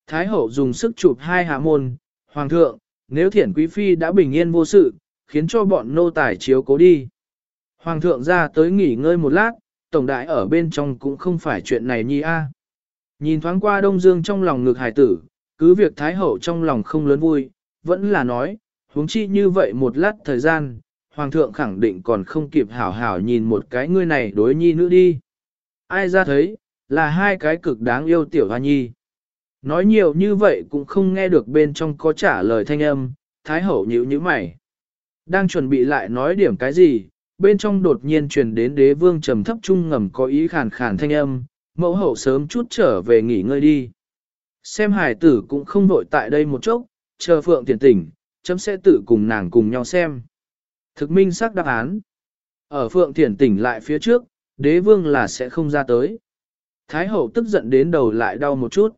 Thái hậu dùng sức chụp hai hạ môn, Hoàng thượng, nếu thiển quý phi đã bình yên vô sự, khiến cho bọn nô tài chiếu cố đi. Hoàng thượng ra tới nghỉ ngơi một lát, tổng đại ở bên trong cũng không phải chuyện này nhi a. Nhìn thoáng qua Đông Dương trong lòng ngực hải tử, cứ việc Thái hậu trong lòng không lớn vui, vẫn là nói, huống chi như vậy một lát thời gian, Hoàng thượng khẳng định còn không kịp hảo hảo nhìn một cái ngươi này đối nhi nữ đi. Ai ra thấy, là hai cái cực đáng yêu tiểu hoa nhi. Nói nhiều như vậy cũng không nghe được bên trong có trả lời thanh âm, thái hậu nhíu như mày. Đang chuẩn bị lại nói điểm cái gì, bên trong đột nhiên truyền đến đế vương trầm thấp trung ngầm có ý khàn khàn thanh âm, mẫu hậu sớm chút trở về nghỉ ngơi đi. Xem hải tử cũng không vội tại đây một chốc, chờ phượng tiền tỉnh, chấm sẽ tự cùng nàng cùng nhau xem. Thực minh xác đáp án. Ở Phượng tiền tỉnh lại phía trước, đế vương là sẽ không ra tới. Thái hậu tức giận đến đầu lại đau một chút.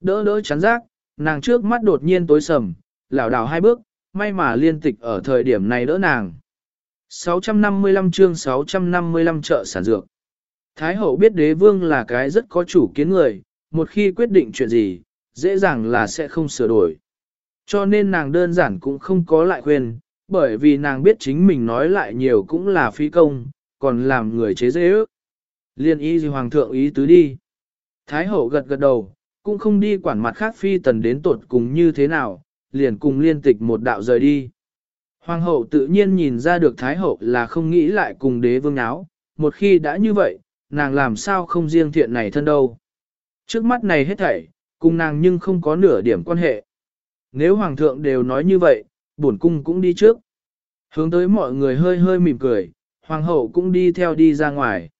Đỡ đỡ chán rác, nàng trước mắt đột nhiên tối sầm, lảo đảo hai bước, may mà liên tịch ở thời điểm này đỡ nàng. 655 chương 655 chợ sản dược. Thái hậu biết đế vương là cái rất có chủ kiến người, một khi quyết định chuyện gì, dễ dàng là sẽ không sửa đổi. Cho nên nàng đơn giản cũng không có lại khuyên, bởi vì nàng biết chính mình nói lại nhiều cũng là phi công, còn làm người chế dễ ước. Liên ý gì hoàng thượng ý tứ đi. Thái hậu gật gật đầu, cũng không đi quản mặt khác phi tần đến tột cùng như thế nào, liền cùng liên tịch một đạo rời đi. Hoàng hậu tự nhiên nhìn ra được Thái hậu là không nghĩ lại cùng đế vương áo, một khi đã như vậy, nàng làm sao không riêng thiện này thân đâu. Trước mắt này hết thảy, cùng nàng nhưng không có nửa điểm quan hệ. Nếu hoàng thượng đều nói như vậy, bổn cung cũng đi trước. Hướng tới mọi người hơi hơi mỉm cười, hoàng hậu cũng đi theo đi ra ngoài.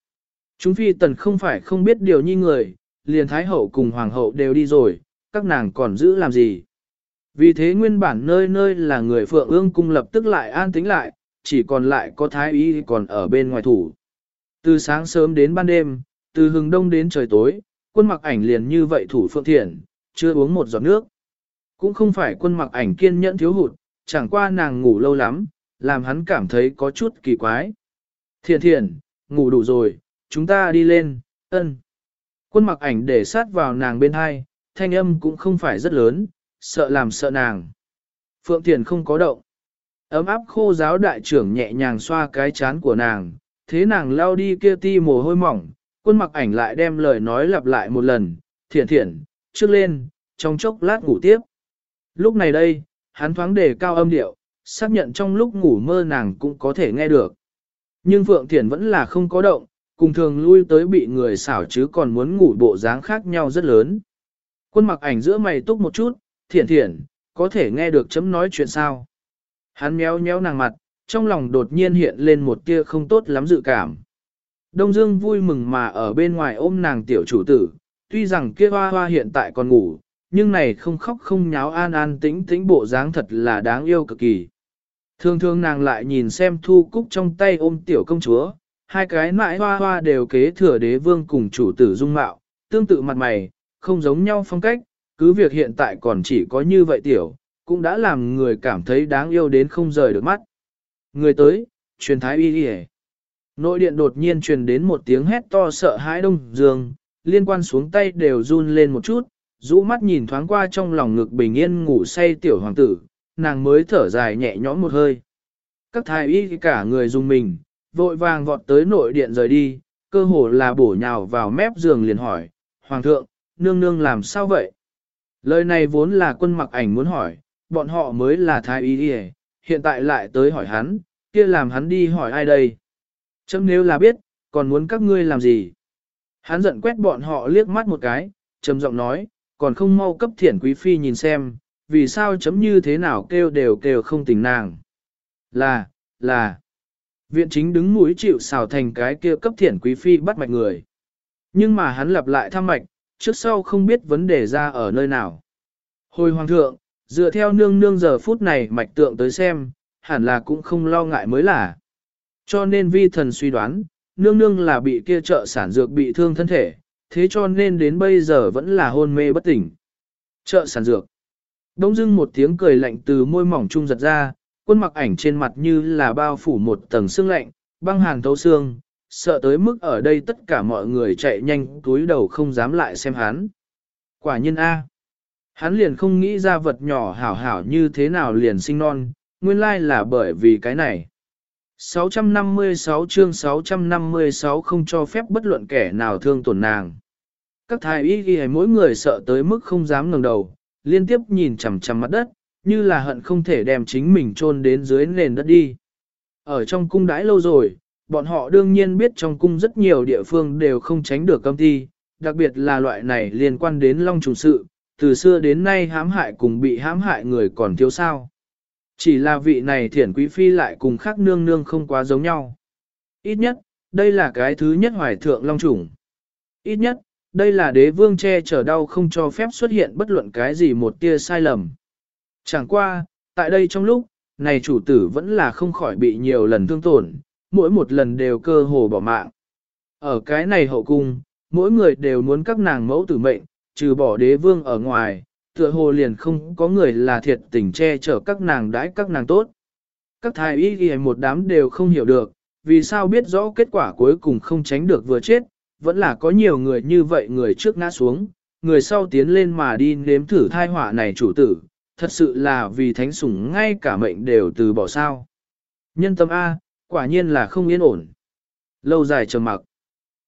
Chúng phi tần không phải không biết điều như người, liền thái hậu cùng hoàng hậu đều đi rồi, các nàng còn giữ làm gì. Vì thế nguyên bản nơi nơi là người phượng ương cung lập tức lại an tĩnh lại, chỉ còn lại có thái y còn ở bên ngoài thủ. Từ sáng sớm đến ban đêm, Từ hừng đông đến trời tối, quân mặc ảnh liền như vậy thủ phượng thiện, chưa uống một giọt nước. Cũng không phải quân mặc ảnh kiên nhẫn thiếu hụt, chẳng qua nàng ngủ lâu lắm, làm hắn cảm thấy có chút kỳ quái. Thiện thiện, ngủ đủ rồi, chúng ta đi lên, ân. Quân mặc ảnh để sát vào nàng bên hai, thanh âm cũng không phải rất lớn, sợ làm sợ nàng. Phượng Thiền không có động. Ấm áp khô giáo đại trưởng nhẹ nhàng xoa cái chán của nàng, thế nàng lao đi kia ti mồ hôi mỏng, quân mặc ảnh lại đem lời nói lặp lại một lần, thiện thiện, trước lên, trong chốc lát ngủ tiếp. Lúc này đây, hắn thoáng đề cao âm điệu, xác nhận trong lúc ngủ mơ nàng cũng có thể nghe được. Nhưng Phượng Thiển vẫn là không có động, cùng thường lui tới bị người xảo chứ còn muốn ngủ bộ dáng khác nhau rất lớn. Quân mặc ảnh giữa mày túc một chút, thiện thiện, có thể nghe được chấm nói chuyện sao. Hắn méo méo nàng mặt, trong lòng đột nhiên hiện lên một tia không tốt lắm dự cảm. Đông Dương vui mừng mà ở bên ngoài ôm nàng tiểu chủ tử, tuy rằng kia hoa hoa hiện tại còn ngủ, nhưng này không khóc không nháo an an tĩnh tĩnh bộ dáng thật là đáng yêu cực kỳ. Thường thường nàng lại nhìn xem thu cúc trong tay ôm tiểu công chúa, hai cái mãi hoa hoa đều kế thừa đế vương cùng chủ tử dung mạo, tương tự mặt mày, không giống nhau phong cách, cứ việc hiện tại còn chỉ có như vậy tiểu, cũng đã làm người cảm thấy đáng yêu đến không rời được mắt. Người tới, truyền thái y đi Nội điện đột nhiên truyền đến một tiếng hét to sợ hãi đông dương, liên quan xuống tay đều run lên một chút, rũ mắt nhìn thoáng qua trong lòng ngực bình yên ngủ say tiểu hoàng tử, nàng mới thở dài nhẹ nhõm một hơi. Các thái y cả người dùng mình, vội vàng vọt tới nội điện rời đi, cơ hồ là bổ nhào vào mép giường liền hỏi, Hoàng thượng, nương nương làm sao vậy? Lời này vốn là quân mặc ảnh muốn hỏi, bọn họ mới là thái y đi hiện tại lại tới hỏi hắn, kia làm hắn đi hỏi ai đây? Chấm nếu là biết, còn muốn các ngươi làm gì? Hắn giận quét bọn họ liếc mắt một cái, trầm giọng nói, còn không mau cấp thiển quý phi nhìn xem, vì sao chấm như thế nào kêu đều kêu không tỉnh nàng. Là, là, viện chính đứng mũi chịu xào thành cái kia cấp thiển quý phi bắt mạch người. Nhưng mà hắn lặp lại thăm mạch, trước sau không biết vấn đề ra ở nơi nào. Hồi hoàng thượng, dựa theo nương nương giờ phút này mạch tượng tới xem, hẳn là cũng không lo ngại mới là. Cho nên vi thần suy đoán, nương nương là bị kia trợ sản dược bị thương thân thể, thế cho nên đến bây giờ vẫn là hôn mê bất tỉnh. Trợ sản dược. Đông dưng một tiếng cười lạnh từ môi mỏng trung giật ra, quân mặc ảnh trên mặt như là bao phủ một tầng xương lạnh, băng hàng thấu xương, sợ tới mức ở đây tất cả mọi người chạy nhanh túi đầu không dám lại xem hắn. Quả nhiên A. Hắn liền không nghĩ ra vật nhỏ hảo hảo như thế nào liền sinh non, nguyên lai là bởi vì cái này. 656 chương 656 không cho phép bất luận kẻ nào thương tổn nàng. Các thái y ghi mỗi người sợ tới mức không dám ngẩng đầu, liên tiếp nhìn chằm chằm mặt đất, như là hận không thể đem chính mình chôn đến dưới nền đất đi. Ở trong cung đãi lâu rồi, bọn họ đương nhiên biết trong cung rất nhiều địa phương đều không tránh được cấm thi, đặc biệt là loại này liên quan đến long trùng sự, từ xưa đến nay hãm hại cùng bị hãm hại người còn thiếu sao. Chỉ là vị này thiển quý phi lại cùng khác nương nương không quá giống nhau. Ít nhất, đây là cái thứ nhất hoài thượng long trùng. Ít nhất, đây là đế vương che chở đau không cho phép xuất hiện bất luận cái gì một tia sai lầm. Chẳng qua, tại đây trong lúc, này chủ tử vẫn là không khỏi bị nhiều lần thương tổn, mỗi một lần đều cơ hồ bỏ mạng. Ở cái này hậu cung, mỗi người đều muốn các nàng mẫu tử mệnh, trừ bỏ đế vương ở ngoài, tựa hồ liền không có người là thiệt tình che chở các nàng đãi các nàng tốt. Các thái y ghi một đám đều không hiểu được, vì sao biết rõ kết quả cuối cùng không tránh được vừa chết, vẫn là có nhiều người như vậy người trước ngã xuống, người sau tiến lên mà đi nếm thử thai họa này chủ tử, thật sự là vì thánh sủng ngay cả mệnh đều từ bỏ sao. Nhân tâm A, quả nhiên là không yên ổn. Lâu dài trầm mặc.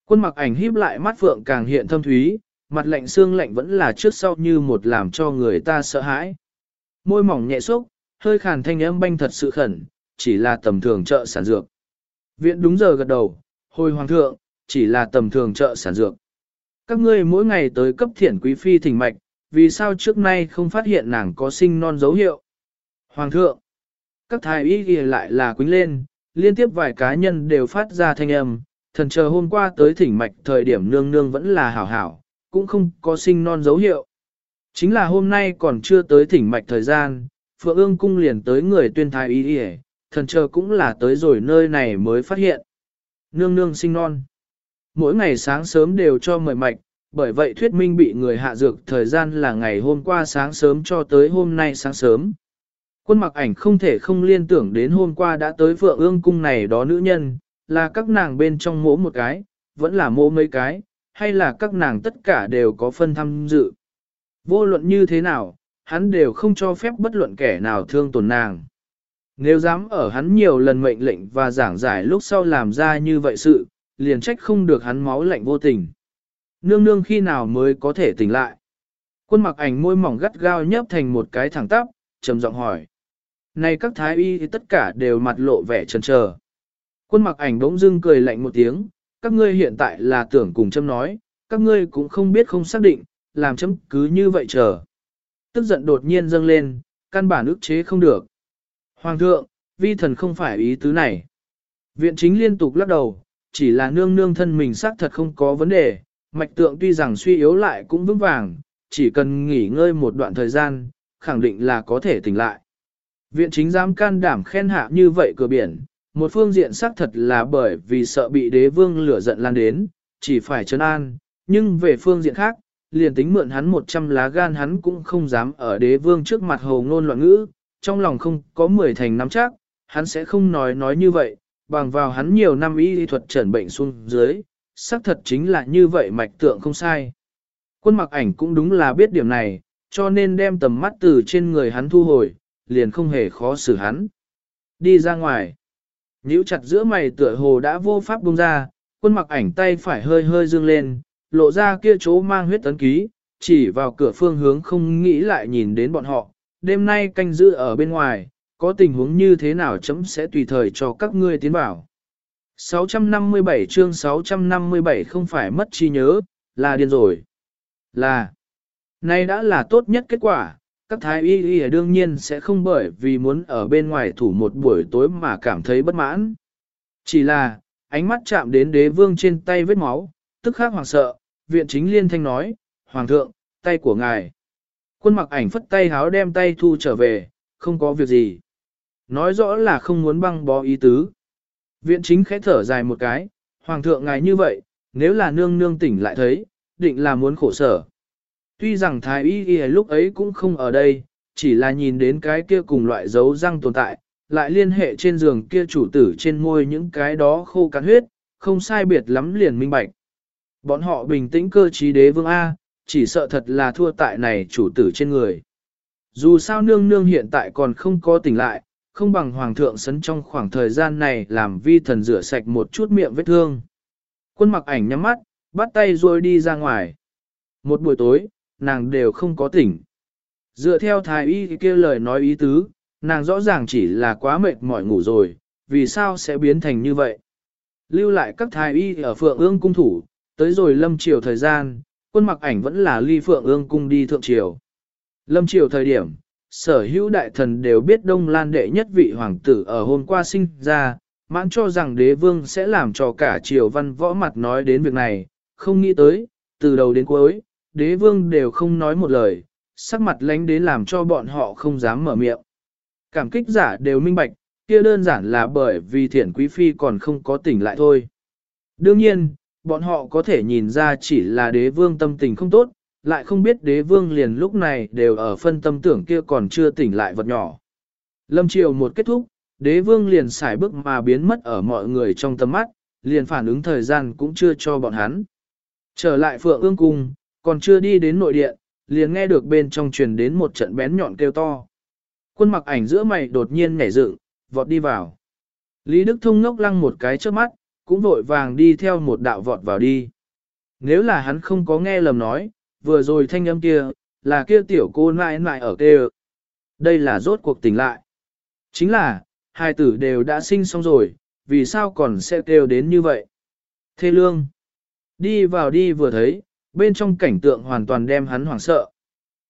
Quân mặc ảnh híp lại mắt phượng càng hiện thâm thúy, mặt lạnh xương lạnh vẫn là trước sau như một làm cho người ta sợ hãi. Môi mỏng nhẹ xúc, hơi khàn thanh âm banh thật sự khẩn, chỉ là tầm thường chợ sản dược. Viện đúng giờ gật đầu, hồi hoàng thượng, chỉ là tầm thường chợ sản dược. Các ngươi mỗi ngày tới cấp thiển quý phi thỉnh mạch, vì sao trước nay không phát hiện nàng có sinh non dấu hiệu? Hoàng thượng, các thái y ghi lại là quính lên, liên tiếp vài cá nhân đều phát ra thanh âm, thần chờ hôm qua tới thỉnh mạch thời điểm nương nương vẫn là hảo hảo, cũng không có sinh non dấu hiệu. Chính là hôm nay còn chưa tới thỉnh mạch thời gian, Phượng ương cung liền tới người tuyên thái y y thần chờ cũng là tới rồi nơi này mới phát hiện. Nương nương sinh non. mỗi ngày sáng sớm đều cho mời mạch, bởi vậy thuyết minh bị người hạ dược thời gian là ngày hôm qua sáng sớm cho tới hôm nay sáng sớm. Quân mặc ảnh không thể không liên tưởng đến hôm qua đã tới vượng ương cung này đó nữ nhân, là các nàng bên trong mỗ một cái, vẫn là mỗ mấy cái, hay là các nàng tất cả đều có phân tham dự. Vô luận như thế nào, hắn đều không cho phép bất luận kẻ nào thương tổn nàng. Nếu dám ở hắn nhiều lần mệnh lệnh và giảng giải lúc sau làm ra như vậy sự, liền trách không được hắn máu lạnh vô tình. Nương nương khi nào mới có thể tỉnh lại? Quân mặc ảnh môi mỏng gắt gao nhấp thành một cái thẳng tắp, trầm giọng hỏi. Này các thái y thì tất cả đều mặt lộ vẻ chần chờ. Quân mặc ảnh bỗng dưng cười lạnh một tiếng, các ngươi hiện tại là tưởng cùng châm nói, các ngươi cũng không biết không xác định, làm chấm cứ như vậy chờ. Tức giận đột nhiên dâng lên, căn bản ức chế không được. Hoàng thượng, vi thần không phải ý tứ này. Viện chính liên tục lắc đầu, chỉ là nương nương thân mình xác thật không có vấn đề, mạch tượng tuy rằng suy yếu lại cũng vững vàng, chỉ cần nghỉ ngơi một đoạn thời gian, khẳng định là có thể tỉnh lại. Viện chính dám can đảm khen hạ như vậy cửa biển, một phương diện xác thật là bởi vì sợ bị đế vương lửa giận lan đến, chỉ phải trấn an, nhưng về phương diện khác, liền tính mượn hắn 100 lá gan hắn cũng không dám ở đế vương trước mặt hồ ngôn loạn ngữ, trong lòng không có 10 thành nắm chắc, hắn sẽ không nói nói như vậy, bằng vào hắn nhiều năm y lý thuật trần bệnh xuống dưới, xác thật chính là như vậy mạch tượng không sai. Quân mặc ảnh cũng đúng là biết điểm này, cho nên đem tầm mắt từ trên người hắn thu hồi, liền không hề khó xử hắn. Đi ra ngoài. Nhíu chặt giữa mày tựa hồ đã vô pháp buông ra, quân mặc ảnh tay phải hơi hơi dương lên, lộ ra kia chỗ mang huyết tấn ký, chỉ vào cửa phương hướng không nghĩ lại nhìn đến bọn họ, đêm nay canh giữ ở bên ngoài, có tình huống như thế nào chấm sẽ tùy thời cho các ngươi tiến vào. 657 chương 657 không phải mất trí nhớ, là điên rồi. Là, nay đã là tốt nhất kết quả, các thái y y đương nhiên sẽ không bởi vì muốn ở bên ngoài thủ một buổi tối mà cảm thấy bất mãn. Chỉ là, ánh mắt chạm đến đế vương trên tay vết máu, tức khắc hoàng sợ, viện chính liên thanh nói, Hoàng thượng, tay của ngài. Quân mặc ảnh phất tay háo đem tay thu trở về, không có việc gì. Nói rõ là không muốn băng bó ý tứ. Viện chính khẽ thở dài một cái, Hoàng thượng ngài như vậy, nếu là nương nương tỉnh lại thấy, định là muốn khổ sở. Tuy rằng thái y y lúc ấy cũng không ở đây, chỉ là nhìn đến cái kia cùng loại dấu răng tồn tại, lại liên hệ trên giường kia chủ tử trên môi những cái đó khô cắn huyết, không sai biệt lắm liền minh bạch. Bọn họ bình tĩnh cơ trí đế vương A, chỉ sợ thật là thua tại này chủ tử trên người. Dù sao nương nương hiện tại còn không có tỉnh lại, không bằng hoàng thượng sấn trong khoảng thời gian này làm vi thần rửa sạch một chút miệng vết thương. Quân mặc ảnh nhắm mắt, bắt tay rồi đi ra ngoài. Một buổi tối, nàng đều không có tỉnh. Dựa theo thái y kia lời nói ý tứ, nàng rõ ràng chỉ là quá mệt mỏi ngủ rồi, vì sao sẽ biến thành như vậy. Lưu lại các thái y ở phượng ương cung thủ, tới rồi lâm triều thời gian, quân mặc ảnh vẫn là ly phượng ương cung đi thượng triều. Lâm triều thời điểm, sở hữu đại thần đều biết Đông Lan đệ nhất vị hoàng tử ở hôm qua sinh ra, mãn cho rằng đế vương sẽ làm cho cả triều văn võ mặt nói đến việc này, không nghĩ tới, từ đầu đến cuối, đế vương đều không nói một lời, sắc mặt lánh đến làm cho bọn họ không dám mở miệng. Cảm kích giả đều minh bạch, kia đơn giản là bởi vì thiển quý phi còn không có tỉnh lại thôi. Đương nhiên, bọn họ có thể nhìn ra chỉ là đế vương tâm tình không tốt, lại không biết đế vương liền lúc này đều ở phân tâm tưởng kia còn chưa tỉnh lại vật nhỏ. Lâm triều một kết thúc, đế vương liền xài bước mà biến mất ở mọi người trong tầm mắt, liền phản ứng thời gian cũng chưa cho bọn hắn. Trở lại phượng ương cung, còn chưa đi đến nội điện, liền nghe được bên trong truyền đến một trận bén nhọn kêu to. Quân mặc ảnh giữa mày đột nhiên nhảy dựng, vọt đi vào. Lý Đức Thông ngốc lăng một cái trước mắt, cũng vội vàng đi theo một đạo vọt vào đi. Nếu là hắn không có nghe lầm nói, vừa rồi thanh âm kia, là kia tiểu cô nãi nãi ở kêu. Đây là rốt cuộc tỉnh lại. Chính là, hai tử đều đã sinh xong rồi, vì sao còn sẽ kêu đến như vậy? Thê lương. Đi vào đi vừa thấy, bên trong cảnh tượng hoàn toàn đem hắn hoảng sợ.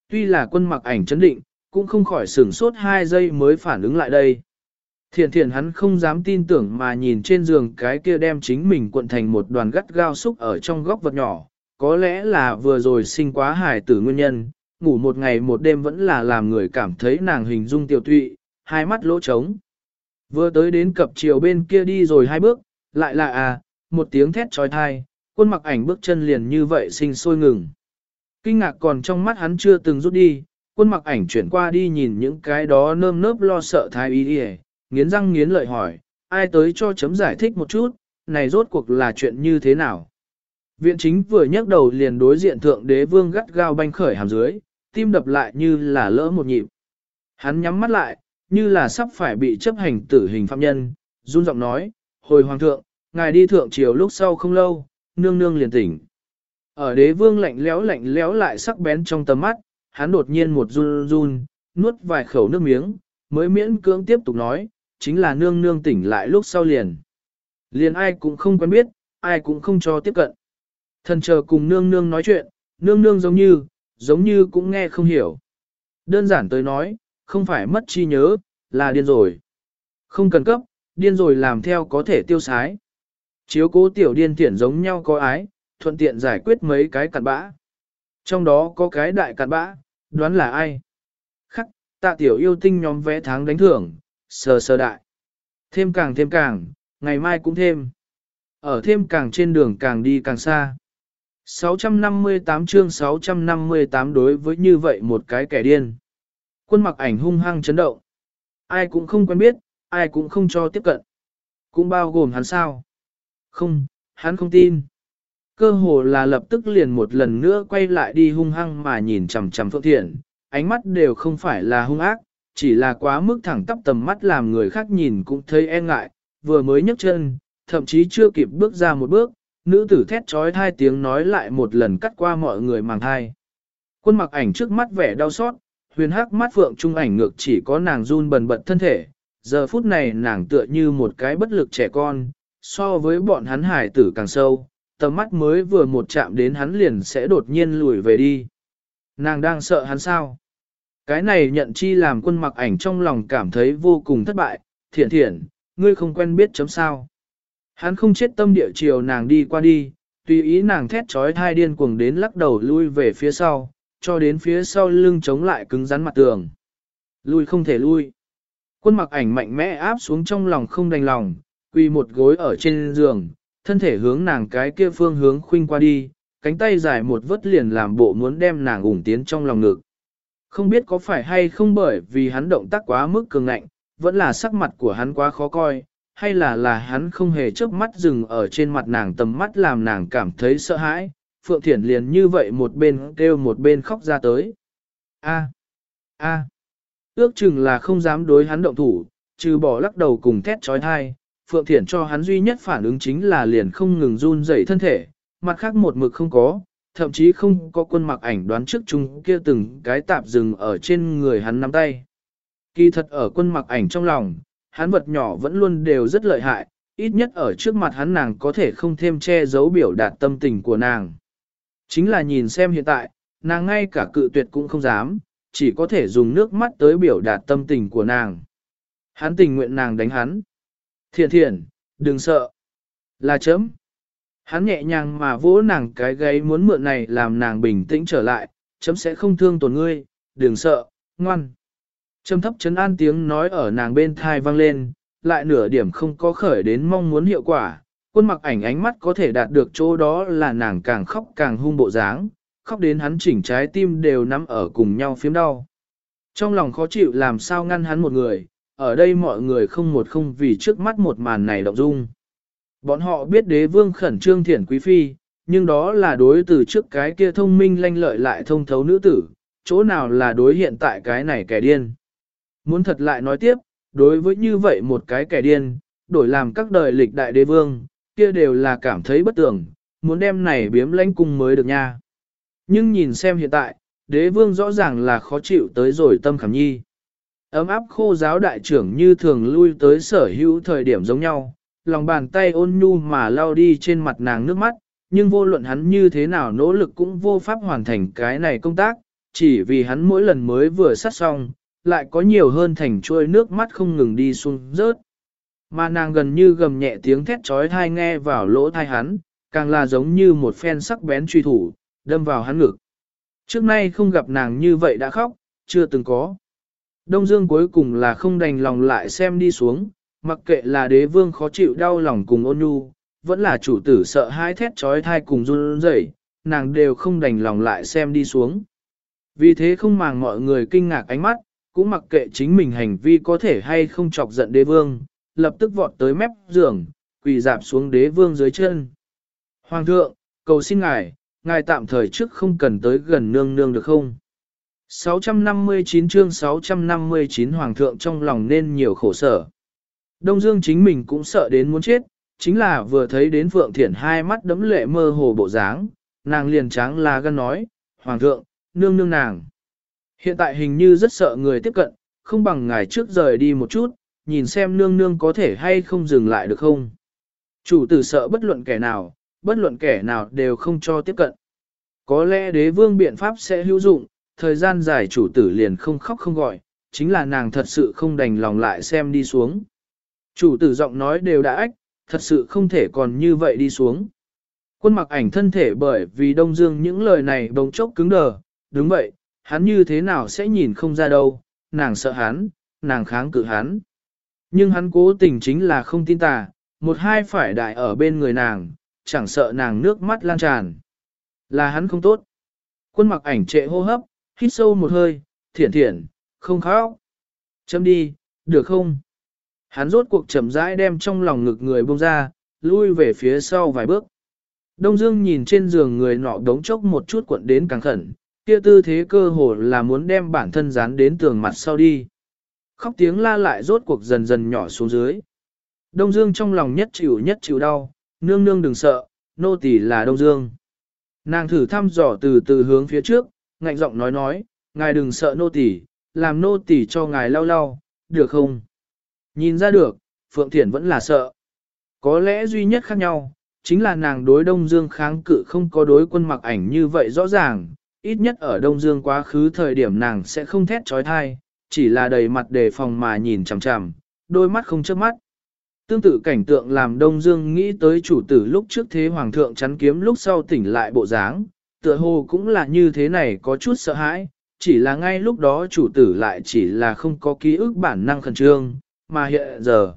Tuy là quân mặc ảnh chấn định, cũng không khỏi sửng sốt hai giây mới phản ứng lại đây. Thiện thiện hắn không dám tin tưởng mà nhìn trên giường cái kia đem chính mình cuộn thành một đoàn gắt gao xúc ở trong góc vật nhỏ, có lẽ là vừa rồi sinh quá hài tử nguyên nhân, ngủ một ngày một đêm vẫn là làm người cảm thấy nàng hình dung tiểu tụy, hai mắt lỗ trống. Vừa tới đến cập chiều bên kia đi rồi hai bước, lại là à, một tiếng thét trói thai, quân mặc ảnh bước chân liền như vậy sinh sôi ngừng. Kinh ngạc còn trong mắt hắn chưa từng rút đi, quân mặc ảnh chuyển qua đi nhìn những cái đó nơm nớp lo sợ thái y đi nghiến răng nghiến lợi hỏi, ai tới cho chấm giải thích một chút, này rốt cuộc là chuyện như thế nào. Viện chính vừa nhắc đầu liền đối diện thượng đế vương gắt gao banh khởi hàm dưới, tim đập lại như là lỡ một nhịp. Hắn nhắm mắt lại, như là sắp phải bị chấp hành tử hình phạm nhân, run giọng nói, hồi hoàng thượng, ngài đi thượng triều lúc sau không lâu, nương nương liền tỉnh. Ở đế vương lạnh lẽo lạnh lẽo lại sắc bén trong tầm mắt, hắn đột nhiên một run run, nuốt vài khẩu nước miếng, mới miễn cưỡng tiếp tục nói, chính là nương nương tỉnh lại lúc sau liền. Liền ai cũng không quen biết, ai cũng không cho tiếp cận. Thần chờ cùng nương nương nói chuyện, nương nương giống như, giống như cũng nghe không hiểu. Đơn giản tới nói, không phải mất chi nhớ, là điên rồi. Không cần cấp, điên rồi làm theo có thể tiêu sái. Chiếu cố tiểu điên thiển giống nhau có ái, thuận tiện giải quyết mấy cái cặn bã. Trong đó có cái đại cặn bã, đoán là ai? Khắc, tạ tiểu yêu tinh nhóm vẽ tháng đánh thưởng, sờ sờ đại. Thêm càng thêm càng, ngày mai cũng thêm. Ở thêm càng trên đường càng đi càng xa. 658 chương 658 đối với như vậy một cái kẻ điên. Quân mặc ảnh hung hăng chấn động. Ai cũng không quen biết, ai cũng không cho tiếp cận. Cũng bao gồm hắn sao? Không, hắn không tin. Cơ hồ là lập tức liền một lần nữa quay lại đi hung hăng mà nhìn chằm chằm Phượng Thiện, ánh mắt đều không phải là hung ác, chỉ là quá mức thẳng tắp tầm mắt làm người khác nhìn cũng thấy e ngại, vừa mới nhấc chân, thậm chí chưa kịp bước ra một bước, nữ tử thét trói hai tiếng nói lại một lần cắt qua mọi người màng thai. Quân mặc ảnh trước mắt vẻ đau xót, huyền hắc mắt phượng trung ảnh ngược chỉ có nàng run bần bật thân thể, giờ phút này nàng tựa như một cái bất lực trẻ con, so với bọn hắn hải tử càng sâu, tầm mắt mới vừa một chạm đến hắn liền sẽ đột nhiên lùi về đi. Nàng đang sợ hắn sao? Cái này nhận chi làm quân mặc ảnh trong lòng cảm thấy vô cùng thất bại, thiện thiện, ngươi không quen biết chấm sao. Hắn không chết tâm địa chiều nàng đi qua đi, tùy ý nàng thét trói thai điên cuồng đến lắc đầu lui về phía sau, cho đến phía sau lưng chống lại cứng rắn mặt tường. Lui không thể lui. Quân mặc ảnh mạnh mẽ áp xuống trong lòng không đành lòng, quỳ một gối ở trên giường, thân thể hướng nàng cái kia phương hướng khuynh qua đi, cánh tay dài một vớt liền làm bộ muốn đem nàng ủng tiến trong lòng ngực. Không biết có phải hay không bởi vì hắn động tác quá mức cường ngạnh, vẫn là sắc mặt của hắn quá khó coi, hay là là hắn không hề chớp mắt dừng ở trên mặt nàng tầm mắt làm nàng cảm thấy sợ hãi, Phượng Thiển liền như vậy một bên kêu một bên khóc ra tới. A, a, ước chừng là không dám đối hắn động thủ, trừ bỏ lắc đầu cùng thét trói thai, Phượng Thiển cho hắn duy nhất phản ứng chính là liền không ngừng run dậy thân thể, mặt khác một mực không có, thậm chí không có quân mặc ảnh đoán trước chung kia từng cái tạp dừng ở trên người hắn nắm tay. Kỳ thật ở quân mặc ảnh trong lòng, hắn vật nhỏ vẫn luôn đều rất lợi hại, ít nhất ở trước mặt hắn nàng có thể không thêm che giấu biểu đạt tâm tình của nàng. Chính là nhìn xem hiện tại, nàng ngay cả cự tuyệt cũng không dám, chỉ có thể dùng nước mắt tới biểu đạt tâm tình của nàng. Hắn tình nguyện nàng đánh hắn. Thiện thiện, đừng sợ. Là chấm. Hắn nhẹ nhàng mà vỗ nàng cái gáy muốn mượn này làm nàng bình tĩnh trở lại, chấm sẽ không thương tổn ngươi, đừng sợ, ngoan. Chấm thấp chấn an tiếng nói ở nàng bên thai vang lên, lại nửa điểm không có khởi đến mong muốn hiệu quả. Quân mặc ảnh ánh mắt có thể đạt được chỗ đó là nàng càng khóc càng hung bộ dáng, khóc đến hắn chỉnh trái tim đều nắm ở cùng nhau phiếm đau. Trong lòng khó chịu làm sao ngăn hắn một người, ở đây mọi người không một không vì trước mắt một màn này động dung. Bọn họ biết đế vương khẩn trương thiển quý phi, nhưng đó là đối từ trước cái kia thông minh lanh lợi lại thông thấu nữ tử, chỗ nào là đối hiện tại cái này kẻ điên. Muốn thật lại nói tiếp, đối với như vậy một cái kẻ điên, đổi làm các đời lịch đại đế vương, kia đều là cảm thấy bất tưởng, muốn đem này biếm lãnh cung mới được nha. Nhưng nhìn xem hiện tại, đế vương rõ ràng là khó chịu tới rồi tâm khảm nhi. Ấm áp khô giáo đại trưởng như thường lui tới sở hữu thời điểm giống nhau, lòng bàn tay ôn nhu mà lao đi trên mặt nàng nước mắt, nhưng vô luận hắn như thế nào nỗ lực cũng vô pháp hoàn thành cái này công tác, chỉ vì hắn mỗi lần mới vừa sát xong, lại có nhiều hơn thành chuôi nước mắt không ngừng đi xuống rớt. Mà nàng gần như gầm nhẹ tiếng thét trói thai nghe vào lỗ thai hắn, càng là giống như một phen sắc bén truy thủ, đâm vào hắn ngực. Trước nay không gặp nàng như vậy đã khóc, chưa từng có. Đông Dương cuối cùng là không đành lòng lại xem đi xuống, mặc kệ là đế vương khó chịu đau lòng cùng ôn nhu, vẫn là chủ tử sợ hãi thét trói thai cùng run rẩy, nàng đều không đành lòng lại xem đi xuống. Vì thế không màng mọi người kinh ngạc ánh mắt, cũng mặc kệ chính mình hành vi có thể hay không chọc giận đế vương, lập tức vọt tới mép giường, quỳ dạp xuống đế vương dưới chân. Hoàng thượng, cầu xin ngài, ngài tạm thời trước không cần tới gần nương nương được không? 659 chương 659 Hoàng thượng trong lòng nên nhiều khổ sở. Đông Dương chính mình cũng sợ đến muốn chết, chính là vừa thấy đến Phượng Thiển hai mắt đấm lệ mơ hồ bộ dáng, nàng liền tráng là gan nói, Hoàng thượng, nương nương nàng. Hiện tại hình như rất sợ người tiếp cận, không bằng ngài trước rời đi một chút, nhìn xem nương nương có thể hay không dừng lại được không. Chủ tử sợ bất luận kẻ nào, bất luận kẻ nào đều không cho tiếp cận. Có lẽ đế vương biện pháp sẽ hữu dụng, thời gian dài chủ tử liền không khóc không gọi, chính là nàng thật sự không đành lòng lại xem đi xuống. Chủ tử giọng nói đều đã ách, thật sự không thể còn như vậy đi xuống. Quân mặc ảnh thân thể bởi vì Đông Dương những lời này bỗng chốc cứng đờ, đúng vậy, hắn như thế nào sẽ nhìn không ra đâu, nàng sợ hắn, nàng kháng cự hắn. Nhưng hắn cố tình chính là không tin tà, một hai phải đại ở bên người nàng, chẳng sợ nàng nước mắt lan tràn. Là hắn không tốt. Quân mặc ảnh trệ hô hấp, hít sâu một hơi, thiển thiển, không khóc. Châm đi, được không? Hắn rốt cuộc chậm rãi đem trong lòng ngực người buông ra, lui về phía sau vài bước. Đông Dương nhìn trên giường người nọ đống chốc một chút cuộn đến càng khẩn, kia tư thế cơ hồ là muốn đem bản thân dán đến tường mặt sau đi. Khóc tiếng la lại rốt cuộc dần dần nhỏ xuống dưới. Đông Dương trong lòng nhất chịu nhất chịu đau, nương nương đừng sợ, nô tỳ là Đông Dương. Nàng thử thăm dò từ từ hướng phía trước, ngạnh giọng nói nói, ngài đừng sợ nô tỳ, làm nô tỳ cho ngài lau lau, được không? Nhìn ra được, Phượng Thiển vẫn là sợ. Có lẽ duy nhất khác nhau, chính là nàng đối Đông Dương kháng cự không có đối quân mặc ảnh như vậy rõ ràng, ít nhất ở Đông Dương quá khứ thời điểm nàng sẽ không thét trói thai, chỉ là đầy mặt đề phòng mà nhìn chằm chằm, đôi mắt không chớp mắt. Tương tự cảnh tượng làm Đông Dương nghĩ tới chủ tử lúc trước thế hoàng thượng chắn kiếm lúc sau tỉnh lại bộ dáng, tựa hồ cũng là như thế này có chút sợ hãi, chỉ là ngay lúc đó chủ tử lại chỉ là không có ký ức bản năng khẩn trương, mà hiện giờ,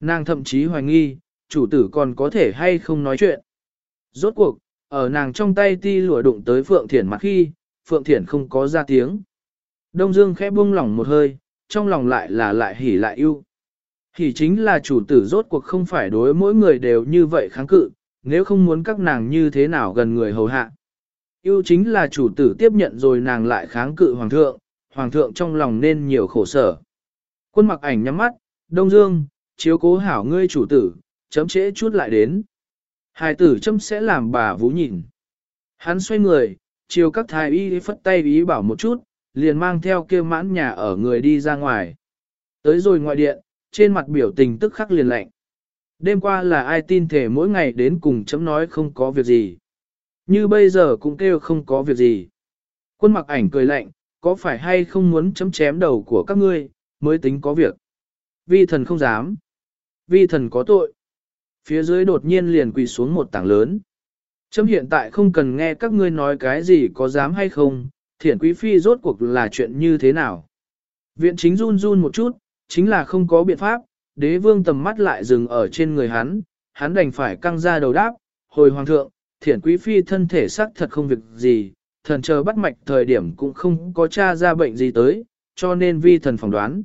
nàng thậm chí hoài nghi, chủ tử còn có thể hay không nói chuyện. Rốt cuộc, ở nàng trong tay ti lụa đụng tới Phượng Thiển mặt khi, Phượng Thiển không có ra tiếng. Đông Dương khẽ buông lỏng một hơi, trong lòng lại là lại hỉ lại yêu. Hỉ chính là chủ tử rốt cuộc không phải đối mỗi người đều như vậy kháng cự, nếu không muốn các nàng như thế nào gần người hầu hạ. Yêu chính là chủ tử tiếp nhận rồi nàng lại kháng cự hoàng thượng, hoàng thượng trong lòng nên nhiều khổ sở. Quân mặc ảnh nhắm mắt, Đông Dương, chiếu cố hảo ngươi chủ tử, chấm trễ chút lại đến. Hài tử chấm sẽ làm bà vũ nhìn. Hắn xoay người, chiều các thái y phất tay ý bảo một chút, liền mang theo kia mãn nhà ở người đi ra ngoài. Tới rồi ngoại điện, trên mặt biểu tình tức khắc liền lạnh. Đêm qua là ai tin thể mỗi ngày đến cùng chấm nói không có việc gì. Như bây giờ cũng kêu không có việc gì. Quân mặc ảnh cười lạnh, có phải hay không muốn chấm chém đầu của các ngươi, mới tính có việc. Vi thần không dám. Vi thần có tội. Phía dưới đột nhiên liền quỳ xuống một tảng lớn. Chấm hiện tại không cần nghe các ngươi nói cái gì có dám hay không, thiển quý phi rốt cuộc là chuyện như thế nào. Viện chính run run một chút, chính là không có biện pháp, đế vương tầm mắt lại dừng ở trên người hắn, hắn đành phải căng ra đầu đáp, hồi hoàng thượng, thiển quý phi thân thể sắc thật không việc gì, thần chờ bắt mạch thời điểm cũng không có tra ra bệnh gì tới, cho nên vi thần phỏng đoán.